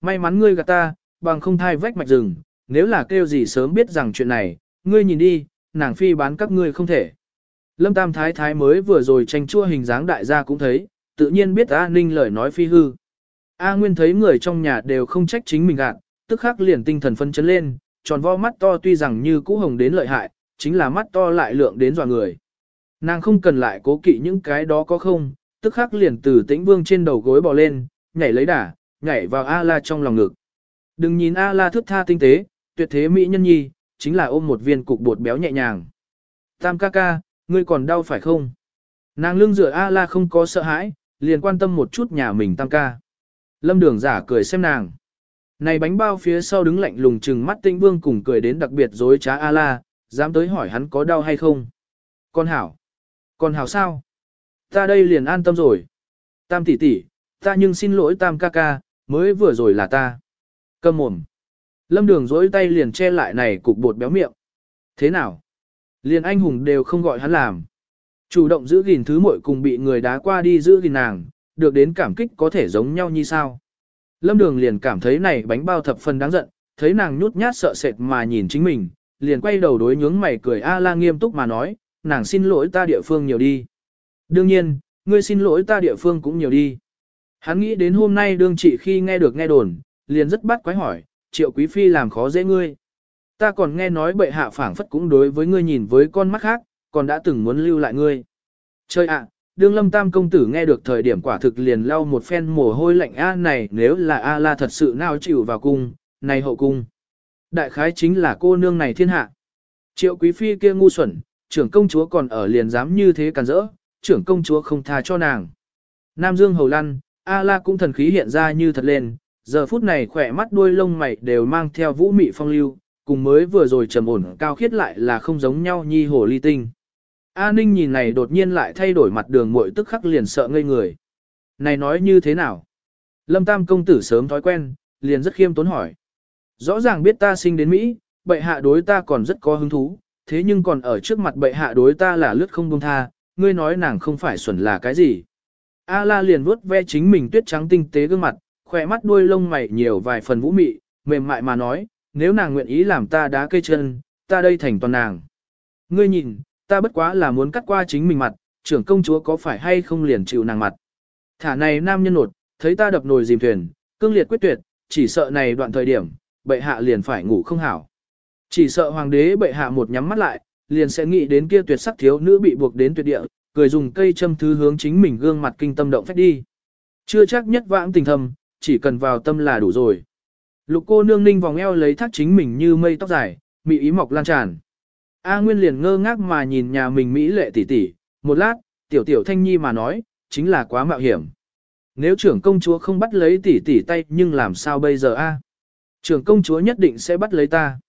may mắn ngươi gạt ta, bằng không thai vách mạch rừng, nếu là kêu gì sớm biết rằng chuyện này, ngươi nhìn đi, nàng phi bán các ngươi không thể. Lâm Tam Thái Thái mới vừa rồi tranh chua hình dáng đại gia cũng thấy, tự nhiên biết A Ninh lời nói phi hư. A Nguyên thấy người trong nhà đều không trách chính mình gạt, tức khắc liền tinh thần phân chấn lên, tròn vo mắt to tuy rằng như cũ hồng đến lợi hại, chính là mắt to lại lượng đến dọa người. Nàng không cần lại cố kỵ những cái đó có không, tức khắc liền từ tĩnh vương trên đầu gối bò lên, nhảy lấy đà, nhảy vào A-la trong lòng ngực. Đừng nhìn A-la thước tha tinh tế, tuyệt thế mỹ nhân nhi, chính là ôm một viên cục bột béo nhẹ nhàng. Tam ca ca, ngươi còn đau phải không? Nàng lưng rửa A-la không có sợ hãi, liền quan tâm một chút nhà mình tam ca. Lâm đường giả cười xem nàng. Này bánh bao phía sau đứng lạnh lùng chừng mắt tinh vương cùng cười đến đặc biệt dối trá A-la, dám tới hỏi hắn có đau hay không. Con hảo. Con hảo sao? Ta đây liền an tâm rồi. Tam tỷ tỷ, ta nhưng xin lỗi tam ca ca, mới vừa rồi là ta. Cầm mồm. Lâm đường dỗi tay liền che lại này cục bột béo miệng. Thế nào? Liền anh hùng đều không gọi hắn làm. Chủ động giữ gìn thứ muội cùng bị người đá qua đi giữ gìn nàng, được đến cảm kích có thể giống nhau như sao. Lâm đường liền cảm thấy này bánh bao thập phần đáng giận, thấy nàng nhút nhát sợ sệt mà nhìn chính mình, liền quay đầu đối nhướng mày cười A la nghiêm túc mà nói, nàng xin lỗi ta địa phương nhiều đi. Đương nhiên, ngươi xin lỗi ta địa phương cũng nhiều đi. Hắn nghĩ đến hôm nay đương trị khi nghe được nghe đồn, liền rất bắt quái hỏi, triệu quý phi làm khó dễ ngươi. Ta còn nghe nói bệ hạ phảng phất cũng đối với ngươi nhìn với con mắt khác, còn đã từng muốn lưu lại ngươi. Chơi ạ, đương lâm tam công tử nghe được thời điểm quả thực liền lau một phen mồ hôi lạnh A này nếu là A la thật sự nào chịu vào cung, này hậu cung. Đại khái chính là cô nương này thiên hạ. Triệu quý phi kia ngu xuẩn, trưởng công chúa còn ở liền dám như thế càn rỡ, trưởng công chúa không tha cho nàng. Nam Dương hầu lăn, A la cũng thần khí hiện ra như thật lên, giờ phút này khỏe mắt đuôi lông mày đều mang theo vũ mị phong lưu, cùng mới vừa rồi trầm ổn cao khiết lại là không giống nhau nhi hồ ly tinh. A Ninh nhìn này đột nhiên lại thay đổi mặt đường muội tức khắc liền sợ ngây người. Này nói như thế nào? Lâm Tam công tử sớm thói quen, liền rất khiêm tốn hỏi. Rõ ràng biết ta sinh đến Mỹ, bệ hạ đối ta còn rất có hứng thú, thế nhưng còn ở trước mặt bệ hạ đối ta là lướt không buông tha, ngươi nói nàng không phải xuẩn là cái gì. A la liền vuốt ve chính mình tuyết trắng tinh tế gương mặt, khỏe mắt đuôi lông mày nhiều vài phần vũ mị, mềm mại mà nói, nếu nàng nguyện ý làm ta đá cây chân, ta đây thành toàn nàng. Ngươi nhìn, ta bất quá là muốn cắt qua chính mình mặt, trưởng công chúa có phải hay không liền chịu nàng mặt. Thả này nam nhân nột, thấy ta đập nồi dìm thuyền, cương liệt quyết tuyệt, chỉ sợ này đoạn thời điểm, bệ hạ liền phải ngủ không hảo. Chỉ sợ hoàng đế bệ hạ một nhắm mắt lại, liền sẽ nghĩ đến kia tuyệt sắc thiếu nữ bị buộc đến tuyệt địa, cười dùng cây châm thứ hướng chính mình gương mặt kinh tâm động phách đi. Chưa chắc nhất vãng tình thầm, chỉ cần vào tâm là đủ rồi. Lục cô nương ninh vòng eo lấy thắt chính mình như mây tóc dài, mị ý mọc lan tràn. A Nguyên liền ngơ ngác mà nhìn nhà mình mỹ lệ tỷ tỷ, một lát, tiểu tiểu thanh nhi mà nói, chính là quá mạo hiểm. Nếu trưởng công chúa không bắt lấy tỷ tỷ tay nhưng làm sao bây giờ a? Trưởng công chúa nhất định sẽ bắt lấy ta.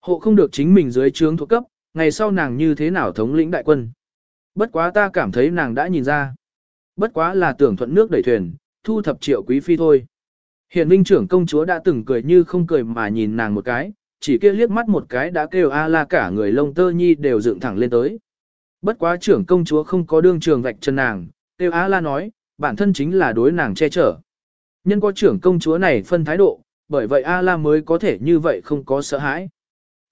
Hộ không được chính mình dưới trướng thuộc cấp, ngày sau nàng như thế nào thống lĩnh đại quân. Bất quá ta cảm thấy nàng đã nhìn ra. Bất quá là tưởng thuận nước đẩy thuyền, thu thập triệu quý phi thôi. Hiện minh trưởng công chúa đã từng cười như không cười mà nhìn nàng một cái, chỉ kia liếc mắt một cái đã kêu a la cả người lông tơ nhi đều dựng thẳng lên tới. Bất quá trưởng công chúa không có đương trường vạch chân nàng, kêu a la nói, bản thân chính là đối nàng che chở. Nhân có trưởng công chúa này phân thái độ, bởi vậy a la mới có thể như vậy không có sợ hãi.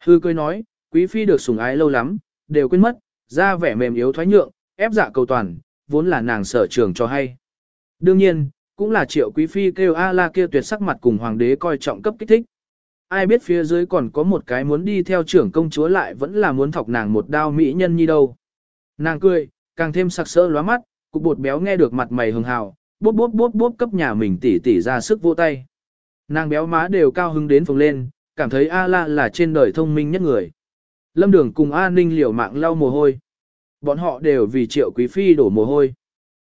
Hư cười nói, quý phi được sủng ái lâu lắm, đều quên mất, ra vẻ mềm yếu thoái nhượng, ép dạ cầu toàn, vốn là nàng sở trường cho hay. Đương nhiên, cũng là triệu quý phi kêu A la kia tuyệt sắc mặt cùng hoàng đế coi trọng cấp kích thích. Ai biết phía dưới còn có một cái muốn đi theo trưởng công chúa lại vẫn là muốn thọc nàng một đao mỹ nhân như đâu. Nàng cười, càng thêm sặc sỡ lóa mắt, cục bột béo nghe được mặt mày hường hào, bốp bốp bốp bốp cấp nhà mình tỉ tỉ ra sức vô tay. Nàng béo má đều cao hứng đến phồng lên, cảm thấy A la là trên đời thông minh nhất người. Lâm Đường cùng A Ninh liều mạng lau mồ hôi. Bọn họ đều vì triệu quý phi đổ mồ hôi.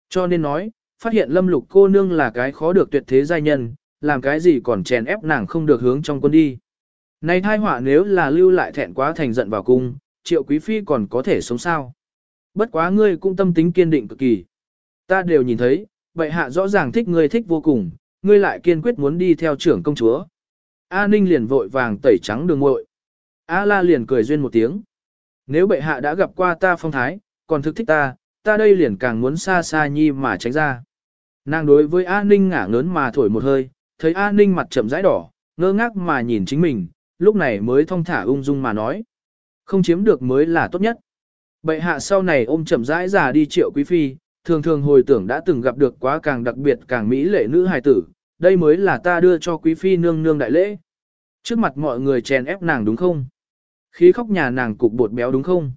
Cho nên nói, phát hiện lâm lục cô nương là cái khó được tuyệt thế giai nhân, làm cái gì còn chèn ép nàng không được hướng trong quân đi. Này thai họa nếu là lưu lại thẹn quá thành giận vào cung, triệu quý phi còn có thể sống sao. Bất quá ngươi cũng tâm tính kiên định cực kỳ. Ta đều nhìn thấy, bệ hạ rõ ràng thích ngươi thích vô cùng, ngươi lại kiên quyết muốn đi theo trưởng công chúa. A Ninh liền vội vàng tẩy trắng đường ngội. A La liền cười duyên một tiếng. Nếu bệ hạ đã gặp qua ta phong thái, còn thực thích ta, ta đây liền càng muốn xa xa nhi mà tránh ra. Nàng đối với A Ninh ngả ngớn mà thổi một hơi, thấy A Ninh mặt chậm rãi đỏ, ngơ ngác mà nhìn chính mình, lúc này mới thong thả ung dung mà nói. Không chiếm được mới là tốt nhất. Bệ hạ sau này ôm chậm rãi già đi triệu quý phi, thường thường hồi tưởng đã từng gặp được quá càng đặc biệt càng mỹ lệ nữ hài tử, đây mới là ta đưa cho quý phi nương nương đại lễ. Trước mặt mọi người chèn ép nàng đúng không? Khí khóc nhà nàng cục bột béo đúng không?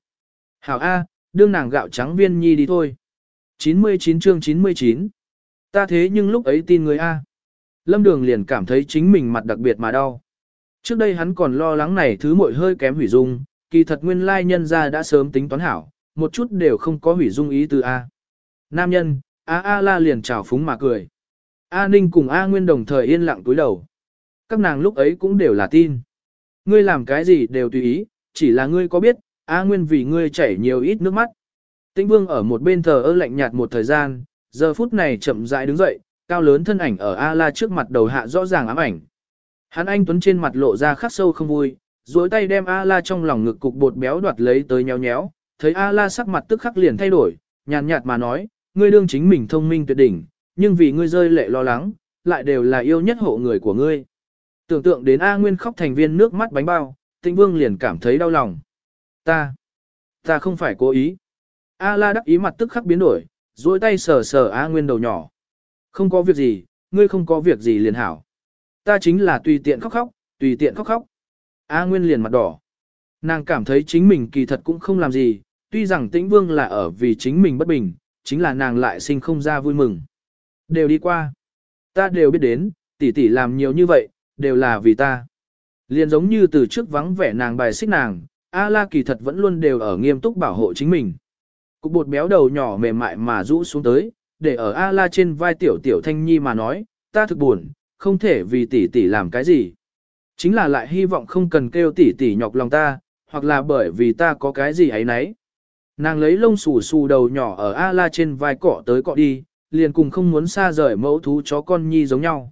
Hảo A, đương nàng gạo trắng viên nhi đi thôi. 99 chương 99 Ta thế nhưng lúc ấy tin người A. Lâm Đường liền cảm thấy chính mình mặt đặc biệt mà đau. Trước đây hắn còn lo lắng này thứ mội hơi kém hủy dung, kỳ thật nguyên lai nhân ra đã sớm tính toán hảo, một chút đều không có hủy dung ý từ A. Nam nhân, A A la liền chào phúng mà cười. A Ninh cùng A Nguyên đồng thời yên lặng túi đầu. Các nàng lúc ấy cũng đều là tin. Ngươi làm cái gì đều tùy ý, chỉ là ngươi có biết, A Nguyên vì ngươi chảy nhiều ít nước mắt. Tĩnh Vương ở một bên thờ ơ lạnh nhạt một thời gian, giờ phút này chậm rãi đứng dậy, cao lớn thân ảnh ở A La trước mặt đầu hạ rõ ràng ám ảnh. Hắn anh tuấn trên mặt lộ ra khắc sâu không vui, duỗi tay đem A La trong lòng ngực cục bột béo đoạt lấy tới nhéo nhéo, thấy A La sắc mặt tức khắc liền thay đổi, nhàn nhạt mà nói, ngươi đương chính mình thông minh tuyệt đỉnh, nhưng vì ngươi rơi lệ lo lắng, lại đều là yêu nhất hộ người của ngươi. Tưởng tượng đến A Nguyên khóc thành viên nước mắt bánh bao, Tĩnh Vương liền cảm thấy đau lòng. Ta, ta không phải cố ý. A La đắc ý mặt tức khắc biến đổi, duỗi tay sờ sờ A Nguyên đầu nhỏ. Không có việc gì, ngươi không có việc gì liền hảo. Ta chính là tùy tiện khóc khóc, tùy tiện khóc khóc. A Nguyên liền mặt đỏ. Nàng cảm thấy chính mình kỳ thật cũng không làm gì, tuy rằng tĩnh vương là ở vì chính mình bất bình, chính là nàng lại sinh không ra vui mừng. Đều đi qua. Ta đều biết đến, tỷ tỷ làm nhiều như vậy, đều là vì ta. Liền giống như từ trước vắng vẻ nàng bài xích nàng, A La kỳ thật vẫn luôn đều ở nghiêm túc bảo hộ chính mình. Cục bột béo đầu nhỏ mềm mại mà rũ xuống tới, để ở A La trên vai tiểu tiểu thanh nhi mà nói, ta thực buồn, không thể vì tỷ tỷ làm cái gì. Chính là lại hy vọng không cần kêu tỷ tỷ nhọc lòng ta, hoặc là bởi vì ta có cái gì ấy nấy. Nàng lấy lông xù xù đầu nhỏ ở A La trên vai cọ tới cọ đi, liền cùng không muốn xa rời mẫu thú chó con nhi giống nhau.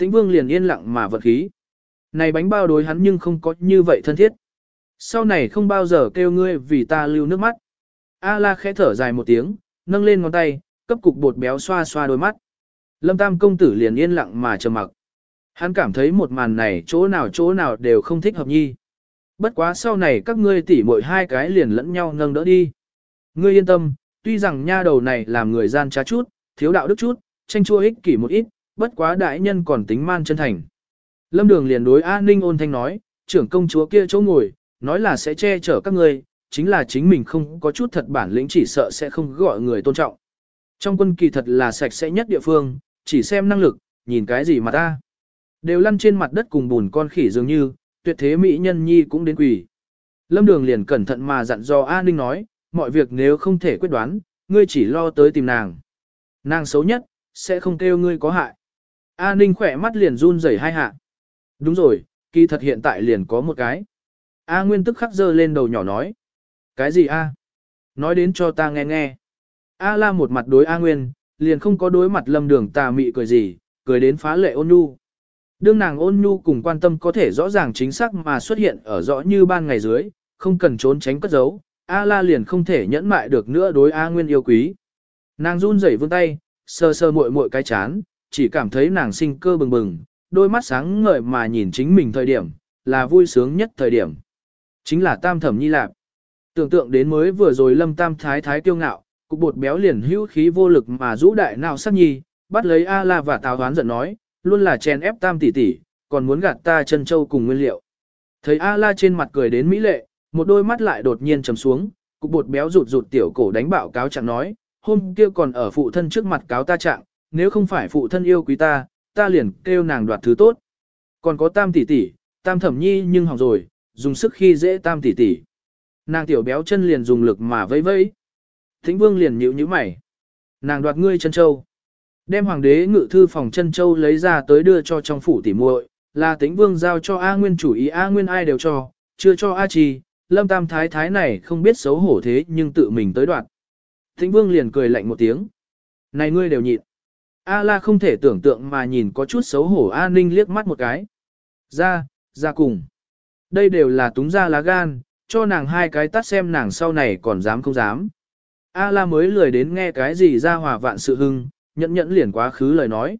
Thính vương liền yên lặng mà vật khí. Này bánh bao đối hắn nhưng không có như vậy thân thiết. Sau này không bao giờ kêu ngươi vì ta lưu nước mắt. A la khẽ thở dài một tiếng, nâng lên ngón tay, cấp cục bột béo xoa xoa đôi mắt. Lâm Tam công tử liền yên lặng mà trầm mặc. Hắn cảm thấy một màn này chỗ nào chỗ nào đều không thích hợp nhi. Bất quá sau này các ngươi tỉ muội hai cái liền lẫn nhau nâng đỡ đi. Ngươi yên tâm, tuy rằng nha đầu này làm người gian trá chút, thiếu đạo đức chút, tranh chua ích kỷ một ít, bất quá đại nhân còn tính man chân thành. Lâm Đường liền đối A Ninh ôn thanh nói, trưởng công chúa kia chỗ ngồi, nói là sẽ che chở các ngươi, chính là chính mình không có chút thật bản lĩnh chỉ sợ sẽ không gọi người tôn trọng. Trong quân kỳ thật là sạch sẽ nhất địa phương, chỉ xem năng lực, nhìn cái gì mà ta. Đều lăn trên mặt đất cùng bùn con khỉ dường như, tuyệt thế mỹ nhân nhi cũng đến quỷ. Lâm Đường liền cẩn thận mà dặn dò A Ninh nói, mọi việc nếu không thể quyết đoán, ngươi chỉ lo tới tìm nàng. Nàng xấu nhất, sẽ không kêu ngươi có hại. A Ninh khỏe mắt liền run rẩy hai hạ. Đúng rồi, kỳ thật hiện tại liền có một cái. A Nguyên tức khắc dơ lên đầu nhỏ nói. Cái gì A? Nói đến cho ta nghe nghe. A La một mặt đối A Nguyên, liền không có đối mặt lâm đường tà mị cười gì, cười đến phá lệ ôn nhu. Đương nàng ôn nhu cùng quan tâm có thể rõ ràng chính xác mà xuất hiện ở rõ như ban ngày dưới, không cần trốn tránh cất giấu, A La liền không thể nhẫn mại được nữa đối A Nguyên yêu quý. Nàng run rẩy vươn tay, sờ sờ muội muội cái chán, chỉ cảm thấy nàng sinh cơ bừng bừng, đôi mắt sáng ngời mà nhìn chính mình thời điểm, là vui sướng nhất thời điểm. Chính là tam thẩm nhi lạp. Tưởng tượng đến mới vừa rồi lâm tam thái thái kiêu ngạo, cục bột béo liền hữu khí vô lực mà rũ đại nào sắc nhi, bắt lấy A la và tào hoán giận nói, luôn là chèn ép tam tỷ tỷ, còn muốn gạt ta chân châu cùng nguyên liệu. Thấy A la trên mặt cười đến mỹ lệ, một đôi mắt lại đột nhiên trầm xuống, cục bột béo rụt rụt tiểu cổ đánh bạo cáo chẳng nói, hôm kia còn ở phụ thân trước mặt cáo ta trạng, nếu không phải phụ thân yêu quý ta, ta liền kêu nàng đoạt thứ tốt. Còn có tam tỷ tỷ, tam thẩm nhi nhưng hỏng rồi, dùng sức khi dễ tam tỷ tỷ. Nàng tiểu béo chân liền dùng lực mà vẫy vẫy. Thính vương liền nhíu nhíu mày. Nàng đoạt ngươi chân châu. Đem hoàng đế ngự thư phòng chân châu lấy ra tới đưa cho trong phủ tỷ muội, là tính vương giao cho A Nguyên chủ ý A Nguyên ai đều cho, chưa cho A trì, lâm tam thái thái này không biết xấu hổ thế nhưng tự mình tới đoạt. Tĩnh vương liền cười lạnh một tiếng. Này ngươi đều nhịn. A la không thể tưởng tượng mà nhìn có chút xấu hổ A ninh liếc mắt một cái. Ra, ra cùng. Đây đều là túng ra lá gan, cho nàng hai cái tắt xem nàng sau này còn dám không dám. A la mới lười đến nghe cái gì ra hòa vạn sự hưng, nhẫn nhẫn liền quá khứ lời nói.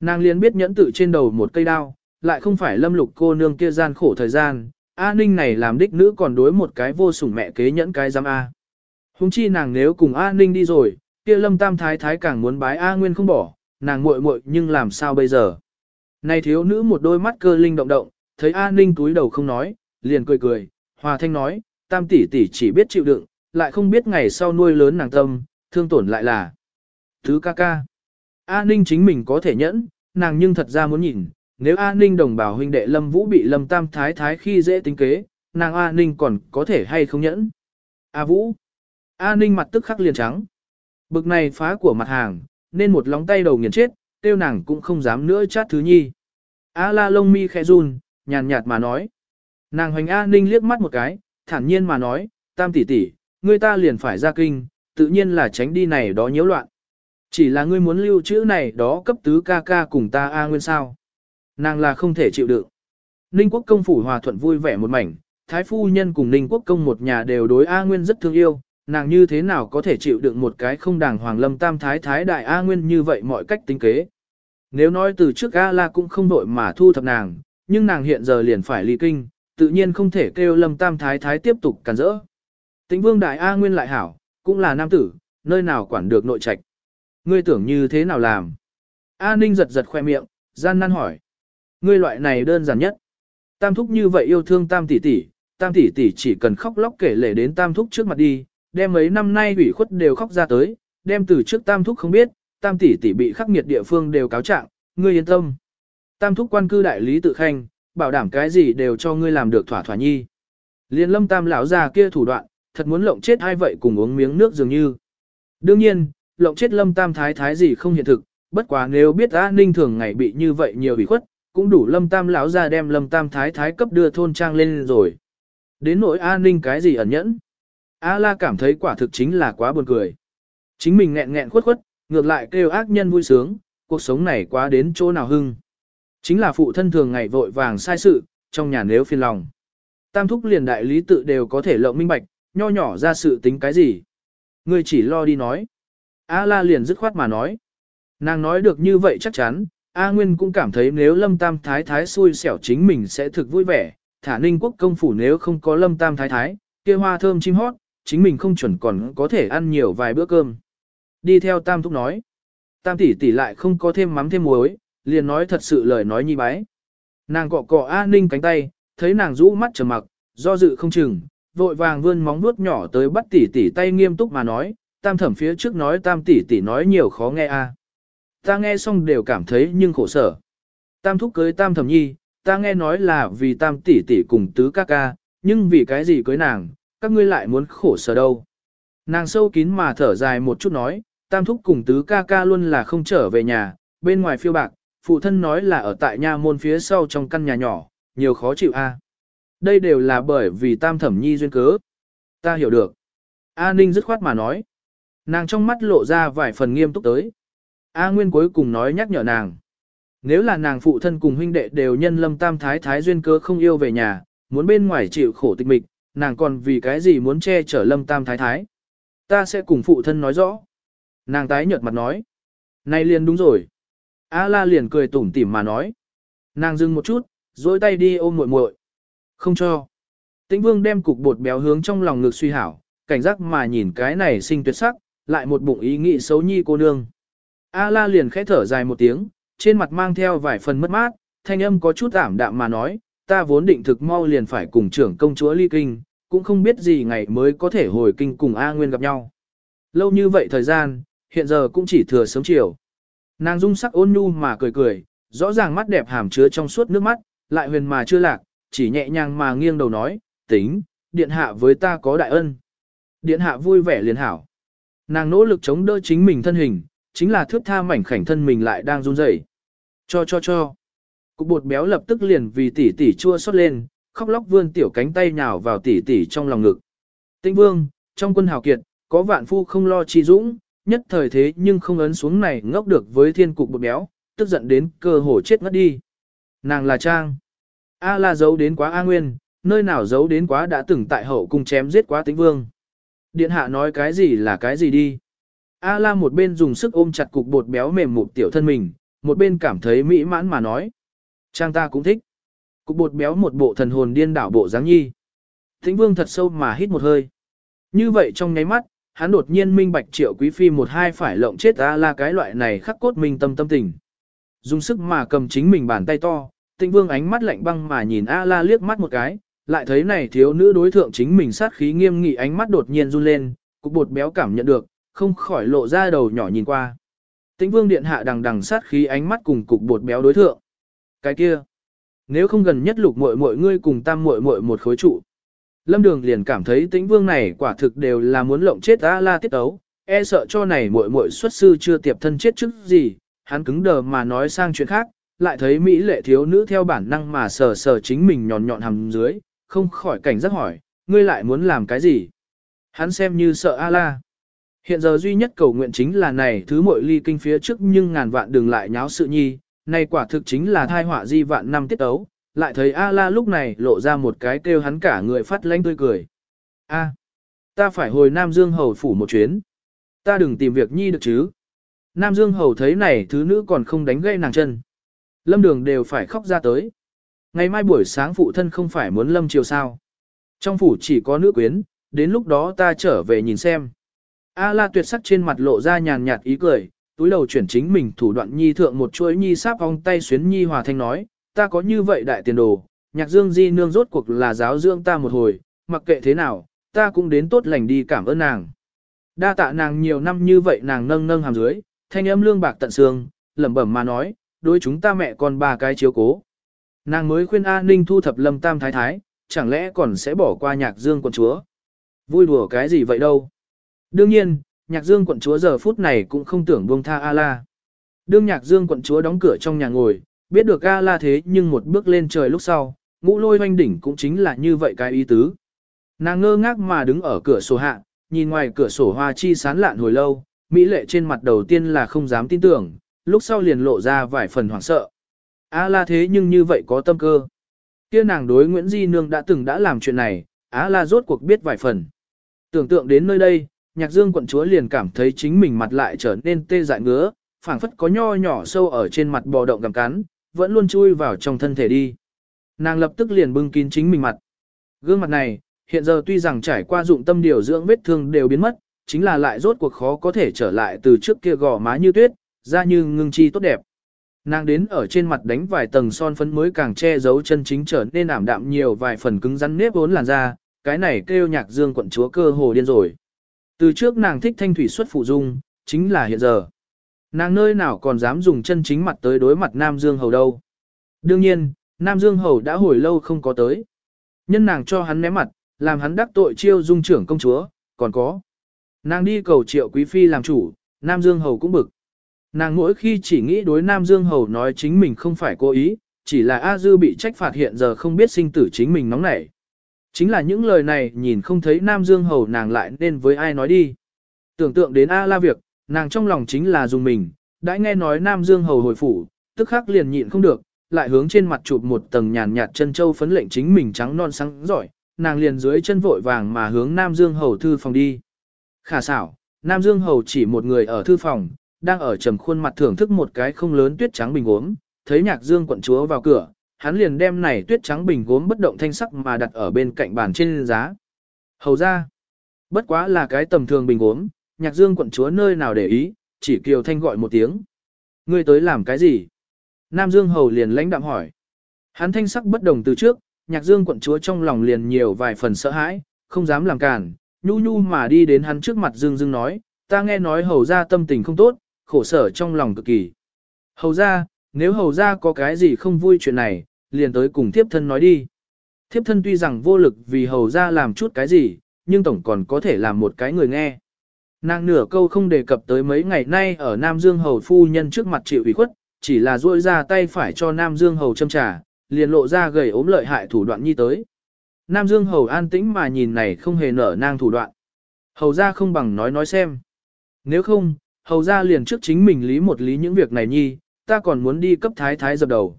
Nàng liền biết nhẫn tự trên đầu một cây đao, lại không phải lâm lục cô nương kia gian khổ thời gian, A Ninh này làm đích nữ còn đối một cái vô sủng mẹ kế nhẫn cái giam A. Hùng chi nàng nếu cùng A Ninh đi rồi, kia lâm tam thái thái càng muốn bái A Nguyên không bỏ, nàng muội muội nhưng làm sao bây giờ. Này thiếu nữ một đôi mắt cơ linh động động, thấy A Ninh túi đầu không nói, liền cười cười, hòa thanh nói, tam tỷ tỷ chỉ biết chịu đựng, lại không biết ngày sau nuôi lớn nàng tâm, thương tổn lại là. Thứ ca ca. A Ninh chính mình có thể nhẫn, nàng nhưng thật ra muốn nhìn, nếu A Ninh đồng bào huynh đệ Lâm Vũ bị Lâm Tam Thái Thái khi dễ tính kế, nàng A Ninh còn có thể hay không nhẫn. A Vũ. A Ninh mặt tức khắc liền trắng. Bực này phá của mặt hàng, nên một lóng tay đầu nghiền chết, tiêu nàng cũng không dám nữa chát thứ nhi. A la lông mi khẽ run, nhàn nhạt mà nói. Nàng hoành A Ninh liếc mắt một cái, thản nhiên mà nói, tam tỷ tỷ, ngươi ta liền phải ra kinh, tự nhiên là tránh đi này đó nhiễu loạn. Chỉ là ngươi muốn lưu trữ này đó cấp tứ ca ca cùng ta A nguyên sao. Nàng là không thể chịu đựng. Ninh quốc công phủ hòa thuận vui vẻ một mảnh, thái phu nhân cùng Ninh quốc công một nhà đều đối A nguyên rất thương yêu, nàng như thế nào có thể chịu đựng một cái không đàng hoàng lâm tam thái thái đại A nguyên như vậy mọi cách tính kế. Nếu nói từ trước A la cũng không đội mà thu thập nàng, nhưng nàng hiện giờ liền phải ly kinh, tự nhiên không thể kêu lâm tam thái thái tiếp tục cản rỡ. Tĩnh vương đại A nguyên lại hảo, cũng là nam tử, nơi nào quản được nội trạch. Ngươi tưởng như thế nào làm? A ninh giật giật khoe miệng, gian nan hỏi. Ngươi loại này đơn giản nhất. Tam thúc như vậy yêu thương tam tỷ tỷ, tam tỷ tỷ chỉ cần khóc lóc kể lể đến tam thúc trước mặt đi, đem mấy năm nay ủy khuất đều khóc ra tới, đem từ trước tam thúc không biết, tam tỷ tỷ bị khắc nghiệt địa phương đều cáo trạng, ngươi yên tâm. Tam thúc quan cư đại lý tự khanh, bảo đảm cái gì đều cho ngươi làm được thỏa thỏa nhi. Liên lâm tam lão già kia thủ đoạn, thật muốn lộng chết ai vậy cùng uống miếng nước dường như. Đương nhiên, lộng chết lâm tam thái thái gì không hiện thực, bất quá nếu biết A Ninh thường ngày bị như vậy nhiều ủy khuất, cũng đủ lâm tam lão ra đem lâm tam thái thái cấp đưa thôn trang lên rồi. Đến nỗi A Ninh cái gì ẩn nhẫn. A la cảm thấy quả thực chính là quá buồn cười. Chính mình nghẹn nghẹn khuất khuất, ngược lại kêu ác nhân vui sướng, cuộc sống này quá đến chỗ nào hưng. Chính là phụ thân thường ngày vội vàng sai sự, trong nhà nếu phiền lòng. Tam thúc liền đại lý tự đều có thể lộng minh bạch, nho nhỏ ra sự tính cái gì. Ngươi chỉ lo đi nói. A la liền dứt khoát mà nói. Nàng nói được như vậy chắc chắn, A Nguyên cũng cảm thấy nếu Lâm Tam Thái Thái xui xẻo chính mình sẽ thực vui vẻ, thả ninh quốc công phủ nếu không có Lâm Tam Thái Thái, kia hoa thơm chim hót, chính mình không chuẩn còn có thể ăn nhiều vài bữa cơm. Đi theo Tam Thúc nói. Tam tỷ tỷ lại không có thêm mắm thêm muối, liền nói thật sự lời nói nhi bái. Nàng cọ cọ A Ninh cánh tay, thấy nàng rũ mắt trầm mặc, do dự không chừng, vội vàng vươn móng vuốt nhỏ tới bắt tỷ tỷ tay nghiêm túc mà nói, tam thẩm phía trước nói tam tỷ tỷ nói nhiều khó nghe a. Ta nghe xong đều cảm thấy nhưng khổ sở. Tam thúc cưới tam thẩm nhi, ta nghe nói là vì tam tỷ tỷ cùng tứ ca ca, nhưng vì cái gì cưới nàng, các ngươi lại muốn khổ sở đâu. Nàng sâu kín mà thở dài một chút nói, tam thúc cùng tứ ca ca luôn là không trở về nhà, bên ngoài phiêu bạc, phụ thân nói là ở tại nhà môn phía sau trong căn nhà nhỏ, nhiều khó chịu a. Đây đều là bởi vì tam thẩm nhi duyên cớ. Ta hiểu được. A Ninh dứt khoát mà nói. Nàng trong mắt lộ ra vài phần nghiêm túc tới. A Nguyên cuối cùng nói nhắc nhở nàng. Nếu là nàng phụ thân cùng huynh đệ đều nhân lâm tam thái thái duyên cớ không yêu về nhà, muốn bên ngoài chịu khổ tịch mịch, nàng còn vì cái gì muốn che chở lâm tam thái thái. Ta sẽ cùng phụ thân nói rõ. Nàng tái nhợt mặt nói. Này liền đúng rồi. A la liền cười tủm tỉm mà nói. Nàng dừng một chút, dối tay đi ôm muội muội. Không cho. Tĩnh vương đem cục bột béo hướng trong lòng ngực suy hảo, cảnh giác mà nhìn cái này sinh tuyệt sắc, lại một bụng ý nghĩ xấu nhi cô nương. A la liền khẽ thở dài một tiếng, trên mặt mang theo vài phần mất mát, thanh âm có chút ảm đạm mà nói, ta vốn định thực mau liền phải cùng trưởng công chúa ly kinh, cũng không biết gì ngày mới có thể hồi kinh cùng A Nguyên gặp nhau. Lâu như vậy thời gian, hiện giờ cũng chỉ thừa sớm chiều. Nàng dung sắc ôn nhu mà cười cười, rõ ràng mắt đẹp hàm chứa trong suốt nước mắt, lại huyền mà chưa lạc, chỉ nhẹ nhàng mà nghiêng đầu nói, tính, điện hạ với ta có đại ân. Điện hạ vui vẻ liền hảo. Nàng nỗ lực chống đỡ chính mình thân hình, chính là thước tha mảnh khảnh thân mình lại đang run rẩy. Cho cho cho. Cục bột béo lập tức liền vì tỷ tỷ chua xót lên, khóc lóc vươn tiểu cánh tay nhào vào tỷ tỷ trong lòng ngực. Tinh vương, trong quân hào kiệt, có vạn phu không lo chi dũng, nhất thời thế nhưng không ấn xuống này ngốc được với thiên cục bột béo, tức giận đến cơ hồ chết ngất đi. Nàng là Trang. A la giấu đến quá A Nguyên, nơi nào giấu đến quá đã từng tại hậu cung chém giết quá tĩnh vương. Điện hạ nói cái gì là cái gì đi. A la một bên dùng sức ôm chặt cục bột béo mềm mụt tiểu thân mình, một bên cảm thấy mỹ mãn mà nói. Trang ta cũng thích. Cục bột béo một bộ thần hồn điên đảo bộ dáng nhi. Thính vương thật sâu mà hít một hơi. Như vậy trong nháy mắt, hắn đột nhiên minh bạch triệu quý phi một hai phải lộng chết ta là cái loại này khắc cốt minh tâm tâm tình. Dùng sức mà cầm chính mình bàn tay to, tĩnh vương ánh mắt lạnh băng mà nhìn A-la liếc mắt một cái, lại thấy này thiếu nữ đối thượng chính mình sát khí nghiêm nghị ánh mắt đột nhiên run lên, cục bột béo cảm nhận được, không khỏi lộ ra đầu nhỏ nhìn qua. Tĩnh vương điện hạ đằng đằng sát khí ánh mắt cùng cục bột béo đối thượng. Cái kia, nếu không gần nhất lục muội muội ngươi cùng tam muội muội một khối trụ. Lâm Đường liền cảm thấy tĩnh vương này quả thực đều là muốn lộng chết A la tiết tấu e sợ cho này muội muội xuất sư chưa tiệp thân chết trước gì, hắn cứng đờ mà nói sang chuyện khác, lại thấy Mỹ lệ thiếu nữ theo bản năng mà sờ sờ chính mình nhọn nhọn hầm dưới, không khỏi cảnh giác hỏi, ngươi lại muốn làm cái gì? Hắn xem như sợ A la. Hiện giờ duy nhất cầu nguyện chính là này thứ muội ly kinh phía trước nhưng ngàn vạn đừng lại nháo sự nhi, này quả thực chính là thai họa di vạn năm tiết ấu, lại thấy A-la lúc này lộ ra một cái kêu hắn cả người phát lánh tươi cười. A, ta phải hồi Nam Dương Hầu phủ một chuyến. Ta đừng tìm việc nhi được chứ. Nam Dương Hầu thấy này thứ nữ còn không đánh gây nàng chân. Lâm đường đều phải khóc ra tới. Ngày mai buổi sáng phụ thân không phải muốn lâm chiều sao. Trong phủ chỉ có nữ quyến, đến lúc đó ta trở về nhìn xem. A-la tuyệt sắc trên mặt lộ ra nhàn nhạt ý cười, túi đầu chuyển chính mình thủ đoạn nhi thượng một chuỗi nhi sáp ong tay xuyến nhi hòa thanh nói, ta có như vậy đại tiền đồ, nhạc dương di nương rốt cuộc là giáo dưỡng ta một hồi, mặc kệ thế nào, ta cũng đến tốt lành đi cảm ơn nàng. Đa tạ nàng nhiều năm như vậy nàng nâng nâng hàm dưới, thanh âm lương bạc tận xương, lẩm bẩm mà nói, đối chúng ta mẹ con ba cái chiếu cố. Nàng mới khuyên A Ninh thu thập lâm tam thái thái, chẳng lẽ còn sẽ bỏ qua nhạc dương quần chúa. Vui đùa cái gì vậy đâu. Đương nhiên, nhạc dương quận chúa giờ phút này cũng không tưởng buông tha A-la. Đương nhạc dương quận chúa đóng cửa trong nhà ngồi, biết được A-la thế nhưng một bước lên trời lúc sau, ngũ lôi hoanh đỉnh cũng chính là như vậy cái ý tứ. Nàng ngơ ngác mà đứng ở cửa sổ hạ, nhìn ngoài cửa sổ hoa chi sán lạn hồi lâu, Mỹ lệ trên mặt đầu tiên là không dám tin tưởng, lúc sau liền lộ ra vài phần hoảng sợ. A-la thế nhưng như vậy có tâm cơ. Kia nàng đối Nguyễn Di Nương đã từng đã làm chuyện này, A-la rốt cuộc biết vài phần. Tưởng tượng đến nơi đây, nhạc dương quận chúa liền cảm thấy chính mình mặt lại trở nên tê dại ngứa, phảng phất có nho nhỏ sâu ở trên mặt bò động gặm cắn, vẫn luôn chui vào trong thân thể đi. Nàng lập tức liền bưng kín chính mình mặt. Gương mặt này, hiện giờ tuy rằng trải qua dụng tâm điều dưỡng vết thương đều biến mất, chính là lại rốt cuộc khó có thể trở lại từ trước kia gò má như tuyết, da như ngưng chi tốt đẹp. Nàng đến ở trên mặt đánh vài tầng son phấn mới càng che giấu chân chính trở nên ảm đạm nhiều vài phần cứng rắn nếp vốn làn da, cái này kêu nhạc dương quận chúa cơ hồ điên rồi. Từ trước nàng thích thanh thủy xuất phụ dung, chính là hiện giờ. Nàng nơi nào còn dám dùng chân chính mặt tới đối mặt Nam Dương Hầu đâu. Đương nhiên, Nam Dương Hầu đã hồi lâu không có tới. Nhân nàng cho hắn ném mặt, làm hắn đắc tội chiêu dung trưởng công chúa, còn có. Nàng đi cầu triệu quý phi làm chủ, Nam Dương Hầu cũng bực. Nàng mỗi khi chỉ nghĩ đối Nam Dương Hầu nói chính mình không phải cố ý, chỉ là A Dư bị trách phạt hiện giờ không biết sinh tử chính mình nóng nảy. Chính là những lời này nhìn không thấy Nam Dương Hầu nàng lại nên với ai nói đi. Tưởng tượng đến A la việc, nàng trong lòng chính là dùng mình, đã nghe nói Nam Dương Hầu hồi phủ, tức khắc liền nhịn không được, lại hướng trên mặt chụp một tầng nhàn nhạt chân châu phấn lệnh chính mình trắng non sáng giỏi, nàng liền dưới chân vội vàng mà hướng Nam Dương Hầu thư phòng đi. Khả xảo, Nam Dương Hầu chỉ một người ở thư phòng, đang ở trầm khuôn mặt thưởng thức một cái không lớn tuyết trắng bình uống thấy nhạc Dương quận chúa vào cửa, hắn liền đem này tuyết trắng bình gốm bất động thanh sắc mà đặt ở bên cạnh bàn trên giá. Hầu ra, bất quá là cái tầm thường bình gốm, nhạc dương quận chúa nơi nào để ý, chỉ kiều thanh gọi một tiếng. Ngươi tới làm cái gì? Nam Dương hầu liền lãnh đạm hỏi. Hắn thanh sắc bất đồng từ trước, nhạc dương quận chúa trong lòng liền nhiều vài phần sợ hãi, không dám làm cản, nhu nhu mà đi đến hắn trước mặt Dương Dương nói, ta nghe nói hầu ra tâm tình không tốt, khổ sở trong lòng cực kỳ. Hầu ra, nếu hầu ra có cái gì không vui chuyện này, liền tới cùng thiếp thân nói đi. Thiếp thân tuy rằng vô lực vì hầu ra làm chút cái gì, nhưng tổng còn có thể làm một cái người nghe. Nàng nửa câu không đề cập tới mấy ngày nay ở Nam Dương Hầu phu nhân trước mặt chịu ủy khuất, chỉ là duỗi ra tay phải cho Nam Dương Hầu châm trà, liền lộ ra gầy ốm lợi hại thủ đoạn nhi tới. Nam Dương Hầu an tĩnh mà nhìn này không hề nở nang thủ đoạn. Hầu ra không bằng nói nói xem. Nếu không, hầu ra liền trước chính mình lý một lý những việc này nhi, ta còn muốn đi cấp thái thái dập đầu.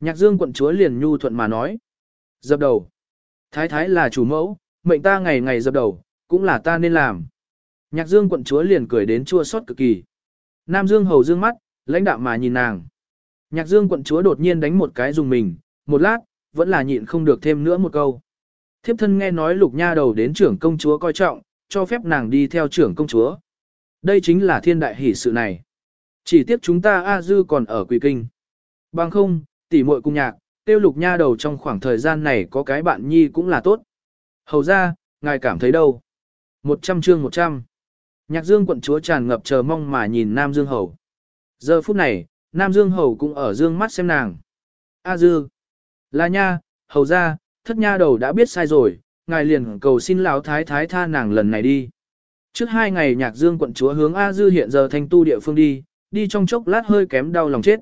Nhạc dương quận chúa liền nhu thuận mà nói. Dập đầu. Thái thái là chủ mẫu, mệnh ta ngày ngày dập đầu, cũng là ta nên làm. Nhạc dương quận chúa liền cười đến chua xót cực kỳ. Nam dương hầu dương mắt, lãnh đạo mà nhìn nàng. Nhạc dương quận chúa đột nhiên đánh một cái dùng mình, một lát, vẫn là nhịn không được thêm nữa một câu. Thiếp thân nghe nói lục nha đầu đến trưởng công chúa coi trọng, cho phép nàng đi theo trưởng công chúa. Đây chính là thiên đại hỷ sự này. Chỉ tiếc chúng ta A Dư còn ở quỷ kinh. Bằng không, tỉ muội cung nhạc, tiêu lục nha đầu trong khoảng thời gian này có cái bạn nhi cũng là tốt. Hầu ra, ngài cảm thấy đâu? Một trăm chương một trăm. Nhạc dương quận chúa tràn ngập chờ mong mà nhìn Nam Dương Hầu. Giờ phút này, Nam Dương Hầu cũng ở dương mắt xem nàng. A Dư. Là nha, hầu ra, thất nha đầu đã biết sai rồi, ngài liền cầu xin lão thái thái tha nàng lần này đi. Trước hai ngày nhạc dương quận chúa hướng A Dư hiện giờ thành tu địa phương đi, đi trong chốc lát hơi kém đau lòng chết.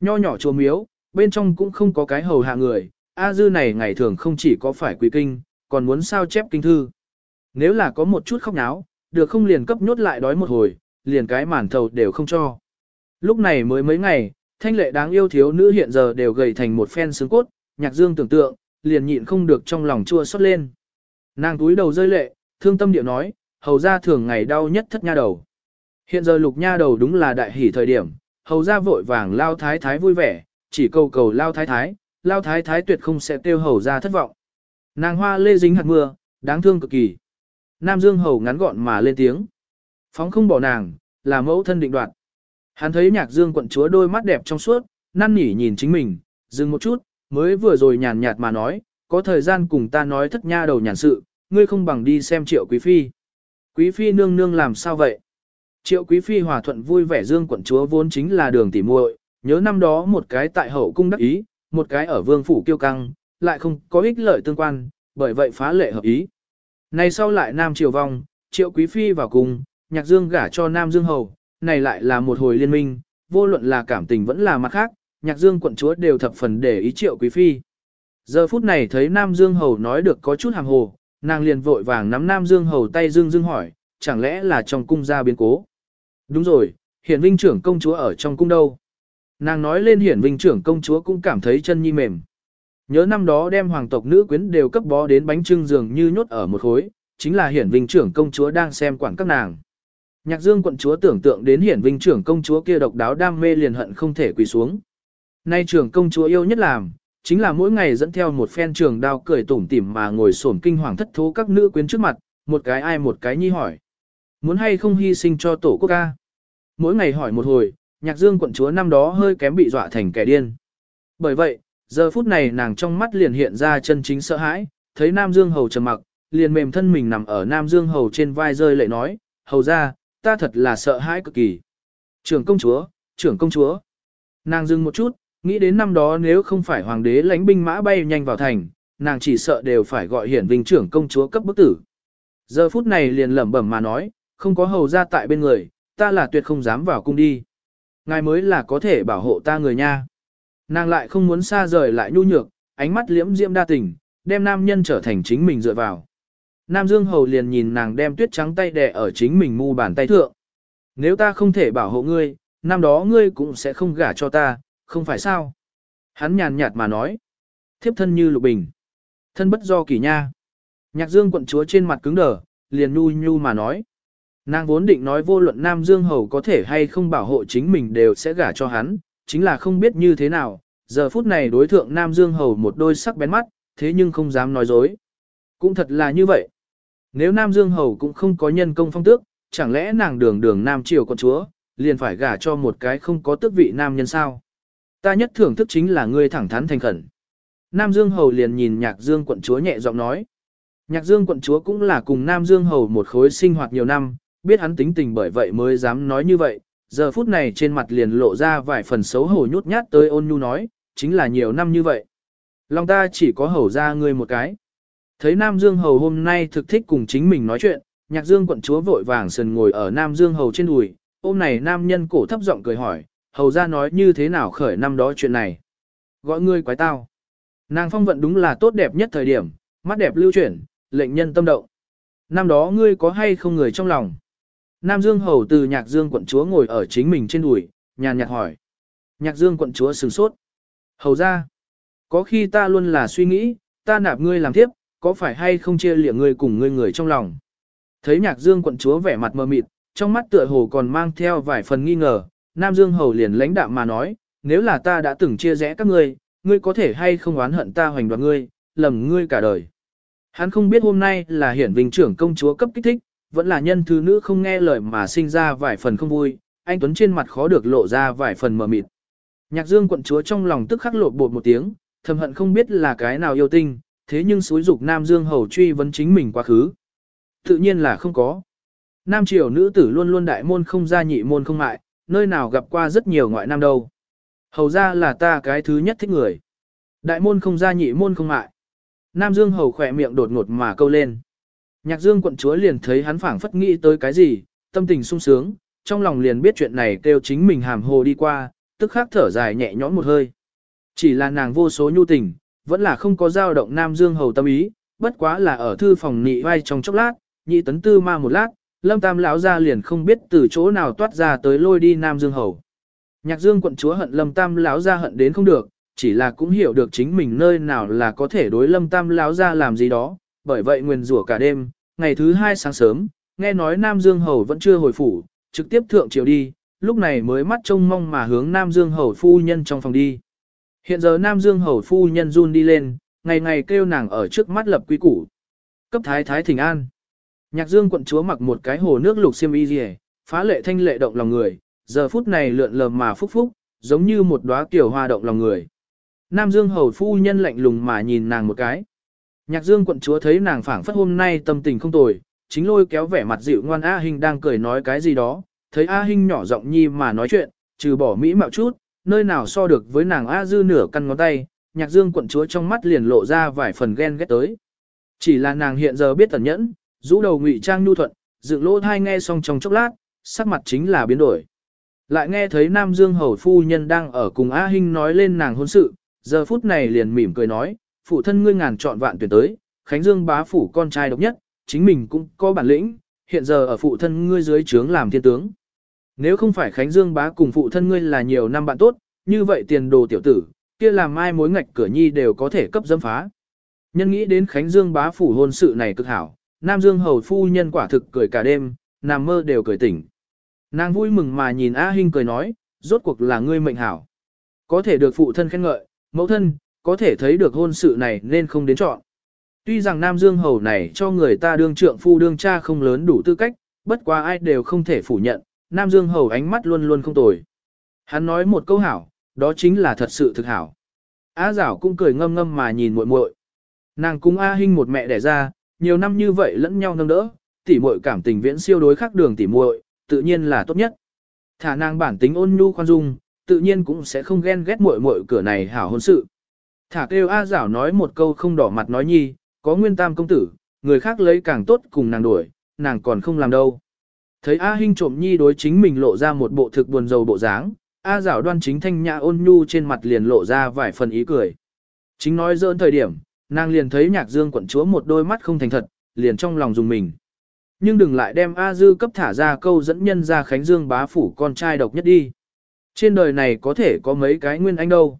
Nho nhỏ chùa miếu, bên trong cũng không có cái hầu hạ người, A Dư này ngày thường không chỉ có phải quỳ kinh, còn muốn sao chép kinh thư. Nếu là có một chút khóc náo, được không liền cấp nhốt lại đói một hồi, liền cái màn thầu đều không cho. Lúc này mới mấy ngày, thanh lệ đáng yêu thiếu nữ hiện giờ đều gầy thành một phen xương cốt, nhạc dương tưởng tượng, liền nhịn không được trong lòng chua xót lên. Nàng túi đầu rơi lệ, thương tâm điệu nói, hầu ra thường ngày đau nhất thất nha đầu. Hiện giờ lục nha đầu đúng là đại hỷ thời điểm, hầu ra vội vàng lao thái thái vui vẻ, chỉ cầu cầu lao thái thái, lao thái thái tuyệt không sẽ tiêu hầu ra thất vọng. Nàng hoa lê dính hạt mưa, đáng thương cực kỳ. Nam Dương hầu ngắn gọn mà lên tiếng. Phóng không bỏ nàng, là mẫu thân định đoạt. Hắn thấy nhạc dương quận chúa đôi mắt đẹp trong suốt, năn nỉ nhìn chính mình, dừng một chút, mới vừa rồi nhàn nhạt mà nói, có thời gian cùng ta nói thất nha đầu nhàn sự, ngươi không bằng đi xem triệu quý phi. Quý phi nương nương làm sao vậy? Triệu quý phi hòa thuận vui vẻ dương quận chúa vốn chính là đường tỉ muội, nhớ năm đó một cái tại hậu cung đắc ý, một cái ở vương phủ kiêu căng, lại không có ích lợi tương quan, bởi vậy phá lệ hợp ý. Này sau lại nam triều vong, triệu quý phi vào cùng nhạc dương gả cho nam dương hầu, này lại là một hồi liên minh, vô luận là cảm tình vẫn là mặt khác, nhạc dương quận chúa đều thập phần để ý triệu quý phi. Giờ phút này thấy Nam Dương Hầu nói được có chút hàng hồ, nàng liền vội vàng nắm Nam Dương Hầu tay Dương Dương hỏi, chẳng lẽ là trong cung ra biến cố. Đúng rồi, hiển vinh trưởng công chúa ở trong cung đâu. Nàng nói lên hiển vinh trưởng công chúa cũng cảm thấy chân nhi mềm. Nhớ năm đó đem hoàng tộc nữ quyến đều cấp bó đến bánh trưng dường như nhốt ở một khối, chính là hiển vinh trưởng công chúa đang xem quản các nàng. Nhạc dương quận chúa tưởng tượng đến hiển vinh trưởng công chúa kia độc đáo đam mê liền hận không thể quỳ xuống. Nay trưởng công chúa yêu nhất làm, chính là mỗi ngày dẫn theo một phen trường đao cười tủm tỉm mà ngồi xổm kinh hoàng thất thố các nữ quyến trước mặt, một cái ai một cái nhi hỏi. Muốn hay không hy sinh cho tổ quốc ca? Mỗi ngày hỏi một hồi, nhạc dương quận chúa năm đó hơi kém bị dọa thành kẻ điên. Bởi vậy, giờ phút này nàng trong mắt liền hiện ra chân chính sợ hãi, thấy Nam Dương Hầu trầm mặc, liền mềm thân mình nằm ở Nam Dương Hầu trên vai rơi lệ nói, Hầu ra, ta thật là sợ hãi cực kỳ. Trưởng công chúa, trưởng công chúa. Nàng dừng một chút, nghĩ đến năm đó nếu không phải hoàng đế lãnh binh mã bay nhanh vào thành, nàng chỉ sợ đều phải gọi hiển vinh trưởng công chúa cấp bức tử. Giờ phút này liền lẩm bẩm mà nói, không có hầu ra tại bên người, ta là tuyệt không dám vào cung đi. Ngài mới là có thể bảo hộ ta người nha. Nàng lại không muốn xa rời lại nhu nhược, ánh mắt liễm diễm đa tình, đem nam nhân trở thành chính mình dựa vào. Nam Dương Hầu liền nhìn nàng đem tuyết trắng tay đè ở chính mình mu bàn tay thượng. Nếu ta không thể bảo hộ ngươi, năm đó ngươi cũng sẽ không gả cho ta, không phải sao? Hắn nhàn nhạt mà nói. Thiếp thân như lục bình. Thân bất do kỳ nha. Nhạc dương quận chúa trên mặt cứng đờ, liền nhu nhu mà nói. Nàng vốn định nói vô luận Nam Dương Hầu có thể hay không bảo hộ chính mình đều sẽ gả cho hắn, chính là không biết như thế nào, giờ phút này đối thượng Nam Dương Hầu một đôi sắc bén mắt, thế nhưng không dám nói dối. Cũng thật là như vậy. Nếu Nam Dương Hầu cũng không có nhân công phong tước, chẳng lẽ nàng đường đường Nam Triều con chúa, liền phải gả cho một cái không có tước vị nam nhân sao? Ta nhất thưởng thức chính là ngươi thẳng thắn thành khẩn. Nam Dương Hầu liền nhìn Nhạc Dương quận chúa nhẹ giọng nói. Nhạc Dương quận chúa cũng là cùng Nam Dương Hầu một khối sinh hoạt nhiều năm, biết hắn tính tình bởi vậy mới dám nói như vậy. Giờ phút này trên mặt liền lộ ra vài phần xấu hổ nhút nhát tới ôn nhu nói, chính là nhiều năm như vậy. Lòng ta chỉ có hầu ra ngươi một cái. Thấy Nam Dương Hầu hôm nay thực thích cùng chính mình nói chuyện, Nhạc Dương quận chúa vội vàng sần ngồi ở Nam Dương Hầu trên đùi, ôm này nam nhân cổ thấp giọng cười hỏi, hầu ra nói như thế nào khởi năm đó chuyện này. Gọi ngươi quái tao. Nàng phong vận đúng là tốt đẹp nhất thời điểm, mắt đẹp lưu chuyển, lệnh nhân tâm động. Năm đó ngươi có hay không người trong lòng? Nam Dương hầu từ nhạc dương quận chúa ngồi ở chính mình trên đùi, nhàn nhạt hỏi. Nhạc dương quận chúa sửng sốt. Hầu ra, có khi ta luôn là suy nghĩ, ta nạp ngươi làm tiếp, có phải hay không chia liệng ngươi cùng ngươi người trong lòng. Thấy nhạc dương quận chúa vẻ mặt mờ mịt, trong mắt tựa hồ còn mang theo vài phần nghi ngờ, Nam Dương Hầu liền lãnh đạm mà nói, nếu là ta đã từng chia rẽ các ngươi, ngươi có thể hay không oán hận ta hoành đoạt ngươi, lầm ngươi cả đời. Hắn không biết hôm nay là hiển vinh trưởng công chúa cấp kích thích, vẫn là nhân thứ nữ không nghe lời mà sinh ra vài phần không vui, anh Tuấn trên mặt khó được lộ ra vài phần mờ mịt. Nhạc dương quận chúa trong lòng tức khắc lột bột một tiếng, thầm hận không biết là cái nào yêu tinh, thế nhưng suối dục Nam Dương hầu truy vấn chính mình quá khứ. Tự nhiên là không có. Nam triều nữ tử luôn luôn đại môn không ra nhị môn không mại, nơi nào gặp qua rất nhiều ngoại nam đâu. Hầu ra là ta cái thứ nhất thích người. Đại môn không ra nhị môn không mại. Nam Dương hầu khỏe miệng đột ngột mà câu lên. Nhạc Dương quận chúa liền thấy hắn phảng phất nghĩ tới cái gì, tâm tình sung sướng, trong lòng liền biết chuyện này kêu chính mình hàm hồ đi qua, tức khắc thở dài nhẹ nhõm một hơi. Chỉ là nàng vô số nhu tình, vẫn là không có dao động Nam Dương hầu tâm ý, bất quá là ở thư phòng nị vai trong chốc lát, nhị tấn tư ma một lát, lâm tam lão ra liền không biết từ chỗ nào toát ra tới lôi đi Nam Dương hầu. Nhạc Dương quận chúa hận lâm tam lão ra hận đến không được, chỉ là cũng hiểu được chính mình nơi nào là có thể đối lâm tam lão ra làm gì đó, bởi vậy nguyền rủa cả đêm, ngày thứ hai sáng sớm, nghe nói Nam Dương hầu vẫn chưa hồi phủ, trực tiếp thượng triều đi, lúc này mới mắt trông mong mà hướng Nam Dương hầu phu nhân trong phòng đi. Hiện giờ Nam Dương hầu phu nhân run đi lên, ngày ngày kêu nàng ở trước mắt lập quý củ. Cấp thái thái thỉnh an. Nhạc Dương quận chúa mặc một cái hồ nước lục xiêm y rìa, phá lệ thanh lệ động lòng người, giờ phút này lượn lờ mà phúc phúc, giống như một đóa tiểu hoa động lòng người. Nam Dương hầu phu nhân lạnh lùng mà nhìn nàng một cái. Nhạc Dương quận chúa thấy nàng phảng phất hôm nay tâm tình không tồi, chính lôi kéo vẻ mặt dịu ngoan A Hinh đang cười nói cái gì đó, thấy A Hinh nhỏ giọng nhi mà nói chuyện, trừ bỏ mỹ mạo chút, nơi nào so được với nàng A Dư nửa căn ngón tay, Nhạc Dương quận chúa trong mắt liền lộ ra vài phần ghen ghét tới. Chỉ là nàng hiện giờ biết tẩn nhẫn, rũ đầu ngụy trang nhu thuận, dựng lỗ thai nghe xong trong chốc lát, sắc mặt chính là biến đổi. Lại nghe thấy Nam Dương hầu phu nhân đang ở cùng A Hinh nói lên nàng hôn sự, giờ phút này liền mỉm cười nói, phụ thân ngươi ngàn chọn vạn tuyển tới, Khánh Dương bá phủ con trai độc nhất, chính mình cũng có bản lĩnh, hiện giờ ở phụ thân ngươi dưới trướng làm thiên tướng. Nếu không phải Khánh Dương bá cùng phụ thân ngươi là nhiều năm bạn tốt, như vậy tiền đồ tiểu tử, kia làm mai mối ngạch cửa nhi đều có thể cấp dâm phá. Nhân nghĩ đến Khánh Dương bá phủ hôn sự này cực hảo, Nam Dương hầu phu nhân quả thực cười cả đêm, nằm mơ đều cười tỉnh. Nàng vui mừng mà nhìn A Hinh cười nói, rốt cuộc là ngươi mệnh hảo. Có thể được phụ thân khen ngợi, mẫu thân, có thể thấy được hôn sự này nên không đến chọn. Tuy rằng Nam Dương hầu này cho người ta đương trượng phu đương cha không lớn đủ tư cách, bất quá ai đều không thể phủ nhận, Nam Dương hầu ánh mắt luôn luôn không tồi. Hắn nói một câu hảo, đó chính là thật sự thực hảo. A Giảo cũng cười ngâm ngâm mà nhìn muội muội. Nàng cung A Hinh một mẹ đẻ ra, nhiều năm như vậy lẫn nhau nâng đỡ, tỉ muội cảm tình viễn siêu đối khác đường tỉ muội, tự nhiên là tốt nhất. Thả nàng bản tính ôn nhu khoan dung, tự nhiên cũng sẽ không ghen ghét muội muội cửa này hảo hôn sự. Thả kêu A Giảo nói một câu không đỏ mặt nói nhi, có nguyên tam công tử, người khác lấy càng tốt cùng nàng đuổi, nàng còn không làm đâu. Thấy A Hinh trộm nhi đối chính mình lộ ra một bộ thực buồn rầu bộ dáng, A Giảo đoan chính thanh nhã ôn nhu trên mặt liền lộ ra vài phần ý cười. Chính nói dỡn thời điểm, nàng liền thấy nhạc dương quận chúa một đôi mắt không thành thật, liền trong lòng dùng mình. Nhưng đừng lại đem A Dư cấp thả ra câu dẫn nhân ra Khánh Dương bá phủ con trai độc nhất đi. Trên đời này có thể có mấy cái nguyên anh đâu.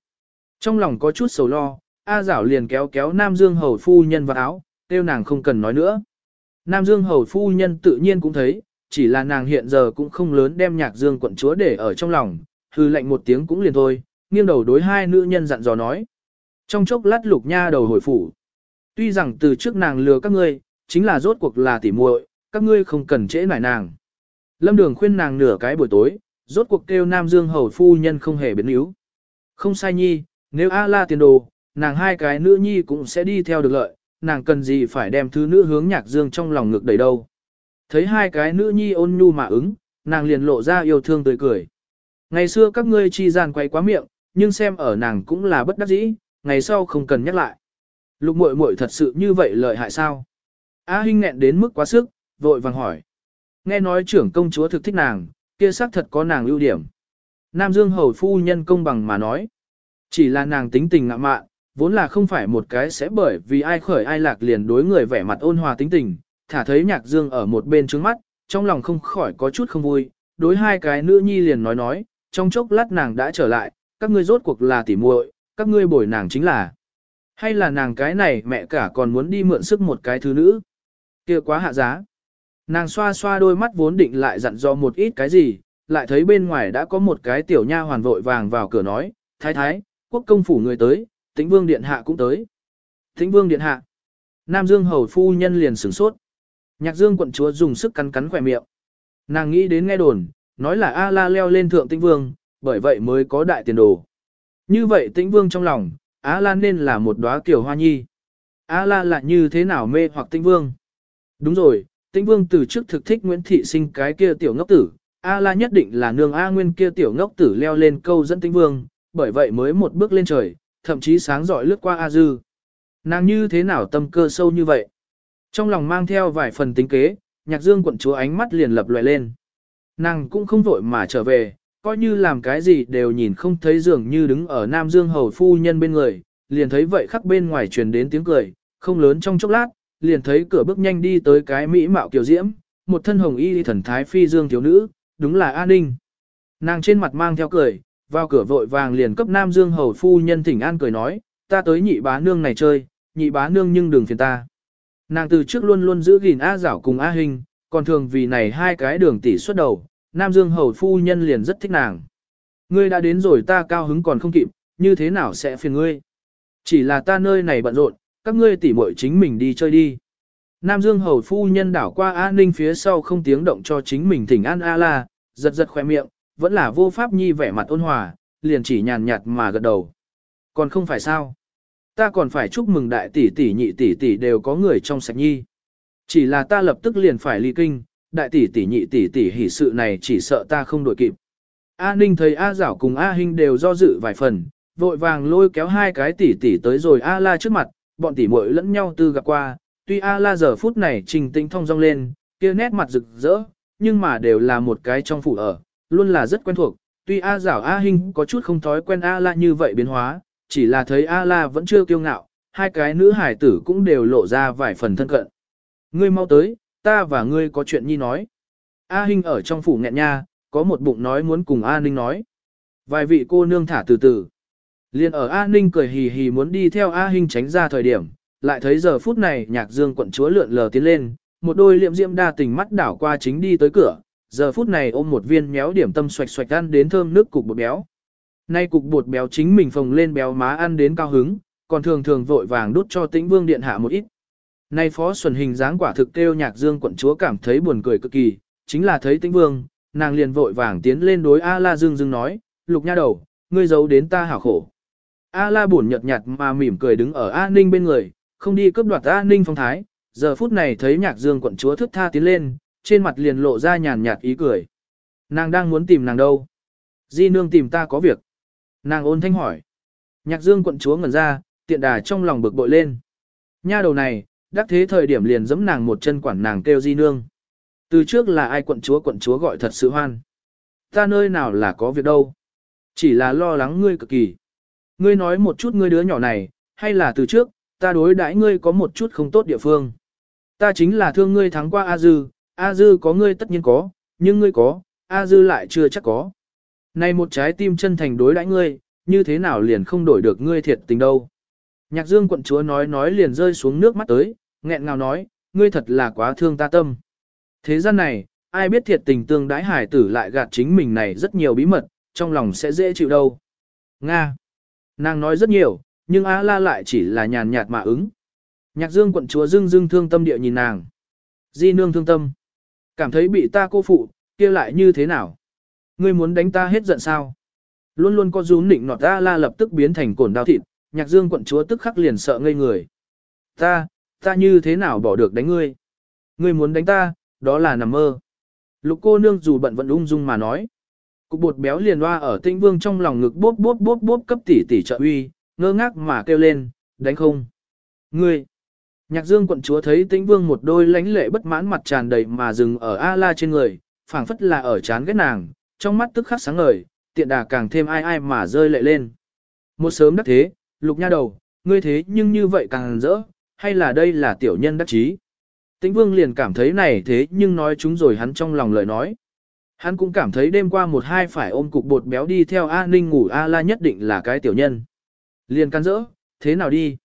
Trong lòng có chút sầu lo, A Giảo liền kéo kéo Nam Dương hầu phu nhân vào áo, kêu nàng không cần nói nữa. Nam Dương hầu phu nhân tự nhiên cũng thấy, chỉ là nàng hiện giờ cũng không lớn đem nhạc Dương quận chúa để ở trong lòng, hư lệnh một tiếng cũng liền thôi, nghiêng đầu đối hai nữ nhân dặn dò nói. Trong chốc lát lục nha đầu hồi phủ. Tuy rằng từ trước nàng lừa các ngươi, chính là rốt cuộc là tỉ muội, các ngươi không cần trễ nải nàng. Lâm Đường khuyên nàng nửa cái buổi tối, rốt cuộc kêu Nam Dương hầu phu nhân không hề biến yếu. Không sai nhi, nếu A la tiền đồ, nàng hai cái nữ nhi cũng sẽ đi theo được lợi, nàng cần gì phải đem thứ nữ hướng nhạc dương trong lòng ngực đầy đâu. Thấy hai cái nữ nhi ôn nhu mà ứng, nàng liền lộ ra yêu thương tươi cười. Ngày xưa các ngươi chi gian quay quá miệng, nhưng xem ở nàng cũng là bất đắc dĩ, ngày sau không cần nhắc lại. Lục muội muội thật sự như vậy lợi hại sao? A Hinh nghẹn đến mức quá sức, vội vàng hỏi. Nghe nói trưởng công chúa thực thích nàng, kia xác thật có nàng ưu điểm. Nam Dương hầu phu nhân công bằng mà nói. Chỉ là nàng tính tình ngạ mạn, vốn là không phải một cái sẽ bởi vì ai khởi ai lạc liền đối người vẻ mặt ôn hòa tính tình, thả thấy nhạc dương ở một bên trước mắt, trong lòng không khỏi có chút không vui, đối hai cái nữ nhi liền nói nói, trong chốc lát nàng đã trở lại, các ngươi rốt cuộc là tỉ muội, các ngươi bồi nàng chính là. Hay là nàng cái này mẹ cả còn muốn đi mượn sức một cái thứ nữ. kia quá hạ giá. Nàng xoa xoa đôi mắt vốn định lại dặn dò một ít cái gì, lại thấy bên ngoài đã có một cái tiểu nha hoàn vội vàng vào cửa nói, thái thái, quốc công phủ người tới, tĩnh vương điện hạ cũng tới. Tĩnh vương điện hạ. Nam Dương hầu phu nhân liền sửng sốt. Nhạc Dương quận chúa dùng sức cắn cắn khỏe miệng. Nàng nghĩ đến nghe đồn, nói là A La leo lên thượng tĩnh vương, bởi vậy mới có đại tiền đồ. Như vậy tĩnh vương trong lòng, A La nên là một đóa tiểu hoa nhi. A La là như thế nào mê hoặc tĩnh vương? Đúng rồi, tĩnh vương từ trước thực thích Nguyễn Thị sinh cái kia tiểu ngốc tử. A La nhất định là nương A Nguyên kia tiểu ngốc tử leo lên câu dẫn tĩnh vương, bởi vậy mới một bước lên trời, thậm chí sáng giỏi lướt qua A Dư. Nàng như thế nào tâm cơ sâu như vậy? Trong lòng mang theo vài phần tính kế, nhạc dương quận chúa ánh mắt liền lập loại lên. Nàng cũng không vội mà trở về, coi như làm cái gì đều nhìn không thấy dường như đứng ở Nam Dương hầu phu nhân bên người, liền thấy vậy khắc bên ngoài truyền đến tiếng cười, không lớn trong chốc lát, liền thấy cửa bước nhanh đi tới cái mỹ mạo kiều diễm, một thân hồng y thần thái phi dương thiếu nữ, đúng là A Ninh. Nàng trên mặt mang theo cười, vào cửa vội vàng liền cấp Nam Dương hầu phu nhân thỉnh an cười nói, ta tới nhị bá nương này chơi, nhị bá nương nhưng đừng phiền ta. Nàng từ trước luôn luôn giữ gìn A Giảo cùng A Hình, còn thường vì này hai cái đường tỷ xuất đầu, Nam Dương hầu phu nhân liền rất thích nàng. Ngươi đã đến rồi ta cao hứng còn không kịp, như thế nào sẽ phiền ngươi? Chỉ là ta nơi này bận rộn, các ngươi tỉ muội chính mình đi chơi đi. Nam Dương hầu phu nhân đảo qua A Ninh phía sau không tiếng động cho chính mình thỉnh an A La, giật giật khoe miệng, vẫn là vô pháp nhi vẻ mặt ôn hòa, liền chỉ nhàn nhạt mà gật đầu. Còn không phải sao? Ta còn phải chúc mừng đại tỷ tỷ nhị tỷ tỷ đều có người trong sạch nhi. Chỉ là ta lập tức liền phải ly kinh, đại tỷ tỷ nhị tỷ tỷ hỉ sự này chỉ sợ ta không đổi kịp. A Ninh thấy A Giảo cùng A Hinh đều do dự vài phần, vội vàng lôi kéo hai cái tỷ tỷ tới rồi A La trước mặt, bọn tỷ muội lẫn nhau tư gặp qua, tuy A La giờ phút này trình tĩnh thông dong lên, kia nét mặt rực rỡ, nhưng mà đều là một cái trong phủ ở, luôn là rất quen thuộc, tuy A Giảo A Hinh có chút không thói quen A La như vậy biến hóa, chỉ là thấy A La vẫn chưa kiêu ngạo, hai cái nữ hải tử cũng đều lộ ra vài phần thân cận. Ngươi mau tới, ta và ngươi có chuyện nhi nói. A Hinh ở trong phủ nghẹn nha, có một bụng nói muốn cùng A Ninh nói. Vài vị cô nương thả từ từ. Liên ở A Ninh cười hì hì muốn đi theo A Hinh tránh ra thời điểm, lại thấy giờ phút này nhạc dương quận chúa lượn lờ tiến lên, một đôi liệm diễm đa tình mắt đảo qua chính đi tới cửa, giờ phút này ôm một viên méo điểm tâm xoạch xoạch ăn đến thơm nước cục bột béo. Nay cục bột béo chính mình phồng lên béo má ăn đến cao hứng, còn thường thường vội vàng đút cho tĩnh vương điện hạ một ít. Nay phó xuân hình dáng quả thực kêu nhạc dương quận chúa cảm thấy buồn cười cực kỳ, chính là thấy tĩnh vương, nàng liền vội vàng tiến lên đối A la dương dương nói, lục nha đầu, ngươi giấu đến ta hảo khổ. A la buồn nhợt nhạt mà mỉm cười đứng ở A ninh bên người, không đi cướp đoạt A ninh phong thái, giờ phút này thấy nhạc dương quận chúa thức tha tiến lên, trên mặt liền lộ ra nhàn nhạt ý cười. Nàng đang muốn tìm nàng đâu? Di nương tìm ta có việc. Nàng ôn thanh hỏi. Nhạc dương quận chúa ngẩn ra, tiện đà trong lòng bực bội lên. Nha đầu này, đắc thế thời điểm liền giẫm nàng một chân quản nàng kêu di nương. Từ trước là ai quận chúa quận chúa gọi thật sự hoan. Ta nơi nào là có việc đâu. Chỉ là lo lắng ngươi cực kỳ. Ngươi nói một chút ngươi đứa nhỏ này, hay là từ trước, ta đối đãi ngươi có một chút không tốt địa phương. Ta chính là thương ngươi thắng qua A Dư, A Dư có ngươi tất nhiên có, nhưng ngươi có, A Dư lại chưa chắc có. Này một trái tim chân thành đối đãi ngươi, như thế nào liền không đổi được ngươi thiệt tình đâu. Nhạc dương quận chúa nói nói liền rơi xuống nước mắt tới, nghẹn ngào nói, ngươi thật là quá thương ta tâm. Thế gian này, ai biết thiệt tình tương đái hải tử lại gạt chính mình này rất nhiều bí mật, trong lòng sẽ dễ chịu đâu. Nga. Nàng nói rất nhiều, nhưng Á La lại chỉ là nhàn nhạt mà ứng. Nhạc dương quận chúa Dương Dương thương tâm địa nhìn nàng. Di nương thương tâm. Cảm thấy bị ta cô phụ, kia lại như thế nào? Ngươi muốn đánh ta hết giận sao? Luôn luôn có rún nịnh nọt ta, La lập tức biến thành cồn đao thịt, nhạc dương quận chúa tức khắc liền sợ ngây người. Ta, ta như thế nào bỏ được đánh ngươi? Ngươi muốn đánh ta, đó là nằm mơ. Lục cô nương dù bận vẫn ung dung mà nói. Cục bột béo liền loa ở tinh vương trong lòng ngực bốp bốp bốp bốp cấp tỷ tỷ trợ uy, ngơ ngác mà kêu lên, đánh không. Ngươi! Nhạc dương quận chúa thấy tĩnh vương một đôi lánh lệ bất mãn mặt tràn đầy mà dừng ở A-la trên người, phảng phất là ở chán ghét nàng, trong mắt tức khắc sáng ngời, tiện đà càng thêm ai ai mà rơi lệ lên. Một sớm đắc thế, lục nha đầu, ngươi thế nhưng như vậy càng rỡ, hay là đây là tiểu nhân đắc chí? Tĩnh vương liền cảm thấy này thế nhưng nói chúng rồi hắn trong lòng lời nói. Hắn cũng cảm thấy đêm qua một hai phải ôm cục bột béo đi theo A Ninh ngủ A La nhất định là cái tiểu nhân. Liền can rỡ, thế nào đi?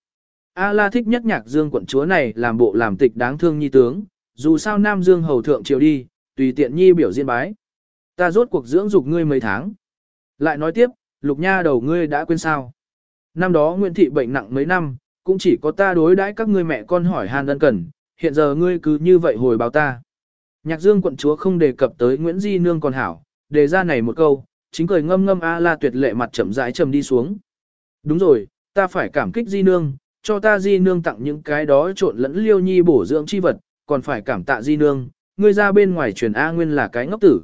A La thích nhất nhạc dương quận chúa này làm bộ làm tịch đáng thương nhi tướng, dù sao Nam Dương hầu thượng triều đi, tùy tiện nhi biểu diễn bái. Ta rốt cuộc dưỡng dục ngươi mấy tháng. Lại nói tiếp, lục nha đầu ngươi đã quên sao. Năm đó Nguyễn Thị bệnh nặng mấy năm, cũng chỉ có ta đối đãi các ngươi mẹ con hỏi han ân cần, hiện giờ ngươi cứ như vậy hồi báo ta. Nhạc dương quận chúa không đề cập tới Nguyễn Di Nương còn hảo, đề ra này một câu, chính cười ngâm ngâm A la tuyệt lệ mặt chậm rãi trầm đi xuống. Đúng rồi, ta phải cảm kích Di Nương, cho ta Di Nương tặng những cái đó trộn lẫn liêu nhi bổ dưỡng chi vật, còn phải cảm tạ Di Nương, ngươi ra bên ngoài truyền A Nguyên là cái ngốc tử.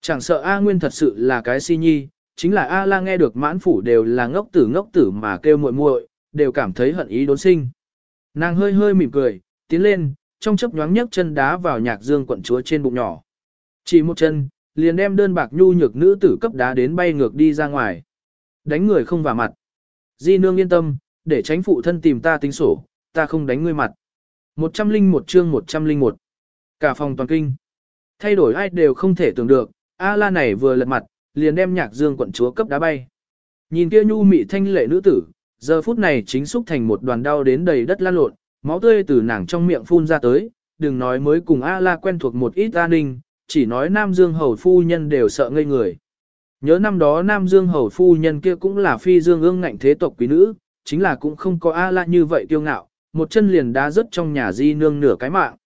Chẳng sợ A Nguyên thật sự là cái si nhi, chính là A la nghe được mãn phủ đều là ngốc tử ngốc tử mà kêu muội muội, đều cảm thấy hận ý đốn sinh. Nàng hơi hơi mỉm cười, tiến lên, trong chớp nhoáng nhấc chân đá vào nhạc dương quận chúa trên bụng nhỏ. Chỉ một chân, liền đem đơn bạc nhu nhược nữ tử cấp đá đến bay ngược đi ra ngoài. Đánh người không vào mặt. Di nương yên tâm, để tránh phụ thân tìm ta tính sổ, ta không đánh ngươi mặt. 101 chương 101. Cả phòng toàn kinh. Thay đổi ai đều không thể tưởng được, A la này vừa lật mặt, liền đem nhạc dương quận chúa cấp đá bay. Nhìn kia nhu mị thanh lệ nữ tử, giờ phút này chính xúc thành một đoàn đau đến đầy đất lan lộn, máu tươi từ nàng trong miệng phun ra tới, đừng nói mới cùng A la quen thuộc một ít an ninh, chỉ nói Nam Dương Hầu Phu Nhân đều sợ ngây người. Nhớ năm đó Nam Dương Hầu Phu Nhân kia cũng là phi dương ương ngạnh thế tộc quý nữ, chính là cũng không có A la như vậy tiêu ngạo, một chân liền đá rớt trong nhà di nương nửa cái mạng.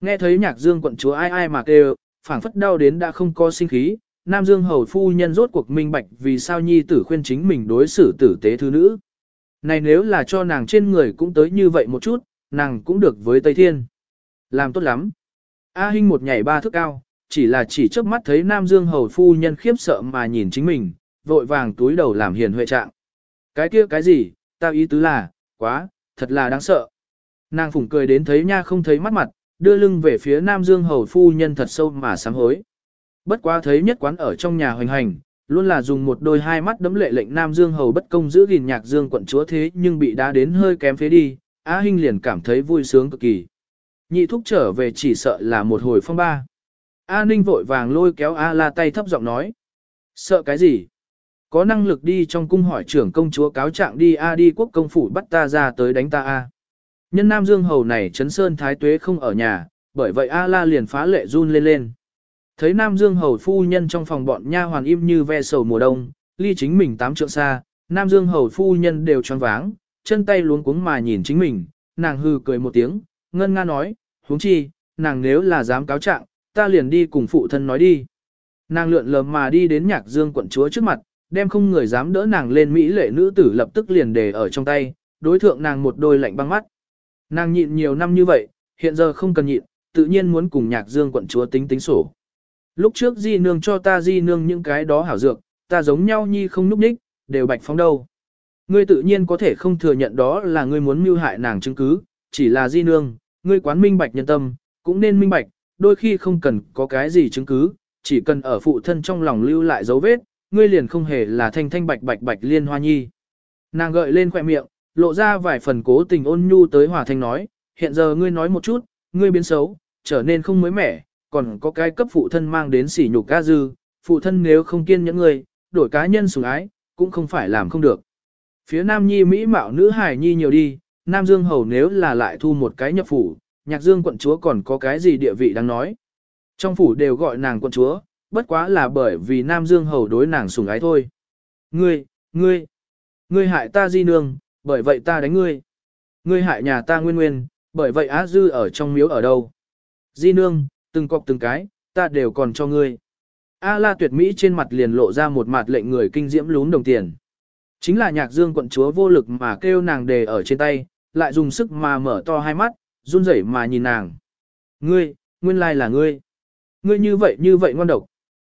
Nghe thấy nhạc dương quận chúa ai ai mà kêu, phảng phất đau đến đã không có sinh khí, Nam Dương Hầu Phu Nhân rốt cuộc minh bạch vì sao nhi tử khuyên chính mình đối xử tử tế thứ nữ. Này nếu là cho nàng trên người cũng tới như vậy một chút, nàng cũng được với Tây Thiên. Làm tốt lắm. A Hinh một nhảy ba thước cao, chỉ là chỉ chớp mắt thấy Nam Dương Hầu Phu Nhân khiếp sợ mà nhìn chính mình, vội vàng túi đầu làm hiền huệ trạng. Cái kia cái gì, ta ý tứ là, quá, thật là đáng sợ. Nàng phủng cười đến thấy nha không thấy mắt mặt, đưa lưng về phía Nam Dương Hầu Phu Nhân thật sâu mà sám hối. Bất quá thấy nhất quán ở trong nhà hoành hành, luôn là dùng một đôi hai mắt đấm lệ lệnh Nam Dương Hầu bất công giữ gìn nhạc Dương quận chúa thế nhưng bị đá đến hơi kém phế đi, Á Hinh liền cảm thấy vui sướng cực kỳ. Nhị thúc trở về chỉ sợ là một hồi phong ba. A Ninh vội vàng lôi kéo A La tay thấp giọng nói. Sợ cái gì? Có năng lực đi trong cung hỏi trưởng công chúa cáo trạng đi A đi quốc công phủ bắt ta ra tới đánh ta A. Nhân Nam Dương Hầu này chấn sơn thái tuế không ở nhà, bởi vậy A La liền phá lệ run lên lên. Thấy Nam Dương Hầu phu nhân trong phòng bọn nha hoàn im như ve sầu mùa đông, ly chính mình tám trượng xa, Nam Dương Hầu phu nhân đều choáng váng, chân tay luống cuống mà nhìn chính mình, nàng hừ cười một tiếng, ngân nga nói, huống chi, nàng nếu là dám cáo trạng, ta liền đi cùng phụ thân nói đi. Nàng lượn lờ mà đi đến nhạc dương quận chúa trước mặt, đem không người dám đỡ nàng lên Mỹ lệ nữ tử lập tức liền để ở trong tay, đối thượng nàng một đôi lạnh băng mắt. Nàng nhịn nhiều năm như vậy, hiện giờ không cần nhịn, tự nhiên muốn cùng nhạc dương quận chúa tính tính sổ. Lúc trước di nương cho ta di nương những cái đó hảo dược, ta giống nhau nhi không núp đích, đều bạch phóng đâu. Ngươi tự nhiên có thể không thừa nhận đó là ngươi muốn mưu hại nàng chứng cứ, chỉ là di nương, ngươi quán minh bạch nhân tâm, cũng nên minh bạch, đôi khi không cần có cái gì chứng cứ, chỉ cần ở phụ thân trong lòng lưu lại dấu vết, ngươi liền không hề là thanh thanh bạch bạch bạch liên hoa nhi. Nàng gợi lên khỏe miệng, lộ ra vài phần cố tình ôn nhu tới hòa thanh nói, hiện giờ ngươi nói một chút, ngươi biến xấu, trở nên không mới mẻ, còn có cái cấp phụ thân mang đến sỉ nhục ca dư, phụ thân nếu không kiên nhẫn ngươi, đổi cá nhân sủng ái, cũng không phải làm không được. Phía Nam Nhi Mỹ mạo nữ hải nhi nhiều đi, Nam Dương Hầu nếu là lại thu một cái nhập phủ, nhạc dương quận chúa còn có cái gì địa vị đáng nói. Trong phủ đều gọi nàng quận chúa, bất quá là bởi vì Nam Dương Hầu đối nàng sủng ái thôi. Ngươi, ngươi, ngươi hại ta di nương, bởi vậy ta đánh ngươi. Ngươi hại nhà ta nguyên nguyên, bởi vậy á dư ở trong miếu ở đâu. Di nương, từng cọc từng cái, ta đều còn cho ngươi. A la tuyệt mỹ trên mặt liền lộ ra một mặt lệnh người kinh diễm lún đồng tiền. Chính là nhạc dương quận chúa vô lực mà kêu nàng đề ở trên tay, lại dùng sức mà mở to hai mắt, run rẩy mà nhìn nàng. Ngươi, nguyên lai là ngươi. Ngươi như vậy như vậy ngon độc.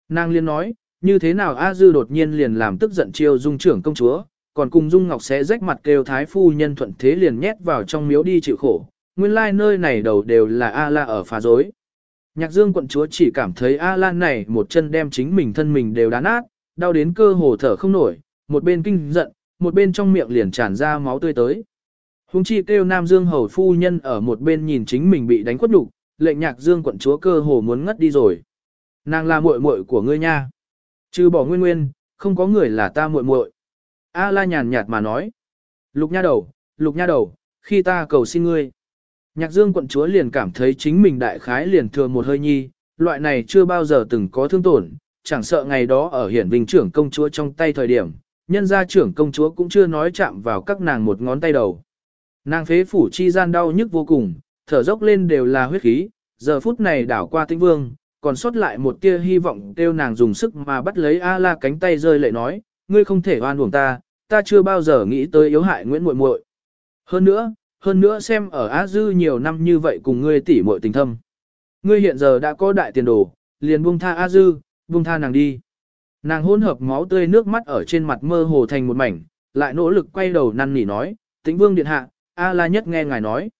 Nàng liền nói, như thế nào A Dư đột nhiên liền làm tức giận chiêu dung trưởng công chúa, còn cùng Dung Ngọc sẽ rách mặt kêu thái phu nhân thuận thế liền nhét vào trong miếu đi chịu khổ. Nguyên lai nơi này đầu đều là A La ở phá dối. Nhạc dương quận chúa chỉ cảm thấy A Lan này một chân đem chính mình thân mình đều đá nát, đau đến cơ hồ thở không nổi, một bên kinh giận, một bên trong miệng liền tràn ra máu tươi tới. Hùng chi kêu Nam Dương hầu phu nhân ở một bên nhìn chính mình bị đánh quất đục, lệnh nhạc Dương quận chúa cơ hồ muốn ngất đi rồi. Nàng là muội muội của ngươi nha. Trừ bỏ nguyên nguyên, không có người là ta muội muội. A la nhàn nhạt mà nói. Lục nha đầu, lục nha đầu, khi ta cầu xin ngươi. Nhạc Dương quận chúa liền cảm thấy chính mình đại khái liền thừa một hơi nhi, loại này chưa bao giờ từng có thương tổn, chẳng sợ ngày đó ở hiển vinh trưởng công chúa trong tay thời điểm, nhân gia trưởng công chúa cũng chưa nói chạm vào các nàng một ngón tay đầu. Nàng phế phủ chi gian đau nhức vô cùng, thở dốc lên đều là huyết khí, giờ phút này đảo qua tĩnh vương, còn sót lại một tia hy vọng kêu nàng dùng sức mà bắt lấy A-la cánh tay rơi lệ nói, ngươi không thể oan uổng ta, ta chưa bao giờ nghĩ tới yếu hại Nguyễn Muội Muội. Hơn nữa, hơn nữa xem ở Á Dư nhiều năm như vậy cùng ngươi tỉ muội tình thâm. Ngươi hiện giờ đã có đại tiền đồ, liền buông tha A Dư, buông tha nàng đi. Nàng hỗn hợp máu tươi nước mắt ở trên mặt mơ hồ thành một mảnh, lại nỗ lực quay đầu năn nỉ nói, tĩnh vương điện hạ, A La nhất nghe ngài nói.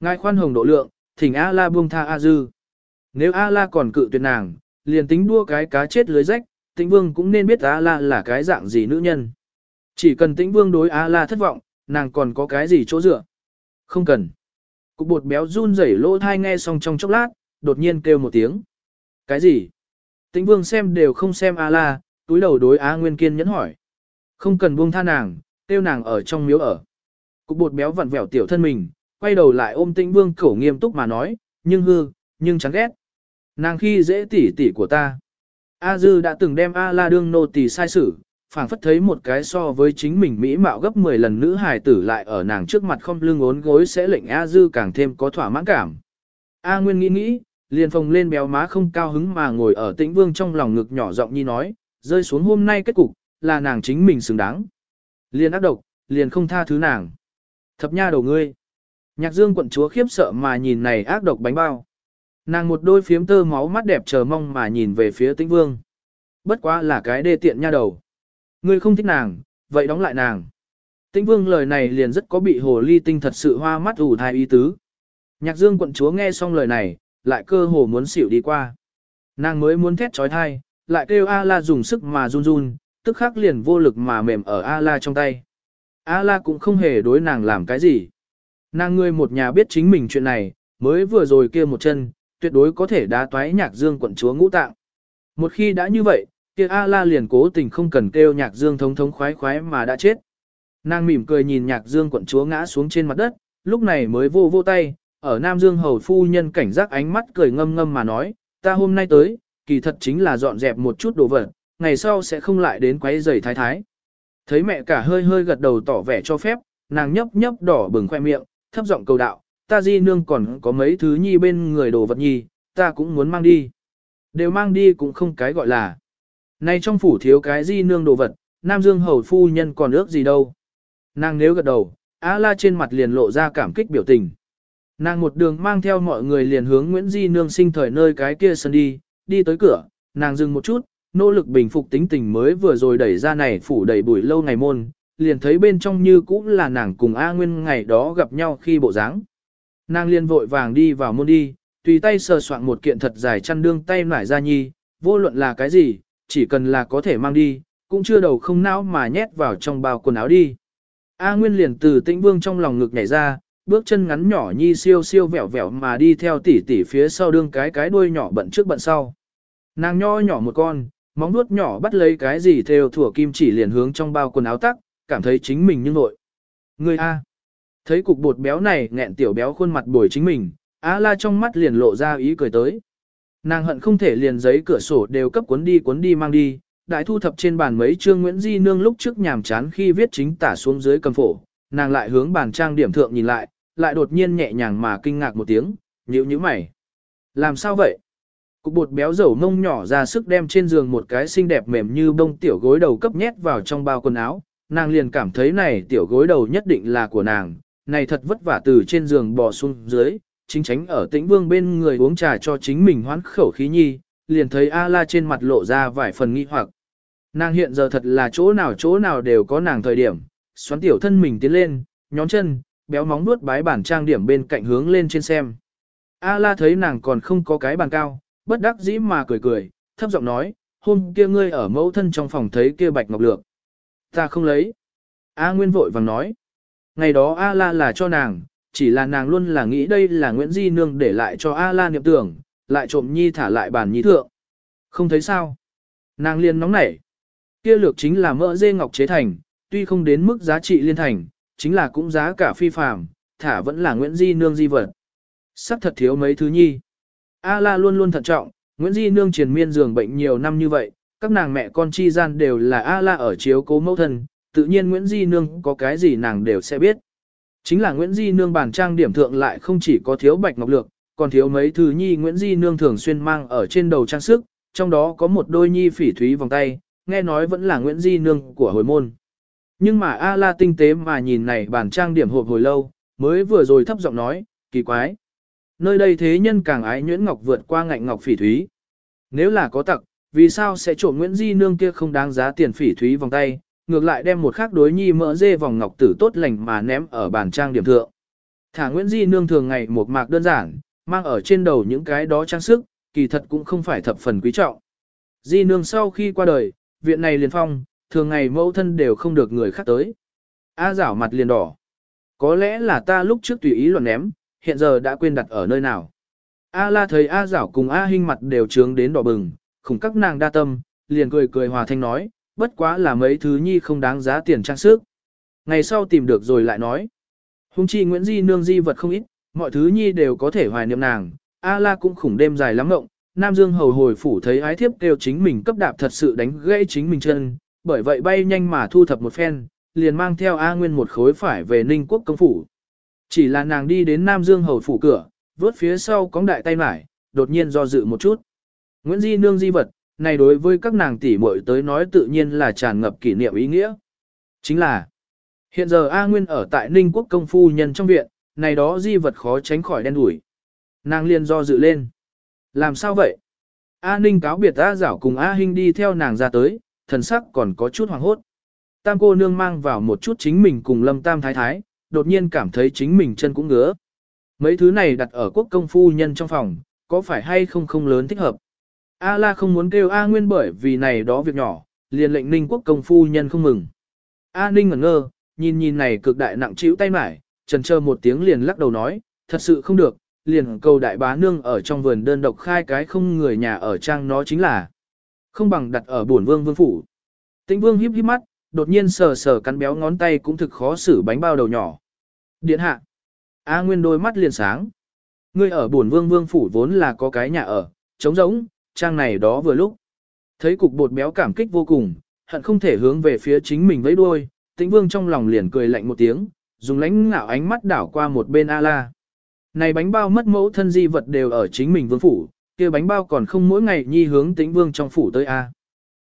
Ngài khoan hồng độ lượng, thỉnh A La buông tha A Dư. Nếu A La còn cự tuyệt nàng, liền tính đua cái cá chết lưới rách, tĩnh vương cũng nên biết A La là cái dạng gì nữ nhân. Chỉ cần tĩnh vương đối A La thất vọng, nàng còn có cái gì chỗ dựa. Không cần. Cục bột béo run rẩy lỗ thai nghe xong trong chốc lát, đột nhiên kêu một tiếng. Cái gì? Tĩnh vương xem đều không xem A la, túi đầu đối Á Nguyên kiên nhẫn hỏi. Không cần buông tha nàng, tiêu nàng ở trong miếu ở. Cục bột béo vặn vẹo tiểu thân mình, quay đầu lại ôm tĩnh vương cổ nghiêm túc mà nói, nhưng hư, nhưng chán ghét. Nàng khi dễ tỉ tỉ của ta. A dư đã từng đem A la đương nô tỳ sai xử, phảng phất thấy một cái so với chính mình mỹ mạo gấp 10 lần nữ hài tử lại ở nàng trước mặt không lưng ốn gối sẽ lệnh A dư càng thêm có thỏa mãn cảm. A Nguyên nghĩ nghĩ, liền phồng lên béo má không cao hứng mà ngồi ở tĩnh vương trong lòng ngực nhỏ giọng nhi nói, rơi xuống hôm nay kết cục, là nàng chính mình xứng đáng. Liền ác độc, liền không tha thứ nàng. Thập nha đầu ngươi. Nhạc dương quận chúa khiếp sợ mà nhìn này ác độc bánh bao. Nàng một đôi phiếm tơ máu mắt đẹp chờ mong mà nhìn về phía tĩnh vương. Bất quá là cái đê tiện nha đầu. Ngươi không thích nàng, vậy đóng lại nàng. Tĩnh vương lời này liền rất có bị hồ ly tinh thật sự hoa mắt ủ thai ý tứ. Nhạc dương quận chúa nghe xong lời này, lại cơ hồ muốn xỉu đi qua. Nàng mới muốn thét trói thai, lại kêu A-la dùng sức mà run run, tức khắc liền vô lực mà mềm ở A-la trong tay. A-la cũng không hề đối nàng làm cái gì. Nàng ngươi một nhà biết chính mình chuyện này, mới vừa rồi kia một chân, tuyệt đối có thể đá toái nhạc dương quận chúa ngũ tạng. Một khi đã như vậy, kia A-la liền cố tình không cần kêu nhạc dương thống thống khoái khoái mà đã chết. Nàng mỉm cười nhìn nhạc dương quận chúa ngã xuống trên mặt đất, lúc này mới vô vô tay, ở Nam Dương hầu phu nhân cảnh giác ánh mắt cười ngâm ngâm mà nói, ta hôm nay tới, kỳ thật chính là dọn dẹp một chút đồ vật, ngày sau sẽ không lại đến quấy rầy thái thái. Thấy mẹ cả hơi hơi gật đầu tỏ vẻ cho phép, nàng nhấp nhấp đỏ bừng khoe miệng, thấp giọng cầu đạo, ta di nương còn có mấy thứ nhi bên người đồ vật nhi, ta cũng muốn mang đi. Đều mang đi cũng không cái gọi là. Nay trong phủ thiếu cái di nương đồ vật, Nam Dương hầu phu nhân còn ước gì đâu. Nàng nếu gật đầu, Á la trên mặt liền lộ ra cảm kích biểu tình. Nàng một đường mang theo mọi người liền hướng Nguyễn Di Nương sinh thời nơi cái kia sân đi, đi tới cửa, nàng dừng một chút, nỗ lực bình phục tính tình mới vừa rồi đẩy ra này phủ đầy bụi lâu ngày môn, liền thấy bên trong như cũng là nàng cùng A Nguyên ngày đó gặp nhau khi bộ dáng. Nàng liền vội vàng đi vào môn đi, tùy tay sờ soạn một kiện thật dài chăn đương tay nải ra nhi, vô luận là cái gì, chỉ cần là có thể mang đi, cũng chưa đầu không não mà nhét vào trong bao quần áo đi. A Nguyên liền từ tĩnh vương trong lòng ngực nhảy ra, bước chân ngắn nhỏ nhi siêu siêu vẹo vẹo mà đi theo tỷ tỷ phía sau đương cái cái đuôi nhỏ bận trước bận sau. Nàng nho nhỏ một con, móng nuốt nhỏ bắt lấy cái gì theo thủa kim chỉ liền hướng trong bao quần áo tắc, cảm thấy chính mình như nội. Người A. Thấy cục bột béo này nghẹn tiểu béo khuôn mặt bồi chính mình, A la trong mắt liền lộ ra ý cười tới. Nàng hận không thể liền giấy cửa sổ đều cấp cuốn đi cuốn đi mang đi, đại thu thập trên bàn mấy chương Nguyễn Di Nương lúc trước nhàm chán khi viết chính tả xuống dưới cầm phổ, nàng lại hướng bàn trang điểm thượng nhìn lại, lại đột nhiên nhẹ nhàng mà kinh ngạc một tiếng, nhíu nhíu mày. Làm sao vậy? Cục bột béo dầu mông nhỏ ra sức đem trên giường một cái xinh đẹp mềm như bông tiểu gối đầu cấp nhét vào trong bao quần áo, nàng liền cảm thấy này tiểu gối đầu nhất định là của nàng, này thật vất vả từ trên giường bò xuống dưới, chính tránh ở tĩnh vương bên người uống trà cho chính mình hoán khẩu khí nhi, liền thấy A-la trên mặt lộ ra vài phần nghi hoặc. Nàng hiện giờ thật là chỗ nào chỗ nào đều có nàng thời điểm, xoắn tiểu thân mình tiến lên, nhón chân, béo móng nuốt bái bản trang điểm bên cạnh hướng lên trên xem. A la thấy nàng còn không có cái bàn cao, bất đắc dĩ mà cười cười, thấp giọng nói, hôm kia ngươi ở mẫu thân trong phòng thấy kia bạch ngọc lược. Ta không lấy. A Nguyên vội vàng nói. Ngày đó A la là cho nàng, chỉ là nàng luôn là nghĩ đây là Nguyễn Di Nương để lại cho A la niệm tưởng, lại trộm nhi thả lại bàn nhi thượng. Không thấy sao. Nàng liền nóng nảy. Kia lược chính là mỡ dê ngọc chế thành, tuy không đến mức giá trị liên thành, chính là cũng giá cả phi phàm, thả vẫn là Nguyễn Di Nương di vật. Sắc thật thiếu mấy thứ nhi. A la luôn luôn thận trọng, Nguyễn Di Nương triền miên giường bệnh nhiều năm như vậy, các nàng mẹ con chi gian đều là A-la ở chiếu cố mẫu thân, tự nhiên Nguyễn Di Nương có cái gì nàng đều sẽ biết. Chính là Nguyễn Di Nương bản trang điểm thượng lại không chỉ có thiếu bạch ngọc lược, còn thiếu mấy thứ nhi Nguyễn Di Nương thường xuyên mang ở trên đầu trang sức, trong đó có một đôi nhi phỉ thúy vòng tay, nghe nói vẫn là Nguyễn Di Nương của hồi môn. Nhưng mà A-la tinh tế mà nhìn này bản trang điểm hộp hồi lâu, mới vừa rồi thấp giọng nói, kỳ quái. Nơi đây thế nhân càng ái nhuyễn ngọc vượt qua ngạnh ngọc phỉ thúy. Nếu là có tặc, vì sao sẽ trộm Nguyễn Di Nương kia không đáng giá tiền phỉ thúy vòng tay, ngược lại đem một khác đối nhi mỡ dê vòng ngọc tử tốt lành mà ném ở bàn trang điểm thượng. Thả Nguyễn Di Nương thường ngày một mạc đơn giản, mang ở trên đầu những cái đó trang sức, kỳ thật cũng không phải thập phần quý trọng. Di Nương sau khi qua đời, viện này liền phong, thường ngày mẫu thân đều không được người khác tới. A rảo mặt liền đỏ. Có lẽ là ta lúc trước tùy ý luận ném, hiện giờ đã quên đặt ở nơi nào. A la thấy A rảo cùng A hinh mặt đều trướng đến đỏ bừng, khủng các nàng đa tâm, liền cười cười hòa thanh nói, bất quá là mấy thứ nhi không đáng giá tiền trang sức. Ngày sau tìm được rồi lại nói. Hùng chi Nguyễn Di nương di vật không ít, mọi thứ nhi đều có thể hoài niệm nàng, A la cũng khủng đêm dài lắm ngộng, Nam Dương hầu hồi phủ thấy ái thiếp kêu chính mình cấp đạp thật sự đánh gãy chính mình chân, bởi vậy bay nhanh mà thu thập một phen, liền mang theo A Nguyên một khối phải về Ninh Quốc công phủ. Chỉ là nàng đi đến Nam Dương hầu phủ cửa, vớt phía sau cóng đại tay mải, đột nhiên do dự một chút. Nguyễn Di nương di vật, này đối với các nàng tỷ muội tới nói tự nhiên là tràn ngập kỷ niệm ý nghĩa. Chính là, hiện giờ A Nguyên ở tại Ninh Quốc công phu nhân trong viện, này đó di vật khó tránh khỏi đen đủi. Nàng liền do dự lên. Làm sao vậy? A Ninh cáo biệt A Giảo cùng A Hinh đi theo nàng ra tới, thần sắc còn có chút hoàng hốt. Tam cô nương mang vào một chút chính mình cùng lâm tam thái thái, đột nhiên cảm thấy chính mình chân cũng ngứa. Mấy thứ này đặt ở quốc công phu nhân trong phòng, có phải hay không không lớn thích hợp. A la không muốn kêu A Nguyên bởi vì này đó việc nhỏ, liền lệnh ninh quốc công phu nhân không mừng. A Ninh ngẩn ngơ, nhìn nhìn này cực đại nặng chịu tay mải, trần chờ một tiếng liền lắc đầu nói, thật sự không được, liền cầu đại bá nương ở trong vườn đơn độc khai cái không người nhà ở trang nó chính là không bằng đặt ở bổn vương vương phủ. Tĩnh vương híp híp mắt, đột nhiên sờ sờ cắn béo ngón tay cũng thực khó xử bánh bao đầu nhỏ. Điện hạ. A Nguyên đôi mắt liền sáng. Ngươi ở bổn vương vương phủ vốn là có cái nhà ở, trống rỗng, trang này đó vừa lúc. Thấy cục bột béo cảm kích vô cùng, hận không thể hướng về phía chính mình với đuôi, tĩnh vương trong lòng liền cười lạnh một tiếng, dùng lãnh ngạo ánh mắt đảo qua một bên A-la. Này bánh bao mất mẫu thân di vật đều ở chính mình vương phủ, kia bánh bao còn không mỗi ngày nhi hướng tĩnh vương trong phủ tới A.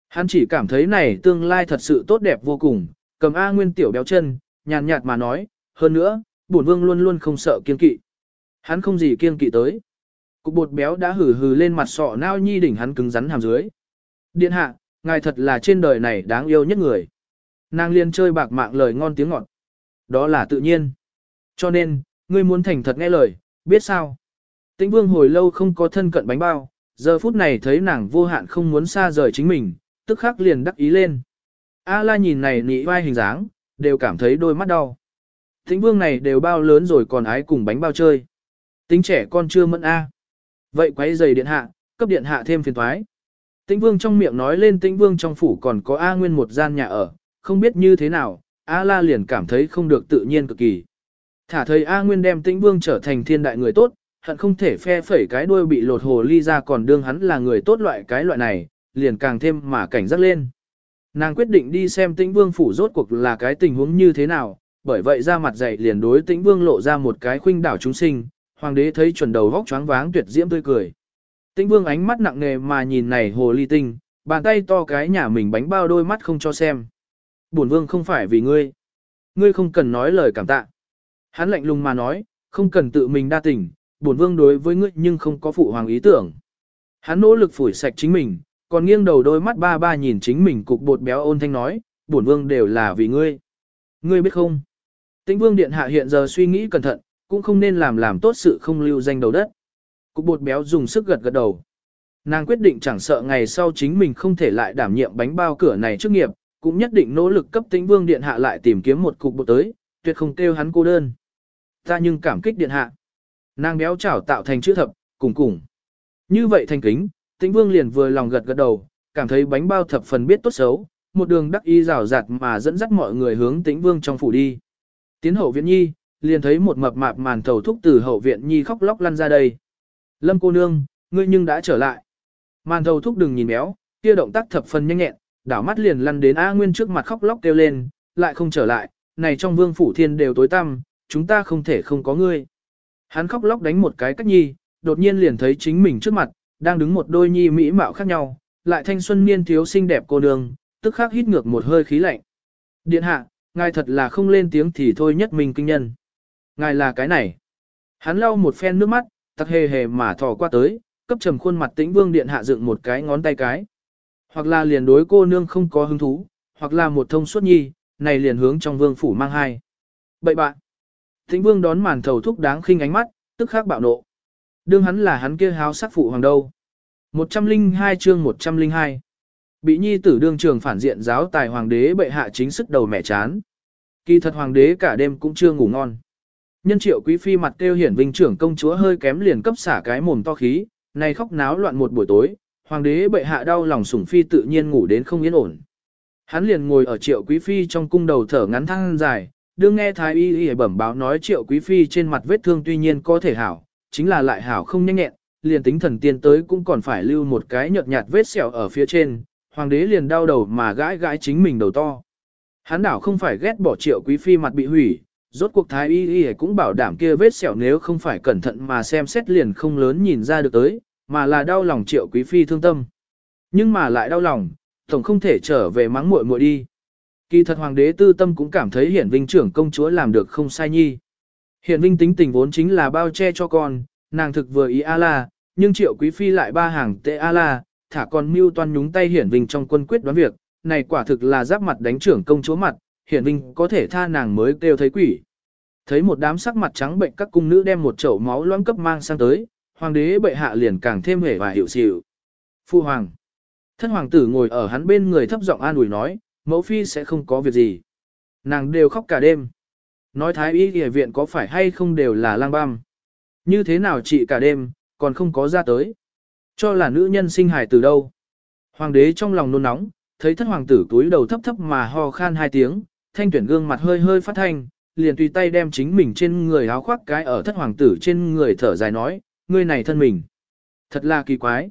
Hắn chỉ cảm thấy này tương lai thật sự tốt đẹp vô cùng, cầm A nguyên tiểu béo chân, nhàn nhạt mà nói, hơn nữa, bổn vương luôn luôn không sợ kiên kỵ. Hắn không gì kiên kỵ tới. Cục bột béo đã hử hừ lên mặt sọ nao nhi đỉnh hắn cứng rắn hàm dưới. Điện hạ, ngài thật là trên đời này đáng yêu nhất người. Nàng liên chơi bạc mạng lời ngon tiếng ngọt. Đó là tự nhiên. Cho nên, ngươi muốn thành thật nghe lời, biết sao? Tĩnh vương hồi lâu không có thân cận bánh bao, giờ phút này thấy nàng vô hạn không muốn xa rời chính mình, tức khắc liền đắc ý lên. A la nhìn này nị vai hình dáng, đều cảm thấy đôi mắt đau. Tĩnh vương này đều bao lớn rồi còn ái cùng bánh bao chơi. Tính trẻ con chưa mẫn A. Vậy quấy giày điện hạ, cấp điện hạ thêm phiền thoái. Tĩnh vương trong miệng nói lên tĩnh vương trong phủ còn có A nguyên một gian nhà ở, không biết như thế nào, A la liền cảm thấy không được tự nhiên cực kỳ. Thả thời A nguyên đem tĩnh vương trở thành thiên đại người tốt, hận không thể phe phẩy cái đuôi bị lột hồ ly ra còn đương hắn là người tốt loại cái loại này, liền càng thêm mà cảnh giác lên. Nàng quyết định đi xem tĩnh vương phủ rốt cuộc là cái tình huống như thế nào, bởi vậy ra mặt dạy liền đối tĩnh vương lộ ra một cái khuynh đảo chúng sinh, hoàng đế thấy chuẩn đầu vóc choáng váng tuyệt diễm tươi cười. Tĩnh vương ánh mắt nặng nề mà nhìn này hồ ly tinh, bàn tay to cái nhà mình bánh bao đôi mắt không cho xem. Bổn vương không phải vì ngươi. Ngươi không cần nói lời cảm tạ. Hắn lạnh lùng mà nói, không cần tự mình đa tình, bổn vương đối với ngươi nhưng không có phụ hoàng ý tưởng. Hắn nỗ lực phủi sạch chính mình, còn nghiêng đầu đôi mắt ba ba nhìn chính mình cục bột béo ôn thanh nói, bổn vương đều là vì ngươi. Ngươi biết không? Tĩnh vương điện hạ hiện giờ suy nghĩ cẩn thận, cũng không nên làm làm tốt sự không lưu danh đầu đất. Cục bột béo dùng sức gật gật đầu. Nàng quyết định chẳng sợ ngày sau chính mình không thể lại đảm nhiệm bánh bao cửa này trước nghiệp, cũng nhất định nỗ lực cấp tính vương điện hạ lại tìm kiếm một cục bột tới, tuyệt không kêu hắn cô đơn. Ta nhưng cảm kích điện hạ. Nàng béo chảo tạo thành chữ thập, cùng cùng. Như vậy thành kính, tĩnh vương liền vừa lòng gật gật đầu, cảm thấy bánh bao thập phần biết tốt xấu, một đường đắc y rào rạt mà dẫn dắt mọi người hướng tĩnh vương trong phủ đi. Tiến hậu viện nhi, liền thấy một mập mạp màn thầu thúc từ hậu viện nhi khóc lóc lăn ra đây. Lâm cô nương, ngươi nhưng đã trở lại. Màn thầu thúc đừng nhìn béo, kia động tác thập phần nhanh nhẹn, đảo mắt liền lăn đến A Nguyên trước mặt khóc lóc kêu lên, lại không trở lại, này trong vương phủ thiên đều tối tăm, chúng ta không thể không có ngươi. Hắn khóc lóc đánh một cái cách nhi, đột nhiên liền thấy chính mình trước mặt, đang đứng một đôi nhi mỹ mạo khác nhau, lại thanh xuân niên thiếu xinh đẹp cô nương, tức khắc hít ngược một hơi khí lạnh. Điện hạ, ngài thật là không lên tiếng thì thôi nhất mình kinh nhân. Ngài là cái này. Hắn lau một phen nước mắt, tặc hề hề mà thò qua tới, cấp trầm khuôn mặt tĩnh vương điện hạ dựng một cái ngón tay cái. Hoặc là liền đối cô nương không có hứng thú, hoặc là một thông suốt nhi, này liền hướng trong vương phủ mang hai. Bậy bạn. Tĩnh vương đón màn thầu thúc đáng khinh ánh mắt, tức khắc bạo nộ. Đương hắn là hắn kia háo sắc phụ hoàng đâu. 102 chương 102 Bị nhi tử đương trường phản diện giáo tài hoàng đế bệ hạ chính sức đầu mẹ chán. Kỳ thật hoàng đế cả đêm cũng chưa ngủ ngon. Nhân triệu quý phi mặt kêu hiển vinh trưởng công chúa hơi kém liền cấp xả cái mồm to khí, này khóc náo loạn một buổi tối, hoàng đế bệ hạ đau lòng sủng phi tự nhiên ngủ đến không yên ổn. Hắn liền ngồi ở triệu quý phi trong cung đầu thở ngắn thăng dài, đương nghe thái y y bẩm báo nói triệu quý phi trên mặt vết thương tuy nhiên có thể hảo, chính là lại hảo không nhanh nhẹn, liền tính thần tiên tới cũng còn phải lưu một cái nhợt nhạt vết sẹo ở phía trên, hoàng đế liền đau đầu mà gãi gãi chính mình đầu to. Hắn đảo không phải ghét bỏ triệu quý phi mặt bị hủy, rốt cuộc thái y y cũng bảo đảm kia vết sẹo nếu không phải cẩn thận mà xem xét liền không lớn nhìn ra được tới, mà là đau lòng triệu quý phi thương tâm. Nhưng mà lại đau lòng, tổng không thể trở về mắng muội muội đi. Kỳ thật hoàng đế tư tâm cũng cảm thấy hiển vinh trưởng công chúa làm được không sai nhi. Hiển vinh tính tình vốn chính là bao che cho con, nàng thực vừa ý A-la, nhưng triệu quý phi lại ba hàng tệ A-la, thả con mưu toan nhúng tay hiển vinh trong quân quyết đoán việc, này quả thực là giáp mặt đánh trưởng công chúa mặt, hiển vinh có thể tha nàng mới kêu thấy quỷ. Thấy một đám sắc mặt trắng bệnh các cung nữ đem một chậu máu loãng cấp mang sang tới, hoàng đế bệ hạ liền càng thêm hề và hiểu xỉu. Phu hoàng. Thân hoàng tử ngồi ở hắn bên người thấp giọng an ủi nói, mẫu phi sẽ không có việc gì. Nàng đều khóc cả đêm. Nói thái y y viện có phải hay không đều là lang băm. Như thế nào chị cả đêm, còn không có ra tới. Cho là nữ nhân sinh hài từ đâu. Hoàng đế trong lòng nôn nóng, thấy thất hoàng tử túi đầu thấp thấp mà ho khan hai tiếng, thanh tuyển gương mặt hơi hơi phát thanh, liền tùy tay đem chính mình trên người áo khoác cái ở thất hoàng tử trên người thở dài nói, ngươi này thân mình. Thật là kỳ quái.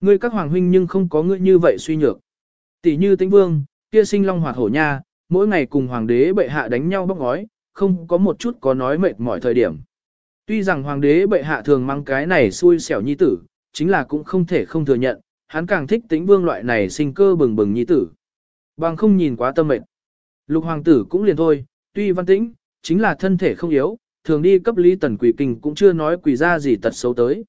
Ngươi các hoàng huynh nhưng không có ngươi như vậy suy nhược. Tỷ như tĩnh vương, kia sinh long hoạt hổ nha, mỗi ngày cùng hoàng đế bệ hạ đánh nhau bóc ngói, không có một chút có nói mệt mỏi thời điểm. Tuy rằng hoàng đế bệ hạ thường mang cái này xui xẻo nhi tử, chính là cũng không thể không thừa nhận, hắn càng thích tĩnh vương loại này sinh cơ bừng bừng nhi tử. Bằng không nhìn quá tâm mệt. Lục hoàng tử cũng liền thôi, tuy văn tĩnh, chính là thân thể không yếu, thường đi cấp lý tần quỷ kinh cũng chưa nói quỷ ra gì tật xấu tới.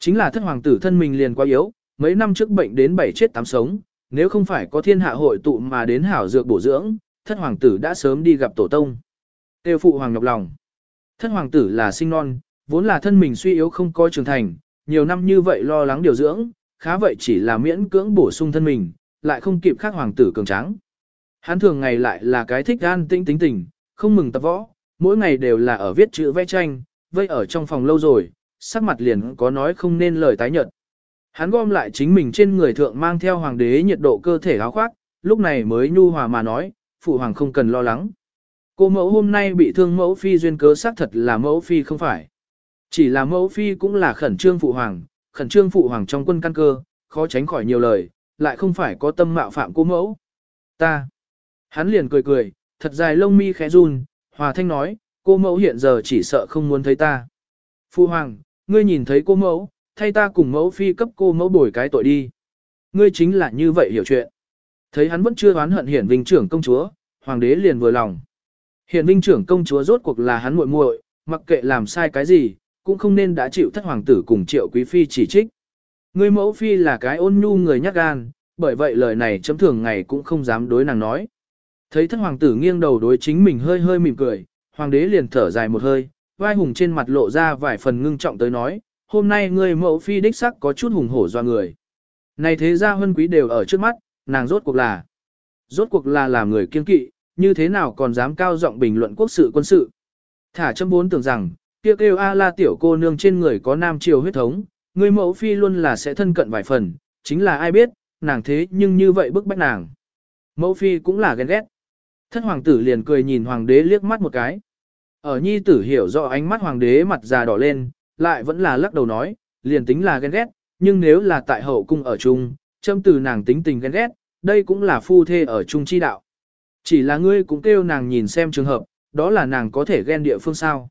Chính là thất hoàng tử thân mình liền quá yếu, mấy năm trước bệnh đến bảy chết tám sống, nếu không phải có thiên hạ hội tụ mà đến hảo dược bổ dưỡng, thất hoàng tử đã sớm đi gặp tổ tông. Tiêu phụ hoàng nhọc lòng. Thất hoàng tử là sinh non, vốn là thân mình suy yếu không coi trưởng thành, nhiều năm như vậy lo lắng điều dưỡng, khá vậy chỉ là miễn cưỡng bổ sung thân mình, lại không kịp khác hoàng tử cường tráng. Hắn thường ngày lại là cái thích gan tĩnh tính tình, không mừng tập võ, mỗi ngày đều là ở viết chữ vẽ tranh, vây ở trong phòng lâu rồi, sắc mặt liền có nói không nên lời tái nhợt. Hắn gom lại chính mình trên người thượng mang theo hoàng đế nhiệt độ cơ thể áo khoác, lúc này mới nhu hòa mà nói, phụ hoàng không cần lo lắng. Cô mẫu hôm nay bị thương mẫu phi duyên cớ xác thật là mẫu phi không phải. Chỉ là mẫu phi cũng là khẩn trương phụ hoàng, khẩn trương phụ hoàng trong quân căn cơ, khó tránh khỏi nhiều lời, lại không phải có tâm mạo phạm cô mẫu. Ta. Hắn liền cười cười, thật dài lông mi khẽ run, hòa thanh nói, cô mẫu hiện giờ chỉ sợ không muốn thấy ta. phu hoàng, ngươi nhìn thấy cô mẫu, thay ta cùng mẫu phi cấp cô mẫu bồi cái tội đi. Ngươi chính là như vậy hiểu chuyện. Thấy hắn vẫn chưa oán hận hiển vinh trưởng công chúa, hoàng đế liền vừa lòng. Hiển vinh trưởng công chúa rốt cuộc là hắn muội muội, mặc kệ làm sai cái gì, cũng không nên đã chịu thất hoàng tử cùng triệu quý phi chỉ trích. Ngươi mẫu phi là cái ôn nhu người nhát gan, bởi vậy lời này chấm thường ngày cũng không dám đối nàng nói. Thấy thất hoàng tử nghiêng đầu đối chính mình hơi hơi mỉm cười, hoàng đế liền thở dài một hơi, vai hùng trên mặt lộ ra vài phần ngưng trọng tới nói, hôm nay ngươi mẫu phi đích sắc có chút hùng hổ do người. Này thế ra huân quý đều ở trước mắt, nàng rốt cuộc là, rốt cuộc là làm người kiên kỵ, như thế nào còn dám cao giọng bình luận quốc sự quân sự. Thả châm bốn tưởng rằng, kia kêu, kêu A la tiểu cô nương trên người có nam triều huyết thống, người mẫu phi luôn là sẽ thân cận vài phần, chính là ai biết, nàng thế nhưng như vậy bức bách nàng. Mẫu phi cũng là ghen ghét. Thất hoàng tử liền cười nhìn hoàng đế liếc mắt một cái. Ở nhi tử hiểu rõ ánh mắt hoàng đế mặt già đỏ lên, lại vẫn là lắc đầu nói, liền tính là ghen ghét, nhưng nếu là tại hậu cung ở chung, châm từ nàng tính tình ghen ghét, đây cũng là phu thê ở chung chi đạo. Chỉ là ngươi cũng kêu nàng nhìn xem trường hợp, đó là nàng có thể ghen địa phương sao.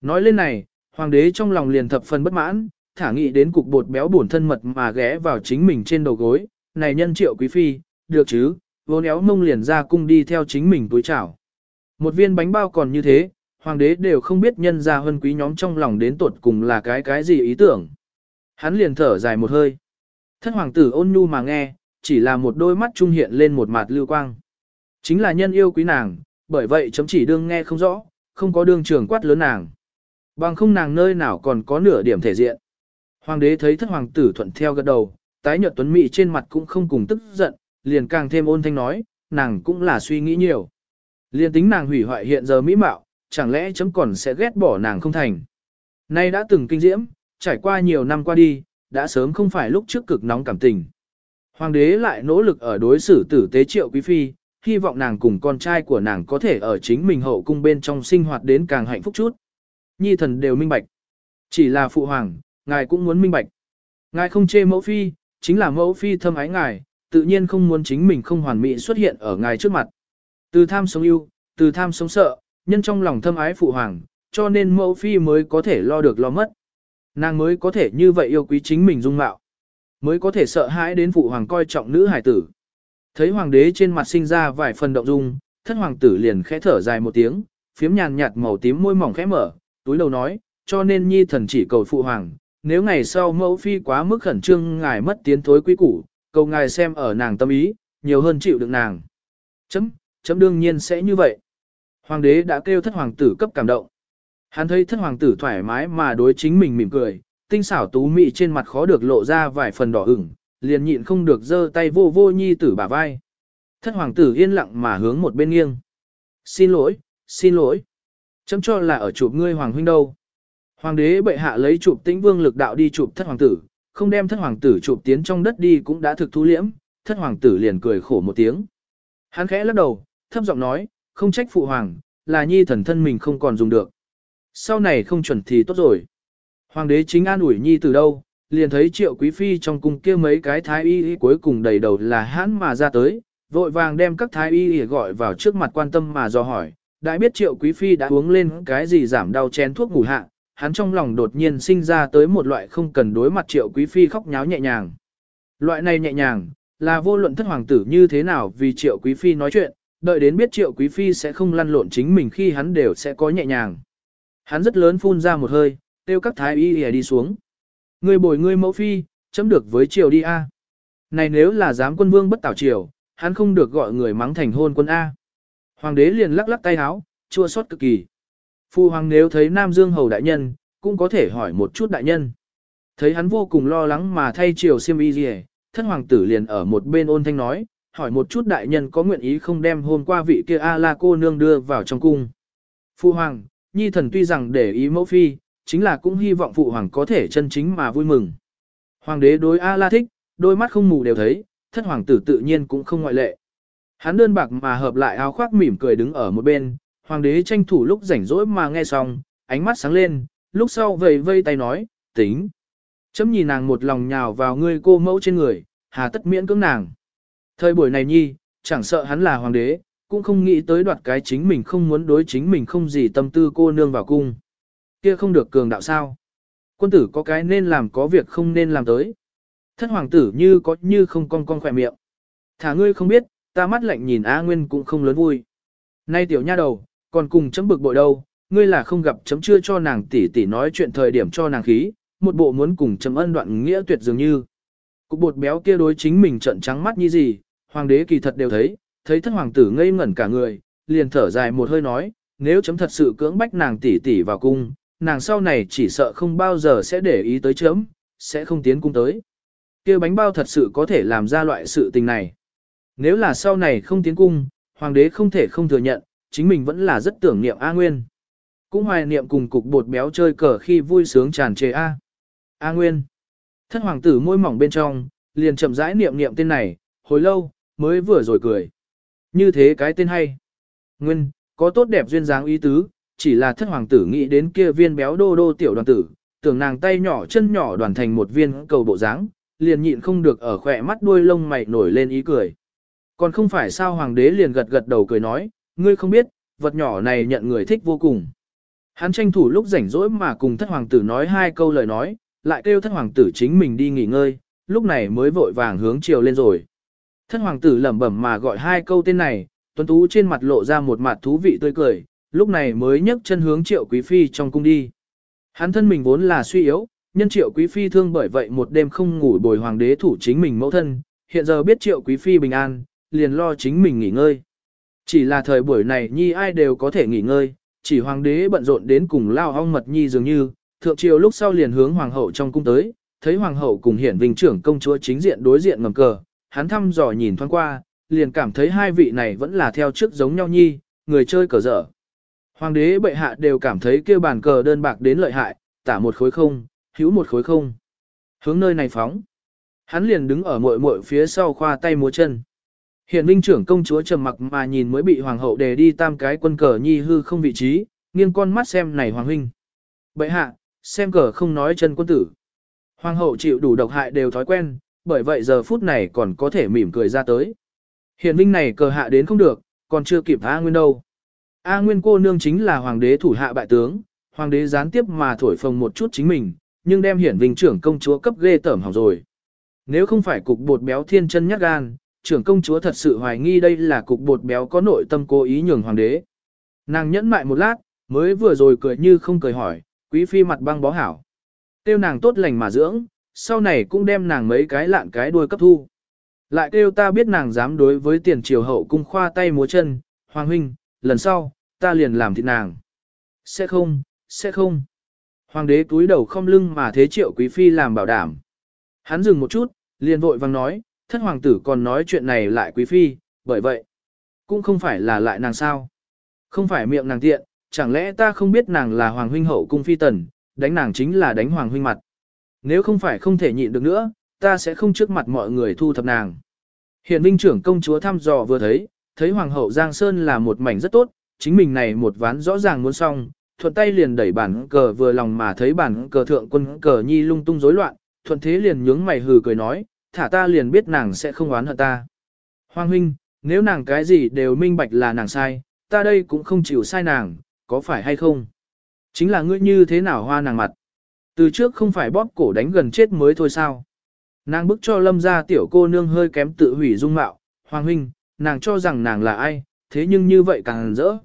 Nói lên này, hoàng đế trong lòng liền thập phần bất mãn, thả nghị đến cục bột béo buồn thân mật mà ghé vào chính mình trên đầu gối, này nhân triệu quý phi, được chứ, vô néo mông liền ra cung đi theo chính mình túi chảo. Một viên bánh bao còn như thế, hoàng đế đều không biết nhân ra hân quý nhóm trong lòng đến tột cùng là cái cái gì ý tưởng. Hắn liền thở dài một hơi. Thất hoàng tử ôn nhu mà nghe, chỉ là một đôi mắt trung hiện lên một mặt lưu quang. Chính là nhân yêu quý nàng, bởi vậy chấm chỉ đương nghe không rõ, không có đương trường quát lớn nàng. Bằng không nàng nơi nào còn có nửa điểm thể diện. Hoàng đế thấy thất hoàng tử thuận theo gật đầu, tái nhợt tuấn mỹ trên mặt cũng không cùng tức giận, liền càng thêm ôn thanh nói, nàng cũng là suy nghĩ nhiều. Liền tính nàng hủy hoại hiện giờ mỹ mạo, chẳng lẽ chấm còn sẽ ghét bỏ nàng không thành. Nay đã từng kinh diễm, trải qua nhiều năm qua đi, đã sớm không phải lúc trước cực nóng cảm tình. Hoàng đế lại nỗ lực ở đối xử tử tế triệu quý phi, hy vọng nàng cùng con trai của nàng có thể ở chính mình hậu cung bên trong sinh hoạt đến càng hạnh phúc chút. Nhi thần đều minh bạch. Chỉ là phụ hoàng, ngài cũng muốn minh bạch. Ngài không chê mẫu phi, chính là mẫu phi thâm ái ngài, tự nhiên không muốn chính mình không hoàn mỹ xuất hiện ở ngài trước mặt. Từ tham sống yêu, từ tham sống sợ, nhân trong lòng thâm ái phụ hoàng, cho nên mẫu phi mới có thể lo được lo mất. Nàng mới có thể như vậy yêu quý chính mình dung mạo. Mới có thể sợ hãi đến phụ hoàng coi trọng nữ hải tử. Thấy hoàng đế trên mặt sinh ra vài phần động dung, thất hoàng tử liền khẽ thở dài một tiếng, phiếm nhàn nhạt màu tím môi mỏng khẽ mở, túi đầu nói, cho nên nhi thần chỉ cầu phụ hoàng, nếu ngày sau mẫu phi quá mức khẩn trương ngài mất tiến thối quý củ, cầu ngài xem ở nàng tâm ý, nhiều hơn chịu đựng nàng. Chấm, chấm đương nhiên sẽ như vậy. Hoàng đế đã kêu thất hoàng tử cấp cảm động. Hắn thấy thất hoàng tử thoải mái mà đối chính mình mỉm cười, tinh xảo tú mị trên mặt khó được lộ ra vài phần đỏ ửng, liền nhịn không được giơ tay vô vô nhi tử bả vai. Thất hoàng tử yên lặng mà hướng một bên nghiêng. Xin lỗi, xin lỗi. Chấm cho là ở chụp ngươi hoàng huynh đâu. Hoàng đế bệ hạ lấy chụp tĩnh vương lực đạo đi chụp thất hoàng tử, không đem thất hoàng tử chụp tiến trong đất đi cũng đã thực thu liễm, thất hoàng tử liền cười khổ một tiếng. Hắn khẽ lắc đầu, thấp giọng nói, không trách phụ hoàng, là nhi thần thân mình không còn dùng được. Sau này không chuẩn thì tốt rồi. Hoàng đế chính an ủi nhi từ đâu, liền thấy triệu quý phi trong cung kia mấy cái thái y cuối cùng đầy đầu là hãn mà ra tới, vội vàng đem các thái y gọi vào trước mặt quan tâm mà do hỏi, đã biết triệu quý phi đã uống lên cái gì giảm đau chén thuốc ngủ hạ, hắn trong lòng đột nhiên sinh ra tới một loại không cần đối mặt triệu quý phi khóc nháo nhẹ nhàng. Loại này nhẹ nhàng, là vô luận thất hoàng tử như thế nào vì triệu quý phi nói chuyện, đợi đến biết triệu quý phi sẽ không lăn lộn chính mình khi hắn đều sẽ có nhẹ nhàng. Hắn rất lớn phun ra một hơi, tiêu các thái y đi xuống. Người bồi ngươi mẫu phi, chấm được với triều đi a. Này nếu là dám quân vương bất tảo triều, hắn không được gọi người mắng thành hôn quân A. Hoàng đế liền lắc lắc tay háo, chua xót cực kỳ. Phu hoàng nếu thấy Nam Dương hầu đại nhân, cũng có thể hỏi một chút đại nhân. Thấy hắn vô cùng lo lắng mà thay triều siêm y gì thân hoàng tử liền ở một bên ôn thanh nói, hỏi một chút đại nhân có nguyện ý không đem hôm qua vị kia A la cô nương đưa vào trong cung. Phu hoàng, nhi thần tuy rằng để ý mẫu phi, chính là cũng hy vọng phụ hoàng có thể chân chính mà vui mừng. Hoàng đế đối A la thích, đôi mắt không mù đều thấy, thất hoàng tử tự nhiên cũng không ngoại lệ. Hắn đơn bạc mà hợp lại áo khoác mỉm cười đứng ở một bên, hoàng đế tranh thủ lúc rảnh rỗi mà nghe xong, ánh mắt sáng lên, lúc sau vầy vây tay nói, tính. Chấm nhìn nàng một lòng nhào vào ngươi cô mẫu trên người, hà tất miễn cưỡng nàng. Thời buổi này nhi, chẳng sợ hắn là hoàng đế, cũng không nghĩ tới đoạt cái chính mình không muốn đối chính mình không gì tâm tư cô nương vào cung. Kia không được cường đạo sao. Quân tử có cái nên làm có việc không nên làm tới. Thất hoàng tử như có như không cong cong khỏe miệng. Thả ngươi không biết, ta mắt lạnh nhìn A Nguyên cũng không lớn vui. Nay tiểu nha đầu, còn cùng chấm bực bội đâu, ngươi là không gặp chấm chưa cho nàng tỷ tỷ nói chuyện thời điểm cho nàng khí, một bộ muốn cùng chấm ân đoạn nghĩa tuyệt dường như. Cục bột béo kia đối chính mình trận trắng mắt như gì, hoàng đế kỳ thật đều thấy, thấy thất hoàng tử ngây ngẩn cả người, liền thở dài một hơi nói, nếu chấm thật sự cưỡng bách nàng tỷ tỷ vào cung, nàng sau này chỉ sợ không bao giờ sẽ để ý tới chấm, sẽ không tiến cung tới kia bánh bao thật sự có thể làm ra loại sự tình này. Nếu là sau này không tiến cung, hoàng đế không thể không thừa nhận, chính mình vẫn là rất tưởng niệm A Nguyên. Cũng hoài niệm cùng cục bột béo chơi cờ khi vui sướng tràn trề A. A Nguyên. Thất hoàng tử môi mỏng bên trong, liền chậm rãi niệm niệm tên này, hồi lâu, mới vừa rồi cười. Như thế cái tên hay. Nguyên, có tốt đẹp duyên dáng ý tứ, chỉ là thất hoàng tử nghĩ đến kia viên béo đô đô tiểu đoàn tử, tưởng nàng tay nhỏ chân nhỏ đoàn thành một viên cầu bộ dáng, liền nhịn không được ở khỏe mắt đuôi lông mày nổi lên ý cười. Còn không phải sao hoàng đế liền gật gật đầu cười nói, ngươi không biết, vật nhỏ này nhận người thích vô cùng. Hắn tranh thủ lúc rảnh rỗi mà cùng thất hoàng tử nói hai câu lời nói, lại kêu thất hoàng tử chính mình đi nghỉ ngơi, lúc này mới vội vàng hướng chiều lên rồi. Thất hoàng tử lẩm bẩm mà gọi hai câu tên này, tuấn tú trên mặt lộ ra một mặt thú vị tươi cười, lúc này mới nhấc chân hướng triệu quý phi trong cung đi. Hắn thân mình vốn là suy yếu, nhân triệu quý phi thương bởi vậy một đêm không ngủ bồi hoàng đế thủ chính mình mẫu thân, hiện giờ biết triệu quý phi bình an, liền lo chính mình nghỉ ngơi. Chỉ là thời buổi này nhi ai đều có thể nghỉ ngơi, chỉ hoàng đế bận rộn đến cùng lao ong mật nhi dường như, thượng triều lúc sau liền hướng hoàng hậu trong cung tới, thấy hoàng hậu cùng hiển vinh trưởng công chúa chính diện đối diện ngầm cờ, hắn thăm dò nhìn thoáng qua, liền cảm thấy hai vị này vẫn là theo trước giống nhau nhi, người chơi cờ dở. Hoàng đế bệ hạ đều cảm thấy kêu bàn cờ đơn bạc đến lợi hại, tả một khối không, hữu một khối không. Hướng nơi này phóng. Hắn liền đứng ở muội muội phía sau khoa tay múa chân. Hiện vinh trưởng công chúa trầm mặc mà nhìn mới bị hoàng hậu đề đi tam cái quân cờ nhi hư không vị trí, nghiêng con mắt xem này hoàng huynh. Bệ hạ, xem cờ không nói chân quân tử. Hoàng hậu chịu đủ độc hại đều thói quen, bởi vậy giờ phút này còn có thể mỉm cười ra tới. Hiện vinh này cờ hạ đến không được, còn chưa kịp A Nguyên đâu. A Nguyên cô nương chính là hoàng đế thủ hạ bại tướng, hoàng đế gián tiếp mà thổi phồng một chút chính mình, nhưng đem hiển vinh trưởng công chúa cấp ghê tởm hỏng rồi. Nếu không phải cục bột béo thiên chân nhát gan, trưởng công chúa thật sự hoài nghi đây là cục bột béo có nội tâm cố ý nhường hoàng đế. Nàng nhẫn mại một lát, mới vừa rồi cười như không cười hỏi, quý phi mặt băng bó hảo. Tiêu nàng tốt lành mà dưỡng, sau này cũng đem nàng mấy cái lạn cái đuôi cấp thu. Lại kêu ta biết nàng dám đối với tiền triều hậu cung khoa tay múa chân, hoàng huynh, lần sau, ta liền làm thịt nàng. Sẽ không, sẽ không. Hoàng đế túi đầu không lưng mà thế triệu quý phi làm bảo đảm. Hắn dừng một chút, liền vội vang nói, thất hoàng tử còn nói chuyện này lại quý phi, bởi vậy, cũng không phải là lại nàng sao. Không phải miệng nàng tiện, chẳng lẽ ta không biết nàng là hoàng huynh hậu cung phi tần, đánh nàng chính là đánh hoàng huynh mặt. Nếu không phải không thể nhịn được nữa, ta sẽ không trước mặt mọi người thu thập nàng. Hiện vinh trưởng công chúa thăm dò vừa thấy, thấy hoàng hậu Giang Sơn là một mảnh rất tốt, chính mình này một ván rõ ràng muốn xong, thuận tay liền đẩy bản cờ vừa lòng mà thấy bản cờ thượng quân cờ nhi lung tung rối loạn, thuận thế liền nhướng mày hừ cười nói, thả ta liền biết nàng sẽ không oán hận ta. Hoàng huynh, nếu nàng cái gì đều minh bạch là nàng sai, ta đây cũng không chịu sai nàng, có phải hay không? Chính là ngươi như thế nào hoa nàng mặt. Từ trước không phải bóp cổ đánh gần chết mới thôi sao. Nàng bức cho lâm ra tiểu cô nương hơi kém tự hủy dung mạo, Hoàng huynh, nàng cho rằng nàng là ai, thế nhưng như vậy càng rỡ.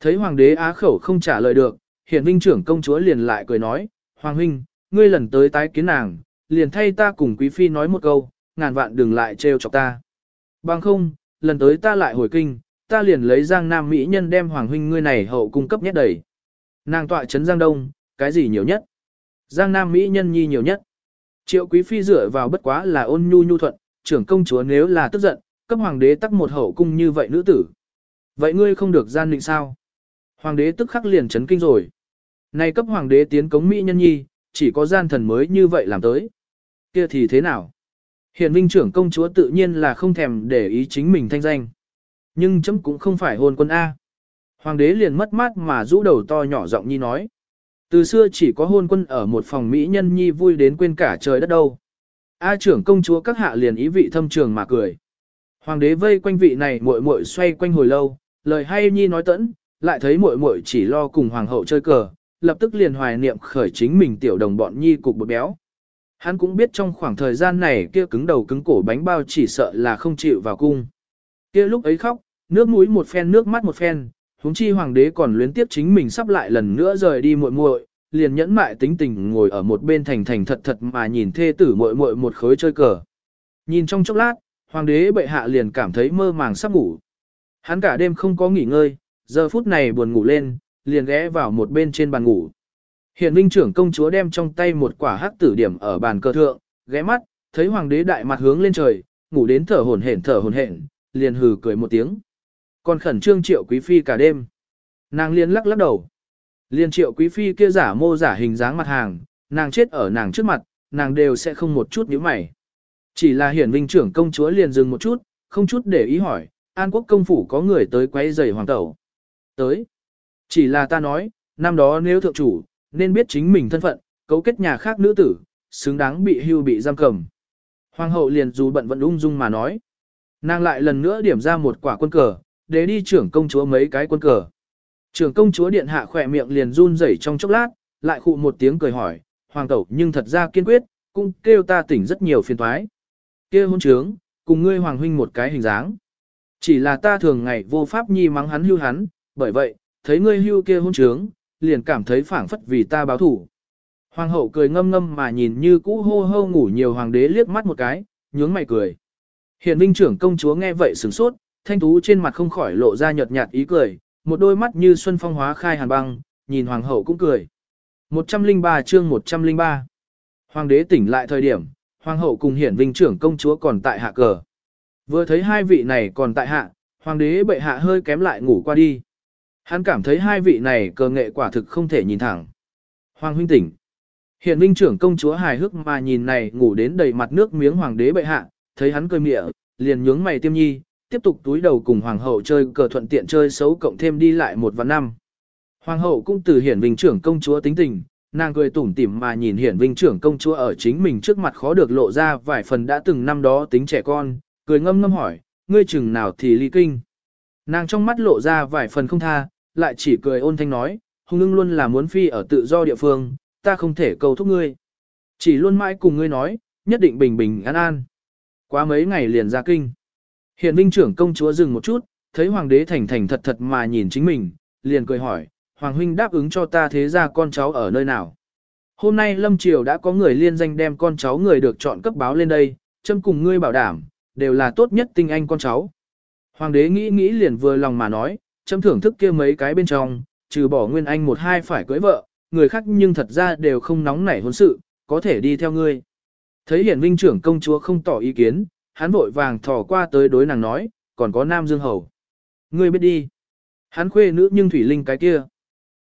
Thấy hoàng đế á khẩu không trả lời được, hiện vinh trưởng công chúa liền lại cười nói, Hoàng huynh, ngươi lần tới tái kiến nàng, liền thay ta cùng quý phi nói một câu, ngàn vạn đừng lại trêu chọc ta. Bằng không, lần tới ta lại hồi kinh, ta liền lấy giang nam mỹ nhân đem hoàng huynh ngươi này hậu cung cấp nhất đầy. Nàng tọa trấn giang đông, cái gì nhiều nhất? Giang nam mỹ nhân nhi nhiều nhất. Triệu quý phi dựa vào bất quá là ôn nhu nhu thuận, trưởng công chúa nếu là tức giận, cấp hoàng đế tắc một hậu cung như vậy nữ tử. Vậy ngươi không được gian định sao? Hoàng đế tức khắc liền chấn kinh rồi. Này cấp hoàng đế tiến cống mỹ nhân nhi, chỉ có gian thần mới như vậy làm tới. Kia thì thế nào? Hiện vinh trưởng công chúa tự nhiên là không thèm để ý chính mình thanh danh. Nhưng chấm cũng không phải hôn quân A. Hoàng đế liền mất mát mà rũ đầu to nhỏ giọng nhi nói. Từ xưa chỉ có hôn quân ở một phòng mỹ nhân nhi vui đến quên cả trời đất đâu. A trưởng công chúa các hạ liền ý vị thâm trường mà cười. Hoàng đế vây quanh vị này muội muội xoay quanh hồi lâu, lời hay nhi nói tẫn, lại thấy muội muội chỉ lo cùng hoàng hậu chơi cờ, lập tức liền hoài niệm khởi chính mình tiểu đồng bọn nhi cục bột béo. Hắn cũng biết trong khoảng thời gian này kia cứng đầu cứng cổ bánh bao chỉ sợ là không chịu vào cung. Kia lúc ấy khóc, nước mũi một phen nước mắt một phen, huống chi hoàng đế còn luyến tiếp chính mình sắp lại lần nữa rời đi muội muội, liền nhẫn mại tính tình ngồi ở một bên thành thành thật thật mà nhìn thê tử muội muội một khối chơi cờ. Nhìn trong chốc lát, hoàng đế bệ hạ liền cảm thấy mơ màng sắp ngủ. Hắn cả đêm không có nghỉ ngơi, giờ phút này buồn ngủ lên, liền ghé vào một bên trên bàn ngủ. Hiện vinh trưởng công chúa đem trong tay một quả hắc tử điểm ở bàn cờ thượng, ghé mắt, thấy hoàng đế đại mặt hướng lên trời, ngủ đến thở hổn hển thở hổn hển, liền hừ cười một tiếng. Còn khẩn trương triệu quý phi cả đêm. Nàng liền lắc lắc đầu. Liên triệu quý phi kia giả mô giả hình dáng mặt hàng, nàng chết ở nàng trước mặt, nàng đều sẽ không một chút nhíu mày. Chỉ là hiển vinh trưởng công chúa liền dừng một chút, không chút để ý hỏi, An quốc công phủ có người tới quấy rầy hoàng tẩu. Tới. Chỉ là ta nói, năm đó nếu thượng chủ, nên biết chính mình thân phận, cấu kết nhà khác nữ tử, xứng đáng bị hưu bị giam cầm. Hoàng hậu liền dù bận vẫn ung dung mà nói. Nàng lại lần nữa điểm ra một quả quân cờ, để đi trưởng công chúa mấy cái quân cờ. Trưởng công chúa điện hạ khỏe miệng liền run rẩy trong chốc lát, lại khụ một tiếng cười hỏi, hoàng tẩu nhưng thật ra kiên quyết, cũng kêu ta tỉnh rất nhiều phiền thoái. kia hôn trướng, cùng ngươi hoàng huynh một cái hình dáng. Chỉ là ta thường ngày vô pháp nhi mắng hắn hưu hắn, bởi vậy, thấy ngươi hưu kia hôn trướng, liền cảm thấy phảng phất vì ta báo thủ. Hoàng hậu cười ngâm ngâm mà nhìn như cũ hô hô ngủ nhiều hoàng đế liếc mắt một cái, nhướng mày cười. Hiện vinh trưởng công chúa nghe vậy sửng sốt, thanh tú trên mặt không khỏi lộ ra nhợt nhạt ý cười, một đôi mắt như xuân phong hóa khai hàn băng, nhìn hoàng hậu cũng cười. 103 chương 103 Hoàng đế tỉnh lại thời điểm, hoàng hậu cùng hiển vinh trưởng công chúa còn tại hạ cờ. Vừa thấy hai vị này còn tại hạ, hoàng đế bệ hạ hơi kém lại ngủ qua đi. Hắn cảm thấy hai vị này cờ nghệ quả thực không thể nhìn thẳng. Hoàng huynh tỉnh. Hiện vinh trưởng công chúa hài hước mà nhìn này ngủ đến đầy mặt nước miếng hoàng đế bệ hạ, thấy hắn cười mịa, liền nhướng mày tiêm nhi, tiếp tục túi đầu cùng hoàng hậu chơi cờ thuận tiện chơi xấu cộng thêm đi lại một và năm. Hoàng hậu cũng từ hiển vinh trưởng công chúa tính tình, nàng cười tủm tỉm mà nhìn hiển vinh trưởng công chúa ở chính mình trước mặt khó được lộ ra vài phần đã từng năm đó tính trẻ con, cười ngâm ngâm hỏi, ngươi chừng nào thì ly kinh. Nàng trong mắt lộ ra vài phần không tha, lại chỉ cười ôn thanh nói, hùng ưng luôn là muốn phi ở tự do địa phương, ta không thể cầu thúc ngươi. Chỉ luôn mãi cùng ngươi nói, nhất định bình bình an an. Quá mấy ngày liền ra kinh. Hiện vinh trưởng công chúa dừng một chút, thấy hoàng đế thành thành thật thật mà nhìn chính mình, liền cười hỏi, hoàng huynh đáp ứng cho ta thế ra con cháu ở nơi nào. Hôm nay Lâm Triều đã có người liên danh đem con cháu người được chọn cấp báo lên đây, châm cùng ngươi bảo đảm, đều là tốt nhất tinh anh con cháu. Hoàng đế nghĩ nghĩ liền vừa lòng mà nói, châm thưởng thức kia mấy cái bên trong, trừ bỏ nguyên anh một hai phải cưới vợ, người khác nhưng thật ra đều không nóng nảy hôn sự, có thể đi theo ngươi. Thấy hiển vinh trưởng công chúa không tỏ ý kiến, hắn vội vàng thò qua tới đối nàng nói, còn có Nam Dương Hầu. Ngươi biết đi. Hắn khuê nữ nhưng thủy linh cái kia.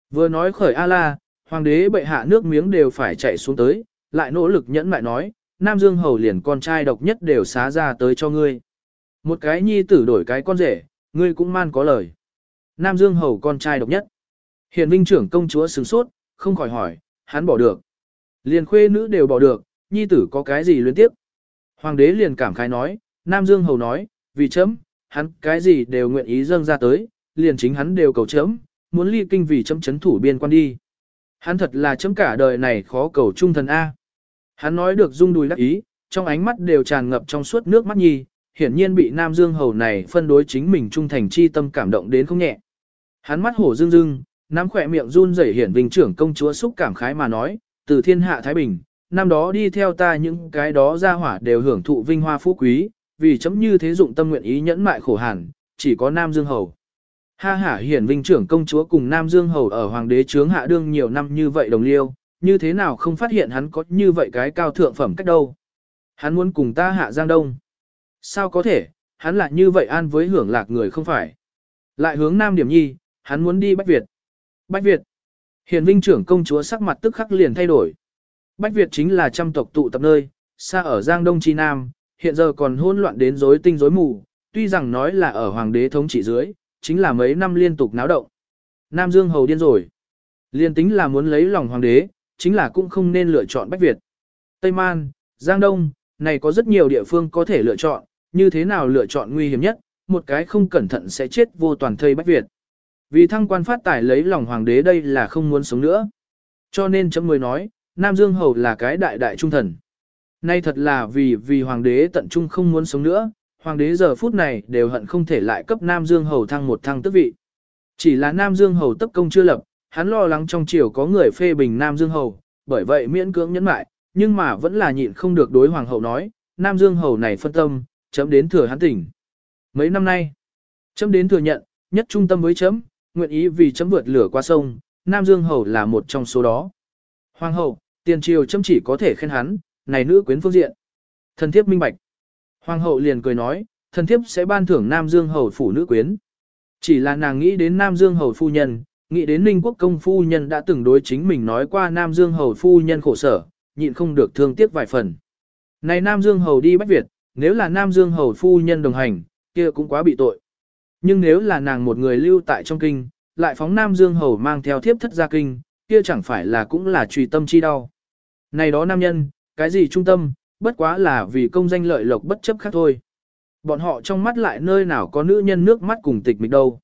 Vừa nói khởi A-la, hoàng đế bệ hạ nước miếng đều phải chạy xuống tới, lại nỗ lực nhẫn lại nói, Nam Dương Hầu liền con trai độc nhất đều xá ra tới cho ngươi. Một cái nhi tử đổi cái con rể, ngươi cũng man có lời. Nam Dương Hầu con trai độc nhất. Hiền vinh trưởng công chúa sửng sốt, không khỏi hỏi, hắn bỏ được. Liền khuê nữ đều bỏ được, nhi tử có cái gì luyến tiếp. Hoàng đế liền cảm khái nói, Nam Dương Hầu nói, vì chấm, hắn cái gì đều nguyện ý dâng ra tới, liền chính hắn đều cầu chấm, muốn ly kinh vì chấm chấn thủ biên quan đi. Hắn thật là chấm cả đời này khó cầu trung thần A. Hắn nói được rung đùi đắc ý, trong ánh mắt đều tràn ngập trong suốt nước mắt nhi, hiển nhiên bị Nam Dương Hầu này phân đối chính mình trung thành chi tâm cảm động đến không nhẹ. Hắn mắt hổ dương dương, nắm khỏe miệng run rẩy hiển vinh trưởng công chúa xúc cảm khái mà nói, từ thiên hạ Thái Bình, năm đó đi theo ta những cái đó ra hỏa đều hưởng thụ vinh hoa phú quý, vì chấm như thế dụng tâm nguyện ý nhẫn mại khổ hàn, chỉ có Nam Dương Hầu. Ha hả hiển vinh trưởng công chúa cùng Nam Dương Hầu ở hoàng đế trướng hạ đương nhiều năm như vậy đồng liêu, như thế nào không phát hiện hắn có như vậy cái cao thượng phẩm cách đâu. Hắn muốn cùng ta hạ Giang Đông. Sao có thể, hắn lại như vậy an với hưởng lạc người không phải. Lại hướng Nam Điểm Nhi, hắn muốn đi Bách Việt. Bách Việt. Hiền vinh trưởng công chúa sắc mặt tức khắc liền thay đổi. Bách Việt chính là trăm tộc tụ tập nơi, xa ở Giang Đông Chi Nam, hiện giờ còn hỗn loạn đến rối tinh rối mù, tuy rằng nói là ở hoàng đế thống trị dưới, chính là mấy năm liên tục náo động. Nam Dương hầu điên rồi. Liên tính là muốn lấy lòng hoàng đế, chính là cũng không nên lựa chọn Bách Việt. Tây Man, Giang Đông, này có rất nhiều địa phương có thể lựa chọn, như thế nào lựa chọn nguy hiểm nhất, một cái không cẩn thận sẽ chết vô toàn thây Bách Việt. Vì thăng quan phát tài lấy lòng hoàng đế đây là không muốn sống nữa. Cho nên chấm mới nói, Nam Dương Hầu là cái đại đại trung thần. Nay thật là vì vì hoàng đế tận trung không muốn sống nữa, hoàng đế giờ phút này đều hận không thể lại cấp Nam Dương Hầu thăng một thăng tước vị. Chỉ là Nam Dương Hầu tấp công chưa lập, hắn lo lắng trong triều có người phê bình Nam Dương Hầu, bởi vậy miễn cưỡng nhẫn mại, nhưng mà vẫn là nhịn không được đối hoàng hậu nói, Nam Dương Hầu này phân tâm, chấm đến thừa hắn tỉnh. Mấy năm nay, chấm đến thừa nhận, nhất trung tâm với chấm, nguyện ý vì chấm vượt lửa qua sông, Nam Dương Hầu là một trong số đó. Hoàng hậu, tiền triều chấm chỉ có thể khen hắn, này nữ quyến phương diện. Thần thiếp minh bạch. Hoàng hậu liền cười nói, thần thiếp sẽ ban thưởng Nam Dương Hầu phủ nữ quyến. Chỉ là nàng nghĩ đến Nam Dương Hầu phu nhân, nghĩ đến Ninh Quốc công phu nhân đã từng đối chính mình nói qua Nam Dương Hầu phu nhân khổ sở, nhịn không được thương tiếc vài phần. Này Nam Dương Hầu đi Bách Việt, nếu là Nam Dương Hầu phu nhân đồng hành, kia cũng quá bị tội. Nhưng nếu là nàng một người lưu tại trong kinh, lại phóng Nam Dương Hầu mang theo thiếp thất gia kinh, kia chẳng phải là cũng là truy tâm chi đau. Này đó nam nhân, cái gì trung tâm, bất quá là vì công danh lợi lộc bất chấp khác thôi. Bọn họ trong mắt lại nơi nào có nữ nhân nước mắt cùng tịch mịch đâu.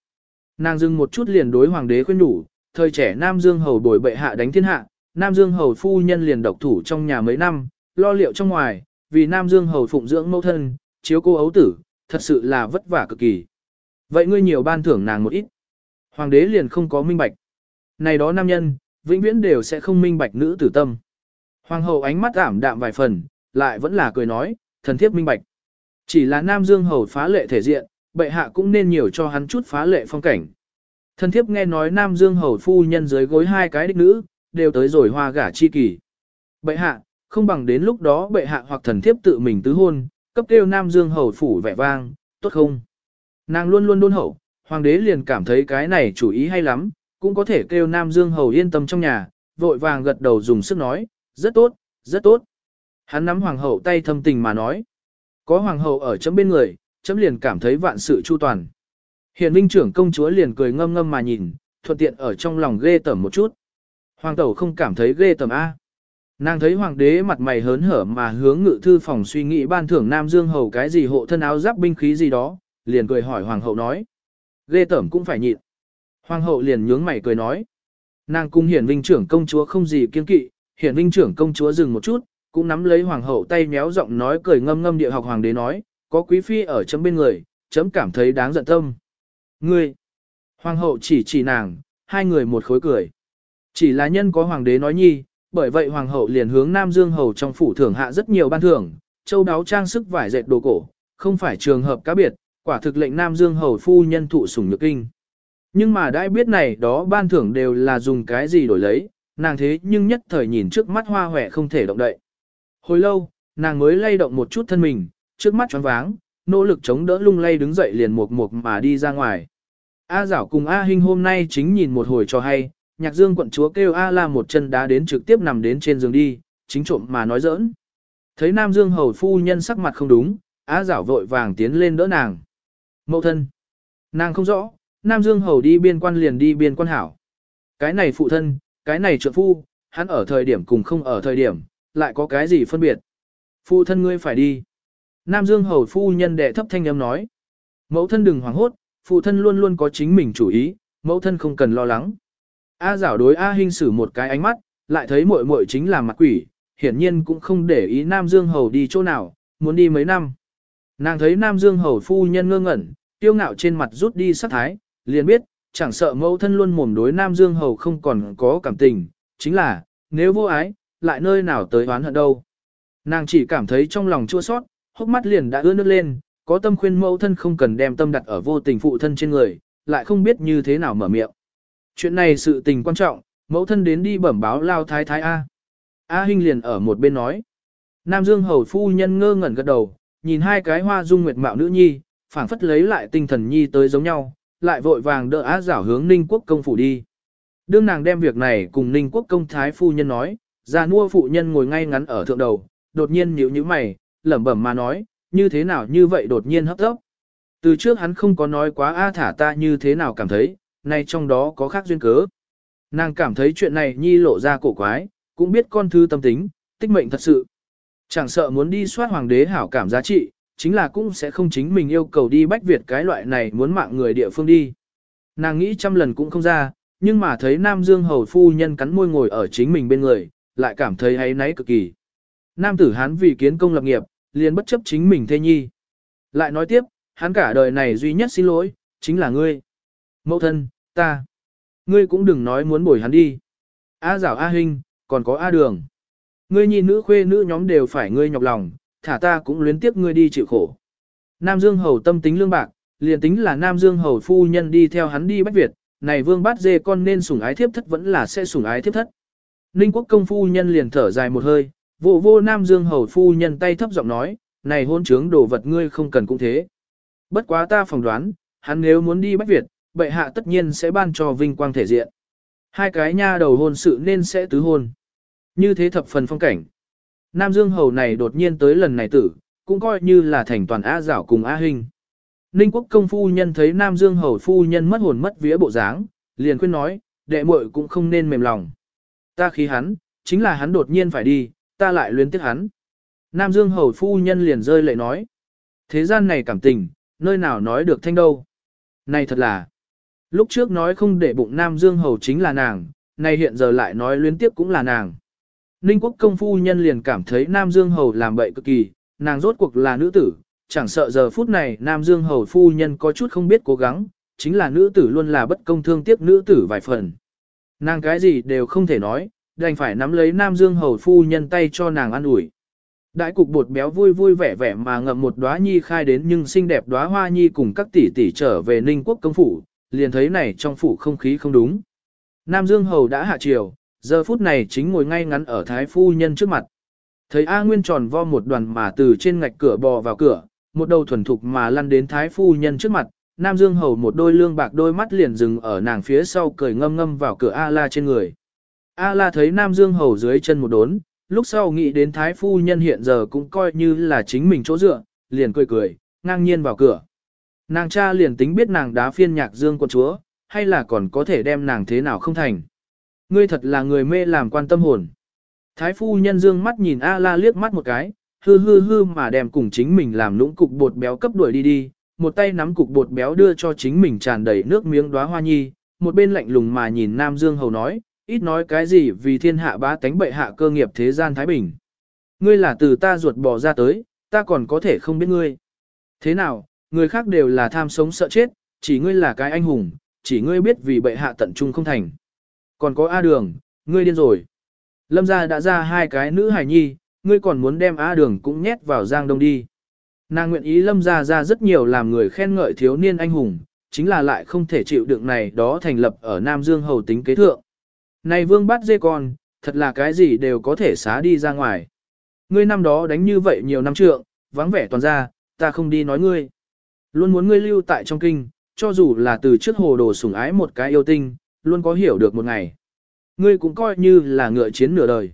Nàng dừng một chút liền đối hoàng đế khuyên đủ. thời trẻ Nam Dương hầu bồi bệ hạ đánh thiên hạ, Nam Dương hầu phu nhân liền độc thủ trong nhà mấy năm, lo liệu trong ngoài, vì Nam Dương hầu phụng dưỡng mẫu thân, chiếu cô ấu tử, thật sự là vất vả cực kỳ. Vậy ngươi nhiều ban thưởng nàng một ít. Hoàng đế liền không có minh bạch. Này đó nam nhân, vĩnh viễn đều sẽ không minh bạch nữ tử tâm. Hoàng hậu ánh mắt ảm đạm vài phần, lại vẫn là cười nói, thần thiếp minh bạch. Chỉ là Nam Dương hầu phá lệ thể diện, bệ hạ cũng nên nhiều cho hắn chút phá lệ phong cảnh. Thần thiếp nghe nói Nam Dương hầu phu nhân dưới gối hai cái đích nữ, đều tới rồi hoa gả chi kỳ. Bệ hạ, không bằng đến lúc đó bệ hạ hoặc thần thiếp tự mình tứ hôn, cấp kêu Nam Dương hầu phủ vẻ vang, tốt không? Nàng luôn luôn đôn hậu, hoàng đế liền cảm thấy cái này chủ ý hay lắm, cũng có thể kêu Nam Dương hầu yên tâm trong nhà, vội vàng gật đầu dùng sức nói, rất tốt, rất tốt. Hắn nắm hoàng hậu tay thâm tình mà nói, có hoàng hậu ở chấm bên người, chấm liền cảm thấy vạn sự chu toàn. Hiền minh trưởng công chúa liền cười ngâm ngâm mà nhìn, thuận tiện ở trong lòng ghê tởm một chút. Hoàng tẩu không cảm thấy ghê tởm A. Nàng thấy hoàng đế mặt mày hớn hở mà hướng ngự thư phòng suy nghĩ ban thưởng Nam Dương hầu cái gì hộ thân áo giáp binh khí gì đó, liền cười hỏi hoàng hậu nói. Ghê tởm cũng phải nhịn. Hoàng hậu liền nhướng mày cười nói. Nàng cung hiển vinh trưởng công chúa không gì kiên kỵ, hiển vinh trưởng công chúa dừng một chút, cũng nắm lấy hoàng hậu tay méo giọng nói cười ngâm ngâm địa học hoàng đế nói, có quý phi ở chấm bên người, chấm cảm thấy đáng giận tâm. Ngươi! Hoàng hậu chỉ chỉ nàng, hai người một khối cười. Chỉ là nhân có hoàng đế nói nhi, bởi vậy hoàng hậu liền hướng Nam Dương hầu trong phủ thưởng hạ rất nhiều ban thưởng, châu đáo trang sức vải dệt đồ cổ, không phải trường hợp cá biệt, quả thực lệnh Nam Dương hầu phu nhân thụ sủng nhược kinh. Nhưng mà đã biết này đó ban thưởng đều là dùng cái gì đổi lấy, nàng thế nhưng nhất thời nhìn trước mắt hoa hòe không thể động đậy. Hồi lâu, nàng mới lay động một chút thân mình, trước mắt choáng váng, nỗ lực chống đỡ lung lay đứng dậy liền mục mục mà đi ra ngoài. A Giảo cùng A Hinh hôm nay chính nhìn một hồi cho hay, nhạc dương quận chúa kêu A La một chân đá đến trực tiếp nằm đến trên giường đi, chính trộm mà nói giỡn. Thấy Nam Dương hầu phu nhân sắc mặt không đúng, A Giảo vội vàng tiến lên đỡ nàng. Mẫu thân. Nàng không rõ, Nam Dương hầu đi biên quan liền đi biên quan hảo. Cái này phụ thân, cái này trượng phu, hắn ở thời điểm cùng không ở thời điểm, lại có cái gì phân biệt. Phụ thân ngươi phải đi. Nam Dương hầu phu nhân đệ thấp thanh âm nói. Mẫu thân đừng hoảng hốt, phụ thân luôn luôn có chính mình chủ ý, mẫu thân không cần lo lắng. A giảo đối A Hinh sử một cái ánh mắt, lại thấy muội muội chính là mặt quỷ, hiển nhiên cũng không để ý Nam Dương hầu đi chỗ nào, muốn đi mấy năm. Nàng thấy Nam Dương hầu phu nhân ngơ ngẩn, tiêu ngạo trên mặt rút đi sắc thái, liền biết, chẳng sợ mẫu thân luôn mồm đối Nam Dương hầu không còn có cảm tình, chính là, nếu vô ái, lại nơi nào tới oán hận đâu. Nàng chỉ cảm thấy trong lòng chua sót, hốc mắt liền đã ướt nước lên, có tâm khuyên mẫu thân không cần đem tâm đặt ở vô tình phụ thân trên người, lại không biết như thế nào mở miệng. Chuyện này sự tình quan trọng, mẫu thân đến đi bẩm báo lao thái thái A. A Hinh liền ở một bên nói. Nam Dương hầu phu nhân ngơ ngẩn gật đầu, nhìn hai cái hoa dung nguyệt mạo nữ nhi, phảng phất lấy lại tinh thần nhi tới giống nhau, lại vội vàng đỡ á giảo hướng Ninh Quốc công phủ đi. Đương nàng đem việc này cùng Ninh Quốc công thái phu nhân nói, già nua phụ nhân ngồi ngay ngắn ở thượng đầu, đột nhiên nhíu nhíu mày, lẩm bẩm mà nói, như thế nào như vậy đột nhiên hấp tấp. Từ trước hắn không có nói quá a thả ta như thế nào cảm thấy, nay trong đó có khác duyên cớ. Nàng cảm thấy chuyện này nhi lộ ra cổ quái, cũng biết con thư tâm tính, tích mệnh thật sự. Chẳng sợ muốn đi soát hoàng đế hảo cảm giá trị, chính là cũng sẽ không chính mình yêu cầu đi bách Việt cái loại này muốn mạng người địa phương đi. Nàng nghĩ trăm lần cũng không ra, nhưng mà thấy Nam Dương hầu phu nhân cắn môi ngồi ở chính mình bên người, lại cảm thấy ấy náy cực kỳ. Nam tử hán vì kiến công lập nghiệp, liền bất chấp chính mình thê nhi. Lại nói tiếp, hắn cả đời này duy nhất xin lỗi, chính là ngươi. Mẫu thân, ta. Ngươi cũng đừng nói muốn bồi hắn đi. A giảo A Hinh, còn có A đường. Ngươi nhìn nữ khuê nữ nhóm đều phải ngươi nhọc lòng, thả ta cũng luyến tiếp ngươi đi chịu khổ. Nam Dương Hầu tâm tính lương bạc, liền tính là Nam Dương Hầu phu nhân đi theo hắn đi bách Việt, này vương bát dê con nên sủng ái thiếp thất vẫn là sẽ sủng ái thiếp thất. Ninh quốc công phu nhân liền thở dài một hơi, vô vô Nam Dương Hầu phu nhân tay thấp giọng nói, này hôn trướng đồ vật ngươi không cần cũng thế. Bất quá ta phỏng đoán, hắn nếu muốn đi bách Việt, bệ hạ tất nhiên sẽ ban cho vinh quang thể diện. Hai cái nha đầu hôn sự nên sẽ tứ hôn. Như thế thập phần phong cảnh. Nam Dương Hầu này đột nhiên tới lần này tử, cũng coi như là thành toàn A Giảo cùng A Hinh. Ninh quốc công phu nhân thấy Nam Dương Hầu phu nhân mất hồn mất vía bộ dáng, liền khuyên nói, đệ muội cũng không nên mềm lòng. Ta khí hắn, chính là hắn đột nhiên phải đi, ta lại luyến tiếc hắn. Nam Dương hầu phu nhân liền rơi lệ nói. Thế gian này cảm tình, nơi nào nói được thanh đâu. Này thật là, lúc trước nói không để bụng Nam Dương hầu chính là nàng, này hiện giờ lại nói luyến tiếp cũng là nàng. Ninh quốc công phu nhân liền cảm thấy Nam Dương hầu làm bậy cực kỳ, nàng rốt cuộc là nữ tử, chẳng sợ giờ phút này Nam Dương hầu phu nhân có chút không biết cố gắng, chính là nữ tử luôn là bất công thương tiếc nữ tử vài phần. Nàng cái gì đều không thể nói, đành phải nắm lấy Nam Dương hầu phu nhân tay cho nàng ăn ủi. Đại cục bột béo vui vui vẻ vẻ mà ngậm một đóa nhi khai đến nhưng xinh đẹp đóa hoa nhi cùng các tỷ tỷ trở về Ninh quốc công phủ, liền thấy này trong phủ không khí không đúng. Nam Dương hầu đã hạ triều, giờ phút này chính ngồi ngay ngắn ở thái phu nhân trước mặt. Thấy A Nguyên tròn vo một đoàn mà từ trên ngạch cửa bò vào cửa, một đầu thuần thục mà lăn đến thái phu nhân trước mặt, Nam Dương hầu một đôi lương bạc đôi mắt liền dừng ở nàng phía sau cười ngâm ngâm vào cửa A La trên người. A La thấy Nam Dương hầu dưới chân một đốn, lúc sau nghĩ đến thái phu nhân hiện giờ cũng coi như là chính mình chỗ dựa, liền cười cười, ngang nhiên vào cửa. Nàng cha liền tính biết nàng đá phiên nhạc Dương quân chúa, hay là còn có thể đem nàng thế nào không thành. Ngươi thật là người mê làm quan tâm hồn. Thái phu nhân dương mắt nhìn A la liếc mắt một cái, hư hư hư mà đem cùng chính mình làm lũng cục bột béo cấp đuổi đi đi, một tay nắm cục bột béo đưa cho chính mình tràn đầy nước miếng đóa hoa nhi, một bên lạnh lùng mà nhìn Nam Dương Hầu nói, ít nói cái gì vì thiên hạ bá tánh bệ hạ cơ nghiệp thế gian Thái Bình. Ngươi là từ ta ruột bỏ ra tới, ta còn có thể không biết ngươi. Thế nào, người khác đều là tham sống sợ chết, chỉ ngươi là cái anh hùng, chỉ ngươi biết vì bệ hạ tận trung không thành. Còn có A Đường, ngươi điên rồi. Lâm gia đã ra hai cái nữ hài nhi, ngươi còn muốn đem A Đường cũng nhét vào Giang Đông đi. Nàng nguyện ý Lâm gia ra rất nhiều làm người khen ngợi thiếu niên anh hùng, chính là lại không thể chịu đựng này đó thành lập ở Nam Dương hầu tính kế thượng. Này vương bắt dê con, thật là cái gì đều có thể xá đi ra ngoài. Ngươi năm đó đánh như vậy nhiều năm trượng, vắng vẻ toàn ra, ta không đi nói ngươi. Luôn muốn ngươi lưu tại trong kinh, cho dù là từ trước hồ đồ sủng ái một cái yêu tinh, luôn có hiểu được một ngày. Ngươi cũng coi như là ngựa chiến nửa đời.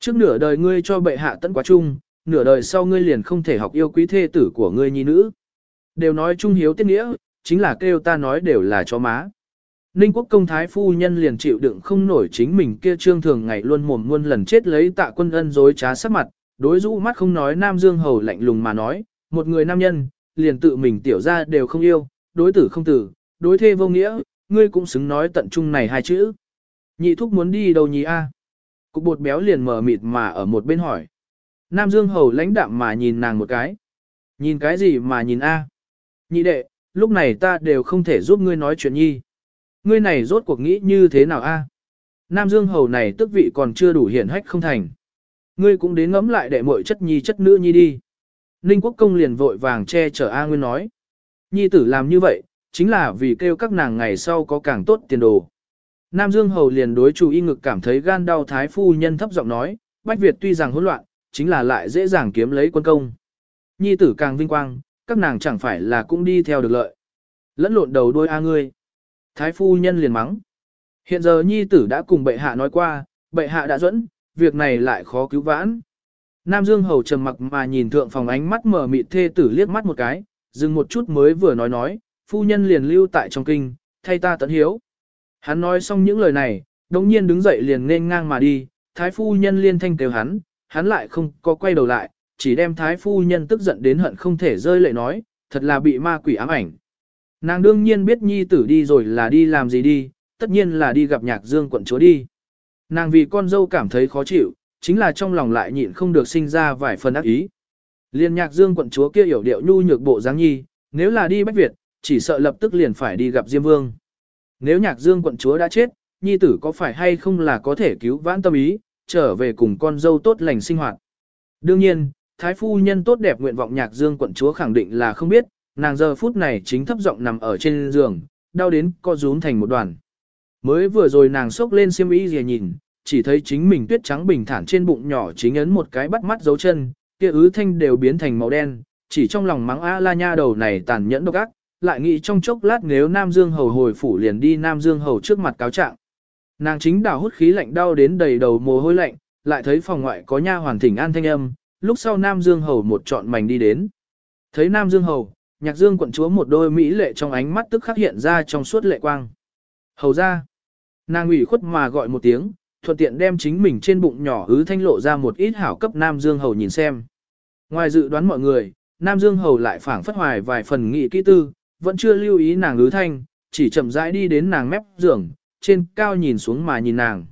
Trước nửa đời ngươi cho bệ hạ tận quá chung, nửa đời sau ngươi liền không thể học yêu quý thê tử của ngươi nhi nữ. Đều nói trung hiếu tiết nghĩa, chính là kêu ta nói đều là cho má. Ninh quốc công thái phu nhân liền chịu đựng không nổi chính mình kia trương thường ngày luôn mồm muôn lần chết lấy tạ quân ân dối trá sắc mặt, đối rũ mắt không nói nam dương hầu lạnh lùng mà nói, một người nam nhân, liền tự mình tiểu ra đều không yêu, đối tử không tử, đối thê vô nghĩa, ngươi cũng xứng nói tận trung này hai chữ. Nhị thúc muốn đi đâu nhỉ a? Cục bột béo liền mở mịt mà ở một bên hỏi. Nam Dương hầu lãnh đạm mà nhìn nàng một cái. Nhìn cái gì mà nhìn a? Nhị đệ, lúc này ta đều không thể giúp ngươi nói chuyện nhi. Ngươi này rốt cuộc nghĩ như thế nào a? Nam Dương hầu này tức vị còn chưa đủ hiển hách không thành. Ngươi cũng đến ngẫm lại đệ muội chất nhi chất nữ nhi đi. Ninh quốc công liền vội vàng che chở A Nguyên nói. Nhi tử làm như vậy, chính là vì kêu các nàng ngày sau có càng tốt tiền đồ. Nam Dương Hầu liền đối chủ y ngực cảm thấy gan đau thái phu nhân thấp giọng nói, Bách Việt tuy rằng hỗn loạn, chính là lại dễ dàng kiếm lấy quân công. Nhi tử càng vinh quang, các nàng chẳng phải là cũng đi theo được lợi. Lẫn lộn đầu đôi a ngươi. Thái phu nhân liền mắng. Hiện giờ nhi tử đã cùng bệ hạ nói qua, bệ hạ đã dẫn, việc này lại khó cứu vãn. Nam Dương Hầu trầm mặc mà nhìn thượng phòng ánh mắt mở mịt thê tử liếc mắt một cái, dừng một chút mới vừa nói nói, phu nhân liền lưu tại trong kinh, thay ta tận hiếu. Hắn nói xong những lời này, đồng nhiên đứng dậy liền nên ngang mà đi, thái phu nhân liên thanh kêu hắn, hắn lại không có quay đầu lại, chỉ đem thái phu nhân tức giận đến hận không thể rơi lệ nói, thật là bị ma quỷ ám ảnh. Nàng đương nhiên biết nhi tử đi rồi là đi làm gì đi, tất nhiên là đi gặp nhạc dương quận chúa đi. Nàng vì con dâu cảm thấy khó chịu, chính là trong lòng lại nhịn không được sinh ra vài phần ác ý. Liên nhạc dương quận chúa kia hiểu điệu nhu nhược bộ dáng nhi, nếu là đi Bách Việt, chỉ sợ lập tức liền phải đi gặp Diêm Vương. Nếu nhạc dương quận chúa đã chết, nhi tử có phải hay không là có thể cứu vãn tâm ý, trở về cùng con dâu tốt lành sinh hoạt. Đương nhiên, thái phu nhân tốt đẹp nguyện vọng nhạc dương quận chúa khẳng định là không biết, nàng giờ phút này chính thấp giọng nằm ở trên giường, đau đến co rúm thành một đoàn. Mới vừa rồi nàng sốc lên xiêm y gì nhìn, chỉ thấy chính mình tuyết trắng bình thản trên bụng nhỏ chính ấn một cái bắt mắt dấu chân, kia ứ thanh đều biến thành màu đen, chỉ trong lòng mắng A la nha đầu này tàn nhẫn độc ác, lại nghĩ trong chốc lát nếu Nam Dương Hầu hồi phủ liền đi Nam Dương Hầu trước mặt cáo trạng. Nàng chính đào hút khí lạnh đau đến đầy đầu mồ hôi lạnh, lại thấy phòng ngoại có nha hoàn thỉnh an thanh âm, lúc sau Nam Dương Hầu một trọn mảnh đi đến. Thấy Nam Dương Hầu, nhạc dương quận chúa một đôi mỹ lệ trong ánh mắt tức khắc hiện ra trong suốt lệ quang. Hầu ra, nàng ủy khuất mà gọi một tiếng, thuận tiện đem chính mình trên bụng nhỏ ứ thanh lộ ra một ít hảo cấp Nam Dương Hầu nhìn xem. Ngoài dự đoán mọi người, Nam Dương Hầu lại phảng phất hoài vài phần nghị kỹ tư, vẫn chưa lưu ý nàng ứ thanh, chỉ chậm rãi đi đến nàng mép giường, trên cao nhìn xuống mà nhìn nàng.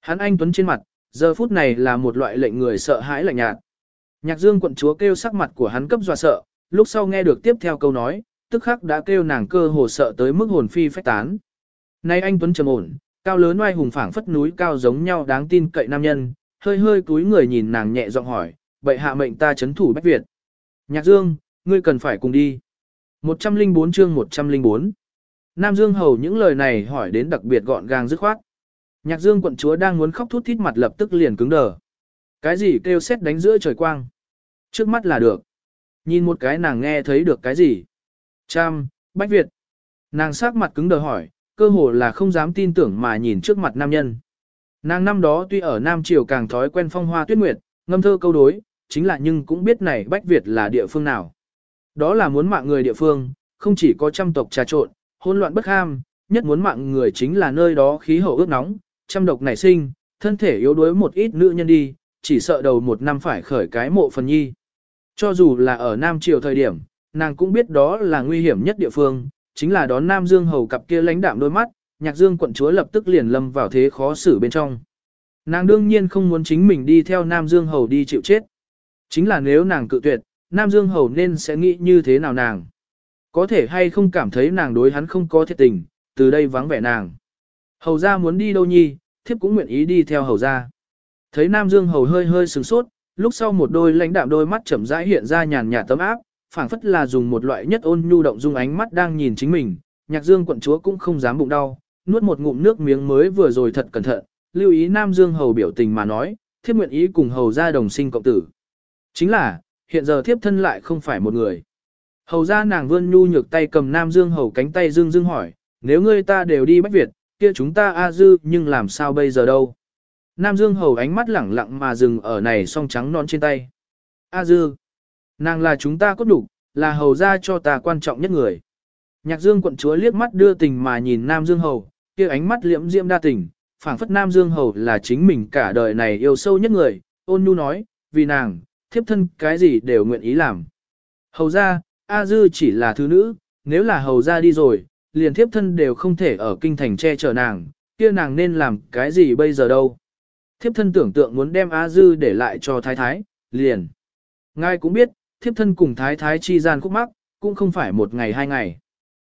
Hắn anh tuấn trên mặt, giờ phút này là một loại lệnh người sợ hãi lạnh nhạt. Nhạc Dương quận chúa kêu sắc mặt của hắn cấp dọa sợ, lúc sau nghe được tiếp theo câu nói, tức khắc đã kêu nàng cơ hồ sợ tới mức hồn phi phách tán. Nay anh tuấn trầm ổn, cao lớn oai hùng phảng phất núi cao giống nhau đáng tin cậy nam nhân, hơi hơi cúi người nhìn nàng nhẹ giọng hỏi, "Bệ hạ mệnh ta chấn thủ Bách Việt." Nhạc Dương, ngươi cần phải cùng đi. 104 chương 104 Nam Dương hầu những lời này hỏi đến đặc biệt gọn gàng dứt khoát. Nhạc Dương quận chúa đang muốn khóc thút thít mặt lập tức liền cứng đờ. Cái gì kêu xét đánh giữa trời quang? Trước mắt là được. Nhìn một cái nàng nghe thấy được cái gì? Trăm, Bách Việt. Nàng sắc mặt cứng đờ hỏi, cơ hồ là không dám tin tưởng mà nhìn trước mặt nam nhân. Nàng năm đó tuy ở Nam Triều càng thói quen phong hoa tuyết nguyệt, ngâm thơ câu đối, chính là nhưng cũng biết này Bách Việt là địa phương nào. Đó là muốn mạng người địa phương, không chỉ có trăm tộc trà trộn, hỗn loạn bất ham, nhất muốn mạng người chính là nơi đó khí hậu ướt nóng, trăm độc nảy sinh, thân thể yếu đuối một ít nữ nhân đi, chỉ sợ đầu một năm phải khởi cái mộ phần nhi. Cho dù là ở Nam Triều thời điểm, nàng cũng biết đó là nguy hiểm nhất địa phương, chính là đón Nam Dương hầu cặp kia lãnh đạm đôi mắt, nhạc dương quận chúa lập tức liền lâm vào thế khó xử bên trong. Nàng đương nhiên không muốn chính mình đi theo Nam Dương hầu đi chịu chết. Chính là nếu nàng cự tuyệt, Nam Dương hầu nên sẽ nghĩ như thế nào nàng. Có thể hay không cảm thấy nàng đối hắn không có thiệt tình, từ đây vắng vẻ nàng. Hầu ra muốn đi đâu nhi, thiếp cũng nguyện ý đi theo hầu ra. Thấy Nam Dương hầu hơi hơi sừng sốt, lúc sau một đôi lãnh đạm đôi mắt chậm rãi hiện ra nhàn nhạt tấm áp, phảng phất là dùng một loại nhất ôn nhu động dung ánh mắt đang nhìn chính mình, Nhạc Dương quận chúa cũng không dám bụng đau, nuốt một ngụm nước miếng mới vừa rồi thật cẩn thận, lưu ý Nam Dương hầu biểu tình mà nói, thiếp nguyện ý cùng hầu ra đồng sinh cộng tử. Chính là, hiện giờ thiếp thân lại không phải một người. Hầu ra nàng vươn nhu nhược tay cầm Nam Dương hầu cánh tay dương dương hỏi, nếu ngươi ta đều đi Bách Việt, kia chúng ta A dư nhưng làm sao bây giờ đâu. Nam Dương hầu ánh mắt lẳng lặng mà dừng ở này song trắng non trên tay. A dư, nàng là chúng ta cốt đủ, là hầu ra cho ta quan trọng nhất người. Nhạc Dương quận chúa liếc mắt đưa tình mà nhìn Nam Dương hầu, kia ánh mắt liễm diễm đa tình, phảng phất Nam Dương hầu là chính mình cả đời này yêu sâu nhất người, ôn nhu nói, vì nàng, thiếp thân cái gì đều nguyện ý làm. Hầu ra, A Dư chỉ là thứ nữ, nếu là hầu ra đi rồi, liền thiếp thân đều không thể ở kinh thành che chở nàng, kia nàng nên làm cái gì bây giờ đâu. Thiếp thân tưởng tượng muốn đem A Dư để lại cho thái thái, liền. Ngài cũng biết, thiếp thân cùng thái thái chi gian khúc mắc, cũng không phải một ngày hai ngày.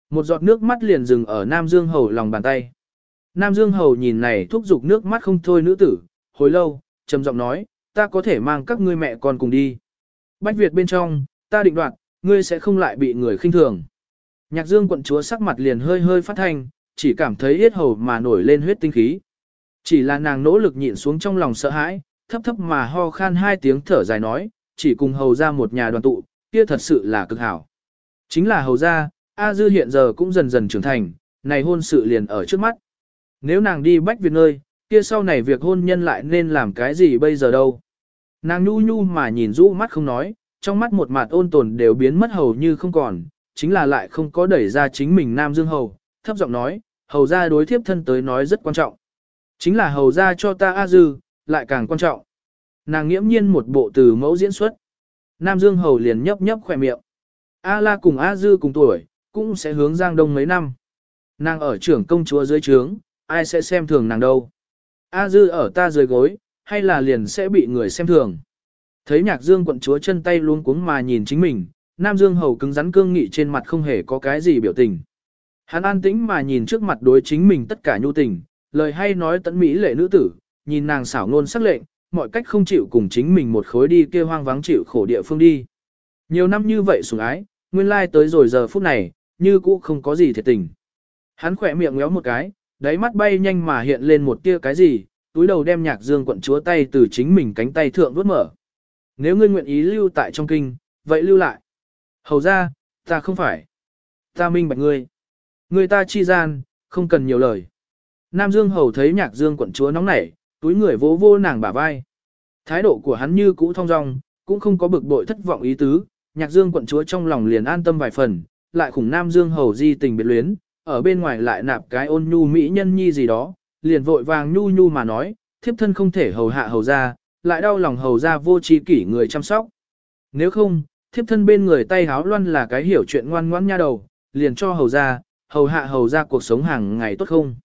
Một giọt nước mắt liền dừng ở Nam Dương Hầu lòng bàn tay. Nam Dương Hầu nhìn này thúc giục nước mắt không thôi nữ tử, hồi lâu, trầm giọng nói, ta có thể mang các ngươi mẹ con cùng đi. Bách Việt bên trong, ta định đoạt, ngươi sẽ không lại bị người khinh thường. Nhạc Dương quận chúa sắc mặt liền hơi hơi phát thanh, chỉ cảm thấy yết hầu mà nổi lên huyết tinh khí. Chỉ là nàng nỗ lực nhịn xuống trong lòng sợ hãi, thấp thấp mà ho khan hai tiếng thở dài nói, chỉ cùng hầu ra một nhà đoàn tụ, kia thật sự là cực hảo. Chính là hầu ra, A Dư hiện giờ cũng dần dần trưởng thành, này hôn sự liền ở trước mắt. Nếu nàng đi bách Việt nơi, kia sau này việc hôn nhân lại nên làm cái gì bây giờ đâu. Nàng nhu nhu mà nhìn rũ mắt không nói, trong mắt một mặt ôn tồn đều biến mất hầu như không còn, chính là lại không có đẩy ra chính mình Nam Dương Hầu, thấp giọng nói, hầu ra đối thiếp thân tới nói rất quan trọng. Chính là hầu ra cho ta A Dư, lại càng quan trọng. Nàng nghiễm nhiên một bộ từ mẫu diễn xuất. Nam Dương Hầu liền nhấp nhấp khỏe miệng. A La cùng A Dư cùng tuổi, cũng sẽ hướng Giang Đông mấy năm. Nàng ở trưởng công chúa dưới trướng, ai sẽ xem thường nàng đâu. A Dư ở ta dưới gối, hay là liền sẽ bị người xem thường. Thấy nhạc dương quận chúa chân tay luôn cuống mà nhìn chính mình, Nam Dương hầu cứng rắn cương nghị trên mặt không hề có cái gì biểu tình. Hắn an tĩnh mà nhìn trước mặt đối chính mình tất cả nhu tình, lời hay nói tận mỹ lệ nữ tử, nhìn nàng xảo ngôn sắc lệnh, mọi cách không chịu cùng chính mình một khối đi kia hoang vắng chịu khổ địa phương đi. Nhiều năm như vậy sủng ái, nguyên lai tới rồi giờ phút này, như cũ không có gì thiệt tình. Hắn khỏe miệng ngéo một cái, đáy mắt bay nhanh mà hiện lên một tia cái gì, túi đầu đem nhạc dương quận chúa tay từ chính mình cánh tay thượng vuốt mở. Nếu ngươi nguyện ý lưu tại trong kinh, vậy lưu lại. Hầu ra, ta không phải. Ta minh bạch ngươi. Ngươi ta chi gian, không cần nhiều lời. Nam Dương hầu thấy nhạc dương quận chúa nóng nảy, túi người vỗ vô nàng bả vai. Thái độ của hắn như cũ thong dong, cũng không có bực bội thất vọng ý tứ, nhạc dương quận chúa trong lòng liền an tâm vài phần, lại khủng Nam Dương hầu di tình biệt luyến, ở bên ngoài lại nạp cái ôn nhu mỹ nhân nhi gì đó, liền vội vàng nhu nhu mà nói, thiếp thân không thể hầu hạ hầu ra, lại đau lòng hầu ra vô trí kỷ người chăm sóc. nếu không, thiếp thân bên người tay háo loan là cái hiểu chuyện ngoan ngoãn nha đầu, liền cho hầu ra, hầu hạ hầu ra cuộc sống hàng ngày tốt không.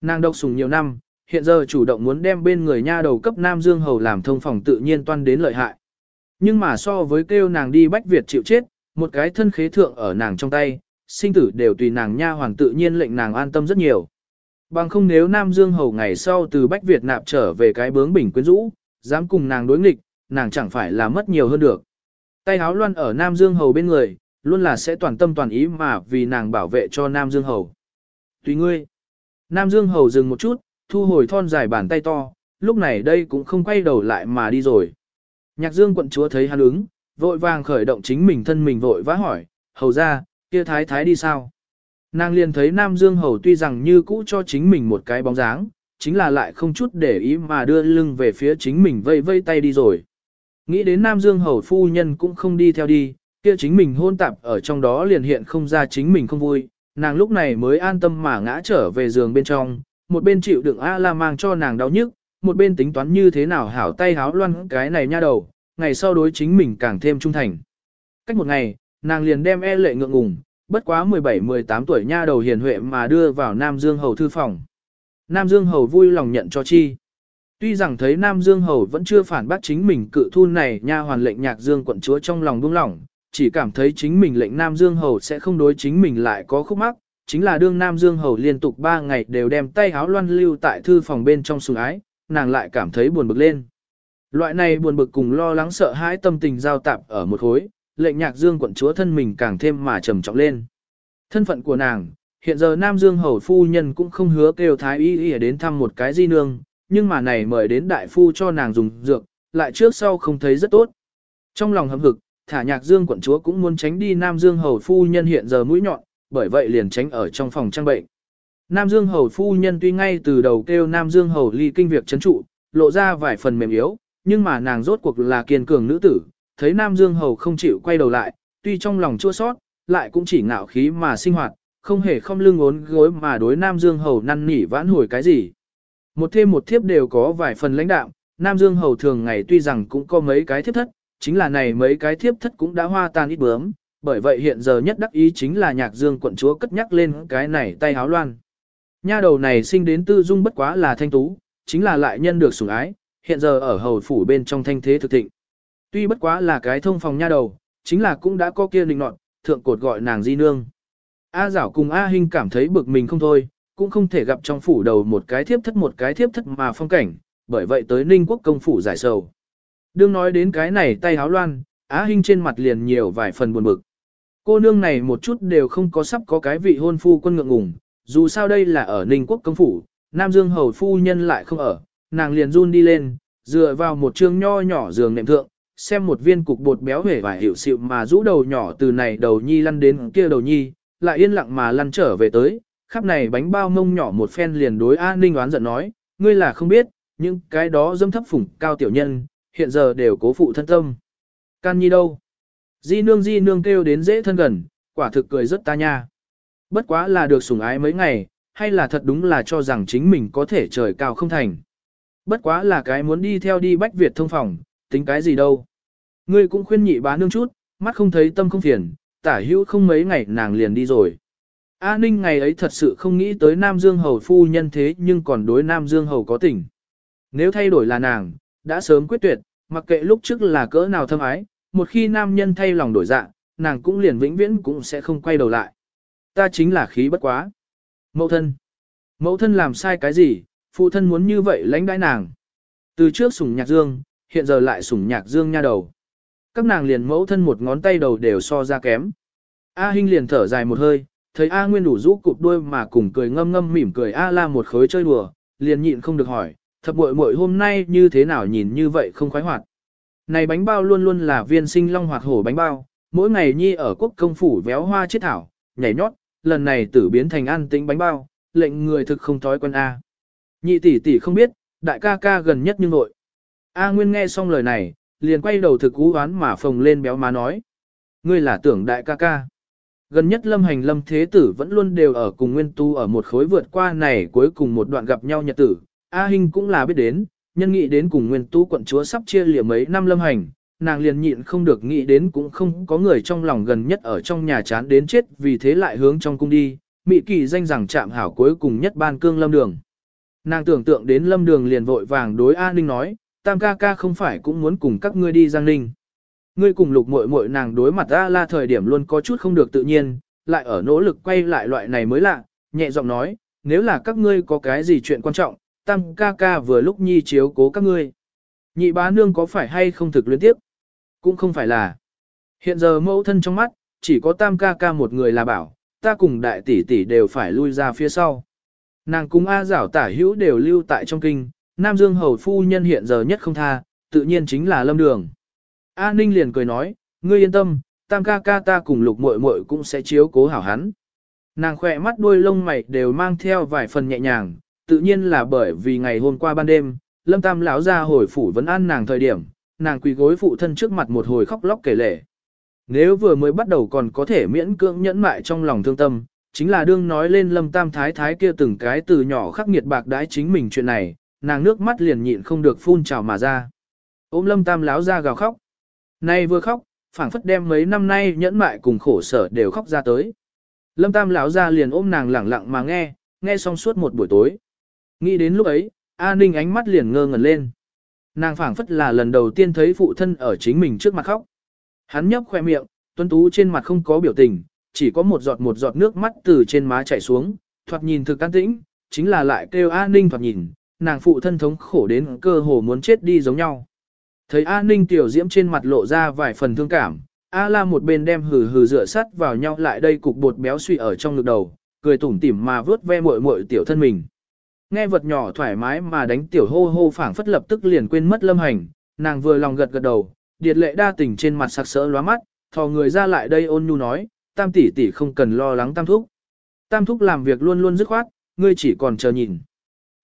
Nàng độc sủng nhiều năm, hiện giờ chủ động muốn đem bên người nha đầu cấp Nam Dương hầu làm thông phòng tự nhiên toan đến lợi hại. Nhưng mà so với kêu nàng đi bách Việt chịu chết, một cái thân khế thượng ở nàng trong tay, sinh tử đều tùy nàng nha hoàng tự nhiên lệnh nàng an tâm rất nhiều. Bằng không nếu Nam Dương hầu ngày sau từ bách Việt nạp trở về cái bướng bình quyến rũ, dám cùng nàng đối nghịch, nàng chẳng phải là mất nhiều hơn được. Tay áo loan ở Nam Dương hầu bên người, luôn là sẽ toàn tâm toàn ý mà vì nàng bảo vệ cho Nam Dương hầu. Tùy ngươi. Nam Dương hầu dừng một chút, thu hồi thon dài bàn tay to, lúc này đây cũng không quay đầu lại mà đi rồi. Nhạc Dương quận chúa thấy hắn ứng, vội vàng khởi động chính mình thân mình vội vã hỏi, hầu ra, kia thái thái đi sao? Nàng liền thấy Nam Dương hầu tuy rằng như cũ cho chính mình một cái bóng dáng, chính là lại không chút để ý mà đưa lưng về phía chính mình vây vây tay đi rồi. Nghĩ đến Nam Dương hầu phu nhân cũng không đi theo đi, kia chính mình hôn tạp ở trong đó liền hiện không ra chính mình không vui, nàng lúc này mới an tâm mà ngã trở về giường bên trong, một bên chịu đựng A la mang cho nàng đau nhức, một bên tính toán như thế nào hảo tay háo loan cái này nha đầu, ngày sau đối chính mình càng thêm trung thành. Cách một ngày, nàng liền đem e lệ ngượng ngùng, bất quá 17-18 tuổi nha đầu hiền huệ mà đưa vào Nam Dương Hầu thư phòng. Nam Dương Hầu vui lòng nhận cho chi. Tuy rằng thấy Nam Dương Hầu vẫn chưa phản bác chính mình cự thu này nha hoàn lệnh nhạc Dương quận chúa trong lòng buông lỏng, chỉ cảm thấy chính mình lệnh Nam Dương Hầu sẽ không đối chính mình lại có khúc mắc, chính là đương Nam Dương Hầu liên tục 3 ngày đều đem tay háo loan lưu tại thư phòng bên trong sùng ái, nàng lại cảm thấy buồn bực lên. Loại này buồn bực cùng lo lắng sợ hãi tâm tình giao tạp ở một khối, lệnh nhạc Dương quận chúa thân mình càng thêm mà trầm trọng lên. Thân phận của nàng, hiện giờ Nam Dương Hầu Phu Nhân cũng không hứa kêu Thái Y Y đến thăm một cái di nương, nhưng mà này mời đến đại phu cho nàng dùng dược, lại trước sau không thấy rất tốt. Trong lòng hâm hực, thả nhạc dương quận chúa cũng muốn tránh đi Nam Dương hầu phu nhân hiện giờ mũi nhọn, bởi vậy liền tránh ở trong phòng trang bệnh. Nam Dương hầu phu nhân tuy ngay từ đầu kêu Nam Dương hầu ly kinh việc chấn trụ, lộ ra vài phần mềm yếu, nhưng mà nàng rốt cuộc là kiên cường nữ tử, thấy Nam Dương hầu không chịu quay đầu lại, tuy trong lòng chua sót, lại cũng chỉ ngạo khí mà sinh hoạt, không hề không lưng ốn gối mà đối Nam Dương hầu năn nỉ vãn hồi cái gì. Một thêm một thiếp đều có vài phần lãnh đạo, Nam Dương hầu thường ngày tuy rằng cũng có mấy cái thiếp thất, chính là này mấy cái thiếp thất cũng đã hoa tan ít bướm, bởi vậy hiện giờ nhất đắc ý chính là nhạc dương quận chúa cất nhắc lên cái này tay háo loan. Nha đầu này sinh đến tư dung bất quá là thanh tú, chính là lại nhân được sủng ái, hiện giờ ở hầu phủ bên trong thanh thế thực thịnh. Tuy bất quá là cái thông phòng nha đầu, chính là cũng đã có kia định nọt, thượng cột gọi nàng di nương. A giảo cùng A Hinh cảm thấy bực mình không thôi, cũng không thể gặp trong phủ đầu một cái thiếp thất một cái thiếp thất mà phong cảnh, bởi vậy tới Ninh quốc công phủ giải sầu. Đương nói đến cái này tay háo loan, Á Hinh trên mặt liền nhiều vài phần buồn bực. Cô nương này một chút đều không có sắp có cái vị hôn phu quân ngượng ngùng, dù sao đây là ở Ninh quốc công phủ, Nam Dương hầu phu nhân lại không ở, nàng liền run đi lên, dựa vào một trương nho nhỏ giường nệm thượng, xem một viên cục bột béo hể và hiểu xịu mà rũ đầu nhỏ từ này đầu nhi lăn đến kia đầu nhi, lại yên lặng mà lăn trở về tới, khắp này bánh bao mông nhỏ một phen liền đối A Ninh oán giận nói, ngươi là không biết, những cái đó dâm thấp phủng cao tiểu nhân, hiện giờ đều cố phụ thân tâm. Can nhi đâu? Di nương di nương kêu đến dễ thân gần, quả thực cười rất ta nha. Bất quá là được sủng ái mấy ngày, hay là thật đúng là cho rằng chính mình có thể trời cao không thành. Bất quá là cái muốn đi theo đi bách Việt thông phòng, tính cái gì đâu. Ngươi cũng khuyên nhị bá nương chút, mắt không thấy tâm không phiền, tả hữu không mấy ngày nàng liền đi rồi. A Ninh ngày ấy thật sự không nghĩ tới Nam Dương Hầu phu nhân thế nhưng còn đối Nam Dương Hầu có tình. Nếu thay đổi là nàng, đã sớm quyết tuyệt, mặc kệ lúc trước là cỡ nào thâm ái, một khi nam nhân thay lòng đổi dạ, nàng cũng liền vĩnh viễn cũng sẽ không quay đầu lại. Ta chính là khí bất quá. Mẫu thân. Mẫu thân làm sai cái gì, phụ thân muốn như vậy lãnh đãi nàng. Từ trước sủng nhạc dương, hiện giờ lại sủng nhạc dương nha đầu. Các nàng liền mẫu thân một ngón tay đầu đều so ra kém. A Hinh liền thở dài một hơi, thấy A Nguyên đủ rũ cụp đuôi mà cùng cười ngâm ngâm mỉm cười A la một khối chơi đùa, liền nhịn không được hỏi, thập muội muội hôm nay như thế nào nhìn như vậy không khoái hoạt. Này bánh bao luôn luôn là viên sinh long hoạt hổ bánh bao, mỗi ngày nhi ở quốc công phủ véo hoa chiết thảo, nhảy nhót, lần này tử biến thành ăn tính bánh bao, lệnh người thực không thói quen A. Nhị tỷ tỷ không biết, đại ca ca gần nhất như nội. A Nguyên nghe xong lời này, liền quay đầu thực cú oán mà phồng lên béo má nói. Ngươi là tưởng đại ca ca. Gần nhất lâm hành lâm thế tử vẫn luôn đều ở cùng nguyên tu ở một khối vượt qua này cuối cùng một đoạn gặp nhau nhật tử, A Hinh cũng là biết đến, nhân nghĩ đến cùng nguyên tu quận chúa sắp chia lìa mấy năm lâm hành, nàng liền nhịn không được nghĩ đến cũng không có người trong lòng gần nhất ở trong nhà chán đến chết vì thế lại hướng trong cung đi, mị kỳ danh rằng chạm hảo cuối cùng nhất ban cương lâm đường. Nàng tưởng tượng đến lâm đường liền vội vàng đối A Ninh nói, tam ca ca không phải cũng muốn cùng các ngươi đi Giang Ninh. Ngươi cùng lục muội muội nàng đối mặt A la thời điểm luôn có chút không được tự nhiên, lại ở nỗ lực quay lại loại này mới lạ, nhẹ giọng nói, nếu là các ngươi có cái gì chuyện quan trọng, tam ca ca vừa lúc nhi chiếu cố các ngươi. Nhị bá nương có phải hay không thực luyến tiếp? Cũng không phải là. Hiện giờ mẫu thân trong mắt, chỉ có tam ca ca một người là bảo, ta cùng đại tỷ tỷ đều phải lui ra phía sau. Nàng cùng A giảo tả hữu đều lưu tại trong kinh, Nam Dương hầu phu nhân hiện giờ nhất không tha, tự nhiên chính là lâm đường. A Ninh liền cười nói, ngươi yên tâm, tam ca ca ta cùng lục muội muội cũng sẽ chiếu cố hảo hắn. Nàng khỏe mắt đuôi lông mày đều mang theo vài phần nhẹ nhàng, tự nhiên là bởi vì ngày hôm qua ban đêm, lâm tam lão ra hồi phủ vẫn an nàng thời điểm, nàng quỳ gối phụ thân trước mặt một hồi khóc lóc kể lể. Nếu vừa mới bắt đầu còn có thể miễn cưỡng nhẫn mại trong lòng thương tâm, chính là đương nói lên lâm tam thái thái kia từng cái từ nhỏ khắc nghiệt bạc đái chính mình chuyện này, nàng nước mắt liền nhịn không được phun trào mà ra. Ôm lâm tam láo ra gào khóc. Nay vừa khóc, phảng phất đem mấy năm nay nhẫn mại cùng khổ sở đều khóc ra tới. Lâm tam lão ra liền ôm nàng lẳng lặng mà nghe, nghe xong suốt một buổi tối. Nghĩ đến lúc ấy, A Ninh ánh mắt liền ngơ ngẩn lên. Nàng phảng phất là lần đầu tiên thấy phụ thân ở chính mình trước mặt khóc. Hắn nhấp khoe miệng, tuấn tú trên mặt không có biểu tình, chỉ có một giọt một giọt nước mắt từ trên má chảy xuống, thoạt nhìn thực an tĩnh, chính là lại kêu A Ninh thoạt nhìn, nàng phụ thân thống khổ đến cơ hồ muốn chết đi giống nhau. Thấy A Ninh tiểu diễm trên mặt lộ ra vài phần thương cảm, A La một bên đem hừ hừ dựa sắt vào nhau lại đây cục bột béo suy ở trong ngực đầu, cười tủm tỉm mà vớt ve muội muội tiểu thân mình. Nghe vật nhỏ thoải mái mà đánh tiểu hô hô phảng phất lập tức liền quên mất lâm hành, nàng vừa lòng gật gật đầu, điệt lệ đa tình trên mặt sặc sỡ lóa mắt, thò người ra lại đây ôn nhu nói, tam tỷ tỷ không cần lo lắng tam thúc. Tam thúc làm việc luôn luôn dứt khoát, ngươi chỉ còn chờ nhìn.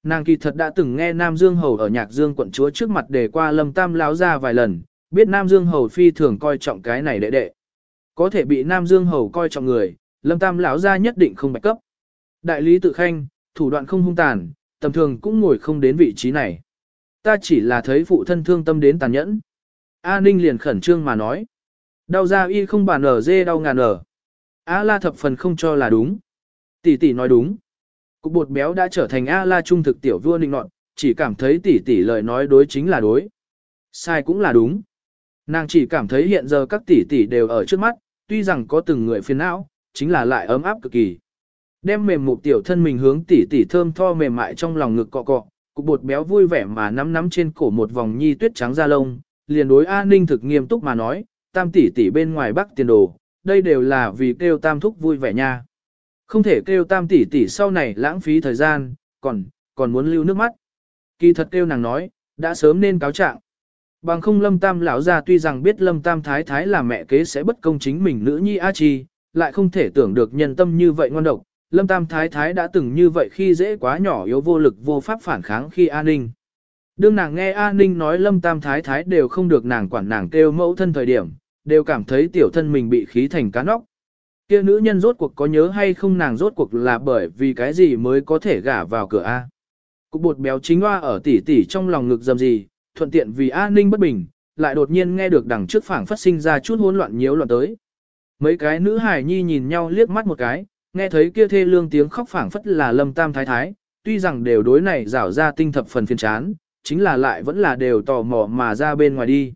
Nàng kỳ thật đã từng nghe Nam Dương Hầu ở nhạc Dương quận chúa trước mặt đề qua lâm tam láo ra vài lần, biết Nam Dương Hầu phi thường coi trọng cái này đệ đệ. Có thể bị Nam Dương Hầu coi trọng người, lâm tam lão ra nhất định không bạch cấp. Đại lý tự khanh, thủ đoạn không hung tàn, tầm thường cũng ngồi không đến vị trí này. Ta chỉ là thấy phụ thân thương tâm đến tàn nhẫn. A Ninh liền khẩn trương mà nói. Đau ra y không bàn ở dê đau ngàn ở. A la thập phần không cho là đúng. Tỷ tỷ nói đúng. Cục bột béo đã trở thành A la trung thực tiểu vua nịnh nọt, chỉ cảm thấy tỷ tỷ lời nói đối chính là đối. Sai cũng là đúng. Nàng chỉ cảm thấy hiện giờ các tỷ tỷ đều ở trước mắt, tuy rằng có từng người phiền não, chính là lại ấm áp cực kỳ. Đem mềm mục tiểu thân mình hướng tỷ tỷ thơm tho mềm mại trong lòng ngực cọ cọ, cục bột béo vui vẻ mà nắm nắm trên cổ một vòng nhi tuyết trắng da lông, liền đối A Ninh thực nghiêm túc mà nói, tam tỷ tỷ bên ngoài bắc tiền đồ, đây đều là vì kêu tam thúc vui vẻ nha. Không thể kêu tam tỷ tỷ sau này lãng phí thời gian, còn, còn muốn lưu nước mắt. Kỳ thật kêu nàng nói, đã sớm nên cáo trạng. Bằng không lâm tam lão ra tuy rằng biết lâm tam thái thái là mẹ kế sẽ bất công chính mình nữ nhi A Chi, lại không thể tưởng được nhân tâm như vậy ngon độc. Lâm tam thái thái đã từng như vậy khi dễ quá nhỏ yếu vô lực vô pháp phản kháng khi an ninh. Đương nàng nghe A Ninh nói Lâm Tam Thái Thái đều không được nàng quản nàng kêu mẫu thân thời điểm, đều cảm thấy tiểu thân mình bị khí thành cá nóc. Kia nữ nhân rốt cuộc có nhớ hay không nàng rốt cuộc là bởi vì cái gì mới có thể gả vào cửa A. Cục bột béo chính hoa ở tỉ tỉ trong lòng ngực dầm gì, thuận tiện vì A Ninh bất bình, lại đột nhiên nghe được đằng trước phảng phát sinh ra chút hỗn loạn nhiễu loạn tới. Mấy cái nữ hài nhi nhìn nhau liếc mắt một cái, nghe thấy kia thê lương tiếng khóc phảng phất là Lâm Tam Thái Thái, tuy rằng đều đối này rảo ra tinh thập phần phiền chán, chính là lại vẫn là đều tò mò mà ra bên ngoài đi.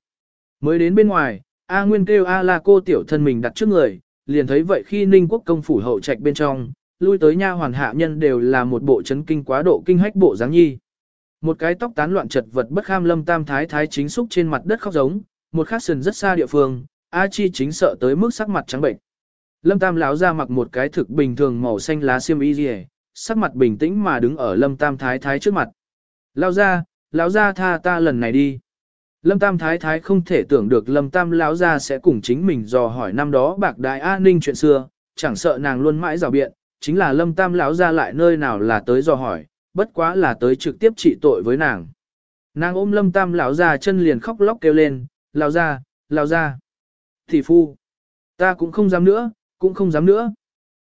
Mới đến bên ngoài, A Nguyên kêu A La cô tiểu thân mình đặt trước người, liền thấy vậy khi Ninh Quốc công phủ hậu trạch bên trong, lui tới nha hoàn hạ nhân đều là một bộ chấn kinh quá độ kinh hách bộ dáng nhi. Một cái tóc tán loạn chật vật bất kham lâm tam thái thái chính xúc trên mặt đất khóc giống, một khắc sườn rất xa địa phương, A Chi chính sợ tới mức sắc mặt trắng bệnh. Lâm tam lão ra mặc một cái thực bình thường màu xanh lá xiêm y rìa, sắc mặt bình tĩnh mà đứng ở lâm tam thái thái trước mặt. Lao ra, lão gia tha ta lần này đi. Lâm Tam Thái Thái không thể tưởng được Lâm Tam lão gia sẽ cùng chính mình dò hỏi năm đó bạc đại an ninh chuyện xưa, chẳng sợ nàng luôn mãi rào biện, chính là Lâm Tam lão gia lại nơi nào là tới dò hỏi, bất quá là tới trực tiếp trị tội với nàng. Nàng ôm Lâm Tam lão gia chân liền khóc lóc kêu lên, "Lão gia, lão gia." Thị phu, ta cũng không dám nữa, cũng không dám nữa.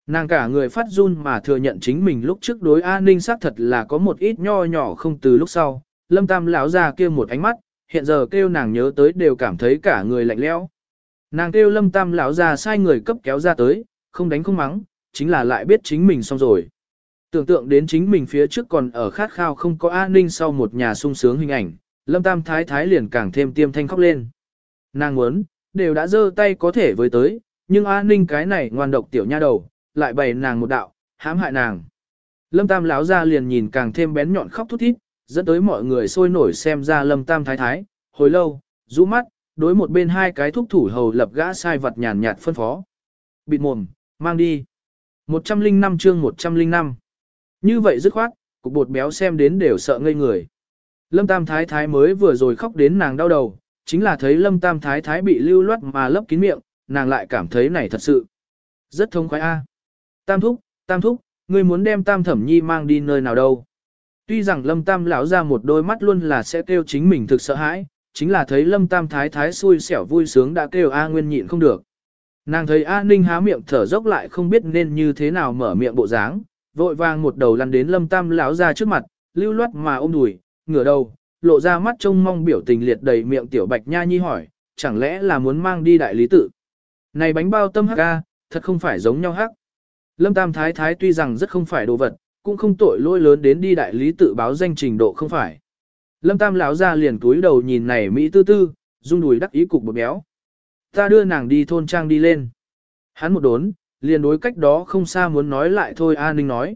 Nàng cả người phát run mà thừa nhận chính mình lúc trước đối an ninh xác thật là có một ít nho nhỏ không từ lúc sau, lâm tam lão ra kia một ánh mắt, hiện giờ kêu nàng nhớ tới đều cảm thấy cả người lạnh lẽo. Nàng kêu lâm tam lão ra sai người cấp kéo ra tới, không đánh không mắng, chính là lại biết chính mình xong rồi. Tưởng tượng đến chính mình phía trước còn ở khát khao không có an ninh sau một nhà sung sướng hình ảnh, lâm tam thái thái liền càng thêm tiêm thanh khóc lên. Nàng muốn, đều đã giơ tay có thể với tới, nhưng an ninh cái này ngoan độc tiểu nha đầu, lại bày nàng một đạo, hãm hại nàng. Lâm tam lão ra liền nhìn càng thêm bén nhọn khóc thút thít, dẫn tới mọi người sôi nổi xem ra lâm tam thái thái, hồi lâu, rũ mắt, đối một bên hai cái thúc thủ hầu lập gã sai vật nhàn nhạt phân phó. Bịt mồm, mang đi. 105 chương 105. Như vậy dứt khoát, cục bột béo xem đến đều sợ ngây người. Lâm Tam Thái Thái mới vừa rồi khóc đến nàng đau đầu, chính là thấy Lâm Tam Thái Thái bị lưu loát mà lấp kín miệng, nàng lại cảm thấy này thật sự. Rất thông khoái a. Tam thúc, Tam thúc, ngươi muốn đem Tam Thẩm Nhi mang đi nơi nào đâu? Tuy rằng Lâm Tam lão ra một đôi mắt luôn là sẽ kêu chính mình thực sợ hãi, chính là thấy Lâm Tam Thái Thái xui xẻo vui sướng đã kêu A Nguyên nhịn không được. Nàng thấy A Ninh há miệng thở dốc lại không biết nên như thế nào mở miệng bộ dáng, vội vàng một đầu lăn đến Lâm Tam lão ra trước mặt, lưu loát mà ôm đùi, ngửa đầu, lộ ra mắt trông mong biểu tình liệt đầy miệng tiểu Bạch Nha Nhi hỏi, chẳng lẽ là muốn mang đi đại lý tự? Này bánh bao tâm hắc a, thật không phải giống nhau hắc. Lâm Tam Thái Thái tuy rằng rất không phải đồ vật, cũng không tội lỗi lớn đến đi đại lý tự báo danh trình độ không phải. Lâm Tam lão ra liền túi đầu nhìn này Mỹ tư tư, rung đùi đắc ý cục bột béo. Ta đưa nàng đi thôn trang đi lên. Hắn một đốn, liền đối cách đó không xa muốn nói lại thôi A Ninh nói.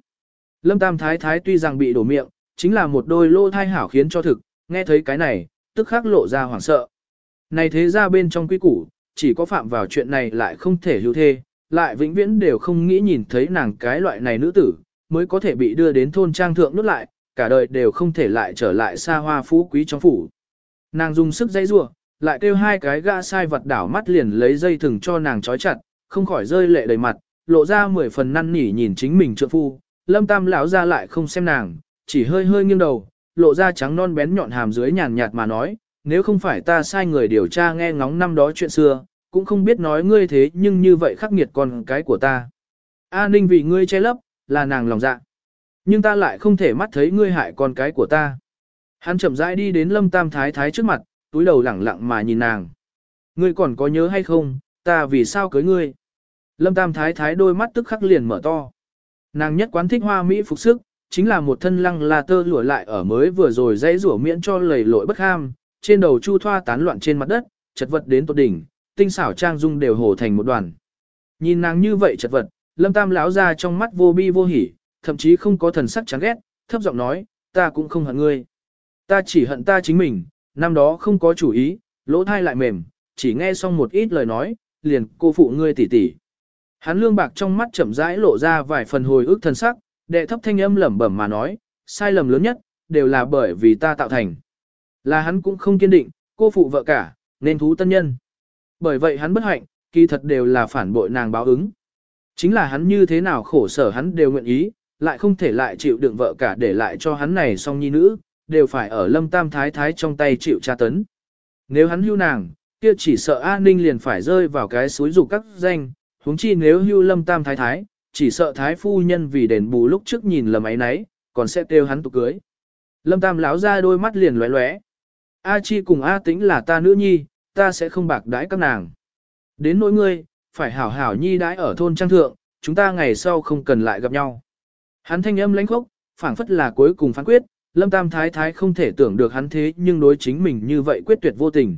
Lâm Tam Thái Thái tuy rằng bị đổ miệng, chính là một đôi lô thai hảo khiến cho thực, nghe thấy cái này, tức khắc lộ ra hoảng sợ. Này thế ra bên trong quy củ, chỉ có phạm vào chuyện này lại không thể lưu thê, lại vĩnh viễn đều không nghĩ nhìn thấy nàng cái loại này nữ tử, mới có thể bị đưa đến thôn trang thượng nút lại, cả đời đều không thể lại trở lại xa hoa phú quý trong phủ. Nàng dùng sức dây rua, lại kêu hai cái gã sai vật đảo mắt liền lấy dây thừng cho nàng trói chặt, không khỏi rơi lệ đầy mặt, lộ ra mười phần năn nỉ nhìn chính mình trượng phu, lâm tam lão ra lại không xem nàng, chỉ hơi hơi nghiêng đầu, lộ ra trắng non bén nhọn hàm dưới nhàn nhạt mà nói, nếu không phải ta sai người điều tra nghe ngóng năm đó chuyện xưa, cũng không biết nói ngươi thế nhưng như vậy khắc nghiệt con cái của ta. A Ninh vì ngươi che lấp, là nàng lòng dạ. Nhưng ta lại không thể mắt thấy ngươi hại con cái của ta. Hắn chậm rãi đi đến lâm tam thái thái trước mặt, túi đầu lẳng lặng mà nhìn nàng. Ngươi còn có nhớ hay không, ta vì sao cưới ngươi? Lâm tam thái thái đôi mắt tức khắc liền mở to. Nàng nhất quán thích hoa Mỹ phục sức, chính là một thân lăng là tơ lụa lại ở mới vừa rồi dãy rủa miễn cho lầy lội bất ham, trên đầu chu thoa tán loạn trên mặt đất, chật vật đến tột đỉnh, tinh xảo trang dung đều hồ thành một đoàn. Nhìn nàng như vậy chật vật, lâm tam lão ra trong mắt vô bi vô hỉ, thậm chí không có thần sắc chán ghét, thấp giọng nói, ta cũng không hận ngươi. Ta chỉ hận ta chính mình, năm đó không có chủ ý, lỗ thai lại mềm, chỉ nghe xong một ít lời nói, liền cô phụ ngươi tỉ tỉ. Hắn lương bạc trong mắt chậm rãi lộ ra vài phần hồi ức thần sắc, đệ thấp thanh âm lẩm bẩm mà nói, sai lầm lớn nhất, đều là bởi vì ta tạo thành. Là hắn cũng không kiên định, cô phụ vợ cả, nên thú tân nhân. Bởi vậy hắn bất hạnh, kỳ thật đều là phản bội nàng báo ứng. Chính là hắn như thế nào khổ sở hắn đều nguyện ý, lại không thể lại chịu đựng vợ cả để lại cho hắn này song nhi nữ, đều phải ở lâm tam thái thái trong tay chịu tra tấn. Nếu hắn hưu nàng, kia chỉ sợ A Ninh liền phải rơi vào cái suối rủ các danh, huống chi nếu hưu lâm tam thái thái, chỉ sợ thái phu nhân vì đền bù lúc trước nhìn lầm ấy nấy, còn sẽ kêu hắn tục cưới. Lâm tam lão ra đôi mắt liền lóe lóe. A chi cùng A tĩnh là ta nữ nhi, ta sẽ không bạc đãi các nàng. Đến nỗi ngươi, phải hảo hảo nhi đãi ở thôn trang thượng, chúng ta ngày sau không cần lại gặp nhau. Hắn thanh âm lãnh khốc, phảng phất là cuối cùng phán quyết, Lâm Tam Thái Thái không thể tưởng được hắn thế nhưng đối chính mình như vậy quyết tuyệt vô tình.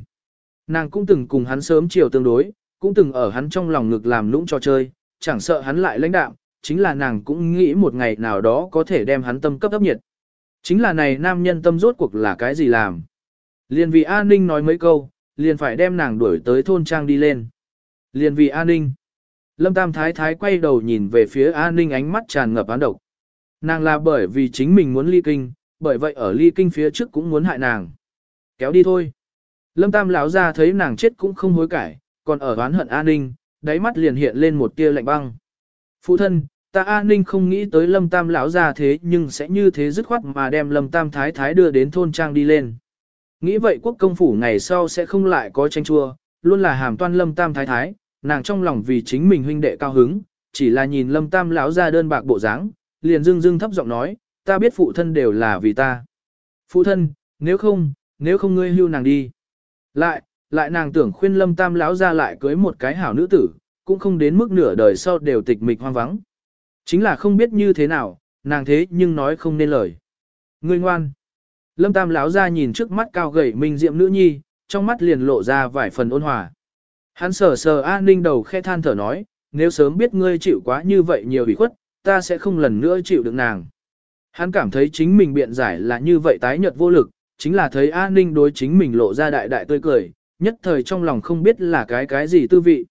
Nàng cũng từng cùng hắn sớm chiều tương đối, cũng từng ở hắn trong lòng ngực làm lũng trò chơi, chẳng sợ hắn lại lãnh đạm, chính là nàng cũng nghĩ một ngày nào đó có thể đem hắn tâm cấp ấp nhiệt. Chính là này nam nhân tâm rốt cuộc là cái gì làm. Liên vì an ninh nói mấy câu, liền phải đem nàng đuổi tới thôn trang đi lên. Liên vì an ninh. Lâm Tam Thái Thái quay đầu nhìn về phía an ninh ánh mắt tràn ngập án độc. Nàng là bởi vì chính mình muốn ly kinh, bởi vậy ở ly kinh phía trước cũng muốn hại nàng. Kéo đi thôi. Lâm Tam lão ra thấy nàng chết cũng không hối cải, còn ở oán hận an ninh, đáy mắt liền hiện lên một tia lạnh băng. Phụ thân, ta an ninh không nghĩ tới Lâm Tam lão ra thế nhưng sẽ như thế dứt khoát mà đem Lâm Tam thái thái đưa đến thôn trang đi lên. Nghĩ vậy quốc công phủ ngày sau sẽ không lại có tranh chua, luôn là hàm toan Lâm Tam thái thái, nàng trong lòng vì chính mình huynh đệ cao hứng, chỉ là nhìn Lâm Tam lão ra đơn bạc bộ dáng, liền dưng dưng thấp giọng nói, ta biết phụ thân đều là vì ta. Phụ thân, nếu không, nếu không ngươi hưu nàng đi. Lại, lại nàng tưởng khuyên lâm tam lão ra lại cưới một cái hảo nữ tử, cũng không đến mức nửa đời sau đều tịch mịch hoang vắng. Chính là không biết như thế nào, nàng thế nhưng nói không nên lời. Ngươi ngoan. Lâm tam lão ra nhìn trước mắt cao gầy minh diệm nữ nhi, trong mắt liền lộ ra vài phần ôn hòa. Hắn sờ sờ an ninh đầu khe than thở nói, nếu sớm biết ngươi chịu quá như vậy nhiều ủy khuất, ta sẽ không lần nữa chịu được nàng. Hắn cảm thấy chính mình biện giải là như vậy tái nhợt vô lực, chính là thấy an ninh đối chính mình lộ ra đại đại tươi cười, nhất thời trong lòng không biết là cái cái gì tư vị.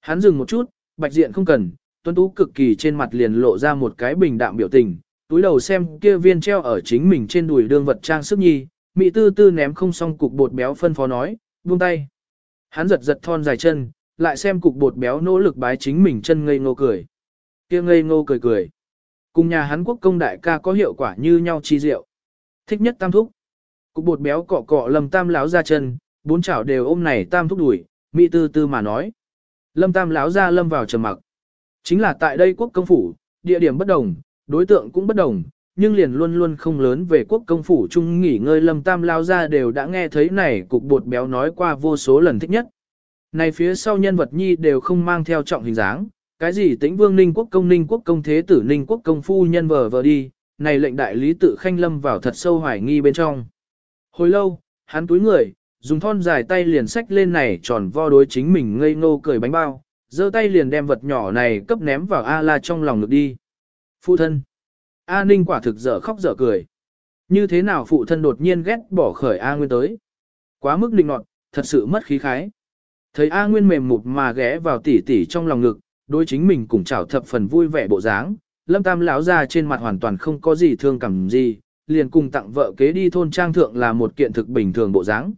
Hắn dừng một chút, bạch diện không cần, tuấn tú cực kỳ trên mặt liền lộ ra một cái bình đạm biểu tình, túi đầu xem kia viên treo ở chính mình trên đùi đương vật trang sức nhi, mị tư tư ném không xong cục bột béo phân phó nói, buông tay. Hắn giật giật thon dài chân, lại xem cục bột béo nỗ lực bái chính mình chân ngây ngô cười. Kia ngây ngô cười cười. Cùng nhà hắn quốc công đại ca có hiệu quả như nhau chi diệu. Thích nhất tam thúc. Cục bột béo cọ cọ lầm tam láo ra chân, bốn chảo đều ôm này tam thúc đuổi, mỹ tư tư mà nói. Lâm tam láo ra lâm vào trầm mặc. Chính là tại đây quốc công phủ, địa điểm bất đồng, đối tượng cũng bất đồng, nhưng liền luôn luôn không lớn về quốc công phủ chung nghỉ ngơi lâm tam lao ra đều đã nghe thấy này cục bột béo nói qua vô số lần thích nhất. Này phía sau nhân vật nhi đều không mang theo trọng hình dáng, cái gì tĩnh vương ninh quốc công ninh quốc công thế tử ninh quốc công phu nhân vờ vờ đi, này lệnh đại lý tự khanh lâm vào thật sâu hoài nghi bên trong. Hồi lâu, hắn túi người, dùng thon dài tay liền xách lên này tròn vo đối chính mình ngây ngô cười bánh bao, giơ tay liền đem vật nhỏ này cấp ném vào A-la trong lòng ngực đi. Phụ thân. A Ninh quả thực dở khóc dở cười. Như thế nào phụ thân đột nhiên ghét bỏ khởi A Nguyên tới. Quá mức định nọt, thật sự mất khí khái. Thấy A Nguyên mềm mụt mà ghé vào tỉ tỉ trong lòng ngực, đối chính mình cùng chảo thập phần vui vẻ bộ dáng. Lâm Tam lão ra trên mặt hoàn toàn không có gì thương cảm gì, liền cùng tặng vợ kế đi thôn trang thượng là một kiện thực bình thường bộ dáng.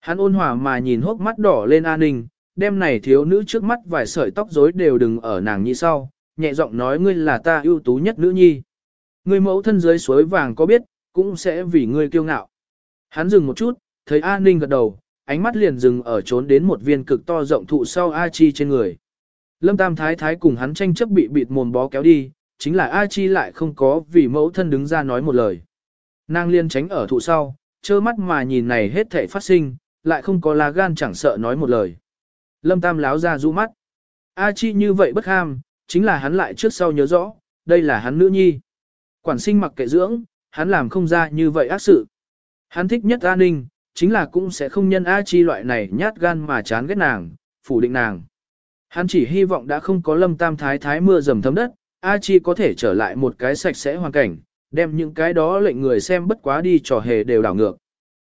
Hắn ôn hòa mà nhìn hốc mắt đỏ lên A Ninh, đêm này thiếu nữ trước mắt vài sợi tóc rối đều đừng ở nàng như sau, nhẹ giọng nói ngươi là ta ưu tú nhất nữ nhi. Người mẫu thân dưới suối vàng có biết, cũng sẽ vì ngươi kiêu ngạo. Hắn dừng một chút, thấy A Ninh gật đầu, ánh mắt liền dừng ở trốn đến một viên cực to rộng thụ sau A Chi trên người. Lâm Tam Thái Thái cùng hắn tranh chấp bị bịt mồm bó kéo đi, chính là A Chi lại không có vì mẫu thân đứng ra nói một lời. Nàng liên tránh ở thụ sau, trơ mắt mà nhìn này hết thể phát sinh, lại không có lá gan chẳng sợ nói một lời. Lâm Tam láo ra rũ mắt. A Chi như vậy bất ham, chính là hắn lại trước sau nhớ rõ, đây là hắn nữ nhi. Quản sinh mặc kệ dưỡng, hắn làm không ra như vậy ác sự. Hắn thích nhất an ninh, chính là cũng sẽ không nhân A Chi loại này nhát gan mà chán ghét nàng, phủ định nàng. Hắn chỉ hy vọng đã không có lâm tam thái thái mưa dầm thấm đất, A Chi có thể trở lại một cái sạch sẽ hoàn cảnh, đem những cái đó lệnh người xem bất quá đi trò hề đều đảo ngược.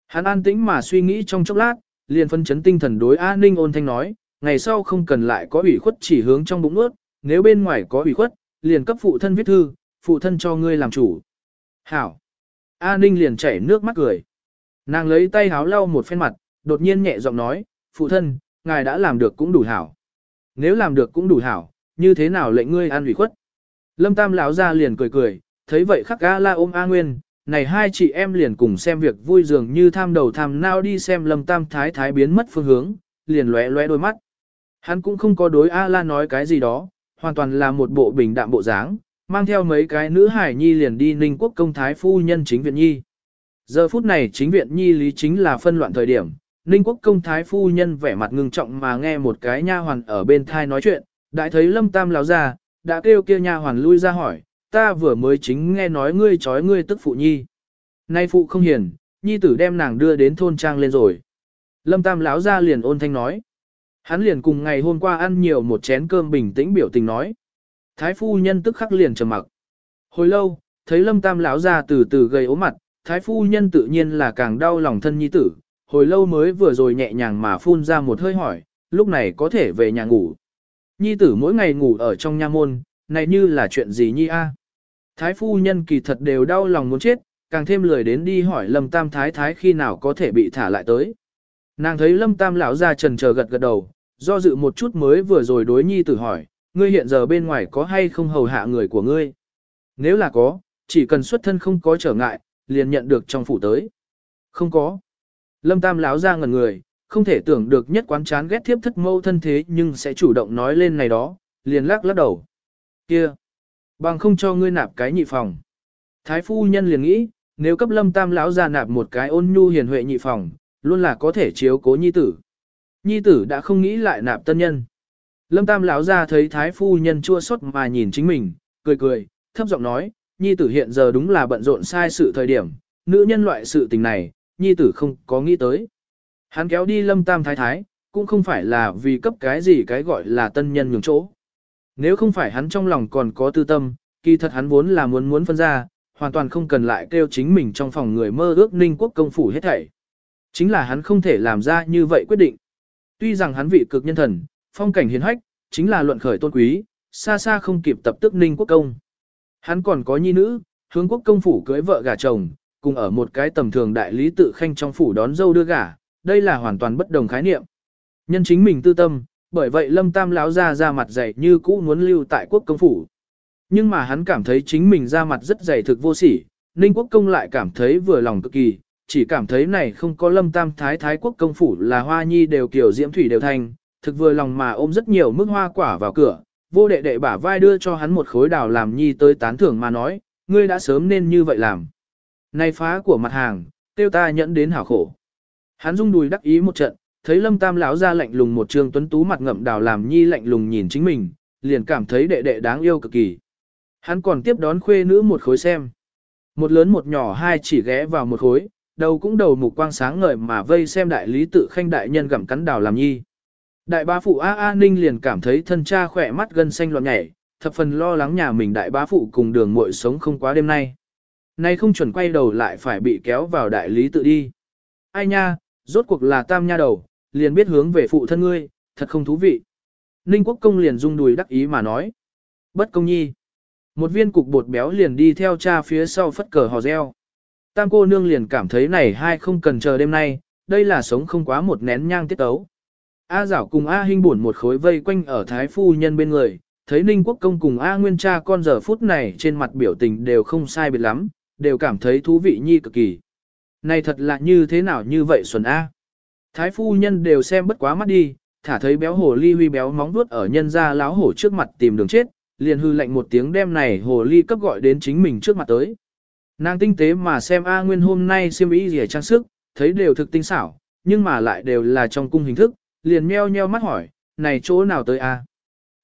Hắn an tĩnh mà suy nghĩ trong chốc lát, liền phân chấn tinh thần đối A Ninh ôn thanh nói, ngày sau không cần lại có ủy khuất chỉ hướng trong bụng ướt, nếu bên ngoài có ủy khuất, liền cấp phụ thân viết thư, phụ thân cho ngươi làm chủ. Hảo. A Ninh liền chảy nước mắt cười. Nàng lấy tay háo lau một phen mặt, đột nhiên nhẹ giọng nói, phụ thân, ngài đã làm được cũng đủ hảo. Nếu làm được cũng đủ hảo, như thế nào lệnh ngươi ăn ủy khuất? Lâm Tam lão ra liền cười cười, thấy vậy khắc A la ôm A Nguyên, này hai chị em liền cùng xem việc vui dường như tham đầu tham nao đi xem Lâm Tam thái thái biến mất phương hướng, liền lóe lóe đôi mắt. Hắn cũng không có đối A la nói cái gì đó, hoàn toàn là một bộ bình đạm bộ dáng, mang theo mấy cái nữ hải nhi liền đi ninh quốc công thái phu nhân chính viện nhi. Giờ phút này chính viện nhi lý chính là phân loạn thời điểm, ninh quốc công thái phu nhân vẻ mặt ngưng trọng mà nghe một cái nha hoàn ở bên thai nói chuyện, đại thấy lâm tam lão ra, đã kêu kia nha hoàn lui ra hỏi, ta vừa mới chính nghe nói ngươi chói ngươi tức phụ nhi. Nay phụ không hiền, nhi tử đem nàng đưa đến thôn trang lên rồi. Lâm tam lão ra liền ôn thanh nói. Hắn liền cùng ngày hôm qua ăn nhiều một chén cơm bình tĩnh biểu tình nói. Thái phu nhân tức khắc liền trầm mặc. Hồi lâu, thấy lâm tam lão ra từ từ gầy ốm mặt, thái phu nhân tự nhiên là càng đau lòng thân nhi tử, hồi lâu mới vừa rồi nhẹ nhàng mà phun ra một hơi hỏi, lúc này có thể về nhà ngủ. Nhi tử mỗi ngày ngủ ở trong nha môn, này như là chuyện gì nhi a? Thái phu nhân kỳ thật đều đau lòng muốn chết, càng thêm lười đến đi hỏi lâm tam thái thái khi nào có thể bị thả lại tới. Nàng thấy lâm tam lão ra trần chờ gật gật đầu, do dự một chút mới vừa rồi đối nhi tử hỏi, ngươi hiện giờ bên ngoài có hay không hầu hạ người của ngươi? Nếu là có, chỉ cần xuất thân không có trở ngại, liền nhận được trong phủ tới. Không có. Lâm Tam láo ra ngẩn người, không thể tưởng được nhất quán chán ghét thiếp thất mâu thân thế nhưng sẽ chủ động nói lên này đó, liền lắc lắc đầu. Kia! Bằng không cho ngươi nạp cái nhị phòng. Thái phu nhân liền nghĩ, nếu cấp lâm tam lão ra nạp một cái ôn nhu hiền huệ nhị phòng, luôn là có thể chiếu cố nhi tử. Nhi tử đã không nghĩ lại nạp tân nhân. Lâm tam lão ra thấy thái phu nhân chua xót mà nhìn chính mình, cười cười, thấp giọng nói, nhi tử hiện giờ đúng là bận rộn sai sự thời điểm, nữ nhân loại sự tình này, nhi tử không có nghĩ tới. Hắn kéo đi lâm tam thái thái, cũng không phải là vì cấp cái gì cái gọi là tân nhân nhường chỗ. Nếu không phải hắn trong lòng còn có tư tâm, kỳ thật hắn vốn là muốn muốn phân ra, hoàn toàn không cần lại kêu chính mình trong phòng người mơ ước ninh quốc công phủ hết thảy. Chính là hắn không thể làm ra như vậy quyết định. Tuy rằng hắn vị cực nhân thần, phong cảnh hiền hách, chính là luận khởi tôn quý, xa xa không kịp tập tức ninh quốc công. Hắn còn có nhi nữ, hướng quốc công phủ cưới vợ gả chồng, cùng ở một cái tầm thường đại lý tự khanh trong phủ đón dâu đưa gả, đây là hoàn toàn bất đồng khái niệm. Nhân chính mình tư tâm, bởi vậy lâm tam lão ra ra mặt dày như cũ muốn lưu tại quốc công phủ. Nhưng mà hắn cảm thấy chính mình ra mặt rất dày thực vô sỉ, Ninh quốc công lại cảm thấy vừa lòng cực kỳ, chỉ cảm thấy này không có lâm tam thái thái quốc công phủ là hoa nhi đều kiểu diễm thủy đều thành, thực vừa lòng mà ôm rất nhiều mức hoa quả vào cửa, vô đệ đệ bả vai đưa cho hắn một khối đào làm nhi tới tán thưởng mà nói, ngươi đã sớm nên như vậy làm. Này phá của mặt hàng, tiêu ta nhẫn đến hảo khổ. Hắn rung đùi đắc ý một trận, thấy lâm tam lão ra lạnh lùng một trường tuấn tú mặt ngậm đào làm nhi lạnh lùng nhìn chính mình, liền cảm thấy đệ đệ đáng yêu cực kỳ. Hắn còn tiếp đón khuê nữ một khối xem. Một lớn một nhỏ hai chỉ ghé vào một khối, đầu cũng đầu mục quang sáng ngời mà vây xem đại lý tự khanh đại nhân gặm cắn đào làm nhi. Đại bá phụ A A Ninh liền cảm thấy thân cha khỏe mắt gân xanh loạn nhảy, thập phần lo lắng nhà mình đại bá phụ cùng đường muội sống không quá đêm nay. Nay không chuẩn quay đầu lại phải bị kéo vào đại lý tự đi. Ai nha, rốt cuộc là tam nha đầu, liền biết hướng về phụ thân ngươi, thật không thú vị. Ninh quốc công liền rung đùi đắc ý mà nói. Bất công nhi. Một viên cục bột béo liền đi theo cha phía sau phất cờ hò reo. Tam cô nương liền cảm thấy này hai không cần chờ đêm nay, đây là sống không quá một nén nhang tiết tấu. A Giảo cùng A Hinh buồn một khối vây quanh ở thái phu nhân bên người, thấy Ninh Quốc Công cùng A Nguyên cha con giờ phút này trên mặt biểu tình đều không sai biệt lắm, đều cảm thấy thú vị nhi cực kỳ. Này thật là như thế nào như vậy Xuân A. Thái phu nhân đều xem bất quá mắt đi, thả thấy béo hổ ly huy béo móng vuốt ở nhân ra láo hổ trước mặt tìm đường chết, liền hư lệnh một tiếng đem này hồ ly cấp gọi đến chính mình trước mặt tới. Nàng tinh tế mà xem A Nguyên hôm nay xiêm y gì trang sức, thấy đều thực tinh xảo, nhưng mà lại đều là trong cung hình thức, liền meo nheo mắt hỏi, này chỗ nào tới A.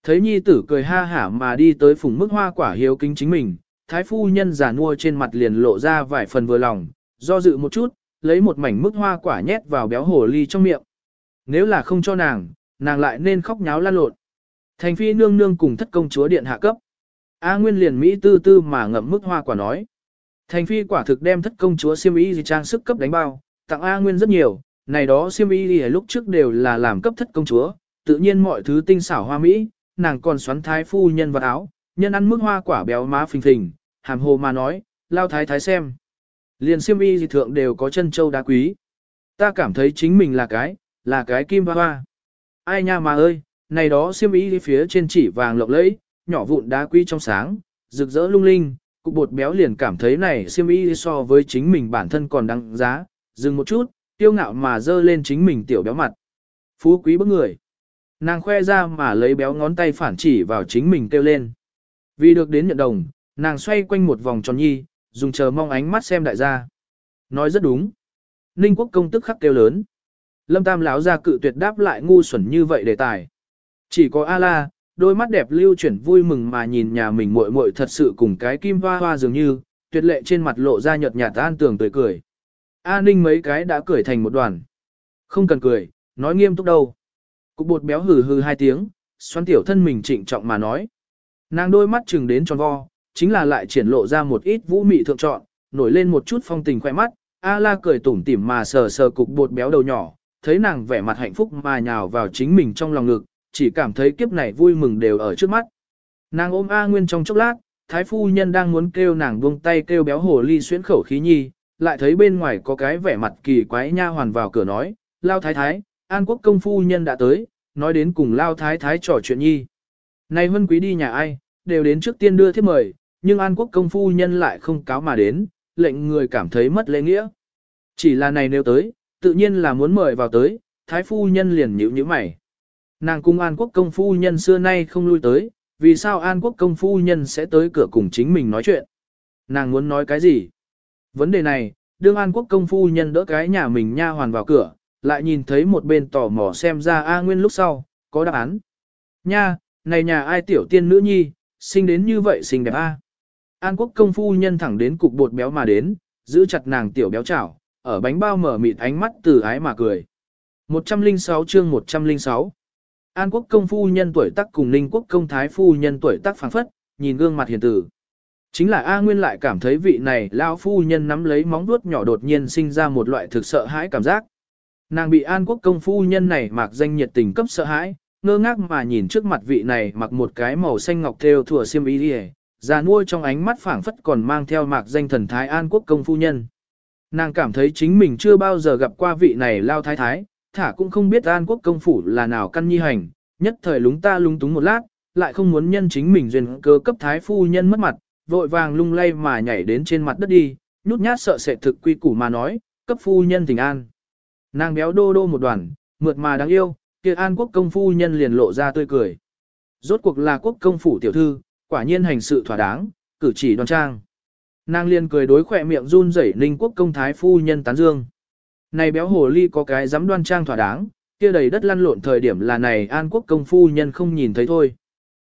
Thấy nhi tử cười ha hả mà đi tới phùng mức hoa quả hiếu kính chính mình, thái phu nhân giả nua trên mặt liền lộ ra vài phần vừa lòng, do dự một chút, lấy một mảnh mức hoa quả nhét vào béo hồ ly trong miệng. Nếu là không cho nàng, nàng lại nên khóc nháo lan lộn. Thành phi nương nương cùng thất công chúa điện hạ cấp. A Nguyên liền Mỹ tư tư mà ngậm mức hoa quả nói. Thành phi quả thực đem thất công chúa siêm y gì trang sức cấp đánh bao, tặng A Nguyên rất nhiều, này đó siêm y lúc trước đều là làm cấp thất công chúa, tự nhiên mọi thứ tinh xảo hoa Mỹ, nàng còn xoắn thái phu nhân vật áo, nhân ăn mức hoa quả béo má phình phình, hàm hồ mà nói, lao thái thái xem. Liền siêm y gì thượng đều có chân châu đá quý. Ta cảm thấy chính mình là cái, là cái kim hoa hoa. Ai nha mà ơi, này đó xiêm y phía trên chỉ vàng lộng lẫy, nhỏ vụn đá quý trong sáng, rực rỡ lung linh, cục bột béo liền cảm thấy này xiêm y so với chính mình bản thân còn đáng giá, dừng một chút, tiêu ngạo mà dơ lên chính mình tiểu béo mặt. Phú quý bức người. Nàng khoe ra mà lấy béo ngón tay phản chỉ vào chính mình kêu lên. Vì được đến nhận đồng, nàng xoay quanh một vòng tròn nhi, dùng chờ mong ánh mắt xem đại gia. Nói rất đúng. Ninh quốc công tức khắc kêu lớn. Lâm Tam lão ra cự tuyệt đáp lại ngu xuẩn như vậy đề tài. Chỉ có A-la, đôi mắt đẹp lưu chuyển vui mừng mà nhìn nhà mình muội muội thật sự cùng cái kim hoa hoa dường như, tuyệt lệ trên mặt lộ ra nhợt nhạt an tường tươi cười. A Ninh mấy cái đã cười thành một đoàn. Không cần cười, nói nghiêm túc đâu. Cục bột béo hừ hừ hai tiếng, xoắn tiểu thân mình trịnh trọng mà nói. Nàng đôi mắt chừng đến tròn vo, chính là lại triển lộ ra một ít vũ mị thượng trọn, nổi lên một chút phong tình khoe mắt. A la cười tủm tỉm mà sờ sờ cục bột béo đầu nhỏ, thấy nàng vẻ mặt hạnh phúc mà nhào vào chính mình trong lòng ngực, chỉ cảm thấy kiếp này vui mừng đều ở trước mắt. Nàng ôm A Nguyên trong chốc lát, thái phu nhân đang muốn kêu nàng buông tay kêu béo hồ ly xuyến khẩu khí nhi, lại thấy bên ngoài có cái vẻ mặt kỳ quái nha hoàn vào cửa nói, lao thái thái, an quốc công phu nhân đã tới, nói đến cùng lao thái thái trò chuyện nhi. Này huân quý đi nhà ai, đều đến trước tiên đưa thiếp mời, nhưng an quốc công phu nhân lại không cáo mà đến, lệnh người cảm thấy mất lễ nghĩa. Chỉ là này nếu tới, tự nhiên là muốn mời vào tới, thái phu nhân liền nhíu nhíu mày. Nàng cung An Quốc công phu nhân xưa nay không lui tới, vì sao An Quốc công phu nhân sẽ tới cửa cùng chính mình nói chuyện? Nàng muốn nói cái gì? Vấn đề này, đương An Quốc công phu nhân đỡ cái nhà mình nha hoàn vào cửa, lại nhìn thấy một bên tò mò xem ra A Nguyên lúc sau, có đáp án. Nha, này nhà ai tiểu tiên nữ nhi, sinh đến như vậy xinh đẹp A. An Quốc công phu nhân thẳng đến cục bột béo mà đến, giữ chặt nàng tiểu béo chảo, ở bánh bao mở mịt ánh mắt từ ái mà cười. 106 chương 106 An quốc công phu nhân tuổi tác cùng ninh quốc công thái phu nhân tuổi tác phảng phất, nhìn gương mặt hiền tử. Chính là A Nguyên lại cảm thấy vị này lão phu nhân nắm lấy móng vuốt nhỏ đột nhiên sinh ra một loại thực sợ hãi cảm giác. Nàng bị An quốc công phu nhân này mặc danh nhiệt tình cấp sợ hãi, ngơ ngác mà nhìn trước mặt vị này mặc một cái màu xanh ngọc thêu thủa xiêm y đi già nuôi trong ánh mắt phảng phất còn mang theo mạc danh thần thái An quốc công phu nhân. Nàng cảm thấy chính mình chưa bao giờ gặp qua vị này lao thái thái, thả cũng không biết An quốc công phủ là nào căn nhi hành, nhất thời lúng ta lúng túng một lát, lại không muốn nhân chính mình duyên cơ cấp thái phu nhân mất mặt, vội vàng lung lay mà nhảy đến trên mặt đất đi, nhút nhát sợ sệt thực quy củ mà nói, cấp phu nhân tình an. Nàng béo đô đô một đoàn, mượt mà đáng yêu, kia an quốc công phu nhân liền lộ ra tươi cười. Rốt cuộc là quốc công phủ tiểu thư, quả nhiên hành sự thỏa đáng, cử chỉ đoan trang. Nàng liền cười đối khỏe miệng run rẩy ninh quốc công thái phu nhân tán dương. Này béo hồ ly có cái dám đoan trang thỏa đáng, kia đầy đất lăn lộn thời điểm là này an quốc công phu nhân không nhìn thấy thôi.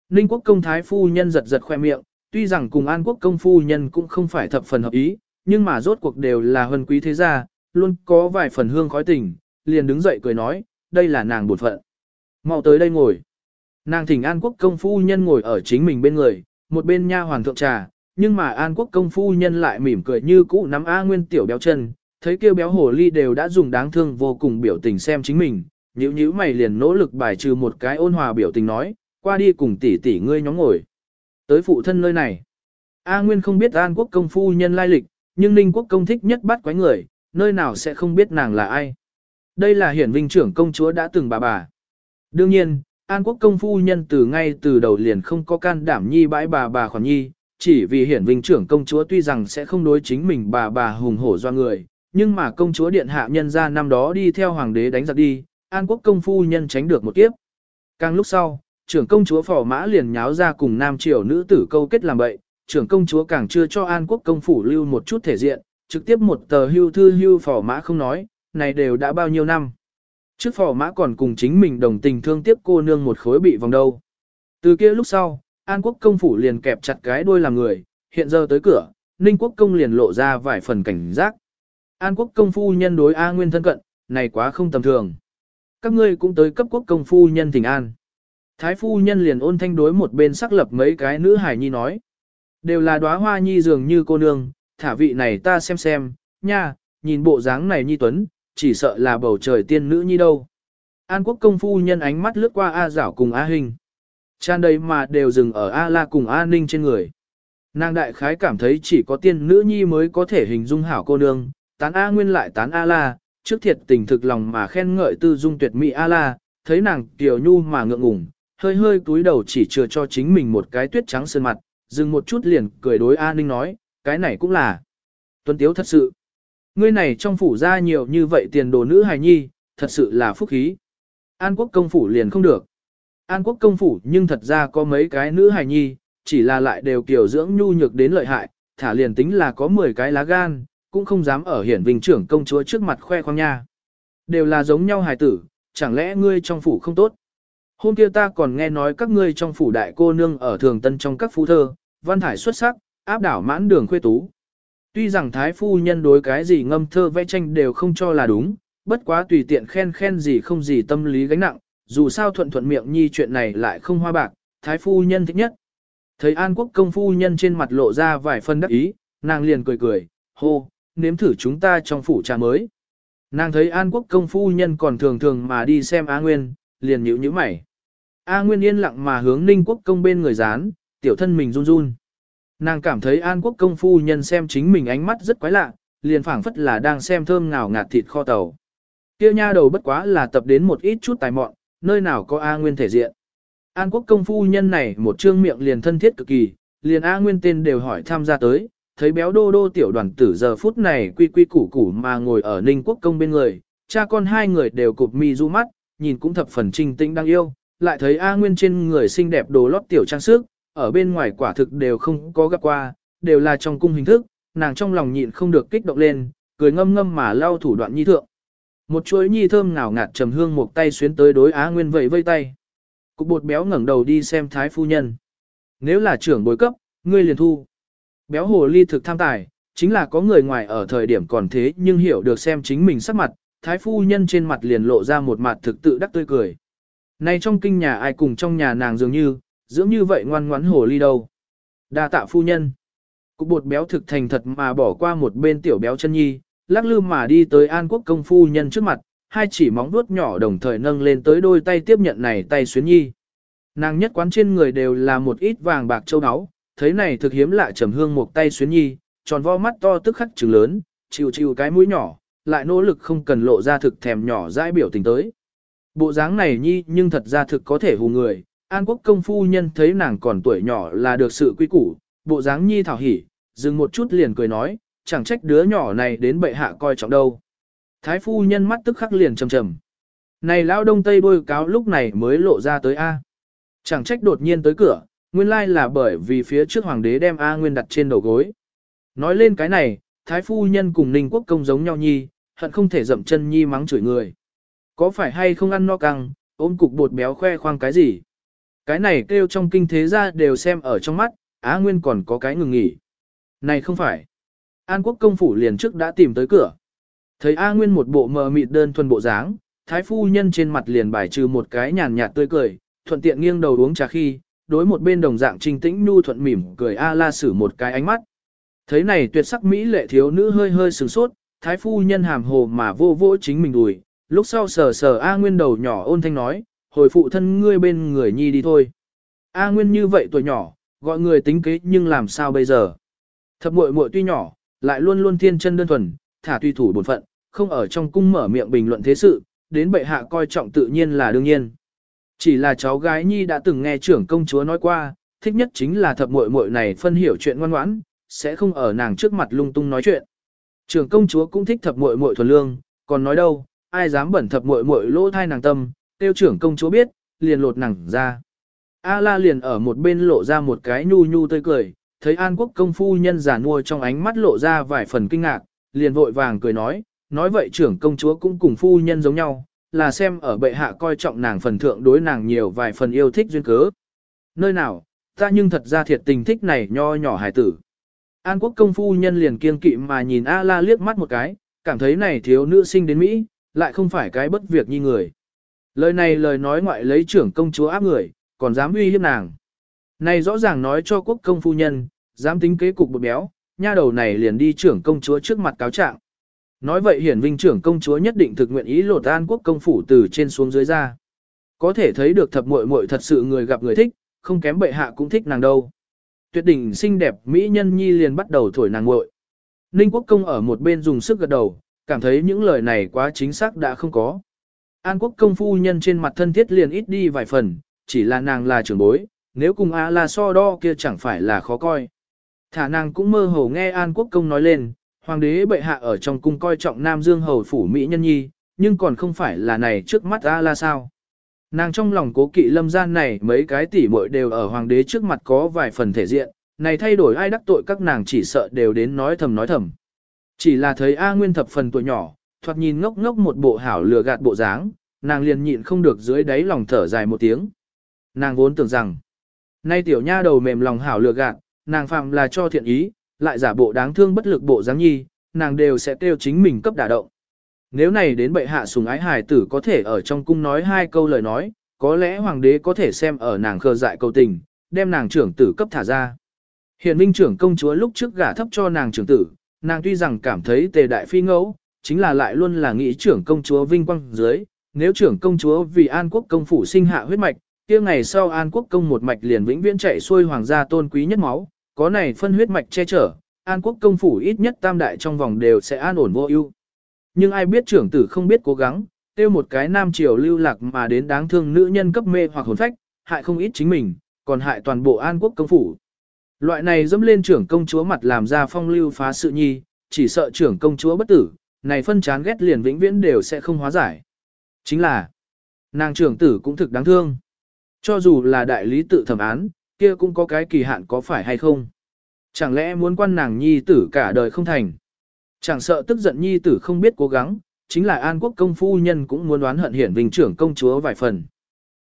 Ninh quốc công thái phu nhân giật giật khoe miệng, tuy rằng cùng an quốc công phu nhân cũng không phải thập phần hợp ý, nhưng mà rốt cuộc đều là huân quý thế gia, luôn có vài phần hương khói tình, liền đứng dậy cười nói, đây là nàng bột phận. mau tới đây ngồi. Nàng thỉnh an quốc công phu nhân ngồi ở chính mình bên người, một bên nha hoàng thượng trà, nhưng mà an quốc công phu nhân lại mỉm cười như cũ nắm A nguyên tiểu béo chân, thấy kêu béo hồ ly đều đã dùng đáng thương vô cùng biểu tình xem chính mình, nhíu nhíu mày liền nỗ lực bài trừ một cái ôn hòa biểu tình nói, qua đi cùng tỷ tỷ ngươi nhóm ngồi. Tới phụ thân nơi này. A Nguyên không biết An Quốc công phu nhân lai lịch, nhưng Ninh Quốc công thích nhất bắt quái người, nơi nào sẽ không biết nàng là ai. Đây là hiển vinh trưởng công chúa đã từng bà bà. Đương nhiên, An Quốc công phu nhân từ ngay từ đầu liền không có can đảm nhi bãi bà bà khoản nhi, chỉ vì hiển vinh trưởng công chúa tuy rằng sẽ không đối chính mình bà bà hùng hổ do người, nhưng mà công chúa điện hạ nhân ra năm đó đi theo hoàng đế đánh giặc đi, An Quốc công phu nhân tránh được một kiếp. Càng lúc sau, trưởng công chúa phò mã liền nháo ra cùng nam triều nữ tử câu kết làm bậy, trưởng công chúa càng chưa cho An Quốc công phủ lưu một chút thể diện, trực tiếp một tờ hưu thư hưu phò mã không nói, này đều đã bao nhiêu năm. Trước phò mã còn cùng chính mình đồng tình thương tiếc cô nương một khối bị vòng đâu. Từ kia lúc sau, An Quốc công phủ liền kẹp chặt cái đuôi làm người, hiện giờ tới cửa, Ninh Quốc công liền lộ ra vài phần cảnh giác. An Quốc công phu nhân đối A Nguyên thân cận, này quá không tầm thường. Các ngươi cũng tới cấp quốc công phu nhân thỉnh an. Thái phu nhân liền ôn thanh đối một bên sắc lập mấy cái nữ hải nhi nói. Đều là đóa hoa nhi dường như cô nương, thả vị này ta xem xem, nha, nhìn bộ dáng này nhi tuấn, chỉ sợ là bầu trời tiên nữ nhi đâu. An quốc công phu nhân ánh mắt lướt qua A giảo cùng A hình. Chan đầy mà đều dừng ở A la cùng A ninh trên người. Nàng đại khái cảm thấy chỉ có tiên nữ nhi mới có thể hình dung hảo cô nương, tán A nguyên lại tán A la, trước thiệt tình thực lòng mà khen ngợi tư dung tuyệt mỹ A la, thấy nàng tiểu nhu mà ngượng ngùng, hơi hơi túi đầu chỉ chừa cho chính mình một cái tuyết trắng sơn mặt, dừng một chút liền cười đối A Ninh nói, cái này cũng là. Tuấn Tiếu thật sự. Ngươi này trong phủ ra nhiều như vậy tiền đồ nữ hài nhi, thật sự là phúc khí. An quốc công phủ liền không được. An quốc công phủ nhưng thật ra có mấy cái nữ hài nhi, chỉ là lại đều kiểu dưỡng nhu nhược đến lợi hại, thả liền tính là có 10 cái lá gan, cũng không dám ở hiển vinh trưởng công chúa trước mặt khoe khoang nha. Đều là giống nhau hài tử, chẳng lẽ ngươi trong phủ không tốt? Hôm kia ta còn nghe nói các ngươi trong phủ đại cô nương ở thường tân trong các phú thơ, văn thải xuất sắc, áp đảo mãn đường khuê tú. Tuy rằng thái phu nhân đối cái gì ngâm thơ vẽ tranh đều không cho là đúng, bất quá tùy tiện khen khen gì không gì tâm lý gánh nặng, dù sao thuận thuận miệng nhi chuyện này lại không hoa bạc, thái phu nhân thích nhất. Thấy An Quốc công phu nhân trên mặt lộ ra vài phân đắc ý, nàng liền cười cười, hô, nếm thử chúng ta trong phủ trà mới. Nàng thấy An Quốc công phu nhân còn thường thường mà đi xem Á Nguyên, liền nhíu nhíu mày. A Nguyên yên lặng mà hướng Ninh Quốc công bên người dán, tiểu thân mình run run. Nàng cảm thấy An Quốc công phu nhân xem chính mình ánh mắt rất quái lạ, liền phảng phất là đang xem thơm ngào ngạt thịt kho tàu. Kia nha đầu bất quá là tập đến một ít chút tài mọn, nơi nào có A Nguyên thể diện. An Quốc công phu nhân này một trương miệng liền thân thiết cực kỳ, liền A Nguyên tên đều hỏi tham gia tới, thấy béo đô đô tiểu đoàn tử giờ phút này quy quy củ củ mà ngồi ở Ninh Quốc công bên người, cha con hai người đều cụp mi du mắt, nhìn cũng thập phần trinh tĩnh đang yêu, lại thấy A Nguyên trên người xinh đẹp đồ lót tiểu trang sức, ở bên ngoài quả thực đều không có gặp qua, đều là trong cung hình thức, nàng trong lòng nhịn không được kích động lên, cười ngâm ngâm mà lau thủ đoạn nhi thượng. Một chuỗi nhi thơm ngào ngạt trầm hương một tay xuyến tới đối Á Nguyên vẫy vây tay. Cục bột béo ngẩng đầu đi xem thái phu nhân. Nếu là trưởng bối cấp, ngươi liền thu. Béo hồ ly thực tham tài, chính là có người ngoài ở thời điểm còn thế nhưng hiểu được xem chính mình sắc mặt, thái phu nhân trên mặt liền lộ ra một mặt thực tự đắc tươi cười. Này trong kinh nhà ai cùng trong nhà nàng dường như, dưỡng như vậy ngoan ngoãn hồ ly đâu. Đa tạ phu nhân. Cục bột béo thực thành thật mà bỏ qua một bên tiểu béo chân nhi, lắc lư mà đi tới An Quốc công phu nhân trước mặt, hai chỉ móng vuốt nhỏ đồng thời nâng lên tới đôi tay tiếp nhận này tay xuyến nhi. Nàng nhất quán trên người đều là một ít vàng bạc châu áo, thấy này thực hiếm lạ trầm hương một tay xuyến nhi, tròn vo mắt to tức khắc trừng lớn, chịu chịu cái mũi nhỏ, lại nỗ lực không cần lộ ra thực thèm nhỏ dãi biểu tình tới. Bộ dáng này nhi nhưng thật ra thực có thể hù người, An Quốc công phu nhân thấy nàng còn tuổi nhỏ là được sự quy củ, bộ dáng nhi thảo hỉ, dừng một chút liền cười nói, chẳng trách đứa nhỏ này đến bệ hạ coi trọng đâu. Thái phu nhân mắt tức khắc liền trầm trầm. Này lão đông tây đôi cáo lúc này mới lộ ra tới A. Chẳng trách đột nhiên tới cửa, nguyên lai là bởi vì phía trước hoàng đế đem A Nguyên đặt trên đầu gối. Nói lên cái này, thái phu nhân cùng ninh quốc công giống nhau nhi, hận không thể dậm chân nhi mắng chửi người. Có phải hay không ăn no căng, ôm cục bột béo khoe khoang cái gì? Cái này kêu trong kinh thế ra đều xem ở trong mắt, Á Nguyên còn có cái ngừng nghỉ. Này không phải. An quốc công phủ liền trước đã tìm tới cửa. Thấy A Nguyên một bộ mờ mịt đơn thuần bộ dáng, thái phu nhân trên mặt liền bài trừ một cái nhàn nhạt tươi cười, thuận tiện nghiêng đầu uống trà khi, đối một bên đồng dạng trinh tĩnh nhu thuận mỉm cười A la sử một cái ánh mắt. Thấy này tuyệt sắc mỹ lệ thiếu nữ hơi hơi sửng sốt, thái phu nhân hàm hồ mà vô vô chính mình đùi, lúc sau sờ sờ A Nguyên đầu nhỏ ôn thanh nói, hồi phụ thân ngươi bên người nhi đi thôi. A Nguyên như vậy tuổi nhỏ, gọi người tính kế nhưng làm sao bây giờ? Thập muội muội tuy nhỏ, lại luôn luôn thiên chân đơn thuần, thả tùy thủ bổn phận, không ở trong cung mở miệng bình luận thế sự, đến bệ hạ coi trọng tự nhiên là đương nhiên. Chỉ là cháu gái nhi đã từng nghe trưởng công chúa nói qua, thích nhất chính là thập muội muội này phân hiểu chuyện ngoan ngoãn, sẽ không ở nàng trước mặt lung tung nói chuyện. Trưởng công chúa cũng thích thập muội muội thuần lương, còn nói đâu, ai dám bẩn thập muội muội lỗ thai nàng tâm, tiêu trưởng công chúa biết, liền lột nàng ra. A la liền ở một bên lộ ra một cái nhu nhu tươi cười, thấy An Quốc công phu nhân giả mua trong ánh mắt lộ ra vài phần kinh ngạc, liền vội vàng cười nói, nói vậy trưởng công chúa cũng cùng phu nhân giống nhau, là xem ở bệ hạ coi trọng nàng phần thượng đối nàng nhiều vài phần yêu thích duyên cớ. Nơi nào, ta nhưng thật ra thiệt tình thích này nho nhỏ hài tử. An quốc công phu nhân liền kiên kỵ mà nhìn A la liếc mắt một cái, cảm thấy này thiếu nữ sinh đến Mỹ, lại không phải cái bất việc như người. Lời này lời nói ngoại lấy trưởng công chúa áp người, còn dám uy hiếp nàng. Này rõ ràng nói cho quốc công phu nhân, dám tính kế cục bột béo, nha đầu này liền đi trưởng công chúa trước mặt cáo trạng. Nói vậy hiển vinh trưởng công chúa nhất định thực nguyện ý lột an quốc công phủ từ trên xuống dưới ra. Có thể thấy được thập muội muội thật sự người gặp người thích, không kém bệ hạ cũng thích nàng đâu. Tuyệt đỉnh xinh đẹp mỹ nhân nhi liền bắt đầu thổi nàng muội. Ninh quốc công ở một bên dùng sức gật đầu, cảm thấy những lời này quá chính xác đã không có. An quốc công phu nhân trên mặt thân thiết liền ít đi vài phần, chỉ là nàng là trưởng bối, nếu cùng A là so đo kia chẳng phải là khó coi. Thả nàng cũng mơ hồ nghe An Quốc Công nói lên, hoàng đế bệ hạ ở trong cung coi trọng Nam Dương hầu phủ Mỹ nhân nhi, nhưng còn không phải là này trước mắt A là sao. Nàng trong lòng cố kỵ lâm gian này mấy cái tỷ muội đều ở hoàng đế trước mặt có vài phần thể diện, này thay đổi ai đắc tội các nàng chỉ sợ đều đến nói thầm nói thầm. Chỉ là thấy A Nguyên thập phần tuổi nhỏ, thoạt nhìn ngốc ngốc một bộ hảo lừa gạt bộ dáng, nàng liền nhịn không được dưới đáy lòng thở dài một tiếng. Nàng vốn tưởng rằng, nay tiểu nha đầu mềm lòng hảo lừa gạt, nàng phạm là cho thiện ý, lại giả bộ đáng thương bất lực bộ dáng nhi, nàng đều sẽ tiêu chính mình cấp đả động. Nếu này đến bệ hạ sùng ái hài tử có thể ở trong cung nói hai câu lời nói, có lẽ hoàng đế có thể xem ở nàng khờ dại cầu tình, đem nàng trưởng tử cấp thả ra. Hiện minh trưởng công chúa lúc trước gả thấp cho nàng trưởng tử, nàng tuy rằng cảm thấy tề đại phi ngẫu, chính là lại luôn là nghĩ trưởng công chúa vinh quang dưới, nếu trưởng công chúa vì an quốc công phủ sinh hạ huyết mạch, kia ngày sau an quốc công một mạch liền vĩnh viễn chạy xuôi hoàng gia tôn quý nhất máu, có này phân huyết mạch che chở, an quốc công phủ ít nhất tam đại trong vòng đều sẽ an ổn vô ưu. Nhưng ai biết trưởng tử không biết cố gắng, tiêu một cái nam triều lưu lạc mà đến đáng thương nữ nhân cấp mê hoặc hồn phách, hại không ít chính mình, còn hại toàn bộ an quốc công phủ. Loại này dẫm lên trưởng công chúa mặt làm ra phong lưu phá sự nhi, chỉ sợ trưởng công chúa bất tử, này phân chán ghét liền vĩnh viễn đều sẽ không hóa giải. Chính là, nàng trưởng tử cũng thực đáng thương. Cho dù là đại lý tự thẩm án, kia cũng có cái kỳ hạn có phải hay không. Chẳng lẽ muốn quan nàng nhi tử cả đời không thành? Chẳng sợ tức giận nhi tử không biết cố gắng, chính là An Quốc công phu nhân cũng muốn đoán hận hiển vinh trưởng công chúa vài phần.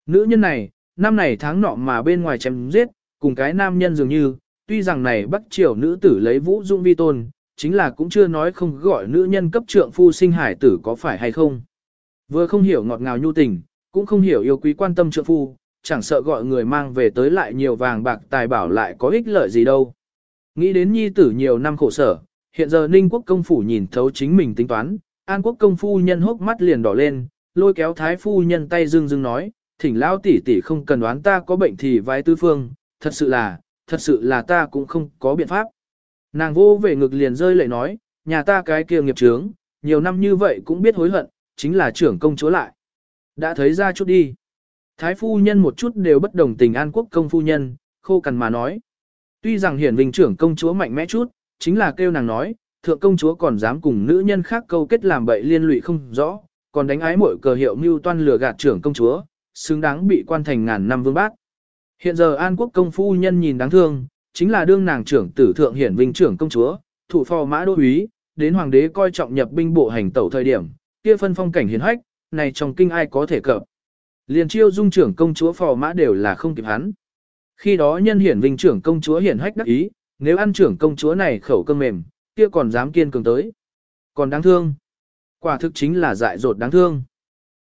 Nữ nhân này, năm này tháng nọ mà bên ngoài chém giết, cùng cái nam nhân dường như, tuy rằng này bắt triều nữ tử lấy vũ dung vi tôn, chính là cũng chưa nói không gọi nữ nhân cấp trượng phu sinh hải tử có phải hay không. Vừa không hiểu ngọt ngào nhu tình, cũng không hiểu yêu quý quan tâm trượng phu, chẳng sợ gọi người mang về tới lại nhiều vàng bạc tài bảo lại có ích lợi gì đâu. Nghĩ đến nhi tử nhiều năm khổ sở, hiện giờ ninh quốc công phủ nhìn thấu chính mình tính toán, an quốc công phu nhân hốc mắt liền đỏ lên, lôi kéo thái phu nhân tay dưng dưng nói, thỉnh lao tỷ tỷ không cần đoán ta có bệnh thì vái tư phương, thật sự là, thật sự là ta cũng không có biện pháp. Nàng vô về ngực liền rơi lệ nói, nhà ta cái kia nghiệp trướng, nhiều năm như vậy cũng biết hối hận, chính là trưởng công chúa lại. Đã thấy ra chút đi. Thái phu nhân một chút đều bất đồng tình an quốc công phu nhân, khô cằn mà nói. Tuy rằng hiển vinh trưởng công chúa mạnh mẽ chút, chính là kêu nàng nói, thượng công chúa còn dám cùng nữ nhân khác câu kết làm bậy liên lụy không rõ, còn đánh ái mỗi cờ hiệu mưu toan lừa gạt trưởng công chúa, xứng đáng bị quan thành ngàn năm vương bát. Hiện giờ An Quốc công phu nhân nhìn đáng thương, chính là đương nàng trưởng tử thượng hiển vinh trưởng công chúa, thủ phò mã đô úy, đến hoàng đế coi trọng nhập binh bộ hành tẩu thời điểm, kia phân phong cảnh hiển hách, này trong kinh ai có thể cập. Liền chiêu dung trưởng công chúa phò mã đều là không kịp hắn. Khi đó nhân hiển vinh trưởng công chúa hiển hách đắc ý, nếu ăn trưởng công chúa này khẩu cơm mềm, kia còn dám kiên cường tới. Còn đáng thương. Quả thực chính là dại dột đáng thương.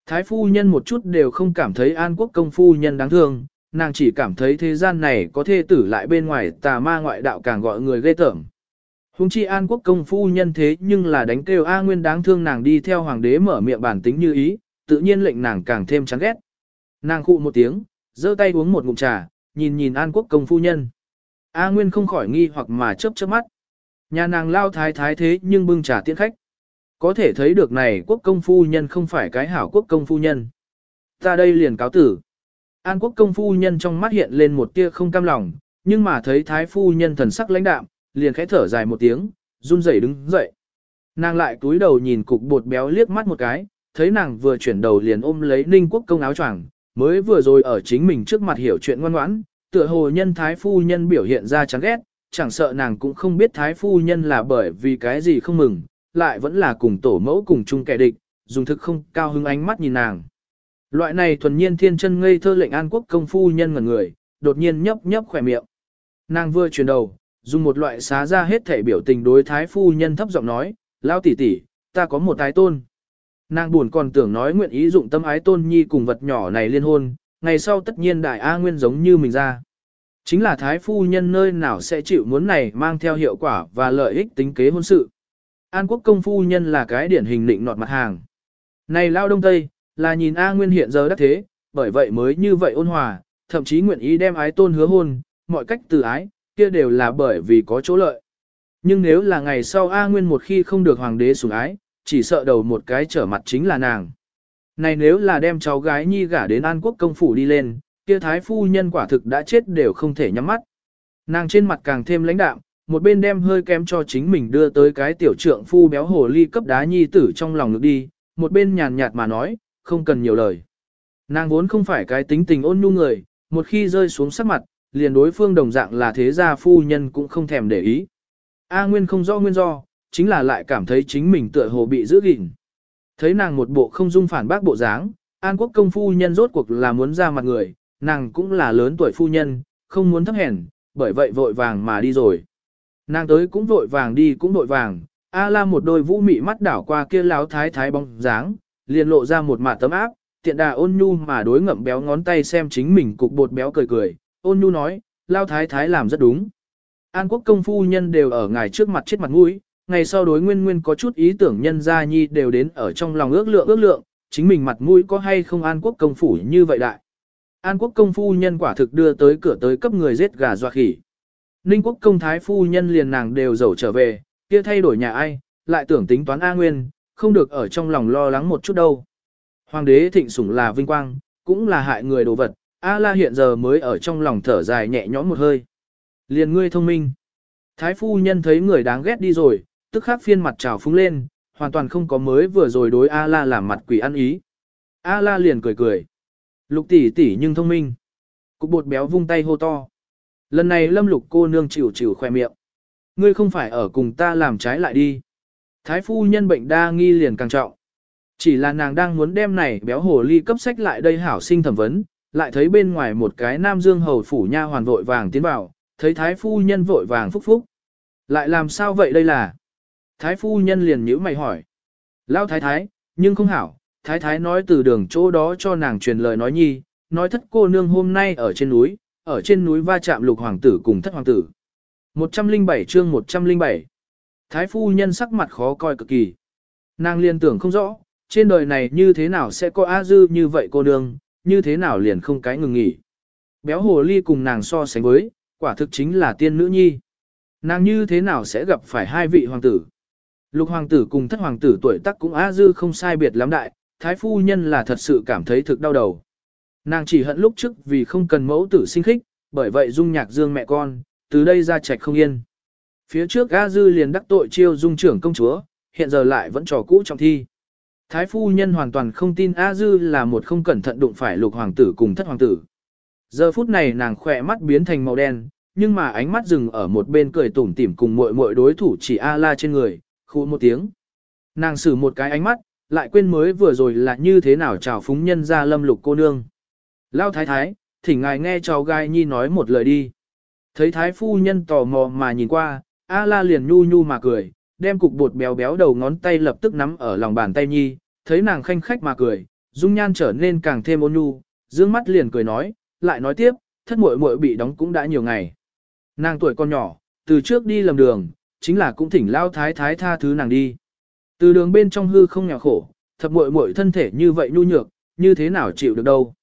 Thái phu nhân một chút đều không cảm thấy an quốc công phu nhân đáng thương, nàng chỉ cảm thấy thế gian này có thê tử lại bên ngoài tà ma ngoại đạo càng gọi người ghê tởm. Hùng chi an quốc công phu nhân thế nhưng là đánh kêu A Nguyên đáng thương nàng đi theo hoàng đế mở miệng bản tính như ý, tự nhiên lệnh nàng càng thêm chán ghét. Nàng khụ một tiếng, giơ tay uống một ngụm trà, nhìn nhìn an quốc công phu nhân. A Nguyên không khỏi nghi hoặc mà chớp chớp mắt. Nhà nàng lao thái thái thế nhưng bưng trà tiễn khách. Có thể thấy được này quốc công phu nhân không phải cái hảo quốc công phu nhân. Ta đây liền cáo tử. An quốc công phu nhân trong mắt hiện lên một tia không cam lòng, nhưng mà thấy thái phu nhân thần sắc lãnh đạm, liền khẽ thở dài một tiếng, run rẩy đứng dậy. Nàng lại túi đầu nhìn cục bột béo liếc mắt một cái, thấy nàng vừa chuyển đầu liền ôm lấy ninh quốc công áo choàng, mới vừa rồi ở chính mình trước mặt hiểu chuyện ngoan ngoãn, tựa hồ nhân thái phu nhân biểu hiện ra chán ghét, chẳng sợ nàng cũng không biết thái phu nhân là bởi vì cái gì không mừng, lại vẫn là cùng tổ mẫu cùng chung kẻ địch, dùng thực không cao hứng ánh mắt nhìn nàng. Loại này thuần nhiên thiên chân ngây thơ lệnh an quốc công phu nhân ngẩn người, đột nhiên nhấp nhấp khỏe miệng. Nàng vừa chuyển đầu, dùng một loại xá ra hết thể biểu tình đối thái phu nhân thấp giọng nói, lao tỷ tỷ, ta có một tái tôn. Nàng buồn còn tưởng nói nguyện ý dụng tâm ái tôn nhi cùng vật nhỏ này liên hôn, ngày sau tất nhiên đại A Nguyên giống như mình ra. Chính là thái phu nhân nơi nào sẽ chịu muốn này mang theo hiệu quả và lợi ích tính kế hôn sự. An quốc công phu nhân là cái điển hình định nọt mặt hàng. Này lao đông tây, là nhìn A Nguyên hiện giờ đắc thế, bởi vậy mới như vậy ôn hòa, thậm chí nguyện ý đem ái tôn hứa hôn, mọi cách từ ái, kia đều là bởi vì có chỗ lợi. Nhưng nếu là ngày sau A Nguyên một khi không được hoàng đế sủng ái, chỉ sợ đầu một cái trở mặt chính là nàng. Này nếu là đem cháu gái nhi gả đến An Quốc công phủ đi lên, kia thái phu nhân quả thực đã chết đều không thể nhắm mắt. Nàng trên mặt càng thêm lãnh đạm, một bên đem hơi kém cho chính mình đưa tới cái tiểu trượng phu béo hồ ly cấp đá nhi tử trong lòng ngực đi, một bên nhàn nhạt mà nói, không cần nhiều lời. Nàng vốn không phải cái tính tình ôn nhu người, một khi rơi xuống sắc mặt, liền đối phương đồng dạng là thế gia phu nhân cũng không thèm để ý. A Nguyên không rõ nguyên do, chính là lại cảm thấy chính mình tựa hồ bị giữ gìn. Thấy nàng một bộ không dung phản bác bộ dáng, An Quốc công phu nhân rốt cuộc là muốn ra mặt người, nàng cũng là lớn tuổi phu nhân, không muốn thấp hèn, bởi vậy vội vàng mà đi rồi. Nàng tới cũng vội vàng đi cũng vội vàng, A la một đôi vũ mị mắt đảo qua kia láo thái thái bóng dáng, liền lộ ra một mạt tấm áp, tiện đà ôn nhu mà đối ngậm béo ngón tay xem chính mình cục bột béo cười cười, ôn nhu nói, lao thái thái làm rất đúng. An quốc công phu nhân đều ở ngài trước mặt chết mặt mũi, ngày sau đối nguyên nguyên có chút ý tưởng nhân gia nhi đều đến ở trong lòng ước lượng ước lượng, chính mình mặt mũi có hay không an quốc công phủ như vậy đại. An quốc công phu nhân quả thực đưa tới cửa tới cấp người giết gà doa khỉ. Ninh quốc công thái phu nhân liền nàng đều dẫu trở về, kia thay đổi nhà ai, lại tưởng tính toán A Nguyên, không được ở trong lòng lo lắng một chút đâu. Hoàng đế thịnh sủng là vinh quang, cũng là hại người đồ vật, A La hiện giờ mới ở trong lòng thở dài nhẹ nhõm một hơi. Liền ngươi thông minh. Thái phu nhân thấy người đáng ghét đi rồi, tức khắc phiên mặt trào phúng lên, hoàn toàn không có mới vừa rồi đối A La làm mặt quỷ ăn ý. A La liền cười cười. Lục tỷ tỷ nhưng thông minh. Cục bột béo vung tay hô to. Lần này lâm lục cô nương chịu chịu khoe miệng. Ngươi không phải ở cùng ta làm trái lại đi. Thái phu nhân bệnh đa nghi liền càng trọng. Chỉ là nàng đang muốn đem này béo hồ ly cấp sách lại đây hảo sinh thẩm vấn, lại thấy bên ngoài một cái nam dương hầu phủ nha hoàn vội vàng tiến vào, thấy thái phu nhân vội vàng phúc phúc. Lại làm sao vậy đây là? Thái phu nhân liền nhíu mày hỏi. Lao thái thái, nhưng không hảo, thái thái nói từ đường chỗ đó cho nàng truyền lời nói nhi, nói thất cô nương hôm nay ở trên núi, ở trên núi va chạm lục hoàng tử cùng thất hoàng tử. 107 chương 107 Thái phu nhân sắc mặt khó coi cực kỳ. Nàng liên tưởng không rõ, trên đời này như thế nào sẽ có A dư như vậy cô nương, như thế nào liền không cái ngừng nghỉ. Béo hồ ly cùng nàng so sánh với, quả thực chính là tiên nữ nhi. Nàng như thế nào sẽ gặp phải hai vị hoàng tử. Lục hoàng tử cùng thất hoàng tử tuổi tác cũng A dư không sai biệt lắm đại, thái phu nhân là thật sự cảm thấy thực đau đầu. Nàng chỉ hận lúc trước vì không cần mẫu tử sinh khích, bởi vậy dung nhạc dương mẹ con, từ đây ra trạch không yên. Phía trước A dư liền đắc tội chiêu dung trưởng công chúa, hiện giờ lại vẫn trò cũ trong thi. Thái phu nhân hoàn toàn không tin A Dư là một không cẩn thận đụng phải lục hoàng tử cùng thất hoàng tử. Giờ phút này nàng khỏe mắt biến thành màu đen, nhưng mà ánh mắt dừng ở một bên cười tủm tỉm cùng muội muội đối thủ chỉ A La trên người, khu một tiếng. Nàng xử một cái ánh mắt, lại quên mới vừa rồi là như thế nào chào phúng nhân ra lâm lục cô nương. Lao thái thái, thỉnh ngài nghe cháu gai nhi nói một lời đi. Thấy thái phu nhân tò mò mà nhìn qua, A La liền nhu nhu mà cười, đem cục bột béo béo đầu ngón tay lập tức nắm ở lòng bàn tay nhi, thấy nàng khanh khách mà cười, dung nhan trở nên càng thêm ôn nhu, dương mắt liền cười nói, lại nói tiếp, thất muội muội bị đóng cũng đã nhiều ngày. Nàng tuổi còn nhỏ, từ trước đi lầm đường, chính là cũng thỉnh lao thái thái tha thứ nàng đi. Từ đường bên trong hư không nghèo khổ, thập muội muội thân thể như vậy nhu nhược, như thế nào chịu được đâu.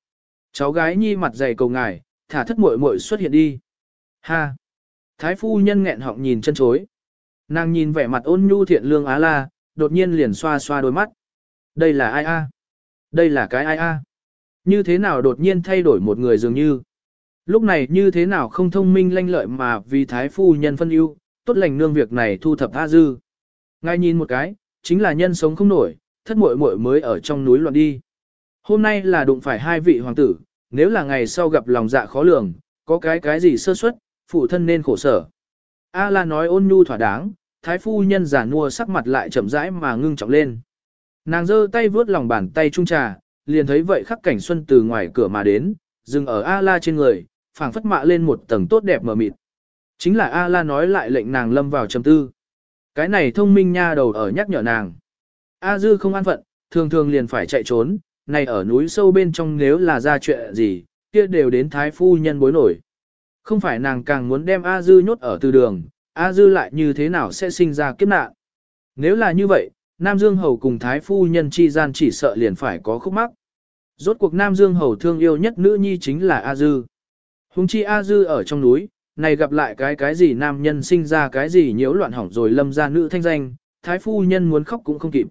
Cháu gái nhi mặt dày cầu ngài, thả thất muội muội xuất hiện đi. Ha! Thái phu nhân nghẹn họng nhìn chân chối. Nàng nhìn vẻ mặt ôn nhu thiện lương Á La, đột nhiên liền xoa xoa đôi mắt. Đây là ai a? Đây là cái ai a? Như thế nào đột nhiên thay đổi một người dường như? Lúc này như thế nào không thông minh lanh lợi mà vì thái phu nhân phân ưu, tốt lành nương việc này thu thập A dư. Ngay nhìn một cái, chính là nhân sống không nổi, thất muội muội mới ở trong núi loạn đi. Hôm nay là đụng phải hai vị hoàng tử, nếu là ngày sau gặp lòng dạ khó lường, có cái cái gì sơ suất, phụ thân nên khổ sở. A la nói ôn nhu thỏa đáng, thái phu nhân giả nua sắc mặt lại chậm rãi mà ngưng trọng lên. Nàng giơ tay vướt lòng bàn tay trung trà, liền thấy vậy khắc cảnh xuân từ ngoài cửa mà đến, dừng ở A la trên người, phảng phất mạ lên một tầng tốt đẹp mờ mịt. Chính là A la nói lại lệnh nàng lâm vào trầm tư. Cái này thông minh nha đầu ở nhắc nhở nàng. A dư không an phận, thường thường liền phải chạy trốn, này ở núi sâu bên trong nếu là ra chuyện gì, kia đều đến thái phu nhân bối nổi. Không phải nàng càng muốn đem A Dư nhốt ở từ đường, A Dư lại như thế nào sẽ sinh ra kiếp nạn. Nếu là như vậy, Nam Dương Hầu cùng Thái Phu Nhân chi gian chỉ sợ liền phải có khúc mắc. Rốt cuộc Nam Dương Hầu thương yêu nhất nữ nhi chính là A Dư. Hùng chi A Dư ở trong núi, này gặp lại cái cái gì nam nhân sinh ra cái gì nhiễu loạn hỏng rồi lâm ra nữ thanh danh, Thái Phu Nhân muốn khóc cũng không kịp.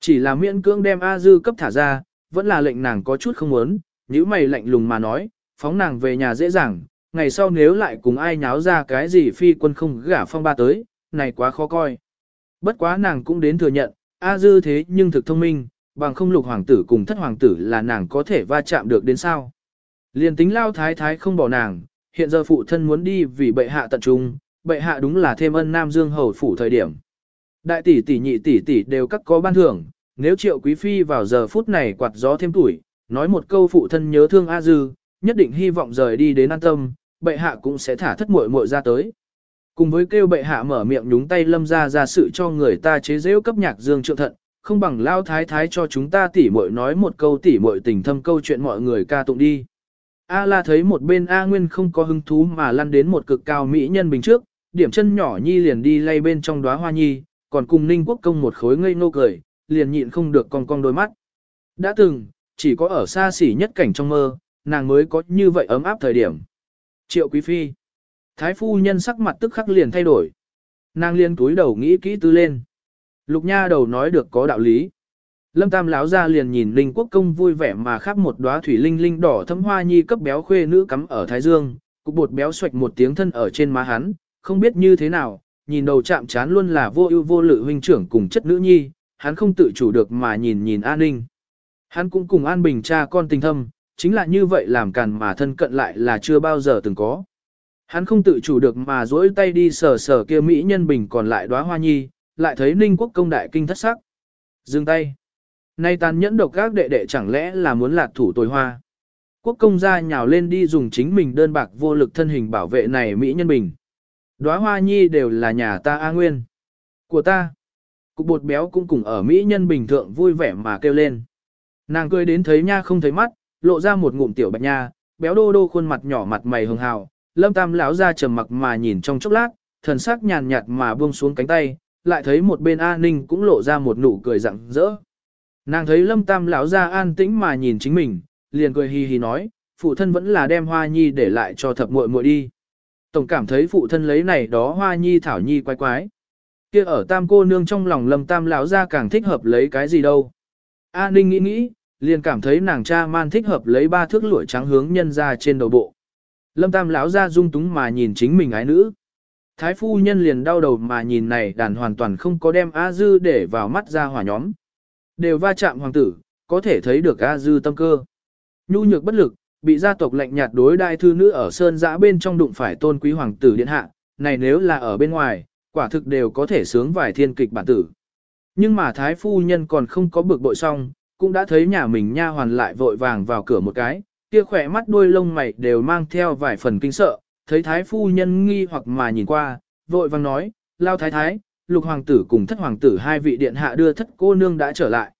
Chỉ là miễn cưỡng đem A Dư cấp thả ra, vẫn là lệnh nàng có chút không muốn, nếu mày lạnh lùng mà nói, phóng nàng về nhà dễ dàng, ngày sau nếu lại cùng ai nháo ra cái gì phi quân không gả phong ba tới, này quá khó coi. Bất quá nàng cũng đến thừa nhận, A dư thế nhưng thực thông minh, bằng không lục hoàng tử cùng thất hoàng tử là nàng có thể va chạm được đến sao. Liền tính lao thái thái không bỏ nàng, hiện giờ phụ thân muốn đi vì bệ hạ tận trung, bệ hạ đúng là thêm ân nam dương hầu phủ thời điểm. Đại tỷ tỷ nhị tỷ tỷ đều các có ban thưởng, nếu triệu quý phi vào giờ phút này quạt gió thêm tuổi, nói một câu phụ thân nhớ thương A dư, nhất định hy vọng rời đi đến an tâm, bệ hạ cũng sẽ thả thất muội muội ra tới. Cùng với kêu bệ hạ mở miệng nhúng tay lâm ra ra sự cho người ta chế giễu cấp nhạc dương trượng thận, không bằng lao thái thái cho chúng ta tỉ muội nói một câu tỉ muội tình thâm câu chuyện mọi người ca tụng đi. A la thấy một bên A Nguyên không có hứng thú mà lăn đến một cực cao mỹ nhân bình trước, điểm chân nhỏ nhi liền đi lay bên trong đóa hoa nhi, còn cùng ninh quốc công một khối ngây ngô cười, liền nhịn không được cong cong đôi mắt. Đã từng, chỉ có ở xa xỉ nhất cảnh trong mơ, nàng mới có như vậy ấm áp thời điểm. Triệu quý phi. Thái phu nhân sắc mặt tức khắc liền thay đổi. Nàng liên túi đầu nghĩ kỹ tư lên. Lục nha đầu nói được có đạo lý. Lâm Tam lão ra liền nhìn Linh Quốc công vui vẻ mà khắp một đóa thủy linh linh đỏ thấm hoa nhi cấp béo khuê nữ cắm ở thái dương, cục bột béo xoạch một tiếng thân ở trên má hắn, không biết như thế nào, nhìn đầu chạm chán luôn là vô ưu vô lự huynh trưởng cùng chất nữ nhi, hắn không tự chủ được mà nhìn nhìn An Ninh. Hắn cũng cùng An Bình cha con tình thâm, chính là như vậy làm càn mà thân cận lại là chưa bao giờ từng có. Hắn không tự chủ được mà duỗi tay đi sờ sờ kia mỹ nhân bình còn lại đóa hoa nhi, lại thấy Ninh Quốc công đại kinh thất sắc. Dừng tay. Nay tàn nhẫn độc các đệ đệ chẳng lẽ là muốn lạt thủ tồi hoa. Quốc công gia nhào lên đi dùng chính mình đơn bạc vô lực thân hình bảo vệ này mỹ nhân bình. Đóa hoa nhi đều là nhà ta A Nguyên. Của ta. Cục bột béo cũng cùng ở mỹ nhân bình thượng vui vẻ mà kêu lên. Nàng cười đến thấy nha không thấy mắt, lộ ra một ngụm tiểu bạch nha, béo đô đô khuôn mặt nhỏ mặt mày hường hào, lâm tam lão ra trầm mặc mà nhìn trong chốc lát, thần sắc nhàn nhạt mà buông xuống cánh tay, lại thấy một bên A Ninh cũng lộ ra một nụ cười rạng rỡ. Nàng thấy lâm tam lão ra an tĩnh mà nhìn chính mình, liền cười hì hì nói, phụ thân vẫn là đem hoa nhi để lại cho thập muội muội đi. Tổng cảm thấy phụ thân lấy này đó hoa nhi thảo nhi quái quái. kia ở tam cô nương trong lòng lâm tam lão ra càng thích hợp lấy cái gì đâu. A Ninh nghĩ nghĩ, liền cảm thấy nàng cha man thích hợp lấy ba thước lụa trắng hướng nhân ra trên đầu bộ. Lâm tam lão ra dung túng mà nhìn chính mình ái nữ. Thái phu nhân liền đau đầu mà nhìn này đàn hoàn toàn không có đem A Dư để vào mắt ra hỏa nhóm. Đều va chạm hoàng tử, có thể thấy được A Dư tâm cơ. Nhu nhược bất lực, bị gia tộc lạnh nhạt đối đai thư nữ ở sơn giã bên trong đụng phải tôn quý hoàng tử điện hạ, này nếu là ở bên ngoài, quả thực đều có thể sướng vài thiên kịch bản tử. Nhưng mà thái phu nhân còn không có bực bội xong, cũng đã thấy nhà mình nha hoàn lại vội vàng vào cửa một cái, kia khỏe mắt đuôi lông mày đều mang theo vài phần kinh sợ, thấy thái phu nhân nghi hoặc mà nhìn qua, vội vàng nói, lao thái thái, lục hoàng tử cùng thất hoàng tử hai vị điện hạ đưa thất cô nương đã trở lại.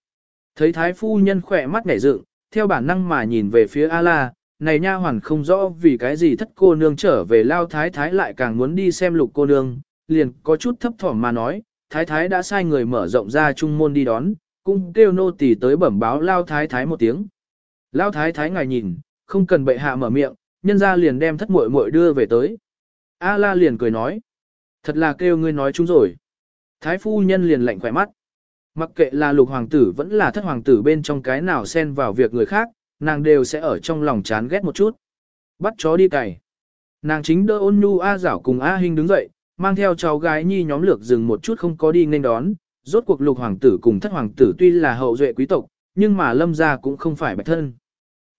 Thấy thái phu nhân khỏe mắt nhảy dựng, theo bản năng mà nhìn về phía A-la, này nha hoàn không rõ vì cái gì thất cô nương trở về lao thái thái lại càng muốn đi xem lục cô nương, liền có chút thấp thỏm mà nói, thái thái đã sai người mở rộng ra trung môn đi đón, cung kêu nô tỳ tới bẩm báo lao thái thái một tiếng. Lao thái thái ngài nhìn, không cần bệ hạ mở miệng, nhân ra liền đem thất muội muội đưa về tới. A la liền cười nói, thật là kêu ngươi nói chúng rồi. Thái phu nhân liền lạnh khỏe mắt. Mặc kệ là lục hoàng tử vẫn là thất hoàng tử bên trong cái nào xen vào việc người khác, nàng đều sẽ ở trong lòng chán ghét một chút. Bắt chó đi cày. Nàng chính đỡ ôn nhu A giảo cùng A hình đứng dậy, mang theo cháu gái nhi nhóm lược dừng một chút không có đi nên đón. Rốt cuộc lục hoàng tử cùng thất hoàng tử tuy là hậu duệ quý tộc, nhưng mà lâm gia cũng không phải bạch thân.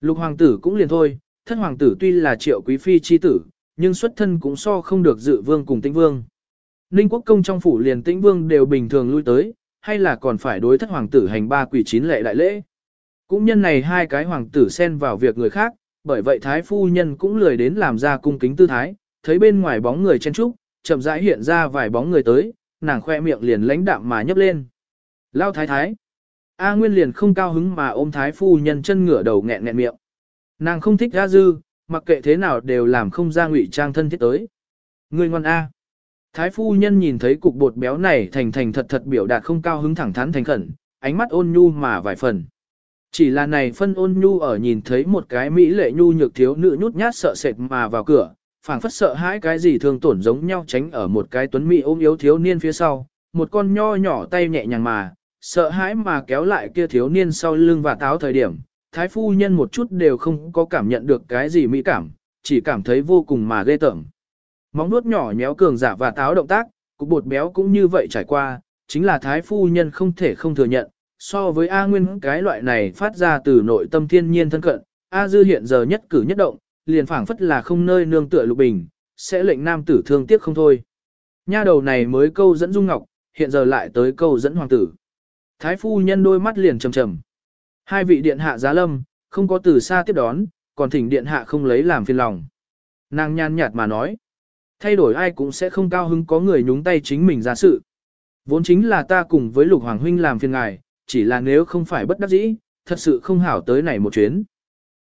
Lục hoàng tử cũng liền thôi, thất hoàng tử tuy là triệu quý phi chi tử, nhưng xuất thân cũng so không được dự vương cùng tĩnh vương. Ninh quốc công trong phủ liền tĩnh vương đều bình thường lui tới, hay là còn phải đối thất hoàng tử hành ba quỷ chín lệ đại lễ. Cũng nhân này hai cái hoàng tử xen vào việc người khác, bởi vậy thái phu nhân cũng lười đến làm ra cung kính tư thái, thấy bên ngoài bóng người chen trúc, chậm rãi hiện ra vài bóng người tới, nàng khoe miệng liền lãnh đạm mà nhấp lên. Lao thái thái. A Nguyên liền không cao hứng mà ôm thái phu nhân chân ngửa đầu nghẹn nghẹn miệng. Nàng không thích A dư, mặc kệ thế nào đều làm không ra ngụy trang thân thiết tới. Người ngoan A. Thái phu nhân nhìn thấy cục bột béo này thành thành thật thật biểu đạt không cao hứng thẳng thắn thành khẩn, ánh mắt ôn nhu mà vài phần. Chỉ là này phân ôn nhu ở nhìn thấy một cái mỹ lệ nhu nhược thiếu nữ nhút nhát sợ sệt mà vào cửa, phảng phất sợ hãi cái gì thường tổn giống nhau tránh ở một cái tuấn mỹ ôm yếu thiếu niên phía sau, một con nho nhỏ tay nhẹ nhàng mà, sợ hãi mà kéo lại kia thiếu niên sau lưng và táo thời điểm, thái phu nhân một chút đều không có cảm nhận được cái gì mỹ cảm, chỉ cảm thấy vô cùng mà ghê tởm. Móng nuốt nhỏ nhéo cường giả và táo động tác, cục bột béo cũng như vậy trải qua, chính là thái phu nhân không thể không thừa nhận, so với A Nguyên cái loại này phát ra từ nội tâm thiên nhiên thân cận, A Dư hiện giờ nhất cử nhất động, liền phảng phất là không nơi nương tựa lục bình, sẽ lệnh nam tử thương tiếc không thôi. Nha đầu này mới câu dẫn Dung Ngọc, hiện giờ lại tới câu dẫn hoàng tử. Thái phu nhân đôi mắt liền trầm trầm. Hai vị điện hạ giá lâm, không có từ xa tiếp đón, còn thỉnh điện hạ không lấy làm phiền lòng. Nàng nhàn nhạt mà nói. Thay đổi ai cũng sẽ không cao hứng có người nhúng tay chính mình ra sự. Vốn chính là ta cùng với lục hoàng huynh làm phiền ngài, chỉ là nếu không phải bất đắc dĩ, thật sự không hảo tới này một chuyến.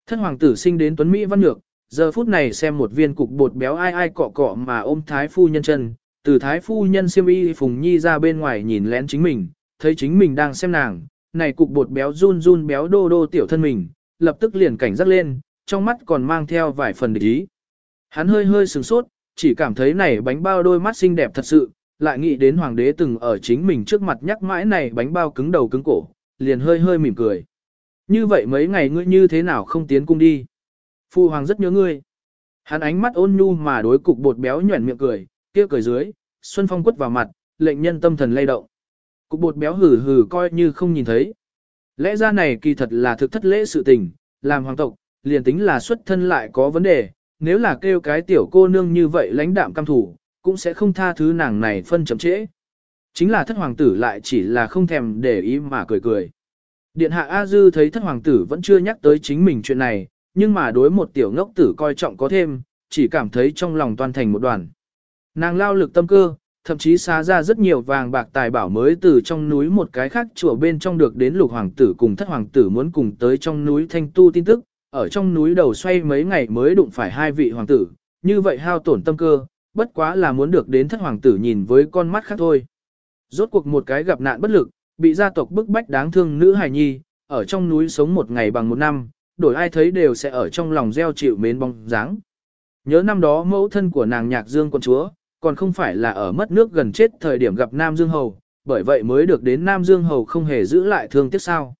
Thân hoàng tử sinh đến tuấn Mỹ văn nhược, giờ phút này xem một viên cục bột béo ai ai cọ cọ mà ôm thái phu nhân chân, từ thái phu nhân siêm y phùng nhi ra bên ngoài nhìn lén chính mình, thấy chính mình đang xem nàng, này cục bột béo run run béo đô đô tiểu thân mình, lập tức liền cảnh giác lên, trong mắt còn mang theo vài phần địch ý. Hắn hơi hơi sừng sốt, chỉ cảm thấy này bánh bao đôi mắt xinh đẹp thật sự, lại nghĩ đến hoàng đế từng ở chính mình trước mặt nhắc mãi này bánh bao cứng đầu cứng cổ, liền hơi hơi mỉm cười. Như vậy mấy ngày ngươi như thế nào không tiến cung đi? Phu hoàng rất nhớ ngươi. Hắn ánh mắt ôn nhu mà đối cục bột béo nhuẩn miệng cười, kia cười dưới, xuân phong quất vào mặt, lệnh nhân tâm thần lay động. Cục bột béo hừ hừ coi như không nhìn thấy. Lẽ ra này kỳ thật là thực thất lễ sự tình, làm hoàng tộc, liền tính là xuất thân lại có vấn đề, nếu là kêu cái tiểu cô nương như vậy lãnh đạm cam thủ, cũng sẽ không tha thứ nàng này phân chậm trễ. Chính là thất hoàng tử lại chỉ là không thèm để ý mà cười cười. Điện hạ A Dư thấy thất hoàng tử vẫn chưa nhắc tới chính mình chuyện này, nhưng mà đối một tiểu ngốc tử coi trọng có thêm, chỉ cảm thấy trong lòng toàn thành một đoàn. Nàng lao lực tâm cơ, thậm chí xá ra rất nhiều vàng bạc tài bảo mới từ trong núi một cái khác chùa bên trong được đến lục hoàng tử cùng thất hoàng tử muốn cùng tới trong núi thanh tu tin tức, ở trong núi đầu xoay mấy ngày mới đụng phải hai vị hoàng tử, như vậy hao tổn tâm cơ, bất quá là muốn được đến thất hoàng tử nhìn với con mắt khác thôi. Rốt cuộc một cái gặp nạn bất lực, bị gia tộc bức bách đáng thương nữ hài nhi, ở trong núi sống một ngày bằng một năm, đổi ai thấy đều sẽ ở trong lòng gieo chịu mến bóng dáng. Nhớ năm đó mẫu thân của nàng nhạc dương con chúa, còn không phải là ở mất nước gần chết thời điểm gặp Nam Dương Hầu, bởi vậy mới được đến Nam Dương Hầu không hề giữ lại thương tiếc sao.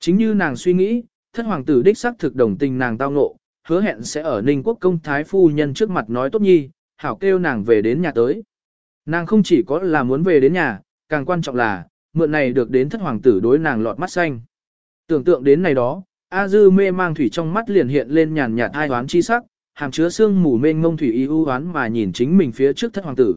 Chính như nàng suy nghĩ, thất hoàng tử đích xác thực đồng tình nàng tao ngộ, hứa hẹn sẽ ở Ninh Quốc công thái phu nhân trước mặt nói tốt nhi, hảo kêu nàng về đến nhà tới. Nàng không chỉ có là muốn về đến nhà, càng quan trọng là, mượn này được đến thất hoàng tử đối nàng lọt mắt xanh. Tưởng tượng đến này đó, A Dư mê mang thủy trong mắt liền hiện lên nhàn nhạt hai đoán chi sắc, hàm chứa sương mù mênh mông thủy y u oán mà nhìn chính mình phía trước thất hoàng tử.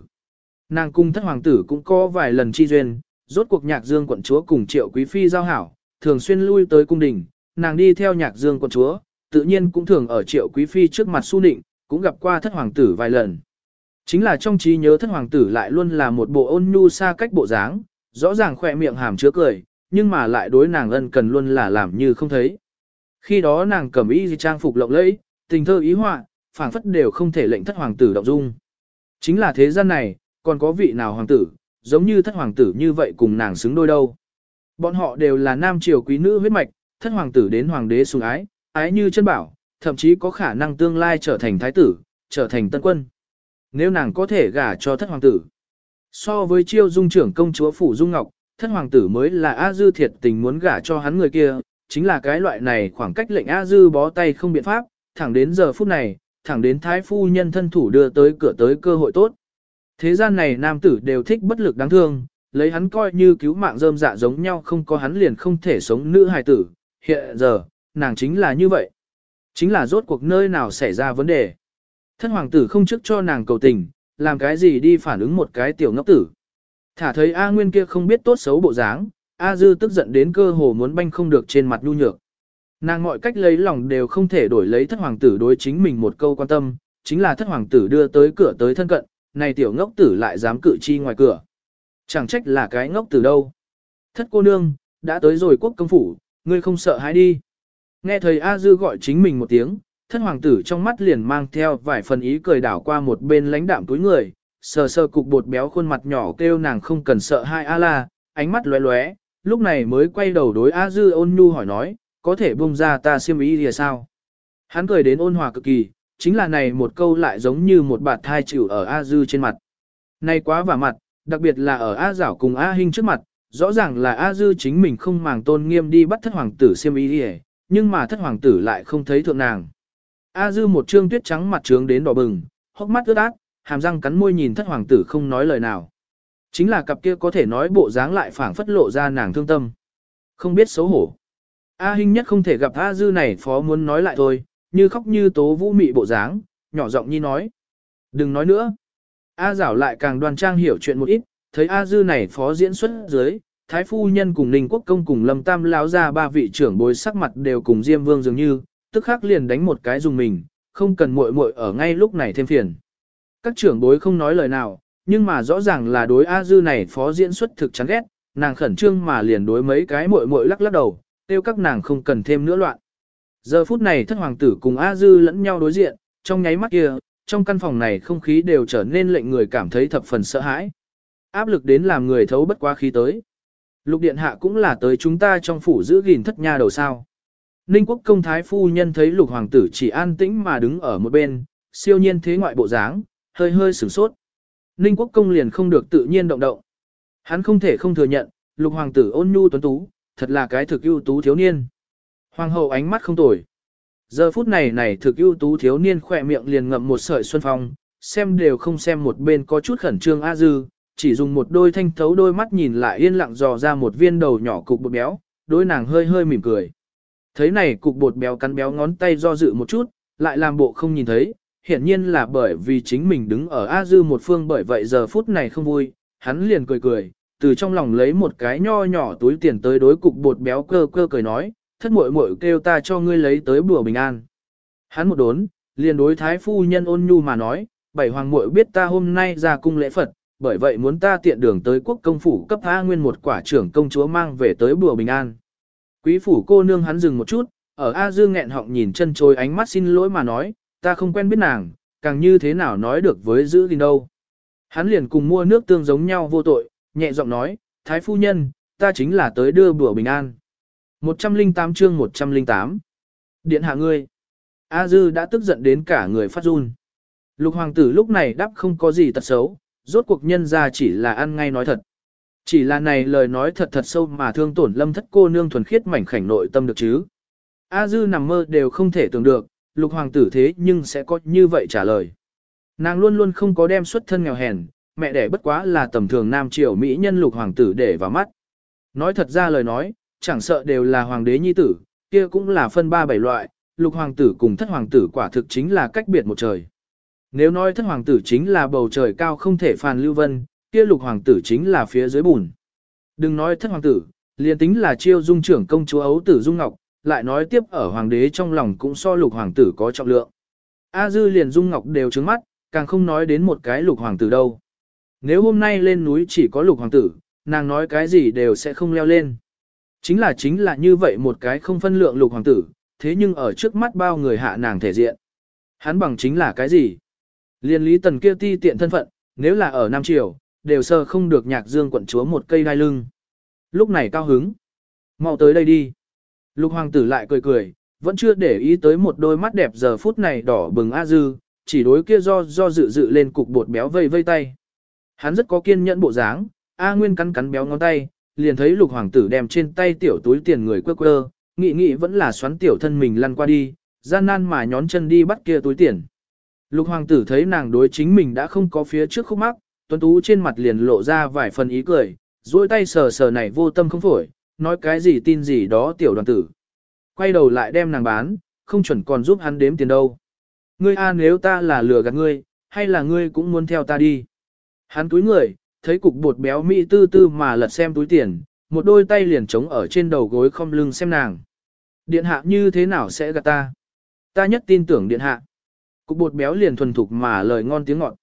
Nàng cung thất hoàng tử cũng có vài lần chi duyên, rốt cuộc nhạc dương quận chúa cùng triệu quý phi giao hảo, thường xuyên lui tới cung đình, nàng đi theo nhạc dương quận chúa, tự nhiên cũng thường ở triệu quý phi trước mặt su nịnh, cũng gặp qua thất hoàng tử vài lần. Chính là trong trí nhớ thất hoàng tử lại luôn là một bộ ôn nhu xa cách bộ dáng, rõ ràng khỏe miệng hàm chứa cười, nhưng mà lại đối nàng ân cần luôn là làm như không thấy. Khi đó nàng cầm y trang phục lộng lẫy, tình thơ ý họa, phảng phất đều không thể lệnh thất hoàng tử động dung. Chính là thế gian này, còn có vị nào hoàng tử, giống như thất hoàng tử như vậy cùng nàng xứng đôi đâu. Bọn họ đều là nam triều quý nữ huyết mạch, thất hoàng tử đến hoàng đế sùng ái, ái như chân bảo, thậm chí có khả năng tương lai trở thành thái tử, trở thành tân quân. Nếu nàng có thể gả cho thất hoàng tử. So với chiêu dung trưởng công chúa Phủ Dung Ngọc, thất hoàng tử mới là A Dư thiệt tình muốn gả cho hắn người kia, chính là cái loại này khoảng cách lệnh A Dư bó tay không biện pháp, thẳng đến giờ phút này, thẳng đến thái phu nhân thân thủ đưa tới cửa tới cơ hội tốt. Thế gian này nam tử đều thích bất lực đáng thương, lấy hắn coi như cứu mạng rơm dạ giống nhau không có hắn liền không thể sống nữ hài tử, hiện giờ, nàng chính là như vậy. Chính là rốt cuộc nơi nào xảy ra vấn đề. Thân hoàng tử không trước cho nàng cầu tình, làm cái gì đi phản ứng một cái tiểu ngốc tử. Thả thấy A Nguyên kia không biết tốt xấu bộ dáng, A Dư tức giận đến cơ hồ muốn banh không được trên mặt nhu nhược. Nàng mọi cách lấy lòng đều không thể đổi lấy thất hoàng tử đối chính mình một câu quan tâm, chính là thất hoàng tử đưa tới cửa tới thân cận, này tiểu ngốc tử lại dám cự chi ngoài cửa. Chẳng trách là cái ngốc tử đâu. Thất cô nương, đã tới rồi quốc công phủ, ngươi không sợ hãi đi. Nghe thầy A Dư gọi chính mình một tiếng, thất hoàng tử trong mắt liền mang theo vài phần ý cười đảo qua một bên lãnh đạm túi người, sờ sờ cục bột béo khuôn mặt nhỏ kêu nàng không cần sợ hai A la, ánh mắt lóe lóe, lúc này mới quay đầu đối A Dư ôn nhu hỏi nói, có thể buông ra ta siêm ý thì sao? Hắn cười đến ôn hòa cực kỳ, chính là này một câu lại giống như một bạt thai chịu ở A Dư trên mặt. Này quá vả mặt, đặc biệt là ở A Giảo cùng A Hinh trước mặt, rõ ràng là A Dư chính mình không màng tôn nghiêm đi bắt thất hoàng tử siêm ý đi nhưng mà thất hoàng tử lại không thấy thượng nàng. A Dư một trương tuyết trắng mặt trướng đến đỏ bừng, hốc mắt ướt át, hàm răng cắn môi nhìn thất hoàng tử không nói lời nào. Chính là cặp kia có thể nói bộ dáng lại phảng phất lộ ra nàng thương tâm. Không biết xấu hổ. A Hinh nhất không thể gặp A Dư này phó muốn nói lại thôi, như khóc như tố vũ mị bộ dáng, nhỏ giọng nhi nói. Đừng nói nữa. A Giảo lại càng đoan trang hiểu chuyện một ít, thấy A Dư này phó diễn xuất dưới, Thái Phu Nhân cùng Ninh Quốc Công cùng Lâm Tam lão ra ba vị trưởng bối sắc mặt đều cùng Diêm Vương dường như, tức khắc liền đánh một cái dùng mình, không cần muội muội ở ngay lúc này thêm phiền. Các trưởng bối không nói lời nào, nhưng mà rõ ràng là đối A Dư này phó diễn xuất thực chán ghét, nàng khẩn trương mà liền đối mấy cái muội muội lắc lắc đầu, tiêu các nàng không cần thêm nữa loạn. Giờ phút này thất hoàng tử cùng A Dư lẫn nhau đối diện, trong nháy mắt kia, trong căn phòng này không khí đều trở nên lệnh người cảm thấy thập phần sợ hãi. Áp lực đến làm người thấu bất quá khí tới. Lục điện hạ cũng là tới chúng ta trong phủ giữ gìn thất nha đầu sao. Ninh quốc công thái phu nhân thấy lục hoàng tử chỉ an tĩnh mà đứng ở một bên, siêu nhiên thế ngoại bộ dáng, hơi hơi sửng sốt. Ninh quốc công liền không được tự nhiên động động. Hắn không thể không thừa nhận, lục hoàng tử ôn nhu tuấn tú, thật là cái thực ưu tú thiếu niên. Hoàng hậu ánh mắt không tồi. Giờ phút này này thực ưu tú thiếu niên khỏe miệng liền ngậm một sợi xuân phong, xem đều không xem một bên có chút khẩn trương a dư, chỉ dùng một đôi thanh thấu đôi mắt nhìn lại yên lặng dò ra một viên đầu nhỏ cục bột béo, đôi nàng hơi hơi mỉm cười. Thấy này cục bột béo cắn béo ngón tay do dự một chút, lại làm bộ không nhìn thấy, hiển nhiên là bởi vì chính mình đứng ở A Dư một phương bởi vậy giờ phút này không vui, hắn liền cười cười, từ trong lòng lấy một cái nho nhỏ túi tiền tới đối cục bột béo cơ cơ cười nói, thất muội muội kêu ta cho ngươi lấy tới bùa bình an. Hắn một đốn, liền đối thái phu nhân ôn nhu mà nói, bảy hoàng muội biết ta hôm nay ra cung lễ Phật, bởi vậy muốn ta tiện đường tới quốc công phủ cấp A Nguyên một quả trưởng công chúa mang về tới bùa bình an. Quý phủ cô nương hắn dừng một chút, ở A Dương nghẹn họng nhìn chân trôi ánh mắt xin lỗi mà nói, ta không quen biết nàng, càng như thế nào nói được với giữ gìn đâu. Hắn liền cùng mua nước tương giống nhau vô tội, nhẹ giọng nói, Thái phu nhân, ta chính là tới đưa bữa bình an. 108 chương 108 Điện hạ ngươi A Dư đã tức giận đến cả người phát run. Lục hoàng tử lúc này đáp không có gì tật xấu, rốt cuộc nhân ra chỉ là ăn ngay nói thật. Chỉ là này lời nói thật thật sâu mà thương tổn lâm thất cô nương thuần khiết mảnh khảnh nội tâm được chứ. A Dư nằm mơ đều không thể tưởng được, lục hoàng tử thế nhưng sẽ có như vậy trả lời. Nàng luôn luôn không có đem xuất thân nghèo hèn, mẹ đẻ bất quá là tầm thường nam triều mỹ nhân lục hoàng tử để vào mắt. Nói thật ra lời nói, chẳng sợ đều là hoàng đế nhi tử, kia cũng là phân ba bảy loại, lục hoàng tử cùng thất hoàng tử quả thực chính là cách biệt một trời. Nếu nói thất hoàng tử chính là bầu trời cao không thể phàn lưu vân, kia lục hoàng tử chính là phía dưới bùn. Đừng nói thất hoàng tử, liền tính là chiêu dung trưởng công chúa ấu tử dung ngọc, lại nói tiếp ở hoàng đế trong lòng cũng so lục hoàng tử có trọng lượng. A dư liền dung ngọc đều trứng mắt, càng không nói đến một cái lục hoàng tử đâu. Nếu hôm nay lên núi chỉ có lục hoàng tử, nàng nói cái gì đều sẽ không leo lên. Chính là chính là như vậy một cái không phân lượng lục hoàng tử, thế nhưng ở trước mắt bao người hạ nàng thể diện. Hắn bằng chính là cái gì? Liên lý tần kia ti tiện thân phận, nếu là ở Nam Triều, đều sơ không được nhạc dương quận chúa một cây đai lưng. Lúc này cao hứng. mau tới đây đi. Lục hoàng tử lại cười cười, vẫn chưa để ý tới một đôi mắt đẹp giờ phút này đỏ bừng a dư, chỉ đối kia do do dự dự lên cục bột béo vây vây tay. Hắn rất có kiên nhẫn bộ dáng, A Nguyên cắn cắn béo ngón tay, liền thấy lục hoàng tử đem trên tay tiểu túi tiền người quơ quơ, nghĩ nghĩ vẫn là xoắn tiểu thân mình lăn qua đi, gian nan mà nhón chân đi bắt kia túi tiền. Lục hoàng tử thấy nàng đối chính mình đã không có phía trước khúc mắc, tuấn tú trên mặt liền lộ ra vài phần ý cười, duỗi tay sờ sờ này vô tâm không phổi, nói cái gì tin gì đó tiểu đoàn tử. Quay đầu lại đem nàng bán, không chuẩn còn giúp hắn đếm tiền đâu. Ngươi a nếu ta là lừa gạt ngươi, hay là ngươi cũng muốn theo ta đi. Hắn túi người, thấy cục bột béo mỹ tư tư mà lật xem túi tiền, một đôi tay liền trống ở trên đầu gối không lưng xem nàng. Điện hạ như thế nào sẽ gạt ta? Ta nhất tin tưởng điện hạ. Cục bột béo liền thuần thục mà lời ngon tiếng ngọt.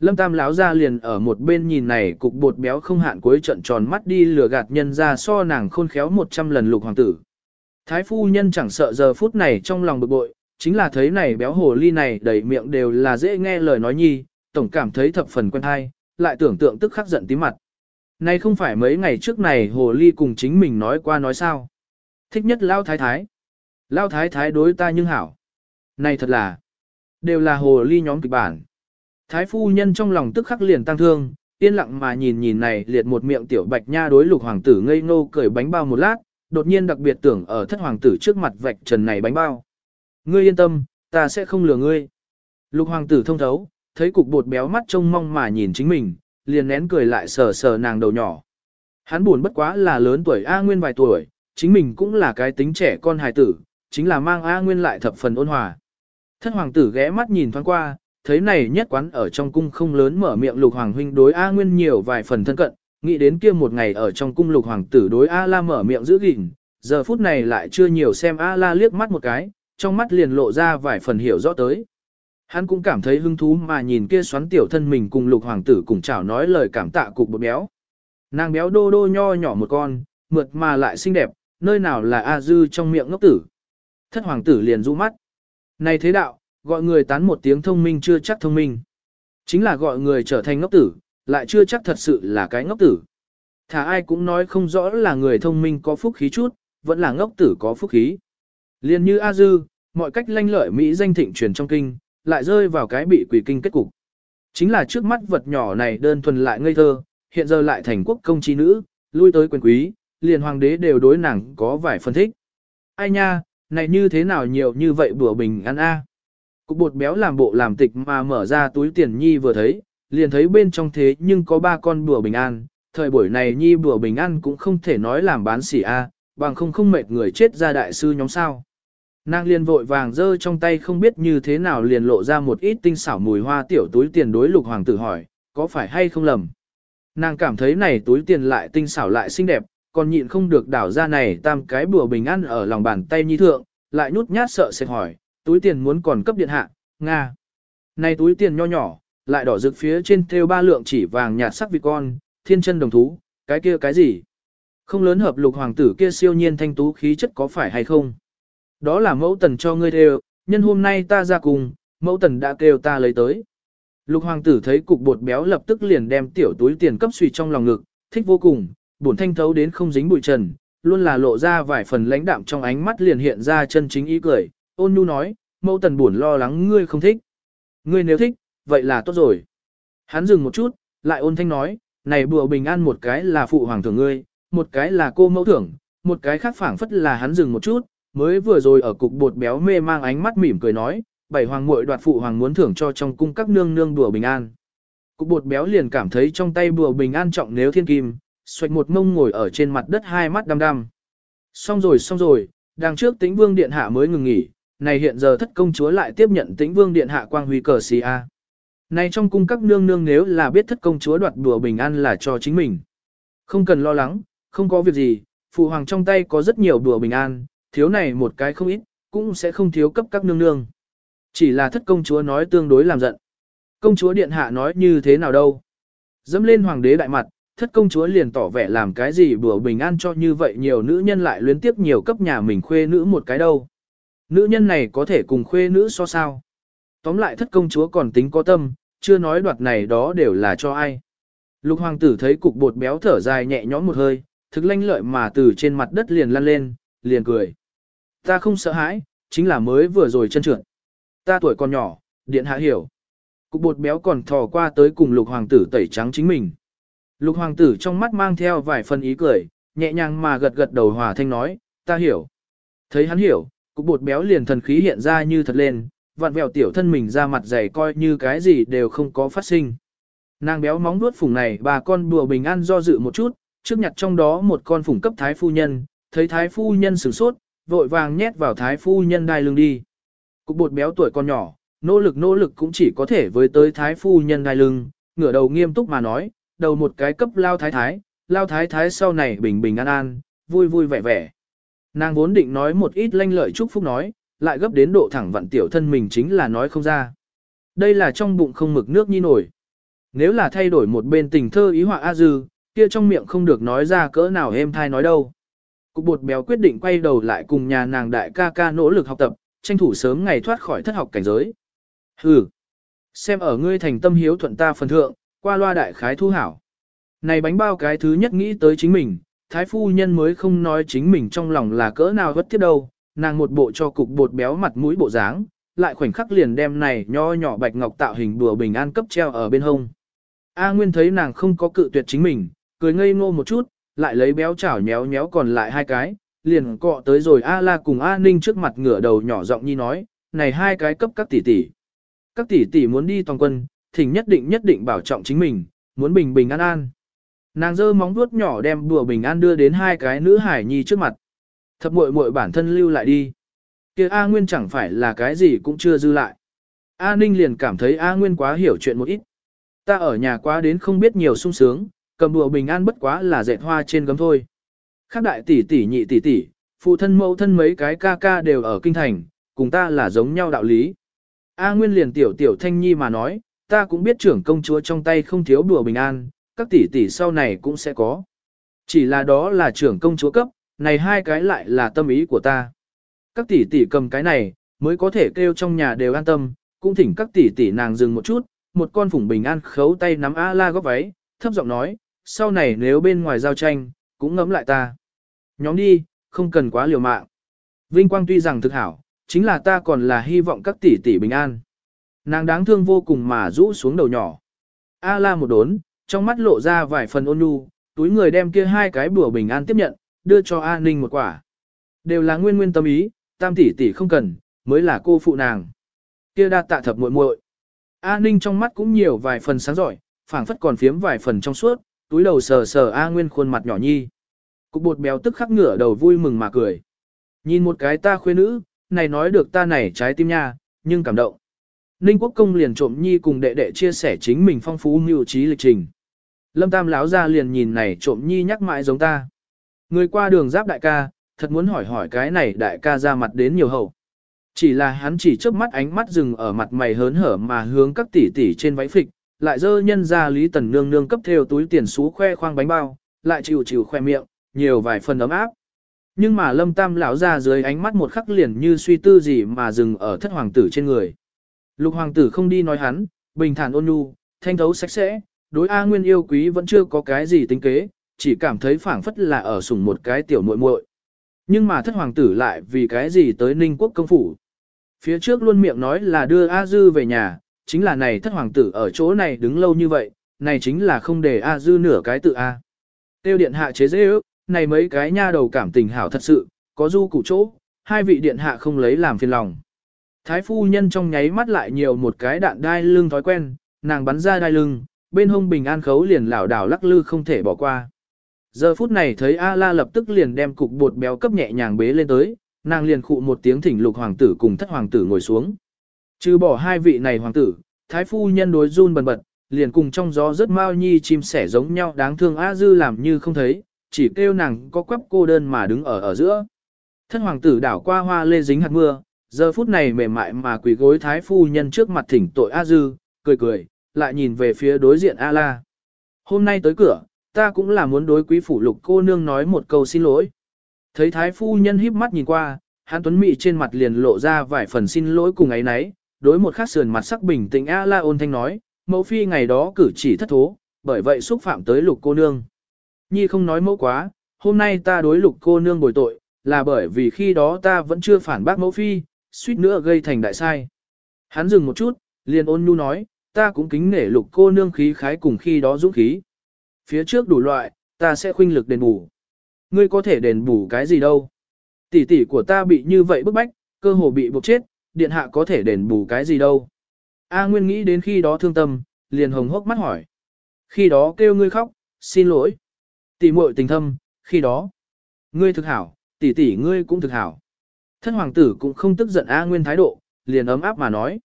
Lâm Tam láo ra liền ở một bên nhìn này cục bột béo không hạn cuối trận tròn mắt đi lừa gạt nhân ra so nàng khôn khéo 100 lần lục hoàng tử. Thái phu nhân chẳng sợ giờ phút này trong lòng bực bội, chính là thấy này béo hồ ly này đầy miệng đều là dễ nghe lời nói nhi, tổng cảm thấy thập phần quen hay, lại tưởng tượng tức khắc giận tí mặt. Này không phải mấy ngày trước này hồ ly cùng chính mình nói qua nói sao. Thích nhất lao thái thái. Lao thái thái đối ta nhưng hảo. Này thật là, đều là hồ ly nhóm kịch bản. Thái phu nhân trong lòng tức khắc liền tăng thương, yên lặng mà nhìn nhìn này liệt một miệng tiểu bạch nha đối lục hoàng tử ngây ngô cười bánh bao một lát, đột nhiên đặc biệt tưởng ở thất hoàng tử trước mặt vạch trần này bánh bao. Ngươi yên tâm, ta sẽ không lừa ngươi. Lục hoàng tử thông thấu, thấy cục bột béo mắt trông mong mà nhìn chính mình, liền nén cười lại sờ sờ nàng đầu nhỏ. Hắn buồn bất quá là lớn tuổi A Nguyên vài tuổi, chính mình cũng là cái tính trẻ con hài tử, chính là mang A Nguyên lại thập phần ôn hòa. Thất hoàng tử ghé mắt nhìn thoáng qua, thấy này nhất quán ở trong cung không lớn mở miệng lục hoàng huynh đối A Nguyên nhiều vài phần thân cận, nghĩ đến kia một ngày ở trong cung lục hoàng tử đối A La mở miệng giữ gìn, giờ phút này lại chưa nhiều xem A La liếc mắt một cái, trong mắt liền lộ ra vài phần hiểu rõ tới. Hắn cũng cảm thấy hứng thú mà nhìn kia xoắn tiểu thân mình cùng lục hoàng tử cùng chào nói lời cảm tạ cục bột béo. Nàng béo đô đô nho nhỏ một con, mượt mà lại xinh đẹp, nơi nào là A dư trong miệng ngốc tử. Thất hoàng tử liền rũ mắt. Này thế đạo, gọi người tán một tiếng thông minh chưa chắc thông minh. Chính là gọi người trở thành ngốc tử, lại chưa chắc thật sự là cái ngốc tử. Thả ai cũng nói không rõ là người thông minh có phúc khí chút, vẫn là ngốc tử có phúc khí. Liên như A Dư, mọi cách lanh lợi Mỹ danh thịnh truyền trong kinh, lại rơi vào cái bị quỷ kinh kết cục. Chính là trước mắt vật nhỏ này đơn thuần lại ngây thơ, hiện giờ lại thành quốc công chi nữ, lui tới quyền quý, liền hoàng đế đều đối nàng có vài phân thích. Ai nha, này như thế nào nhiều như vậy bữa bình ăn a. Cục bột béo làm bộ làm tịch mà mở ra túi tiền nhi vừa thấy, liền thấy bên trong thế nhưng có ba con bùa bình an, thời buổi này nhi bùa bình an cũng không thể nói làm bán xỉ a, bằng không không mệt người chết ra đại sư nhóm sao. Nàng liền vội vàng giơ trong tay không biết như thế nào liền lộ ra một ít tinh xảo mùi hoa tiểu túi tiền đối lục hoàng tử hỏi, có phải hay không lầm. Nàng cảm thấy này túi tiền lại tinh xảo lại xinh đẹp, còn nhịn không được đảo ra này tam cái bùa bình an ở lòng bàn tay nhi thượng, lại nhút nhát sợ sẽ hỏi, túi tiền muốn còn cấp điện hạ, Nga. Này túi tiền nho nhỏ, lại đỏ rực phía trên thêu ba lượng chỉ vàng nhạt sắc vịt con, thiên chân đồng thú, cái kia cái gì? Không lớn hợp lục hoàng tử kia siêu nhiên thanh tú khí chất có phải hay không? Đó là mẫu tần cho ngươi đều, nhân hôm nay ta ra cùng, mẫu tần đã kêu ta lấy tới. Lục hoàng tử thấy cục bột béo lập tức liền đem tiểu túi tiền cấp suy trong lòng ngực, thích vô cùng, bổn thanh thấu đến không dính bụi trần, luôn là lộ ra vài phần lãnh đạm trong ánh mắt liền hiện ra chân chính ý cười, ôn nhu nói, mẫu tần buồn lo lắng ngươi không thích. Ngươi nếu thích, vậy là tốt rồi. Hắn dừng một chút, lại ôn thanh nói, này bùa bình an một cái là phụ hoàng thưởng ngươi, một cái là cô mẫu thưởng, một cái khác phảng phất là hắn dừng một chút, mới vừa rồi ở cục bột béo mê mang ánh mắt mỉm cười nói, bảy hoàng muội đoạt phụ hoàng muốn thưởng cho trong cung các nương nương đùa bình an. Cục bột béo liền cảm thấy trong tay bùa bình an trọng nếu thiên kim, xoạch một mông ngồi ở trên mặt đất hai mắt đăm đăm. Xong rồi xong rồi, đằng trước tính vương điện hạ mới ngừng nghỉ, này hiện giờ thất công chúa lại tiếp nhận tĩnh vương điện hạ quang huy cờ xì a. Này trong cung các nương nương nếu là biết thất công chúa đoạt đùa bình an là cho chính mình. Không cần lo lắng, không có việc gì, phụ hoàng trong tay có rất nhiều đùa bình an, thiếu này một cái không ít, cũng sẽ không thiếu cấp các nương nương. Chỉ là thất công chúa nói tương đối làm giận. Công chúa điện hạ nói như thế nào đâu. Dẫm lên hoàng đế đại mặt, thất công chúa liền tỏ vẻ làm cái gì bữa bình an cho như vậy nhiều nữ nhân lại luyến tiếp nhiều cấp nhà mình khuê nữ một cái đâu. Nữ nhân này có thể cùng khuê nữ so sao. Tóm lại thất công chúa còn tính có tâm, chưa nói đoạt này đó đều là cho ai. Lục hoàng tử thấy cục bột béo thở dài nhẹ nhõm một hơi, thực lanh lợi mà từ trên mặt đất liền lăn lên, liền cười. Ta không sợ hãi, chính là mới vừa rồi chân trượt. Ta tuổi còn nhỏ, điện hạ hiểu. Cục bột béo còn thò qua tới cùng lục hoàng tử tẩy trắng chính mình. Lục hoàng tử trong mắt mang theo vài phần ý cười, nhẹ nhàng mà gật gật đầu hòa thanh nói, ta hiểu. Thấy hắn hiểu, cục bột béo liền thần khí hiện ra như thật lên, vặn vẹo tiểu thân mình ra mặt dày coi như cái gì đều không có phát sinh. Nàng béo móng nuốt phùng này bà con đùa bình an do dự một chút, trước nhặt trong đó một con phùng cấp thái phu nhân, thấy thái phu nhân sửng sốt, vội vàng nhét vào thái phu nhân đai lưng đi. Cục bột béo tuổi con nhỏ, nỗ lực nỗ lực cũng chỉ có thể với tới thái phu nhân đai lưng, ngửa đầu nghiêm túc mà nói, đầu một cái cấp lao thái thái, lao thái thái sau này bình bình an an, vui vui vẻ vẻ. Nàng vốn định nói một ít lanh lợi chúc phúc nói, lại gấp đến độ thẳng vặn tiểu thân mình chính là nói không ra. Đây là trong bụng không mực nước nhi nổi. Nếu là thay đổi một bên tình thơ ý họa A Dư, kia trong miệng không được nói ra cỡ nào êm thai nói đâu. Cục bột béo quyết định quay đầu lại cùng nhà nàng đại ca ca nỗ lực học tập, tranh thủ sớm ngày thoát khỏi thất học cảnh giới. Hừ, xem ở ngươi thành tâm hiếu thuận ta phần thượng, qua loa đại khái thu hảo. Này bánh bao cái thứ nhất nghĩ tới chính mình, thái phu nhân mới không nói chính mình trong lòng là cỡ nào vất tiếp đâu, nàng một bộ cho cục bột béo mặt mũi bộ dáng, lại khoảnh khắc liền đem này nho nhỏ bạch ngọc tạo hình đùa bình an cấp treo ở bên hông. A Nguyên thấy nàng không có cự tuyệt chính mình, cười ngây ngô một chút, lại lấy béo chảo nhéo nhéo còn lại hai cái, liền cọ tới rồi A La cùng A Ninh trước mặt ngửa đầu nhỏ giọng nhi nói, này hai cái cấp các tỷ tỷ. Các tỷ tỷ muốn đi toàn quân, thỉnh nhất định nhất định bảo trọng chính mình, muốn bình bình an an. Nàng giơ móng vuốt nhỏ đem đùa bình an đưa đến hai cái nữ hải nhi trước mặt. Thập muội muội bản thân lưu lại đi. Kia A Nguyên chẳng phải là cái gì cũng chưa dư lại. A Ninh liền cảm thấy A Nguyên quá hiểu chuyện một ít. Ta ở nhà quá đến không biết nhiều sung sướng, cầm đùa bình an bất quá là dệt hoa trên gấm thôi. Khác đại tỷ tỷ nhị tỷ tỷ, phụ thân mẫu thân mấy cái ca ca đều ở kinh thành, cùng ta là giống nhau đạo lý. A Nguyên liền tiểu tiểu thanh nhi mà nói, ta cũng biết trưởng công chúa trong tay không thiếu đùa bình an, các tỷ tỷ sau này cũng sẽ có. Chỉ là đó là trưởng công chúa cấp, này hai cái lại là tâm ý của ta. Các tỷ tỷ cầm cái này, mới có thể kêu trong nhà đều an tâm, cũng thỉnh các tỷ tỷ nàng dừng một chút, một con phủng bình an khấu tay nắm A la góp váy, thấp giọng nói, sau này nếu bên ngoài giao tranh, cũng ngấm lại ta. Nhóm đi, không cần quá liều mạng. Vinh quang tuy rằng thực hảo, chính là ta còn là hy vọng các tỷ tỷ bình an. Nàng đáng thương vô cùng mà rũ xuống đầu nhỏ. A la một đốn, trong mắt lộ ra vài phần ôn nhu, túi người đem kia hai cái bùa bình an tiếp nhận, đưa cho A Ninh một quả. Đều là nguyên nguyên tâm ý, tam tỷ tỷ không cần, mới là cô phụ nàng. Kia đa tạ thập muội muội. A Ninh trong mắt cũng nhiều vài phần sáng giỏi, phảng phất còn phiếm vài phần trong suốt, túi đầu sờ sờ A Nguyên khuôn mặt nhỏ nhi. Cục bột béo tức khắc ngửa đầu vui mừng mà cười. Nhìn một cái ta khuê nữ, này nói được ta này trái tim nha, nhưng cảm động. Ninh Quốc Công liền trộm nhi cùng đệ đệ chia sẻ chính mình phong phú mưu trí lịch trình. Lâm Tam láo ra liền nhìn này trộm nhi nhắc mãi giống ta. Người qua đường giáp đại ca, thật muốn hỏi hỏi cái này đại ca ra mặt đến nhiều hậu. Chỉ là hắn chỉ chớp mắt ánh mắt dừng ở mặt mày hớn hở mà hướng các tỷ tỷ trên váy phịch, lại dơ nhân ra Lý Tần Nương nương cấp theo túi tiền xú khoe khoang bánh bao, lại chịu chịu khoe miệng, nhiều vài phần ấm áp. Nhưng mà Lâm Tam lão ra dưới ánh mắt một khắc liền như suy tư gì mà dừng ở thất hoàng tử trên người. Lục hoàng tử không đi nói hắn, bình thản ôn nhu, thanh thấu sạch sẽ, đối A Nguyên yêu quý vẫn chưa có cái gì tính kế, chỉ cảm thấy phảng phất là ở sủng một cái tiểu muội muội. Nhưng mà thất hoàng tử lại vì cái gì tới Ninh quốc công phủ. Phía trước luôn miệng nói là đưa A Dư về nhà, chính là này thất hoàng tử ở chỗ này đứng lâu như vậy, này chính là không để A Dư nửa cái tự A. Tiêu điện hạ chế dễ ước, này mấy cái nha đầu cảm tình hảo thật sự, có du cụ chỗ, hai vị điện hạ không lấy làm phiền lòng. Thái phu nhân trong nháy mắt lại nhiều một cái đạn đai lưng thói quen, nàng bắn ra đai lưng, bên hông bình an khấu liền lảo đảo lắc lư không thể bỏ qua. Giờ phút này thấy A-la lập tức liền đem cục bột béo cấp nhẹ nhàng bế lên tới, nàng liền khụ một tiếng thỉnh lục hoàng tử cùng thất hoàng tử ngồi xuống. Trừ bỏ hai vị này hoàng tử, thái phu nhân đối run bần bật, liền cùng trong gió rất mau nhi chim sẻ giống nhau đáng thương A dư làm như không thấy, chỉ kêu nàng có quắp cô đơn mà đứng ở ở giữa. Thất hoàng tử đảo qua hoa lê dính hạt mưa, giờ phút này mềm mại mà quỳ gối thái phu nhân trước mặt thỉnh tội A dư, cười cười, lại nhìn về phía đối diện A la. Hôm nay tới cửa, ta cũng là muốn đối quý phủ lục cô nương nói một câu xin lỗi. Thấy thái phu nhân híp mắt nhìn qua, hán tuấn mị trên mặt liền lộ ra vài phần xin lỗi cùng ấy nấy, đối một khắc sườn mặt sắc bình tĩnh A la ôn thanh nói, mẫu phi ngày đó cử chỉ thất thố, bởi vậy xúc phạm tới lục cô nương. Nhi không nói mẫu quá, hôm nay ta đối lục cô nương bồi tội, là bởi vì khi đó ta vẫn chưa phản bác mẫu phi, suýt nữa gây thành đại sai. Hắn dừng một chút, liền ôn nhu nói, ta cũng kính nể lục cô nương khí khái cùng khi đó dũng khí. Phía trước đủ loại, ta sẽ khuynh lực đền bù. Ngươi có thể đền bù cái gì đâu. Tỷ tỷ của ta bị như vậy bức bách, cơ hồ bị buộc chết, điện hạ có thể đền bù cái gì đâu. A Nguyên nghĩ đến khi đó thương tâm, liền hồng hốc mắt hỏi. Khi đó kêu ngươi khóc, xin lỗi. Tỷ muội tình thâm, khi đó. Ngươi thực hảo, tỷ tỷ ngươi cũng thực hảo. Thân hoàng tử cũng không tức giận A Nguyên thái độ, liền ấm áp mà nói.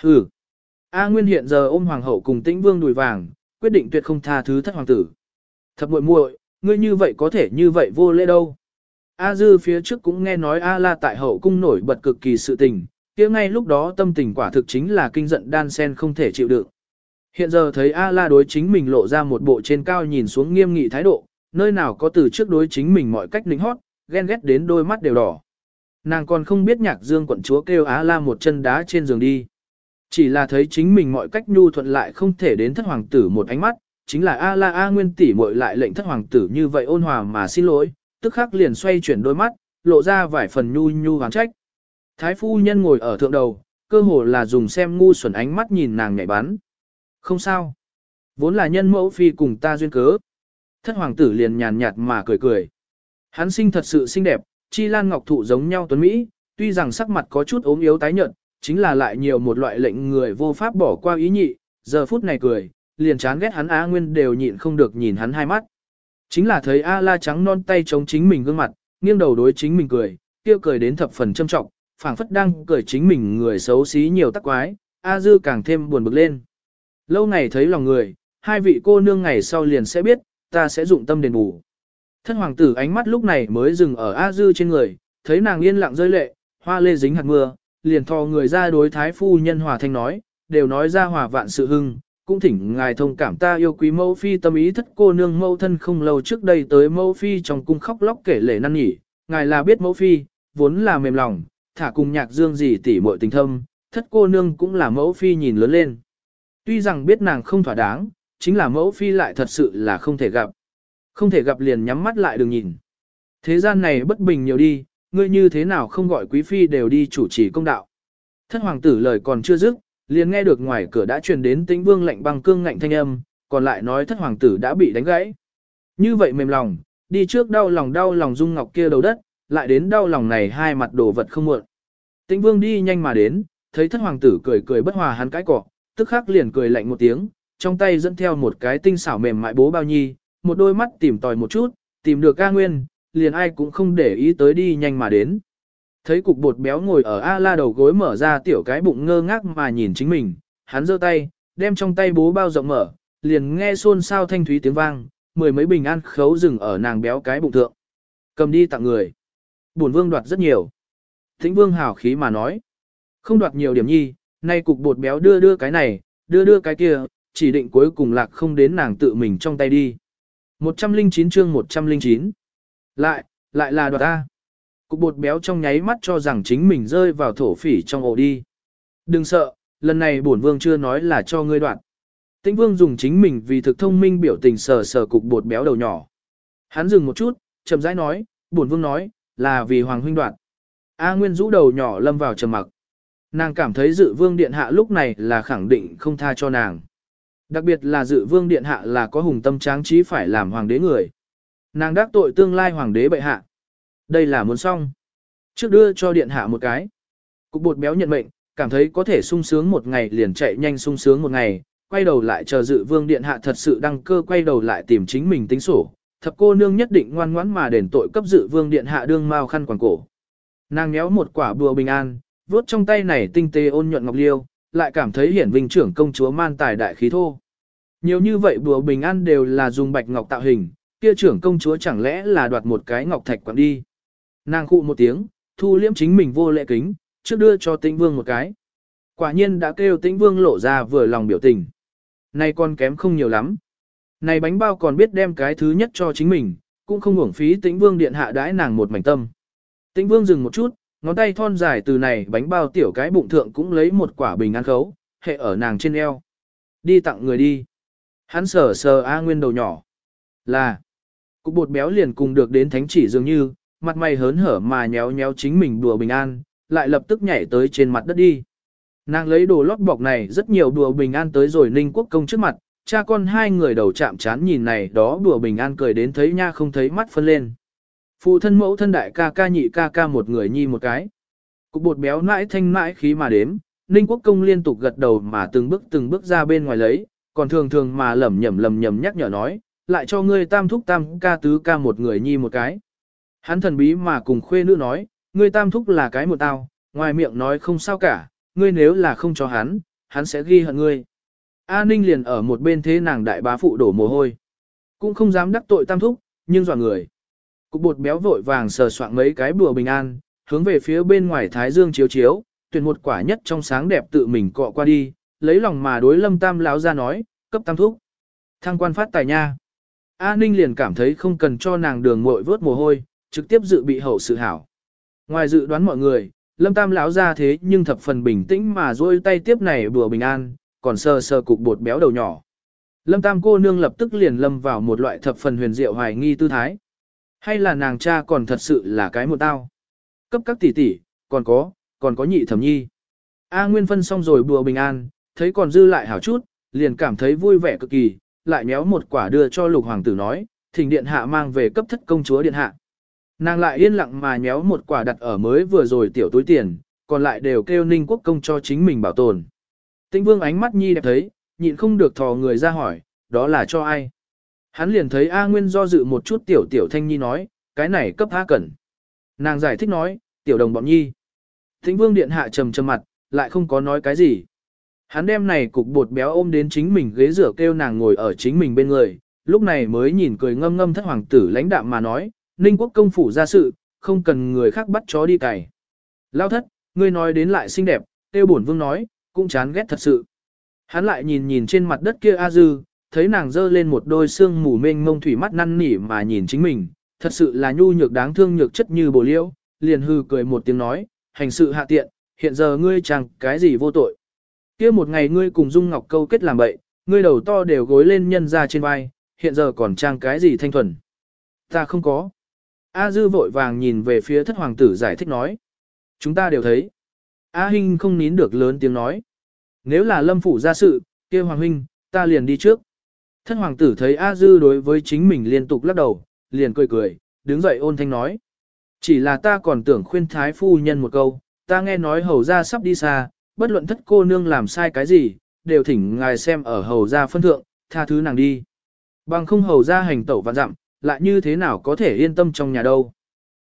Hừ. A Nguyên hiện giờ ôm hoàng hậu cùng tĩnh vương đùi vàng, quyết định tuyệt không tha thứ thất hoàng tử. Thập muội muội, ngươi như vậy có thể như vậy vô lễ đâu. A Dư phía trước cũng nghe nói A La tại hậu cung nổi bật cực kỳ sự tình, kia ngay lúc đó tâm tình quả thực chính là kinh giận đan sen không thể chịu đựng. Hiện giờ thấy A La đối chính mình lộ ra một bộ trên cao nhìn xuống nghiêm nghị thái độ, nơi nào có từ trước đối chính mình mọi cách lính hót, ghen ghét đến đôi mắt đều đỏ. Nàng còn không biết nhạc dương quận chúa kêu A La một chân đá trên giường đi. Chỉ là thấy chính mình mọi cách nhu thuận lại không thể đến thất hoàng tử một ánh mắt, chính là A La A Nguyên tỷ muội lại lệnh thất hoàng tử như vậy ôn hòa mà xin lỗi, tức khắc liền xoay chuyển đôi mắt, lộ ra vài phần nhu nhu hoàng trách. Thái phu nhân ngồi ở thượng đầu, cơ hồ là dùng xem ngu xuẩn ánh mắt nhìn nàng nhảy bắn. Không sao. Vốn là nhân mẫu phi cùng ta duyên cớ. Thất hoàng tử liền nhàn nhạt mà cười cười. Hắn sinh thật sự xinh đẹp, chi lan ngọc thụ giống nhau tuấn Mỹ, tuy rằng sắc mặt có chút ốm yếu tái nhợt, chính là lại nhiều một loại lệnh người vô pháp bỏ qua ý nhị, giờ phút này cười, liền chán ghét hắn A Nguyên đều nhịn không được nhìn hắn hai mắt. Chính là thấy A La trắng non tay chống chính mình gương mặt, nghiêng đầu đối chính mình cười, kia cười đến thập phần châm trọng, phảng phất đang cười chính mình người xấu xí nhiều tắc quái, A Dư càng thêm buồn bực lên. Lâu ngày thấy lòng người, hai vị cô nương ngày sau liền sẽ biết, ta sẽ dụng tâm đền bù. Thân hoàng tử ánh mắt lúc này mới dừng ở A Dư trên người, thấy nàng yên lặng rơi lệ, hoa lê dính hạt mưa, liền thò người ra đối thái phu nhân hòa thanh nói, đều nói ra hòa vạn sự hưng, cũng thỉnh ngài thông cảm ta yêu quý mẫu phi tâm ý thất cô nương mẫu thân không lâu trước đây tới mẫu phi trong cung khóc lóc kể lể năn nhỉ, ngài là biết mẫu phi, vốn là mềm lòng, thả cùng nhạc dương gì tỉ muội tình thâm, thất cô nương cũng là mẫu phi nhìn lớn lên. Tuy rằng biết nàng không thỏa đáng, chính là mẫu phi lại thật sự là không thể gặp. Không thể gặp liền nhắm mắt lại đừng nhìn. Thế gian này bất bình nhiều đi, ngươi như thế nào không gọi quý phi đều đi chủ trì công đạo. Thất hoàng tử lời còn chưa dứt, liền nghe được ngoài cửa đã truyền đến tĩnh vương lệnh băng cương ngạnh thanh âm, còn lại nói thất hoàng tử đã bị đánh gãy. Như vậy mềm lòng, đi trước đau lòng đau lòng dung ngọc kia đầu đất, lại đến đau lòng này hai mặt đồ vật không muộn. Tĩnh vương đi nhanh mà đến, thấy thất hoàng tử cười cười bất hòa hắn cái cọ, tức khắc liền cười lạnh một tiếng, trong tay dẫn theo một cái tinh xảo mềm mại bố bao nhi, một đôi mắt tìm tòi một chút, tìm được ca nguyên, liền ai cũng không để ý tới đi nhanh mà đến. Thấy cục bột béo ngồi ở A la đầu gối mở ra tiểu cái bụng ngơ ngác mà nhìn chính mình, hắn giơ tay, đem trong tay bố bao rộng mở, liền nghe xôn xao thanh thúy tiếng vang, mười mấy bình ăn khấu rừng ở nàng béo cái bụng thượng. Cầm đi tặng người. Bổn vương đoạt rất nhiều. Thính vương hào khí mà nói. Không đoạt nhiều điểm nhi, nay cục bột béo đưa đưa cái này, đưa đưa cái kia, chỉ định cuối cùng lạc không đến nàng tự mình trong tay đi. 109 chương 109. Lại, lại là đoạt ta. Cục bột béo trong nháy mắt cho rằng chính mình rơi vào thổ phỉ trong ổ đi. Đừng sợ, lần này bổn vương chưa nói là cho ngươi đoạt. Tĩnh vương dùng chính mình vì thực thông minh biểu tình sờ sờ cục bột béo đầu nhỏ. Hắn dừng một chút, chậm rãi nói, bổn vương nói, là vì hoàng huynh đoạt. A Nguyên rũ đầu nhỏ lâm vào trầm mặc. Nàng cảm thấy dự vương điện hạ lúc này là khẳng định không tha cho nàng. Đặc biệt là dự vương điện hạ là có hùng tâm tráng trí phải làm hoàng đế người. Nàng đắc tội tương lai hoàng đế bệ hạ. Đây là muốn xong. Trước đưa cho điện hạ một cái. Cục bột béo nhận mệnh, cảm thấy có thể sung sướng một ngày liền chạy nhanh sung sướng một ngày, quay đầu lại chờ dự vương điện hạ thật sự đăng cơ quay đầu lại tìm chính mình tính sổ. Thập cô nương nhất định ngoan ngoãn mà đền tội cấp dự vương điện hạ đương mau khăn quàng cổ. Nàng nhéo một quả bùa bình an, vuốt trong tay này tinh tế ôn nhuận ngọc liêu, lại cảm thấy hiển vinh trưởng công chúa man tài đại khí thô. Nhiều như vậy bùa bình an đều là dùng bạch ngọc tạo hình, kia trưởng công chúa chẳng lẽ là đoạt một cái ngọc thạch quặng đi. Nàng khụ một tiếng, thu liễm chính mình vô lệ kính, trước đưa cho tĩnh vương một cái. Quả nhiên đã kêu tĩnh vương lộ ra vừa lòng biểu tình. Này con kém không nhiều lắm. Này bánh bao còn biết đem cái thứ nhất cho chính mình, cũng không hưởng phí tĩnh vương điện hạ đãi nàng một mảnh tâm. Tĩnh vương dừng một chút, ngón tay thon dài từ này bánh bao tiểu cái bụng thượng cũng lấy một quả bình ăn khấu, hệ ở nàng trên eo. Đi tặng người đi. Hắn sờ sờ A Nguyên đầu nhỏ. Là. Cục bột béo liền cùng được đến thánh chỉ dường như, mặt mày hớn hở mà nhéo nhéo chính mình đùa bình an, lại lập tức nhảy tới trên mặt đất đi. Nàng lấy đồ lót bọc này rất nhiều đùa bình an tới rồi ninh quốc công trước mặt, cha con hai người đầu chạm chán nhìn này đó đùa bình an cười đến thấy nha không thấy mắt phân lên. Phụ thân mẫu thân đại ca ca nhị ca ca một người nhi một cái. Cục bột béo nãi thanh nãi khí mà đếm, ninh quốc công liên tục gật đầu mà từng bước từng bước ra bên ngoài lấy, còn thường thường mà lẩm nhẩm lẩm nhẩm nhắc nhở nói, lại cho ngươi tam thúc tam ca tứ ca một người nhi một cái. Hắn thần bí mà cùng khuê nữ nói, ngươi tam thúc là cái một tao, ngoài miệng nói không sao cả, ngươi nếu là không cho hắn, hắn sẽ ghi hận ngươi. A Ninh liền ở một bên thế nàng đại bá phụ đổ mồ hôi. Cũng không dám đắc tội tam thúc, nhưng dọa người. Cục bột béo vội vàng sờ soạn mấy cái bùa bình an, hướng về phía bên ngoài thái dương chiếu chiếu, tuyển một quả nhất trong sáng đẹp tự mình cọ qua đi, lấy lòng mà đối lâm tam láo ra nói, cấp tam thúc. Thăng quan phát tài nha. A Ninh liền cảm thấy không cần cho nàng đường muội vớt mồ hôi, trực tiếp dự bị hậu sự hảo. Ngoài dự đoán mọi người, Lâm Tam lão ra thế nhưng thập phần bình tĩnh mà duỗi tay tiếp này bùa bình an, còn sờ sờ cục bột béo đầu nhỏ. Lâm Tam cô nương lập tức liền lâm vào một loại thập phần huyền diệu hoài nghi tư thái. Hay là nàng cha còn thật sự là cái một tao? Cấp các tỷ tỷ, còn có, còn có nhị thẩm nhi. A Nguyên phân xong rồi bùa bình an, thấy còn dư lại hảo chút, liền cảm thấy vui vẻ cực kỳ, lại méo một quả đưa cho lục hoàng tử nói, thỉnh điện hạ mang về cấp thất công chúa điện hạ. Nàng lại yên lặng mà nhéo một quả đặt ở mới vừa rồi tiểu túi tiền, còn lại đều kêu ninh quốc công cho chính mình bảo tồn. Tĩnh vương ánh mắt nhi đẹp thấy, nhịn không được thò người ra hỏi, đó là cho ai? Hắn liền thấy A Nguyên do dự một chút tiểu tiểu thanh nhi nói, cái này cấp A cẩn. Nàng giải thích nói, tiểu đồng bọn nhi. Tĩnh vương điện hạ trầm trầm mặt, lại không có nói cái gì. Hắn đem này cục bột béo ôm đến chính mình ghế rửa kêu nàng ngồi ở chính mình bên người, lúc này mới nhìn cười ngâm ngâm thất hoàng tử lãnh đạm mà nói, Ninh quốc công phủ ra sự, không cần người khác bắt chó đi cày. Lao thất, ngươi nói đến lại xinh đẹp, tiêu bổn vương nói, cũng chán ghét thật sự. Hắn lại nhìn nhìn trên mặt đất kia A Dư, thấy nàng dơ lên một đôi xương mù mênh mông thủy mắt năn nỉ mà nhìn chính mình, thật sự là nhu nhược đáng thương nhược chất như bồ liễu, liền hư cười một tiếng nói, hành sự hạ tiện, hiện giờ ngươi chẳng cái gì vô tội kia một ngày ngươi cùng Dung Ngọc câu kết làm bậy, ngươi đầu to đều gối lên nhân ra trên vai, hiện giờ còn trang cái gì thanh thuần. Ta không có. A Dư vội vàng nhìn về phía thất hoàng tử giải thích nói. Chúng ta đều thấy. A Hinh không nín được lớn tiếng nói. Nếu là lâm phủ ra sự, kia hoàng huynh, ta liền đi trước. Thất hoàng tử thấy A Dư đối với chính mình liên tục lắc đầu, liền cười cười, đứng dậy ôn thanh nói. Chỉ là ta còn tưởng khuyên thái phu nhân một câu, ta nghe nói hầu ra sắp đi xa, bất luận thất cô nương làm sai cái gì, đều thỉnh ngài xem ở hầu gia phân thượng, tha thứ nàng đi. Bằng không hầu gia hành tẩu vạn dặm, lại như thế nào có thể yên tâm trong nhà đâu.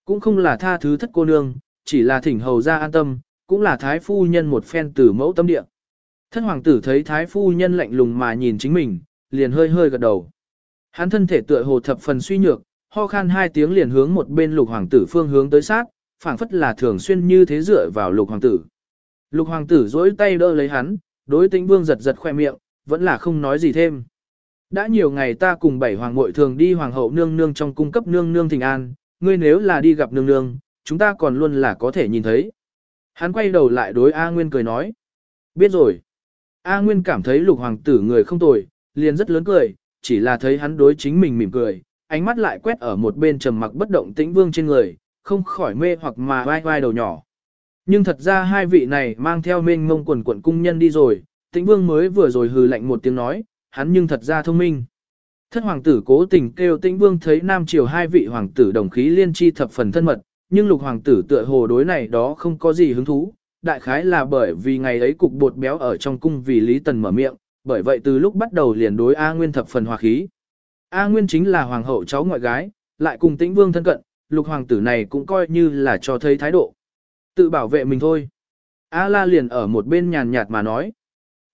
Cũng không là tha thứ thất cô nương, chỉ là thỉnh hầu gia an tâm, cũng là thái phu nhân một phen tử mẫu tâm địa. Thân hoàng tử thấy thái phu nhân lạnh lùng mà nhìn chính mình, liền hơi hơi gật đầu. Hắn thân thể tựa hồ thập phần suy nhược, ho khan hai tiếng liền hướng một bên lục hoàng tử phương hướng tới sát, phảng phất là thường xuyên như thế dựa vào lục hoàng tử. Lục hoàng tử dỗi tay đỡ lấy hắn, đối tĩnh vương giật giật khoe miệng, vẫn là không nói gì thêm. Đã nhiều ngày ta cùng bảy hoàng muội thường đi hoàng hậu nương nương trong cung cấp nương nương thịnh an, ngươi nếu là đi gặp nương nương, chúng ta còn luôn là có thể nhìn thấy. Hắn quay đầu lại đối A Nguyên cười nói. Biết rồi. A Nguyên cảm thấy lục hoàng tử người không tồi, liền rất lớn cười, chỉ là thấy hắn đối chính mình mỉm cười, ánh mắt lại quét ở một bên trầm mặc bất động tĩnh vương trên người, không khỏi mê hoặc mà vai vai đầu nhỏ. Nhưng thật ra hai vị này mang theo mênh mông quần quận cung nhân đi rồi, tĩnh vương mới vừa rồi hừ lạnh một tiếng nói, hắn nhưng thật ra thông minh. Thất hoàng tử cố tình kêu tĩnh vương thấy nam triều hai vị hoàng tử đồng khí liên chi thập phần thân mật, nhưng lục hoàng tử tựa hồ đối này đó không có gì hứng thú, đại khái là bởi vì ngày ấy cục bột béo ở trong cung vì Lý Tần mở miệng, bởi vậy từ lúc bắt đầu liền đối A Nguyên thập phần hòa khí. A Nguyên chính là hoàng hậu cháu ngoại gái, lại cùng tĩnh vương thân cận, lục hoàng tử này cũng coi như là cho thấy thái độ. Tự bảo vệ mình thôi. A La liền ở một bên nhàn nhạt mà nói.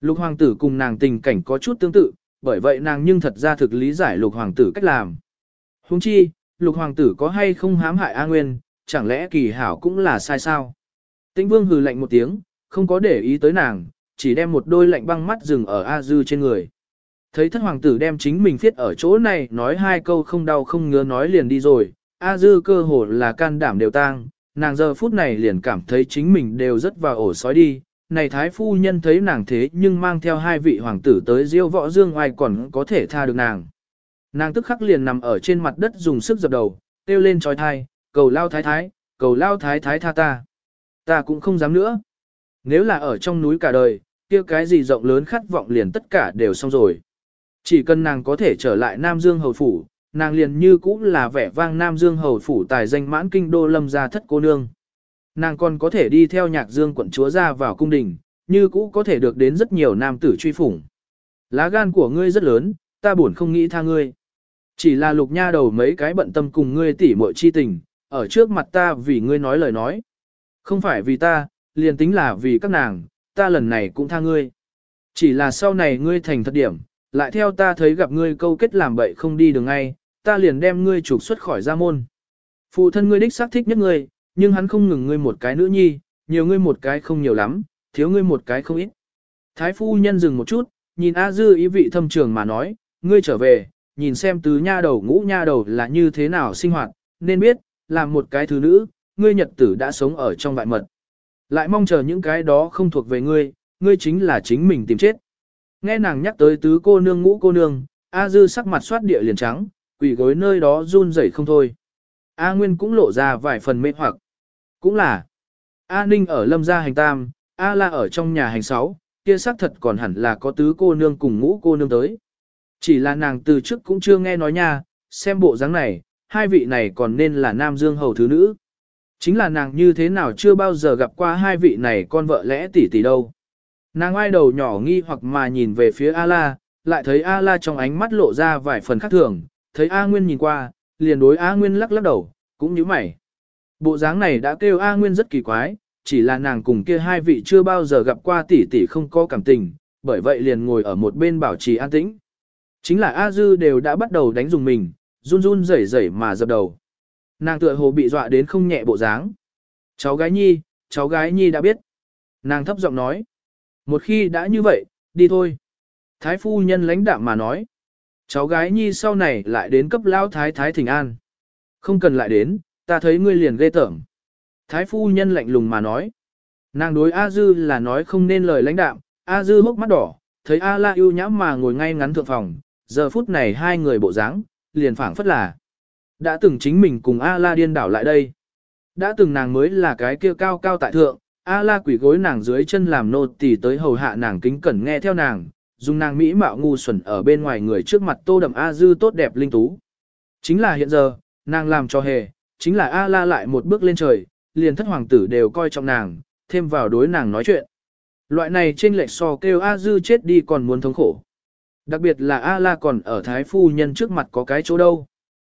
Lục hoàng tử cùng nàng tình cảnh có chút tương tự, bởi vậy nàng nhưng thật ra thực lý giải lục hoàng tử cách làm. Huống chi, lục hoàng tử có hay không hãm hại A Nguyên, chẳng lẽ kỳ hảo cũng là sai sao? Tĩnh vương hừ lạnh một tiếng, không có để ý tới nàng, chỉ đem một đôi lạnh băng mắt dừng ở A Dư trên người. Thấy thất hoàng tử đem chính mình viết ở chỗ này nói hai câu không đau không ngứa nói liền đi rồi, A Dư cơ hồ là can đảm đều tang, nàng giờ phút này liền cảm thấy chính mình đều rất vào ổ sói đi. Này thái phu nhân thấy nàng thế nhưng mang theo hai vị hoàng tử tới diêu võ dương ai còn có thể tha được nàng. Nàng tức khắc liền nằm ở trên mặt đất dùng sức dập đầu, kêu lên trói thai, cầu lao thái thái, cầu lao thái thái tha ta. Ta cũng không dám nữa. Nếu là ở trong núi cả đời, kia cái gì rộng lớn khát vọng liền tất cả đều xong rồi. Chỉ cần nàng có thể trở lại Nam Dương Hầu Phủ, nàng liền như cũ là vẻ vang Nam Dương Hầu Phủ tài danh mãn kinh đô lâm gia thất cô nương. Nàng còn có thể đi theo nhạc dương quận chúa ra vào cung đình, như cũ có thể được đến rất nhiều nam tử truy phủng. Lá gan của ngươi rất lớn, ta buồn không nghĩ tha ngươi. Chỉ là lục nha đầu mấy cái bận tâm cùng ngươi tỉ muội chi tình, ở trước mặt ta vì ngươi nói lời nói. Không phải vì ta, liền tính là vì các nàng, ta lần này cũng tha ngươi. Chỉ là sau này ngươi thành thật điểm, lại theo ta thấy gặp ngươi câu kết làm bậy không đi đường ngay, ta liền đem ngươi trục xuất khỏi gia môn. Phụ thân ngươi đích xác thích nhất ngươi, nhưng hắn không ngừng ngươi một cái nữ nhi, nhiều ngươi một cái không nhiều lắm, thiếu ngươi một cái không ít. Thái phu nhân dừng một chút, nhìn A Dư ý vị thâm trường mà nói, ngươi trở về, nhìn xem tứ nha đầu ngũ nha đầu là như thế nào sinh hoạt, nên biết, làm một cái thứ nữ, ngươi nhật tử đã sống ở trong vại mật. Lại mong chờ những cái đó không thuộc về ngươi, ngươi chính là chính mình tìm chết. Nghe nàng nhắc tới tứ cô nương ngũ cô nương, A Dư sắc mặt soát địa liền trắng, quỷ gối nơi đó run rẩy không thôi. A Nguyên cũng lộ ra vài phần mê hoặc. Cũng là, A Ninh ở lâm gia hành tam, A La ở trong nhà hành sáu, kia xác thật còn hẳn là có tứ cô nương cùng ngũ cô nương tới. Chỉ là nàng từ trước cũng chưa nghe nói nha, xem bộ dáng này, hai vị này còn nên là nam dương hầu thứ nữ. Chính là nàng như thế nào chưa bao giờ gặp qua hai vị này con vợ lẽ tỷ tỷ đâu. Nàng ai đầu nhỏ nghi hoặc mà nhìn về phía A-la, lại thấy A-la trong ánh mắt lộ ra vài phần khác thường, thấy A Nguyên nhìn qua, liền đối A Nguyên lắc lắc đầu, cũng như mày. Bộ dáng này đã kêu A Nguyên rất kỳ quái, chỉ là nàng cùng kia hai vị chưa bao giờ gặp qua tỷ tỷ không có cảm tình, bởi vậy liền ngồi ở một bên bảo trì an tĩnh. Chính là A Dư đều đã bắt đầu đánh dùng mình, run run rẩy rẩy mà dập đầu. Nàng tựa hồ bị dọa đến không nhẹ bộ dáng. Cháu gái nhi, cháu gái nhi đã biết. Nàng thấp giọng nói. Một khi đã như vậy, đi thôi. Thái phu nhân lãnh đạm mà nói. Cháu gái nhi sau này lại đến cấp lao thái thái thỉnh an. Không cần lại đến, ta thấy ngươi liền ghê tởm. Thái phu nhân lạnh lùng mà nói. Nàng đối A Dư là nói không nên lời lãnh đạm, A Dư hốc mắt đỏ, thấy A La yêu nhãm mà ngồi ngay ngắn thượng phòng, giờ phút này hai người bộ dáng, liền phảng phất là. Đã từng chính mình cùng A La điên đảo lại đây. Đã từng nàng mới là cái kia cao cao tại thượng, A la quỷ gối nàng dưới chân làm nô tỳ tới hầu hạ nàng kính cẩn nghe theo nàng, dùng nàng mỹ mạo ngu xuẩn ở bên ngoài người trước mặt tô đậm A dư tốt đẹp linh tú. Chính là hiện giờ, nàng làm cho hề, chính là A la lại một bước lên trời, liền thất hoàng tử đều coi trọng nàng, thêm vào đối nàng nói chuyện. Loại này trên lệch so kêu A dư chết đi còn muốn thống khổ. Đặc biệt là A la còn ở thái phu nhân trước mặt có cái chỗ đâu.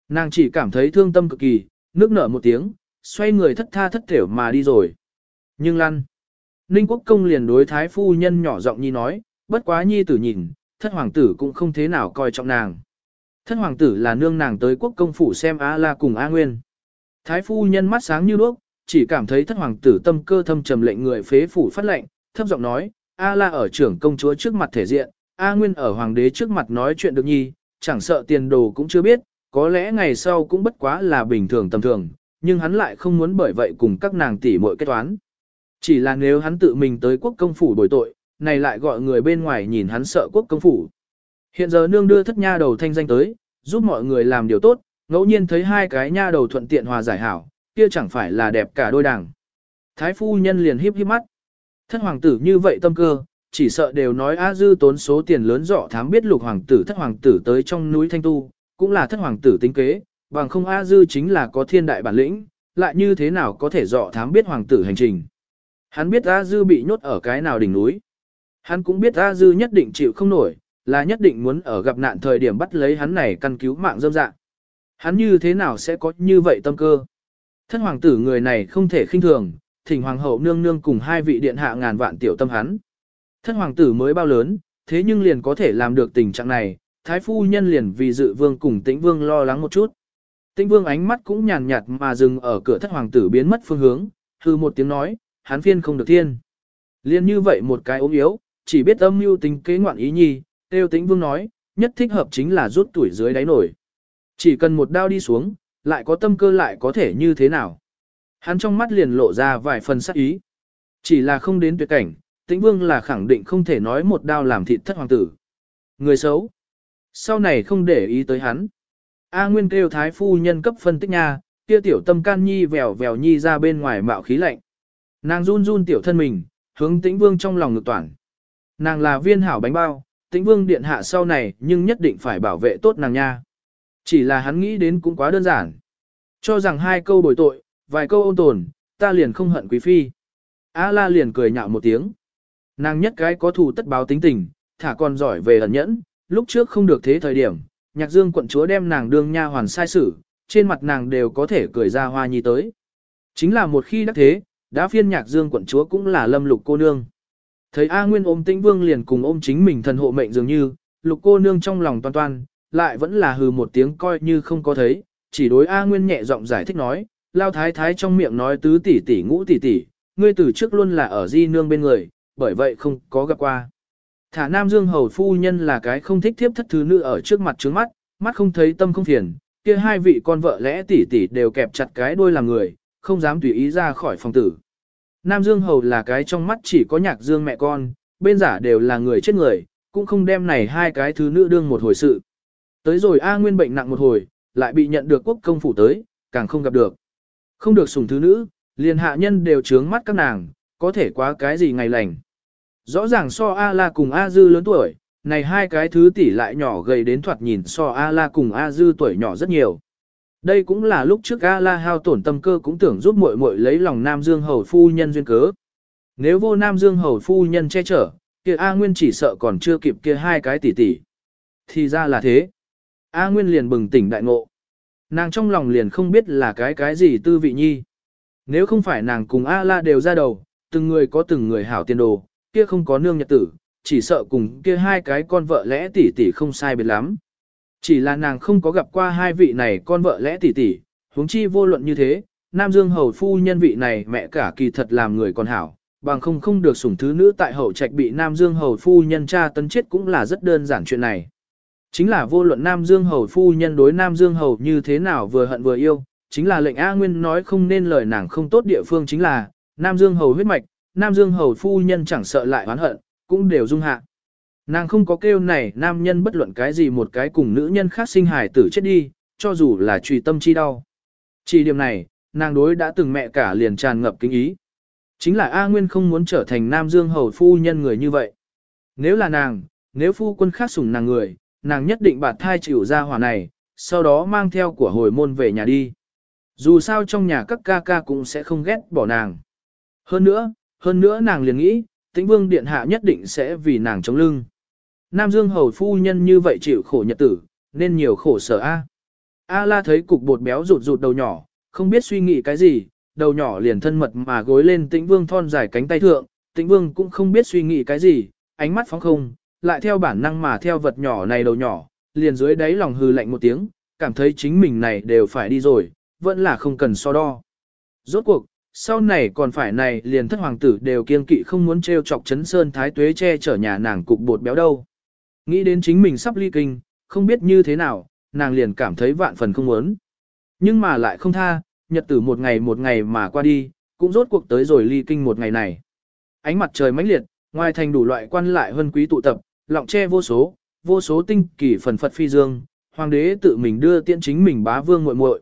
Nàng chỉ cảm thấy thương tâm cực kỳ, nước nở một tiếng, xoay người thất tha thất thểu mà đi rồi. Nhưng lăn. Ninh quốc công liền đối thái phu nhân nhỏ giọng nhi nói, bất quá nhi tử nhìn, thất hoàng tử cũng không thế nào coi trọng nàng. Thất hoàng tử là nương nàng tới quốc công phủ xem A la cùng A nguyên. Thái phu nhân mắt sáng như đuốc, chỉ cảm thấy thất hoàng tử tâm cơ thâm trầm lệnh người phế phủ phát lệnh, thấp giọng nói, A la ở trưởng công chúa trước mặt thể diện, A nguyên ở hoàng đế trước mặt nói chuyện được nhi, chẳng sợ tiền đồ cũng chưa biết, có lẽ ngày sau cũng bất quá là bình thường tầm thường, nhưng hắn lại không muốn bởi vậy cùng các nàng tỷ muội kết toán. Chỉ là nếu hắn tự mình tới quốc công phủ bồi tội, này lại gọi người bên ngoài nhìn hắn sợ quốc công phủ. Hiện giờ nương đưa thất nha đầu thanh danh tới, giúp mọi người làm điều tốt, ngẫu nhiên thấy hai cái nha đầu thuận tiện hòa giải hảo, kia chẳng phải là đẹp cả đôi đảng. Thái phu nhân liền híp híp mắt. Thất hoàng tử như vậy tâm cơ, chỉ sợ đều nói A Dư tốn số tiền lớn dọ thám biết lục hoàng tử thất hoàng tử tới trong núi Thanh Tu, cũng là thất hoàng tử tính kế, bằng không A Dư chính là có thiên đại bản lĩnh, lại như thế nào có thể dọ thám biết hoàng tử hành trình. Hắn biết A Dư bị nhốt ở cái nào đỉnh núi. Hắn cũng biết A Dư nhất định chịu không nổi, là nhất định muốn ở gặp nạn thời điểm bắt lấy hắn này căn cứu mạng dâm dạng. Hắn như thế nào sẽ có như vậy tâm cơ? Thân hoàng tử người này không thể khinh thường, thỉnh hoàng hậu nương nương cùng hai vị điện hạ ngàn vạn tiểu tâm hắn. Thân hoàng tử mới bao lớn, thế nhưng liền có thể làm được tình trạng này, thái phu nhân liền vì dự vương cùng tĩnh vương lo lắng một chút. Tĩnh vương ánh mắt cũng nhàn nhạt mà dừng ở cửa thất hoàng tử biến mất phương hướng, hư một tiếng nói, hắn phiên không được thiên. Liên như vậy một cái ốm yếu, chỉ biết âm mưu tính kế ngoạn ý nhi, têu tĩnh vương nói, nhất thích hợp chính là rút tuổi dưới đáy nổi. Chỉ cần một đao đi xuống, lại có tâm cơ lại có thể như thế nào. Hắn trong mắt liền lộ ra vài phần sắc ý. Chỉ là không đến tuyệt cảnh, tĩnh vương là khẳng định không thể nói một đao làm thịt thất hoàng tử. Người xấu. Sau này không để ý tới hắn. A Nguyên kêu thái phu nhân cấp phân tích nha, kia tiểu tâm can nhi vèo vèo nhi ra bên ngoài mạo khí lạnh. Nàng run run tiểu thân mình, hướng tĩnh vương trong lòng ngực toàn. Nàng là viên hảo bánh bao, tĩnh vương điện hạ sau này nhưng nhất định phải bảo vệ tốt nàng nha. Chỉ là hắn nghĩ đến cũng quá đơn giản. Cho rằng hai câu bồi tội, vài câu ôn tồn, ta liền không hận quý phi. A la liền cười nhạo một tiếng. Nàng nhất cái có thù tất báo tính tình, thả còn giỏi về ẩn nhẫn, lúc trước không được thế thời điểm, nhạc dương quận chúa đem nàng đương nha hoàn sai sử, trên mặt nàng đều có thể cười ra hoa nhi tới. Chính là một khi đắc thế, đã phiên nhạc dương quận chúa cũng là lâm lục cô nương. Thấy A Nguyên ôm tĩnh vương liền cùng ôm chính mình thần hộ mệnh dường như, lục cô nương trong lòng toan toan, lại vẫn là hừ một tiếng coi như không có thấy, chỉ đối A Nguyên nhẹ giọng giải thích nói, lao thái thái trong miệng nói tứ tỷ tỷ ngũ tỷ tỷ, ngươi từ trước luôn là ở di nương bên người, bởi vậy không có gặp qua. Thả Nam Dương hầu phu nhân là cái không thích tiếp thất thứ nữ ở trước mặt trước mắt, mắt không thấy tâm không phiền, kia hai vị con vợ lẽ tỷ tỷ đều kẹp chặt cái đuôi làm người, không dám tùy ý ra khỏi phòng tử. Nam Dương hầu là cái trong mắt chỉ có nhạc dương mẹ con, bên giả đều là người chết người, cũng không đem này hai cái thứ nữ đương một hồi sự. Tới rồi A Nguyên bệnh nặng một hồi, lại bị nhận được quốc công phủ tới, càng không gặp được. Không được sủng thứ nữ, liền hạ nhân đều trướng mắt các nàng, có thể quá cái gì ngày lành. Rõ ràng so A La cùng A Dư lớn tuổi, này hai cái thứ tỷ lại nhỏ gầy đến thoạt nhìn so A La cùng A Dư tuổi nhỏ rất nhiều. Đây cũng là lúc trước A La hao tổn tâm cơ cũng tưởng giúp muội muội lấy lòng Nam Dương hầu phu nhân duyên cớ. Nếu vô Nam Dương hầu phu nhân che chở, kia A Nguyên chỉ sợ còn chưa kịp kia hai cái tỷ tỷ. Thì ra là thế. A Nguyên liền bừng tỉnh đại ngộ. Nàng trong lòng liền không biết là cái cái gì tư vị nhi. Nếu không phải nàng cùng A La đều ra đầu, từng người có từng người hảo tiền đồ, kia không có nương nhật tử, chỉ sợ cùng kia hai cái con vợ lẽ tỷ tỷ không sai biệt lắm. Chỉ là nàng không có gặp qua hai vị này con vợ lẽ tỷ tỷ, huống chi vô luận như thế, Nam Dương hầu phu nhân vị này mẹ cả kỳ thật làm người còn hảo, bằng không không được sủng thứ nữ tại hậu trạch bị Nam Dương hầu phu nhân cha tấn chết cũng là rất đơn giản chuyện này. Chính là vô luận Nam Dương hầu phu nhân đối Nam Dương hầu như thế nào vừa hận vừa yêu, chính là lệnh A Nguyên nói không nên lời nàng không tốt địa phương chính là, Nam Dương hầu huyết mạch, Nam Dương hầu phu nhân chẳng sợ lại oán hận, cũng đều dung hạ. Nàng không có kêu này nam nhân bất luận cái gì một cái cùng nữ nhân khác sinh hài tử chết đi, cho dù là trùy tâm chi đau. Chỉ điểm này, nàng đối đã từng mẹ cả liền tràn ngập kính ý. Chính là A Nguyên không muốn trở thành Nam Dương hầu phu nhân người như vậy. Nếu là nàng, nếu phu quân khác sủng nàng người, nàng nhất định bạt thai chịu ra hỏa này, sau đó mang theo của hồi môn về nhà đi. Dù sao trong nhà các ca ca cũng sẽ không ghét bỏ nàng. Hơn nữa, hơn nữa nàng liền nghĩ, tĩnh vương điện hạ nhất định sẽ vì nàng chống lưng. Nam Dương hầu phu nhân như vậy chịu khổ nhật tử, nên nhiều khổ sở A. A la thấy cục bột béo rụt rụt đầu nhỏ, không biết suy nghĩ cái gì, đầu nhỏ liền thân mật mà gối lên tĩnh vương thon dài cánh tay thượng, tĩnh vương cũng không biết suy nghĩ cái gì, ánh mắt phóng không, lại theo bản năng mà theo vật nhỏ này đầu nhỏ, liền dưới đáy lòng hừ lạnh một tiếng, cảm thấy chính mình này đều phải đi rồi, vẫn là không cần so đo. Rốt cuộc, sau này còn phải này liền thất hoàng tử đều kiên kỵ không muốn treo chọc chấn sơn thái tuế che chở nhà nàng cục bột béo đâu. Nghĩ đến chính mình sắp ly kinh, không biết như thế nào, nàng liền cảm thấy vạn phần không muốn. Nhưng mà lại không tha, nhật tử một ngày một ngày mà qua đi, cũng rốt cuộc tới rồi ly kinh một ngày này. Ánh mặt trời mãnh liệt, ngoài thành đủ loại quan lại hân quý tụ tập, lọng che vô số, vô số tinh kỳ phần phật phi dương, hoàng đế tự mình đưa tiễn chính mình bá vương muội muội.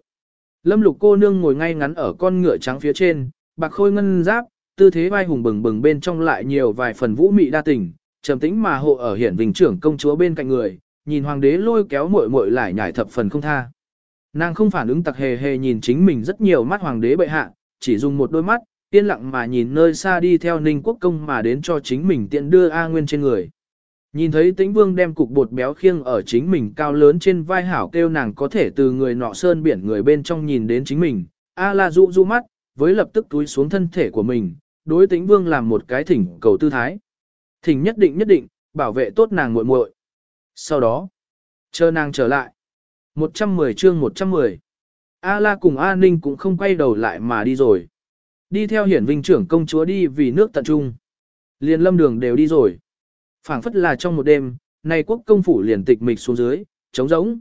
Lâm lục cô nương ngồi ngay ngắn ở con ngựa trắng phía trên, bạc khôi ngân giáp, tư thế vai hùng bừng bừng bên trong lại nhiều vài phần vũ mị đa tình, trầm tĩnh mà hộ ở hiển vinh trưởng công chúa bên cạnh người, nhìn hoàng đế lôi kéo muội muội lại nhảy thập phần không tha. Nàng không phản ứng tặc hề hề nhìn chính mình rất nhiều mắt hoàng đế bệ hạ, chỉ dùng một đôi mắt, yên lặng mà nhìn nơi xa đi theo ninh quốc công mà đến cho chính mình tiện đưa A Nguyên trên người. Nhìn thấy tĩnh vương đem cục bột béo khiêng ở chính mình cao lớn trên vai hảo kêu nàng có thể từ người nọ sơn biển người bên trong nhìn đến chính mình, A la dụ dụ mắt, với lập tức túi xuống thân thể của mình, đối tĩnh vương làm một cái thỉnh cầu tư thái. Thỉnh nhất định nhất định, bảo vệ tốt nàng muội muội. Sau đó, chờ nàng trở lại. 110 chương 110. A la cùng A ninh cũng không quay đầu lại mà đi rồi. Đi theo hiển vinh trưởng công chúa đi vì nước tận trung. Liên lâm đường đều đi rồi phảng phất là trong một đêm, nay quốc công phủ liền tịch mịch xuống dưới, trống rỗng.